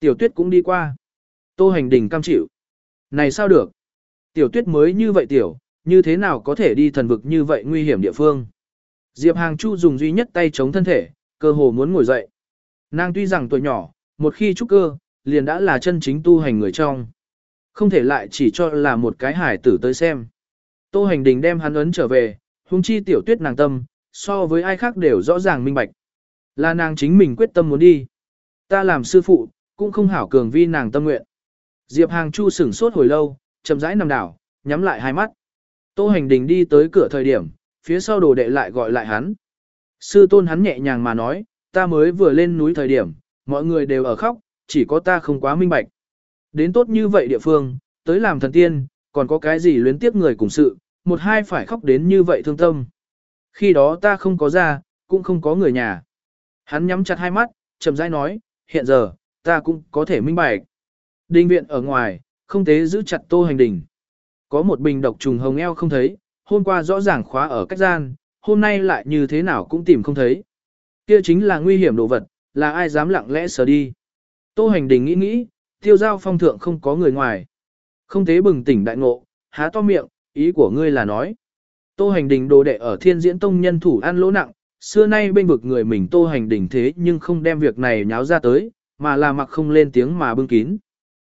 tiểu tuyết cũng đi qua. Tô hành đình cam chịu. Này sao được? Tiểu tuyết mới như vậy tiểu, như thế nào có thể đi thần vực như vậy nguy hiểm địa phương? Diệp Hàng Chu dùng duy nhất tay chống thân thể, cơ hồ muốn ngồi dậy. Nàng tuy rằng tuổi nhỏ, một khi trúc cơ, liền đã là chân chính tu hành người trong. Không thể lại chỉ cho là một cái hải tử tới xem. Tô hành đình đem hắn ấn trở về, hung chi tiểu tuyết nàng tâm, so với ai khác đều rõ ràng minh bạch. Là nàng chính mình quyết tâm muốn đi. Ta làm sư phụ, cũng không hảo cường vi nàng tâm nguyện. Diệp Hàng Chu sửng sốt hồi lâu, chậm rãi nằm đảo, nhắm lại hai mắt. Tô hành đình đi tới cửa thời điểm, phía sau đồ đệ lại gọi lại hắn. Sư tôn hắn nhẹ nhàng mà nói, ta mới vừa lên núi thời điểm, mọi người đều ở khóc, chỉ có ta không quá minh bạch. Đến tốt như vậy địa phương, tới làm thần tiên, còn có cái gì luyến tiếp người cùng sự, một hai phải khóc đến như vậy thương tâm. Khi đó ta không có ra, cũng không có người nhà. Hắn nhắm chặt hai mắt, chậm rãi nói, hiện giờ, ta cũng có thể minh bạch. Đình viện ở ngoài, không tế giữ chặt tô hành đình. Có một bình độc trùng hồng eo không thấy, hôm qua rõ ràng khóa ở cách gian, hôm nay lại như thế nào cũng tìm không thấy. Kia chính là nguy hiểm đồ vật, là ai dám lặng lẽ sờ đi. Tô hành đình nghĩ nghĩ, tiêu giao phong thượng không có người ngoài. Không tế bừng tỉnh đại ngộ, há to miệng, ý của ngươi là nói. Tô hành đình đồ đệ ở thiên diễn tông nhân thủ ăn lỗ nặng, xưa nay bên vực người mình tô hành đình thế nhưng không đem việc này nháo ra tới, mà là mặc không lên tiếng mà bưng kín.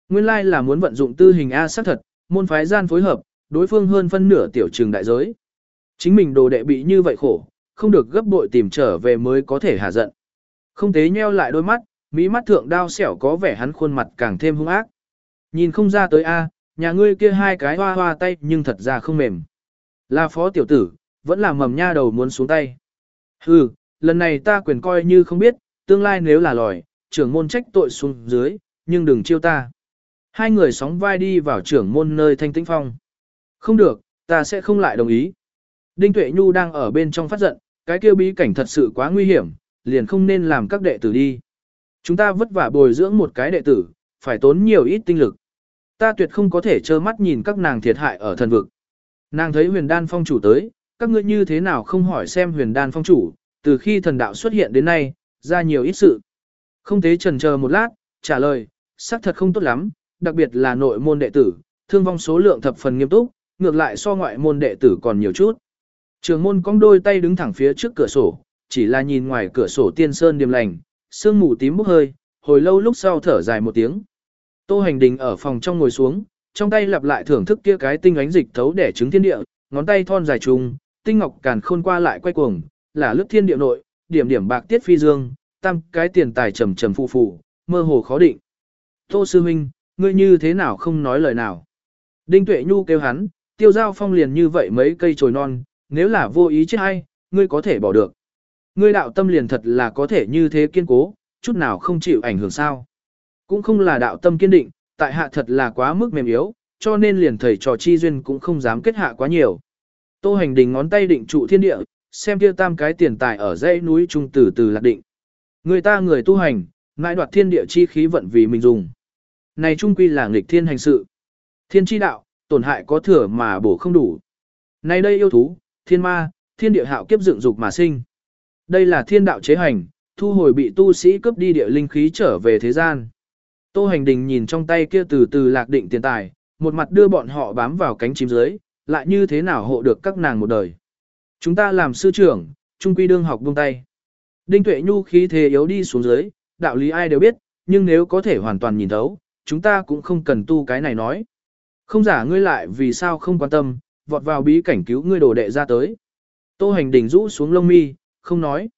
Nguyên lai là muốn vận dụng tư hình A xác thật, môn phái gian phối hợp, đối phương hơn phân nửa tiểu trường đại giới. Chính mình đồ đệ bị như vậy khổ, không được gấp bội tìm trở về mới có thể hạ giận. Không tế nheo lại đôi mắt, mỹ mắt thượng đao xẻo có vẻ hắn khuôn mặt càng thêm hung ác. Nhìn không ra tới A, nhà ngươi kia hai cái hoa hoa tay nhưng thật ra không mềm. Là phó tiểu tử, vẫn là mầm nha đầu muốn xuống tay. Hừ, lần này ta quyền coi như không biết, tương lai nếu là lòi, trưởng môn trách tội xuống dưới, nhưng đừng chiêu ta. Hai người sóng vai đi vào trưởng môn nơi thanh tĩnh phong. Không được, ta sẽ không lại đồng ý. Đinh Tuệ Nhu đang ở bên trong phát giận, cái kia bí cảnh thật sự quá nguy hiểm, liền không nên làm các đệ tử đi. Chúng ta vất vả bồi dưỡng một cái đệ tử, phải tốn nhiều ít tinh lực. Ta tuyệt không có thể trơ mắt nhìn các nàng thiệt hại ở thần vực. Nàng thấy huyền đan phong chủ tới, các ngươi như thế nào không hỏi xem huyền đan phong chủ, từ khi thần đạo xuất hiện đến nay, ra nhiều ít sự. Không thế trần chờ một lát, trả lời, xác thật không tốt lắm, đặc biệt là nội môn đệ tử, thương vong số lượng thập phần nghiêm túc, ngược lại so ngoại môn đệ tử còn nhiều chút. Trường môn cong đôi tay đứng thẳng phía trước cửa sổ, chỉ là nhìn ngoài cửa sổ tiên sơn điềm lành, sương mù tím bốc hơi, hồi lâu lúc sau thở dài một tiếng. Tô hành đình ở phòng trong ngồi xuống, trong tay lặp lại thưởng thức kia cái tinh ánh dịch thấu để trứng thiên địa, ngón tay thon dài trùng, tinh ngọc càn khôn qua lại quay cuồng, là lướt thiên địa nội, điểm điểm bạc tiết phi dương, tam cái tiền tài trầm trầm phù phù, mơ hồ khó định. Tô sư huynh, ngươi như thế nào không nói lời nào? Đinh Tuệ Nhu kêu hắn, tiêu giao phong liền như vậy mấy cây chồi non, nếu là vô ý chết hay, ngươi có thể bỏ được. Ngươi đạo tâm liền thật là có thể như thế kiên cố, chút nào không chịu ảnh hưởng sao. Cũng không là đạo tâm kiên định, tại hạ thật là quá mức mềm yếu, cho nên liền thầy trò chi duyên cũng không dám kết hạ quá nhiều. Tô hành đình ngón tay định trụ thiên địa, xem kia tam cái tiền tài ở dãy núi trung từ từ lạc định. Người ta người tu hành, ngại đoạt thiên địa chi khí vận vì mình dùng. Này trung quy là nghịch thiên hành sự. Thiên chi đạo, tổn hại có thừa mà bổ không đủ. Này đây yêu thú, thiên ma, thiên địa hạo kiếp dựng dục mà sinh. Đây là thiên đạo chế hành, thu hồi bị tu sĩ cướp đi địa linh khí trở về thế gian. Tô hành đình nhìn trong tay kia từ từ lạc định tiền tài, một mặt đưa bọn họ bám vào cánh chim dưới, lại như thế nào hộ được các nàng một đời. Chúng ta làm sư trưởng, trung quy đương học buông tay. Đinh tuệ nhu khí thế yếu đi xuống dưới, đạo lý ai đều biết, nhưng nếu có thể hoàn toàn nhìn thấu, chúng ta cũng không cần tu cái này nói. Không giả ngươi lại vì sao không quan tâm, vọt vào bí cảnh cứu ngươi đồ đệ ra tới. Tô hành đình rũ xuống lông mi, không nói.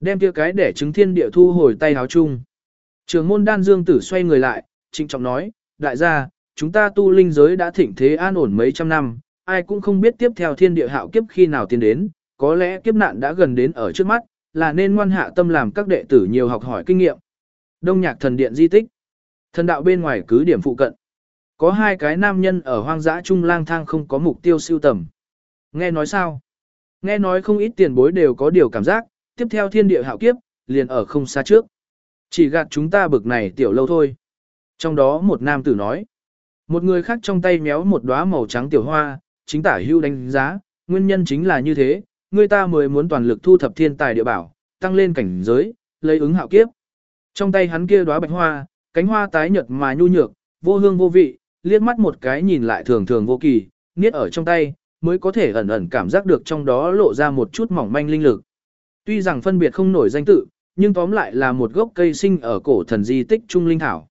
Đem kia cái để chứng thiên địa thu hồi tay háo chung. Trường môn đan dương tử xoay người lại, trịnh trọng nói, đại gia, chúng ta tu linh giới đã thịnh thế an ổn mấy trăm năm, ai cũng không biết tiếp theo thiên địa hạo kiếp khi nào tiến đến, có lẽ kiếp nạn đã gần đến ở trước mắt, là nên ngoan hạ tâm làm các đệ tử nhiều học hỏi kinh nghiệm. Đông nhạc thần điện di tích. Thần đạo bên ngoài cứ điểm phụ cận. Có hai cái nam nhân ở hoang dã trung lang thang không có mục tiêu siêu tầm. Nghe nói sao? Nghe nói không ít tiền bối đều có điều cảm giác, tiếp theo thiên địa hạo kiếp, liền ở không xa trước. Chỉ gạt chúng ta bực này tiểu lâu thôi. Trong đó một nam tử nói. Một người khác trong tay méo một đóa màu trắng tiểu hoa, chính tả hưu đánh giá, nguyên nhân chính là như thế, người ta mới muốn toàn lực thu thập thiên tài địa bảo, tăng lên cảnh giới, lấy ứng hạo kiếp. Trong tay hắn kia đóa bạch hoa, cánh hoa tái nhợt mà nhu nhược, vô hương vô vị, liếc mắt một cái nhìn lại thường thường vô kỳ, niết ở trong tay, mới có thể ẩn ẩn cảm giác được trong đó lộ ra một chút mỏng manh linh lực. Tuy rằng phân biệt không nổi danh tự, nhưng tóm lại là một gốc cây sinh ở cổ thần di tích trung linh thảo.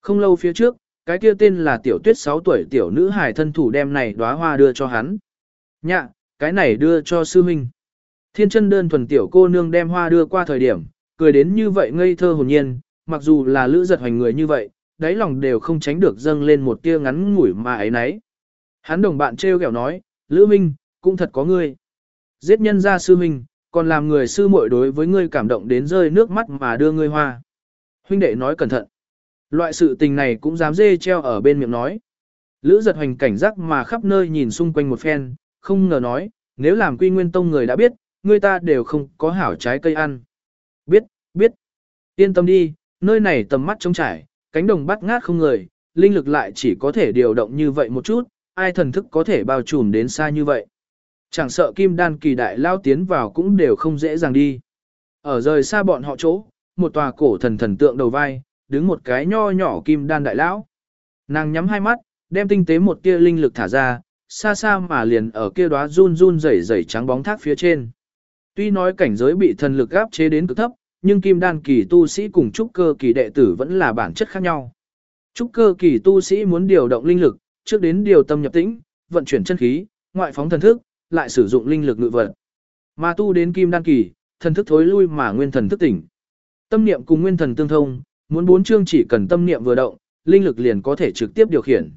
Không lâu phía trước, cái kia tên là tiểu tuyết 6 tuổi tiểu nữ hài thân thủ đem này đóa hoa đưa cho hắn. Nhạ, cái này đưa cho sư huynh. Thiên chân đơn thuần tiểu cô nương đem hoa đưa qua thời điểm, cười đến như vậy ngây thơ hồn nhiên, mặc dù là lữ giật hoành người như vậy, đáy lòng đều không tránh được dâng lên một tia ngắn ngủi mà ấy nấy. Hắn đồng bạn treo kẹo nói, Lữ Minh, cũng thật có ngươi. Giết nhân ra sư minh, còn làm người sư muội đối với ngươi cảm động đến rơi nước mắt mà đưa ngươi hoa. Huynh đệ nói cẩn thận. Loại sự tình này cũng dám dê treo ở bên miệng nói. Lữ giật hoành cảnh giác mà khắp nơi nhìn xung quanh một phen, không ngờ nói, nếu làm quy nguyên tông người đã biết, người ta đều không có hảo trái cây ăn. Biết, Biết. Yên tâm đi, nơi này tầm mắt trống trải, cánh đồng bắt ngát không người, linh lực lại chỉ có thể điều động như vậy một chút, ai thần thức có thể bao trùm đến xa như vậy. Chẳng sợ kim đan kỳ đại lao tiến vào cũng đều không dễ dàng đi. Ở rời xa bọn họ chỗ, một tòa cổ thần thần tượng đầu vai, đứng một cái nho nhỏ kim đan đại lão. Nàng nhắm hai mắt, đem tinh tế một tia linh lực thả ra, xa xa mà liền ở kia đóa run run rẩy rẩy trắng bóng thác phía trên. Tuy nói cảnh giới bị thần lực áp chế đến cực thấp, nhưng kim đan kỳ tu sĩ cùng trúc cơ kỳ đệ tử vẫn là bản chất khác nhau. Trúc cơ kỳ tu sĩ muốn điều động linh lực, trước đến điều tâm nhập tĩnh, vận chuyển chân khí, ngoại phóng thần thức, lại sử dụng linh lực ngự vật. Mà tu đến kim đan kỳ, thần thức thối lui mà nguyên thần thức tỉnh. Tâm niệm cùng nguyên thần tương thông, muốn bốn chương chỉ cần tâm niệm vừa động, linh lực liền có thể trực tiếp điều khiển.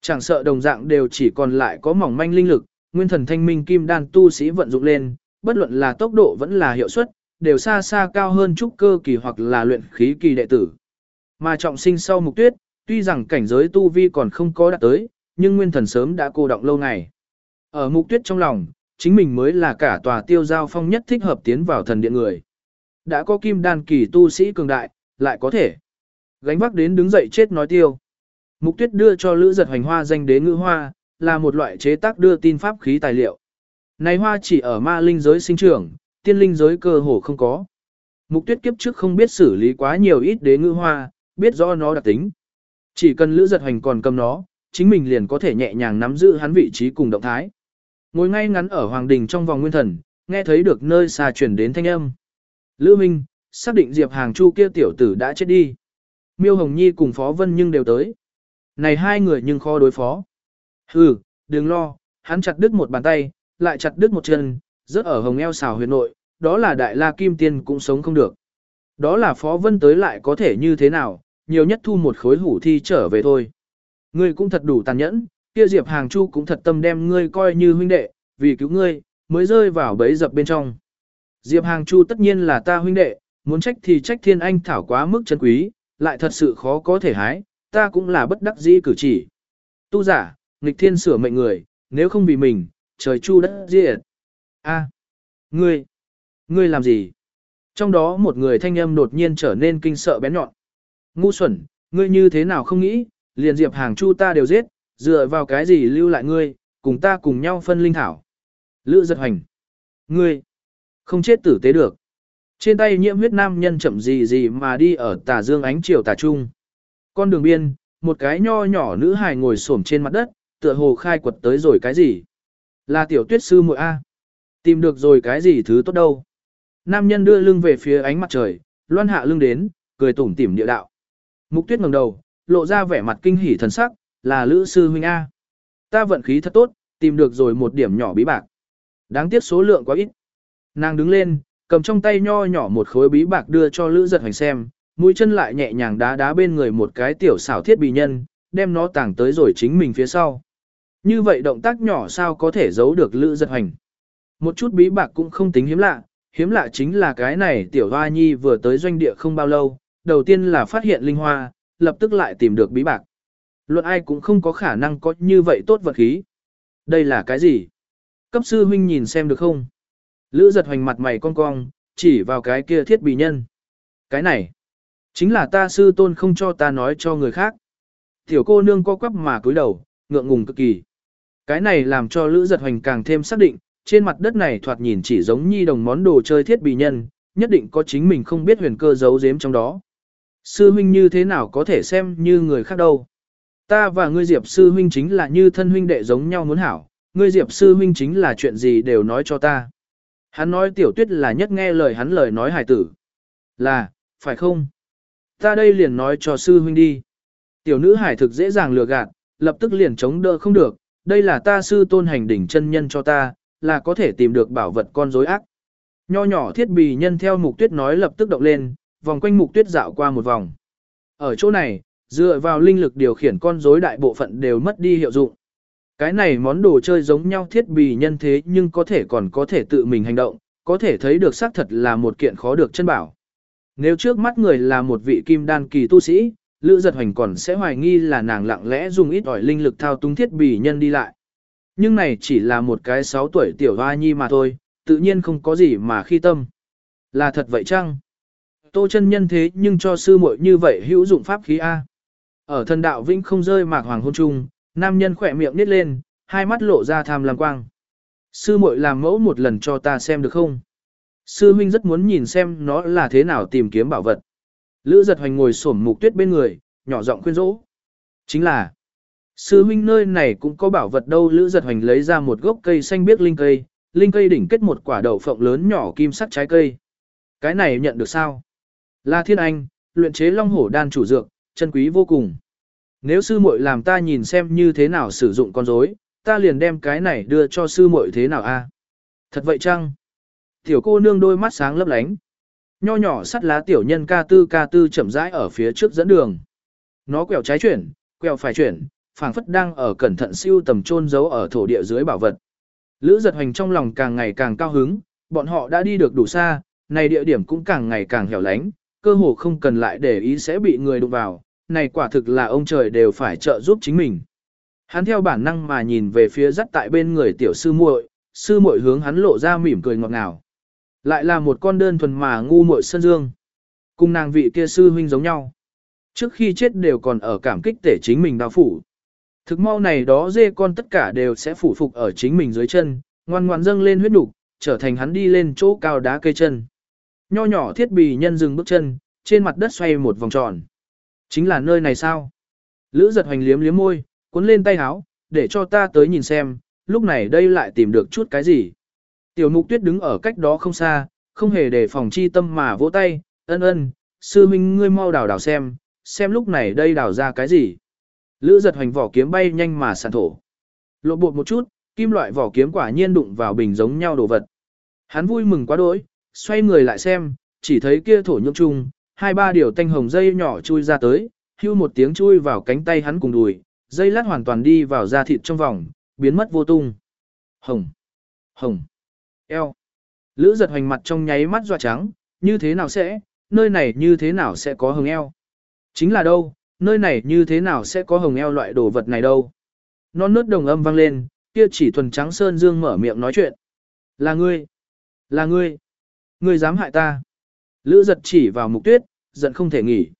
Chẳng sợ đồng dạng đều chỉ còn lại có mỏng manh linh lực, nguyên thần thanh minh kim đan tu sĩ vận dụng lên, bất luận là tốc độ vẫn là hiệu suất, đều xa xa cao hơn trúc cơ kỳ hoặc là luyện khí kỳ đệ tử. Mà trọng sinh sau mục tuyết, tuy rằng cảnh giới tu vi còn không có đạt tới, nhưng nguyên thần sớm đã cô động lâu ngày. Ở mục tuyết trong lòng, chính mình mới là cả tòa tiêu giao phong nhất thích hợp tiến vào thần điện người. Đã có kim đan kỳ tu sĩ cường đại, lại có thể gánh vác đến đứng dậy chết nói tiêu. Mục tuyết đưa cho lữ giật hoành hoa danh đế ngữ hoa, là một loại chế tác đưa tin pháp khí tài liệu. Này hoa chỉ ở ma linh giới sinh trưởng, tiên linh giới cơ hồ không có. Mục tuyết kiếp trước không biết xử lý quá nhiều ít đế ngữ hoa, biết rõ nó đặc tính. Chỉ cần lữ giật hoành còn cầm nó, chính mình liền có thể nhẹ nhàng nắm giữ hắn vị trí cùng động thái. Ngồi ngay ngắn ở hoàng đình trong vòng nguyên thần, nghe thấy được nơi xa chuyển đến thanh âm. Lữ Minh, xác định Diệp Hàng Chu kia tiểu tử đã chết đi. Miêu Hồng Nhi cùng Phó Vân nhưng đều tới. Này hai người nhưng khó đối phó. Hừ, đừng lo, hắn chặt đứt một bàn tay, lại chặt đứt một chân, rất ở hồng eo xào huyệt nội, đó là đại la kim tiên cũng sống không được. Đó là Phó Vân tới lại có thể như thế nào, nhiều nhất thu một khối hủ thi trở về thôi. Ngươi cũng thật đủ tàn nhẫn, kia Diệp Hàng Chu cũng thật tâm đem ngươi coi như huynh đệ, vì cứu ngươi, mới rơi vào bẫy dập bên trong. Diệp Hàng Chu tất nhiên là ta huynh đệ, muốn trách thì trách thiên anh thảo quá mức chân quý, lại thật sự khó có thể hái, ta cũng là bất đắc dĩ cử chỉ. Tu giả, nghịch thiên sửa mệnh người, nếu không vì mình, trời chu đất diệt. A, ngươi, ngươi làm gì? Trong đó một người thanh âm đột nhiên trở nên kinh sợ bén nhọn. Ngu xuẩn, ngươi như thế nào không nghĩ, liền diệp hàng chu ta đều giết, dựa vào cái gì lưu lại ngươi, cùng ta cùng nhau phân linh thảo. Lữ giật hành. Ngươi, không chết tử tế được. Trên tay nhiễm huyết nam nhân chậm gì gì mà đi ở tà dương ánh chiều tà trung. Con đường biên, một cái nho nhỏ nữ hài ngồi xổm trên mặt đất, tựa hồ khai quật tới rồi cái gì. Là tiểu tuyết sư muội A. Tìm được rồi cái gì thứ tốt đâu. Nam nhân đưa lưng về phía ánh mặt trời, loan hạ lưng đến, cười tủm tỉm địa đạo. Mục tuyết ngẩng đầu, lộ ra vẻ mặt kinh hỉ thần sắc, là lữ sư huynh A. Ta vận khí thật tốt, tìm được rồi một điểm nhỏ bí bạc. Đáng tiếc số lượng quá ít. Nàng đứng lên, cầm trong tay nho nhỏ một khối bí bạc đưa cho lữ giật hành xem, mũi chân lại nhẹ nhàng đá đá bên người một cái tiểu xảo thiết bị nhân, đem nó tàng tới rồi chính mình phía sau. Như vậy động tác nhỏ sao có thể giấu được lữ giật hành. Một chút bí bạc cũng không tính hiếm lạ, hiếm lạ chính là cái này tiểu hoa nhi vừa tới doanh địa không bao lâu, đầu tiên là phát hiện linh hoa, lập tức lại tìm được bí bạc. Luận ai cũng không có khả năng có như vậy tốt vật khí. Đây là cái gì? Cấp sư huynh nhìn xem được không? Lữ giật hoành mặt mày cong cong, chỉ vào cái kia thiết bị nhân. Cái này, chính là ta sư tôn không cho ta nói cho người khác. Tiểu cô nương co quắp mà cúi đầu, ngượng ngùng cực kỳ. Cái này làm cho Lữ giật hoành càng thêm xác định, trên mặt đất này thoạt nhìn chỉ giống nhi đồng món đồ chơi thiết bị nhân, nhất định có chính mình không biết huyền cơ giấu giếm trong đó. Sư huynh như thế nào có thể xem như người khác đâu. Ta và ngươi Diệp sư huynh chính là như thân huynh đệ giống nhau muốn hảo, ngươi Diệp sư huynh chính là chuyện gì đều nói cho ta. Hắn nói tiểu tuyết là nhất nghe lời hắn lời nói hài tử. Là, phải không? Ta đây liền nói cho sư huynh đi. Tiểu nữ hải thực dễ dàng lừa gạt, lập tức liền chống đỡ không được, đây là ta sư tôn hành đỉnh chân nhân cho ta, là có thể tìm được bảo vật con rối ác. Nho nhỏ thiết bị nhân theo mục tuyết nói lập tức động lên, vòng quanh mục tuyết dạo qua một vòng. Ở chỗ này, dựa vào linh lực điều khiển con rối đại bộ phận đều mất đi hiệu dụng. Cái này món đồ chơi giống nhau thiết bị nhân thế nhưng có thể còn có thể tự mình hành động, có thể thấy được xác thật là một kiện khó được chân bảo. Nếu trước mắt người là một vị kim đan kỳ tu sĩ, Lữ Giật Hoành còn sẽ hoài nghi là nàng lặng lẽ dùng ít ỏi linh lực thao túng thiết bị nhân đi lại. Nhưng này chỉ là một cái 6 tuổi tiểu hoa nhi mà thôi, tự nhiên không có gì mà khi tâm. Là thật vậy chăng? Tô chân nhân thế nhưng cho sư muội như vậy hữu dụng pháp khí A. Ở thần đạo vĩnh không rơi mạc hoàng hôn trung, nam nhân khỏe miệng nít lên, hai mắt lộ ra tham lam quang. Sư muội làm mẫu một lần cho ta xem được không? Sư huynh rất muốn nhìn xem nó là thế nào tìm kiếm bảo vật. Lữ giật hoành ngồi xổm mục tuyết bên người, nhỏ giọng khuyên rỗ. Chính là, sư huynh nơi này cũng có bảo vật đâu. Lữ giật hoành lấy ra một gốc cây xanh biếc linh cây, linh cây đỉnh kết một quả đậu phộng lớn nhỏ kim sắc trái cây. Cái này nhận được sao? Là thiên anh, luyện chế long hổ đan chủ dược, chân quý vô cùng. Nếu sư muội làm ta nhìn xem như thế nào sử dụng con rối, ta liền đem cái này đưa cho sư muội thế nào a? Thật vậy chăng? Tiểu cô nương đôi mắt sáng lấp lánh. Nho nhỏ sắt lá tiểu nhân ca tư ca tư chậm rãi ở phía trước dẫn đường. Nó quẹo trái chuyển, quẹo phải chuyển, phảng phất đang ở cẩn thận siêu tầm trôn giấu ở thổ địa dưới bảo vật. Lữ giật hoành trong lòng càng ngày càng cao hứng, bọn họ đã đi được đủ xa, này địa điểm cũng càng ngày càng hẻo lánh, cơ hồ không cần lại để ý sẽ bị người đụng vào, này quả thực là ông trời đều phải trợ giúp chính mình. Hắn theo bản năng mà nhìn về phía dắt tại bên người tiểu sư muội, sư muội hướng hắn lộ ra mỉm cười ngọt ngào. Lại là một con đơn thuần mà ngu muội sân dương. Cùng nàng vị kia sư huynh giống nhau. Trước khi chết đều còn ở cảm kích tể chính mình đau phủ. Thực mau này đó dê con tất cả đều sẽ phủ phục ở chính mình dưới chân, ngoan ngoan dâng lên huyết nục, trở thành hắn đi lên chỗ cao đá cây chân. Nho nhỏ thiết bị nhân dừng bước chân, trên mặt đất xoay một vòng tròn. Chính là nơi này sao? Lữ giật hoành liếm liếm môi, cuốn lên tay háo, để cho ta tới nhìn xem, lúc này đây lại tìm được chút cái gì. Tiểu mục tuyết đứng ở cách đó không xa, không hề để phòng chi tâm mà vỗ tay, ân ân, sư minh ngươi mau đào đào xem, xem lúc này đây đào ra cái gì. Lữ giật hoành vỏ kiếm bay nhanh mà sàn thổ. Lộ bột một chút, kim loại vỏ kiếm quả nhiên đụng vào bình giống nhau đồ vật. Hắn vui mừng quá đỗi, xoay người lại xem, chỉ thấy kia thổ nhượng chung, hai ba điều tanh hồng dây nhỏ chui ra tới, hưu một tiếng chui vào cánh tay hắn cùng đùi, dây lát hoàn toàn đi vào da thịt trong vòng, biến mất vô tung. Hồng, hồng, eo. Lữ giật hoành mặt trong nháy mắt dọa trắng, như thế nào sẽ, nơi này như thế nào sẽ có hồng eo. Chính là đâu, nơi này như thế nào sẽ có hồng eo loại đồ vật này đâu. Non nớt đồng âm vang lên, kia chỉ thuần trắng sơn dương mở miệng nói chuyện. Là ngươi, là ngươi, ngươi dám hại ta. Lữ giật chỉ vào mục tuyết, giận không thể nghỉ.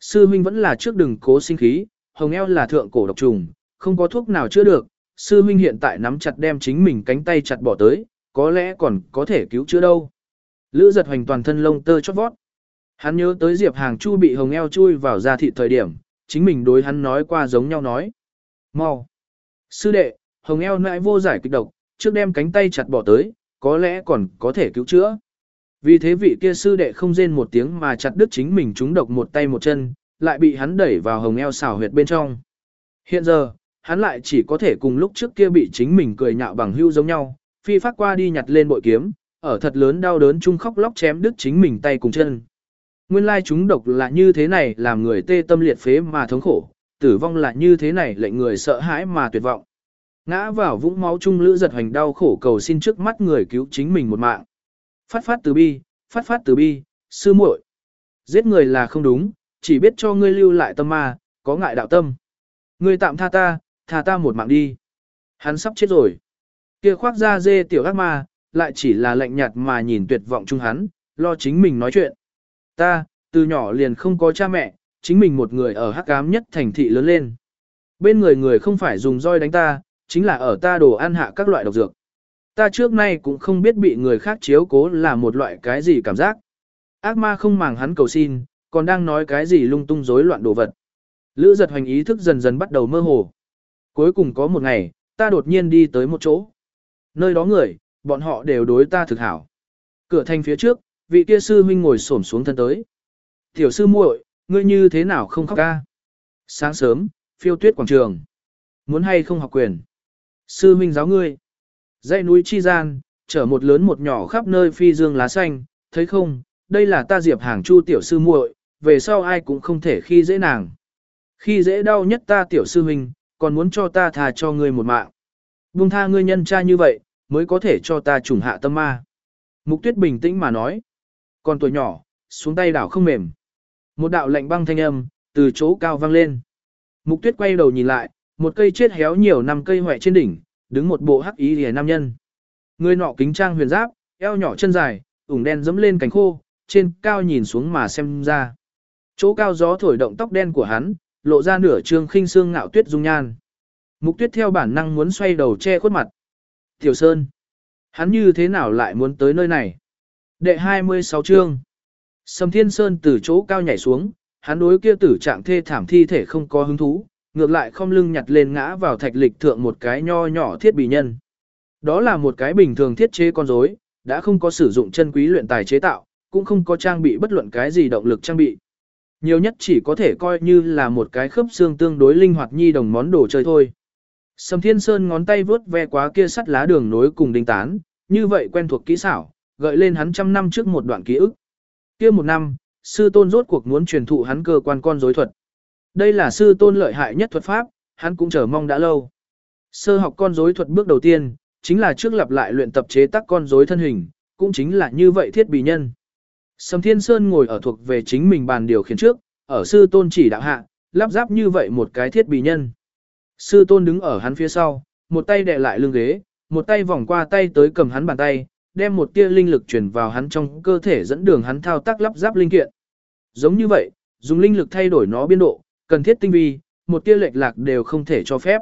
Sư huynh vẫn là trước đừng cố sinh khí, hồng eo là thượng cổ độc trùng, không có thuốc nào chữa được. Sư huynh hiện tại nắm chặt đem chính mình cánh tay chặt bỏ tới, có lẽ còn có thể cứu chữa đâu. Lữ giật hoành toàn thân lông tơ chót vót. Hắn nhớ tới Diệp Hàng Chu bị hồng eo chui vào da thị thời điểm, chính mình đối hắn nói qua giống nhau nói. Mau! Sư đệ, hồng eo nãi vô giải kịch độc, trước đem cánh tay chặt bỏ tới, có lẽ còn có thể cứu chữa. Vì thế vị kia sư đệ không rên một tiếng mà chặt đứt chính mình trúng độc một tay một chân, lại bị hắn đẩy vào hồng eo xảo huyệt bên trong. Hiện giờ, hắn lại chỉ có thể cùng lúc trước kia bị chính mình cười nhạo bằng hưu giống nhau, phi phát qua đi nhặt lên bội kiếm, ở thật lớn đau đớn chung khóc lóc chém đứt chính mình tay cùng chân. Nguyên lai chúng độc là như thế này làm người tê tâm liệt phế mà thống khổ, tử vong là như thế này lệnh người sợ hãi mà tuyệt vọng. Ngã vào vũng máu chung lữ giật hoành đau khổ cầu xin trước mắt người cứu chính mình một mạng. Phát phát từ bi, phát phát từ bi, sư muội. Giết người là không đúng, chỉ biết cho ngươi lưu lại tâm ma, có ngại đạo tâm. Ngươi tạm tha ta, tha ta một mạng đi. Hắn sắp chết rồi. Kia khoác ra dê tiểu ác ma, lại chỉ là lạnh nhạt mà nhìn tuyệt vọng chung hắn, lo chính mình nói chuyện. Ta, từ nhỏ liền không có cha mẹ, chính mình một người ở hắc ám nhất thành thị lớn lên. Bên người người không phải dùng roi đánh ta, chính là ở ta đồ ăn hạ các loại độc dược. Ta trước nay cũng không biết bị người khác chiếu cố là một loại cái gì cảm giác. Ác ma không màng hắn cầu xin, còn đang nói cái gì lung tung rối loạn đồ vật. Lữ giật hoành ý thức dần dần bắt đầu mơ hồ. Cuối cùng có một ngày, ta đột nhiên đi tới một chỗ. Nơi đó người, bọn họ đều đối ta thực hảo. Cửa thành phía trước, vị kia sư huynh ngồi xổm xuống thân tới. Tiểu sư muội, ngươi như thế nào không khóc ca? Sáng sớm, phiêu tuyết quảng trường. Muốn hay không học quyền? Sư huynh giáo ngươi. Dãy núi chi gian, chở một lớn một nhỏ khắp nơi phi dương lá xanh, thấy không, đây là ta diệp hàng chu tiểu sư muội, về sau ai cũng không thể khi dễ nàng. Khi dễ đau nhất ta tiểu sư huynh, còn muốn cho ta thà cho ngươi một mạng. Buông tha ngươi nhân cha như vậy, mới có thể cho ta trùng hạ tâm ma. Mục tuyết bình tĩnh mà nói. Còn tuổi nhỏ, xuống tay đảo không mềm. Một đạo lạnh băng thanh âm, từ chỗ cao vang lên. Mục tuyết quay đầu nhìn lại, một cây chết héo nhiều năm cây hoẹ trên đỉnh, đứng một bộ hắc ý rìa nam nhân. Người nọ kính trang huyền giáp, eo nhỏ chân dài, ủng đen dẫm lên cánh khô, trên cao nhìn xuống mà xem ra. Chỗ cao gió thổi động tóc đen của hắn, lộ ra nửa trương khinh xương ngạo tuyết dung nhan. Mục tuyết theo bản năng muốn xoay đầu che khuất mặt. Tiểu Sơn, hắn như thế nào lại muốn tới nơi này? Đệ 26 chương. Sầm Thiên Sơn từ chỗ cao nhảy xuống, hắn đối kia tử trạng thê thảm thi thể không có hứng thú, ngược lại không lưng nhặt lên ngã vào thạch lịch thượng một cái nho nhỏ thiết bị nhân. Đó là một cái bình thường thiết chế con rối, đã không có sử dụng chân quý luyện tài chế tạo, cũng không có trang bị bất luận cái gì động lực trang bị. Nhiều nhất chỉ có thể coi như là một cái khớp xương tương đối linh hoạt nhi đồng món đồ chơi thôi. Sầm Thiên Sơn ngón tay vướt ve quá kia sắt lá đường nối cùng đinh tán, như vậy quen thuộc kỹ xảo, gợi lên hắn trăm năm trước một đoạn ký ức. Kia một năm, sư tôn rốt cuộc muốn truyền thụ hắn cơ quan con rối thuật. Đây là sư tôn lợi hại nhất thuật pháp, hắn cũng chờ mong đã lâu. Sơ học con rối thuật bước đầu tiên, chính là trước lặp lại luyện tập chế tác con rối thân hình, cũng chính là như vậy thiết bị nhân. Sầm Thiên Sơn ngồi ở thuộc về chính mình bàn điều khiển trước, ở sư tôn chỉ đạo hạ, lắp ráp như vậy một cái thiết bị nhân. Sư tôn đứng ở hắn phía sau, một tay đè lại lưng ghế, một tay vòng qua tay tới cầm hắn bàn tay, đem một tia linh lực truyền vào hắn trong cơ thể dẫn đường hắn thao tác lắp ráp linh kiện. Giống như vậy, dùng linh lực thay đổi nó biên độ, cần thiết tinh vi, một tia lệch lạc đều không thể cho phép.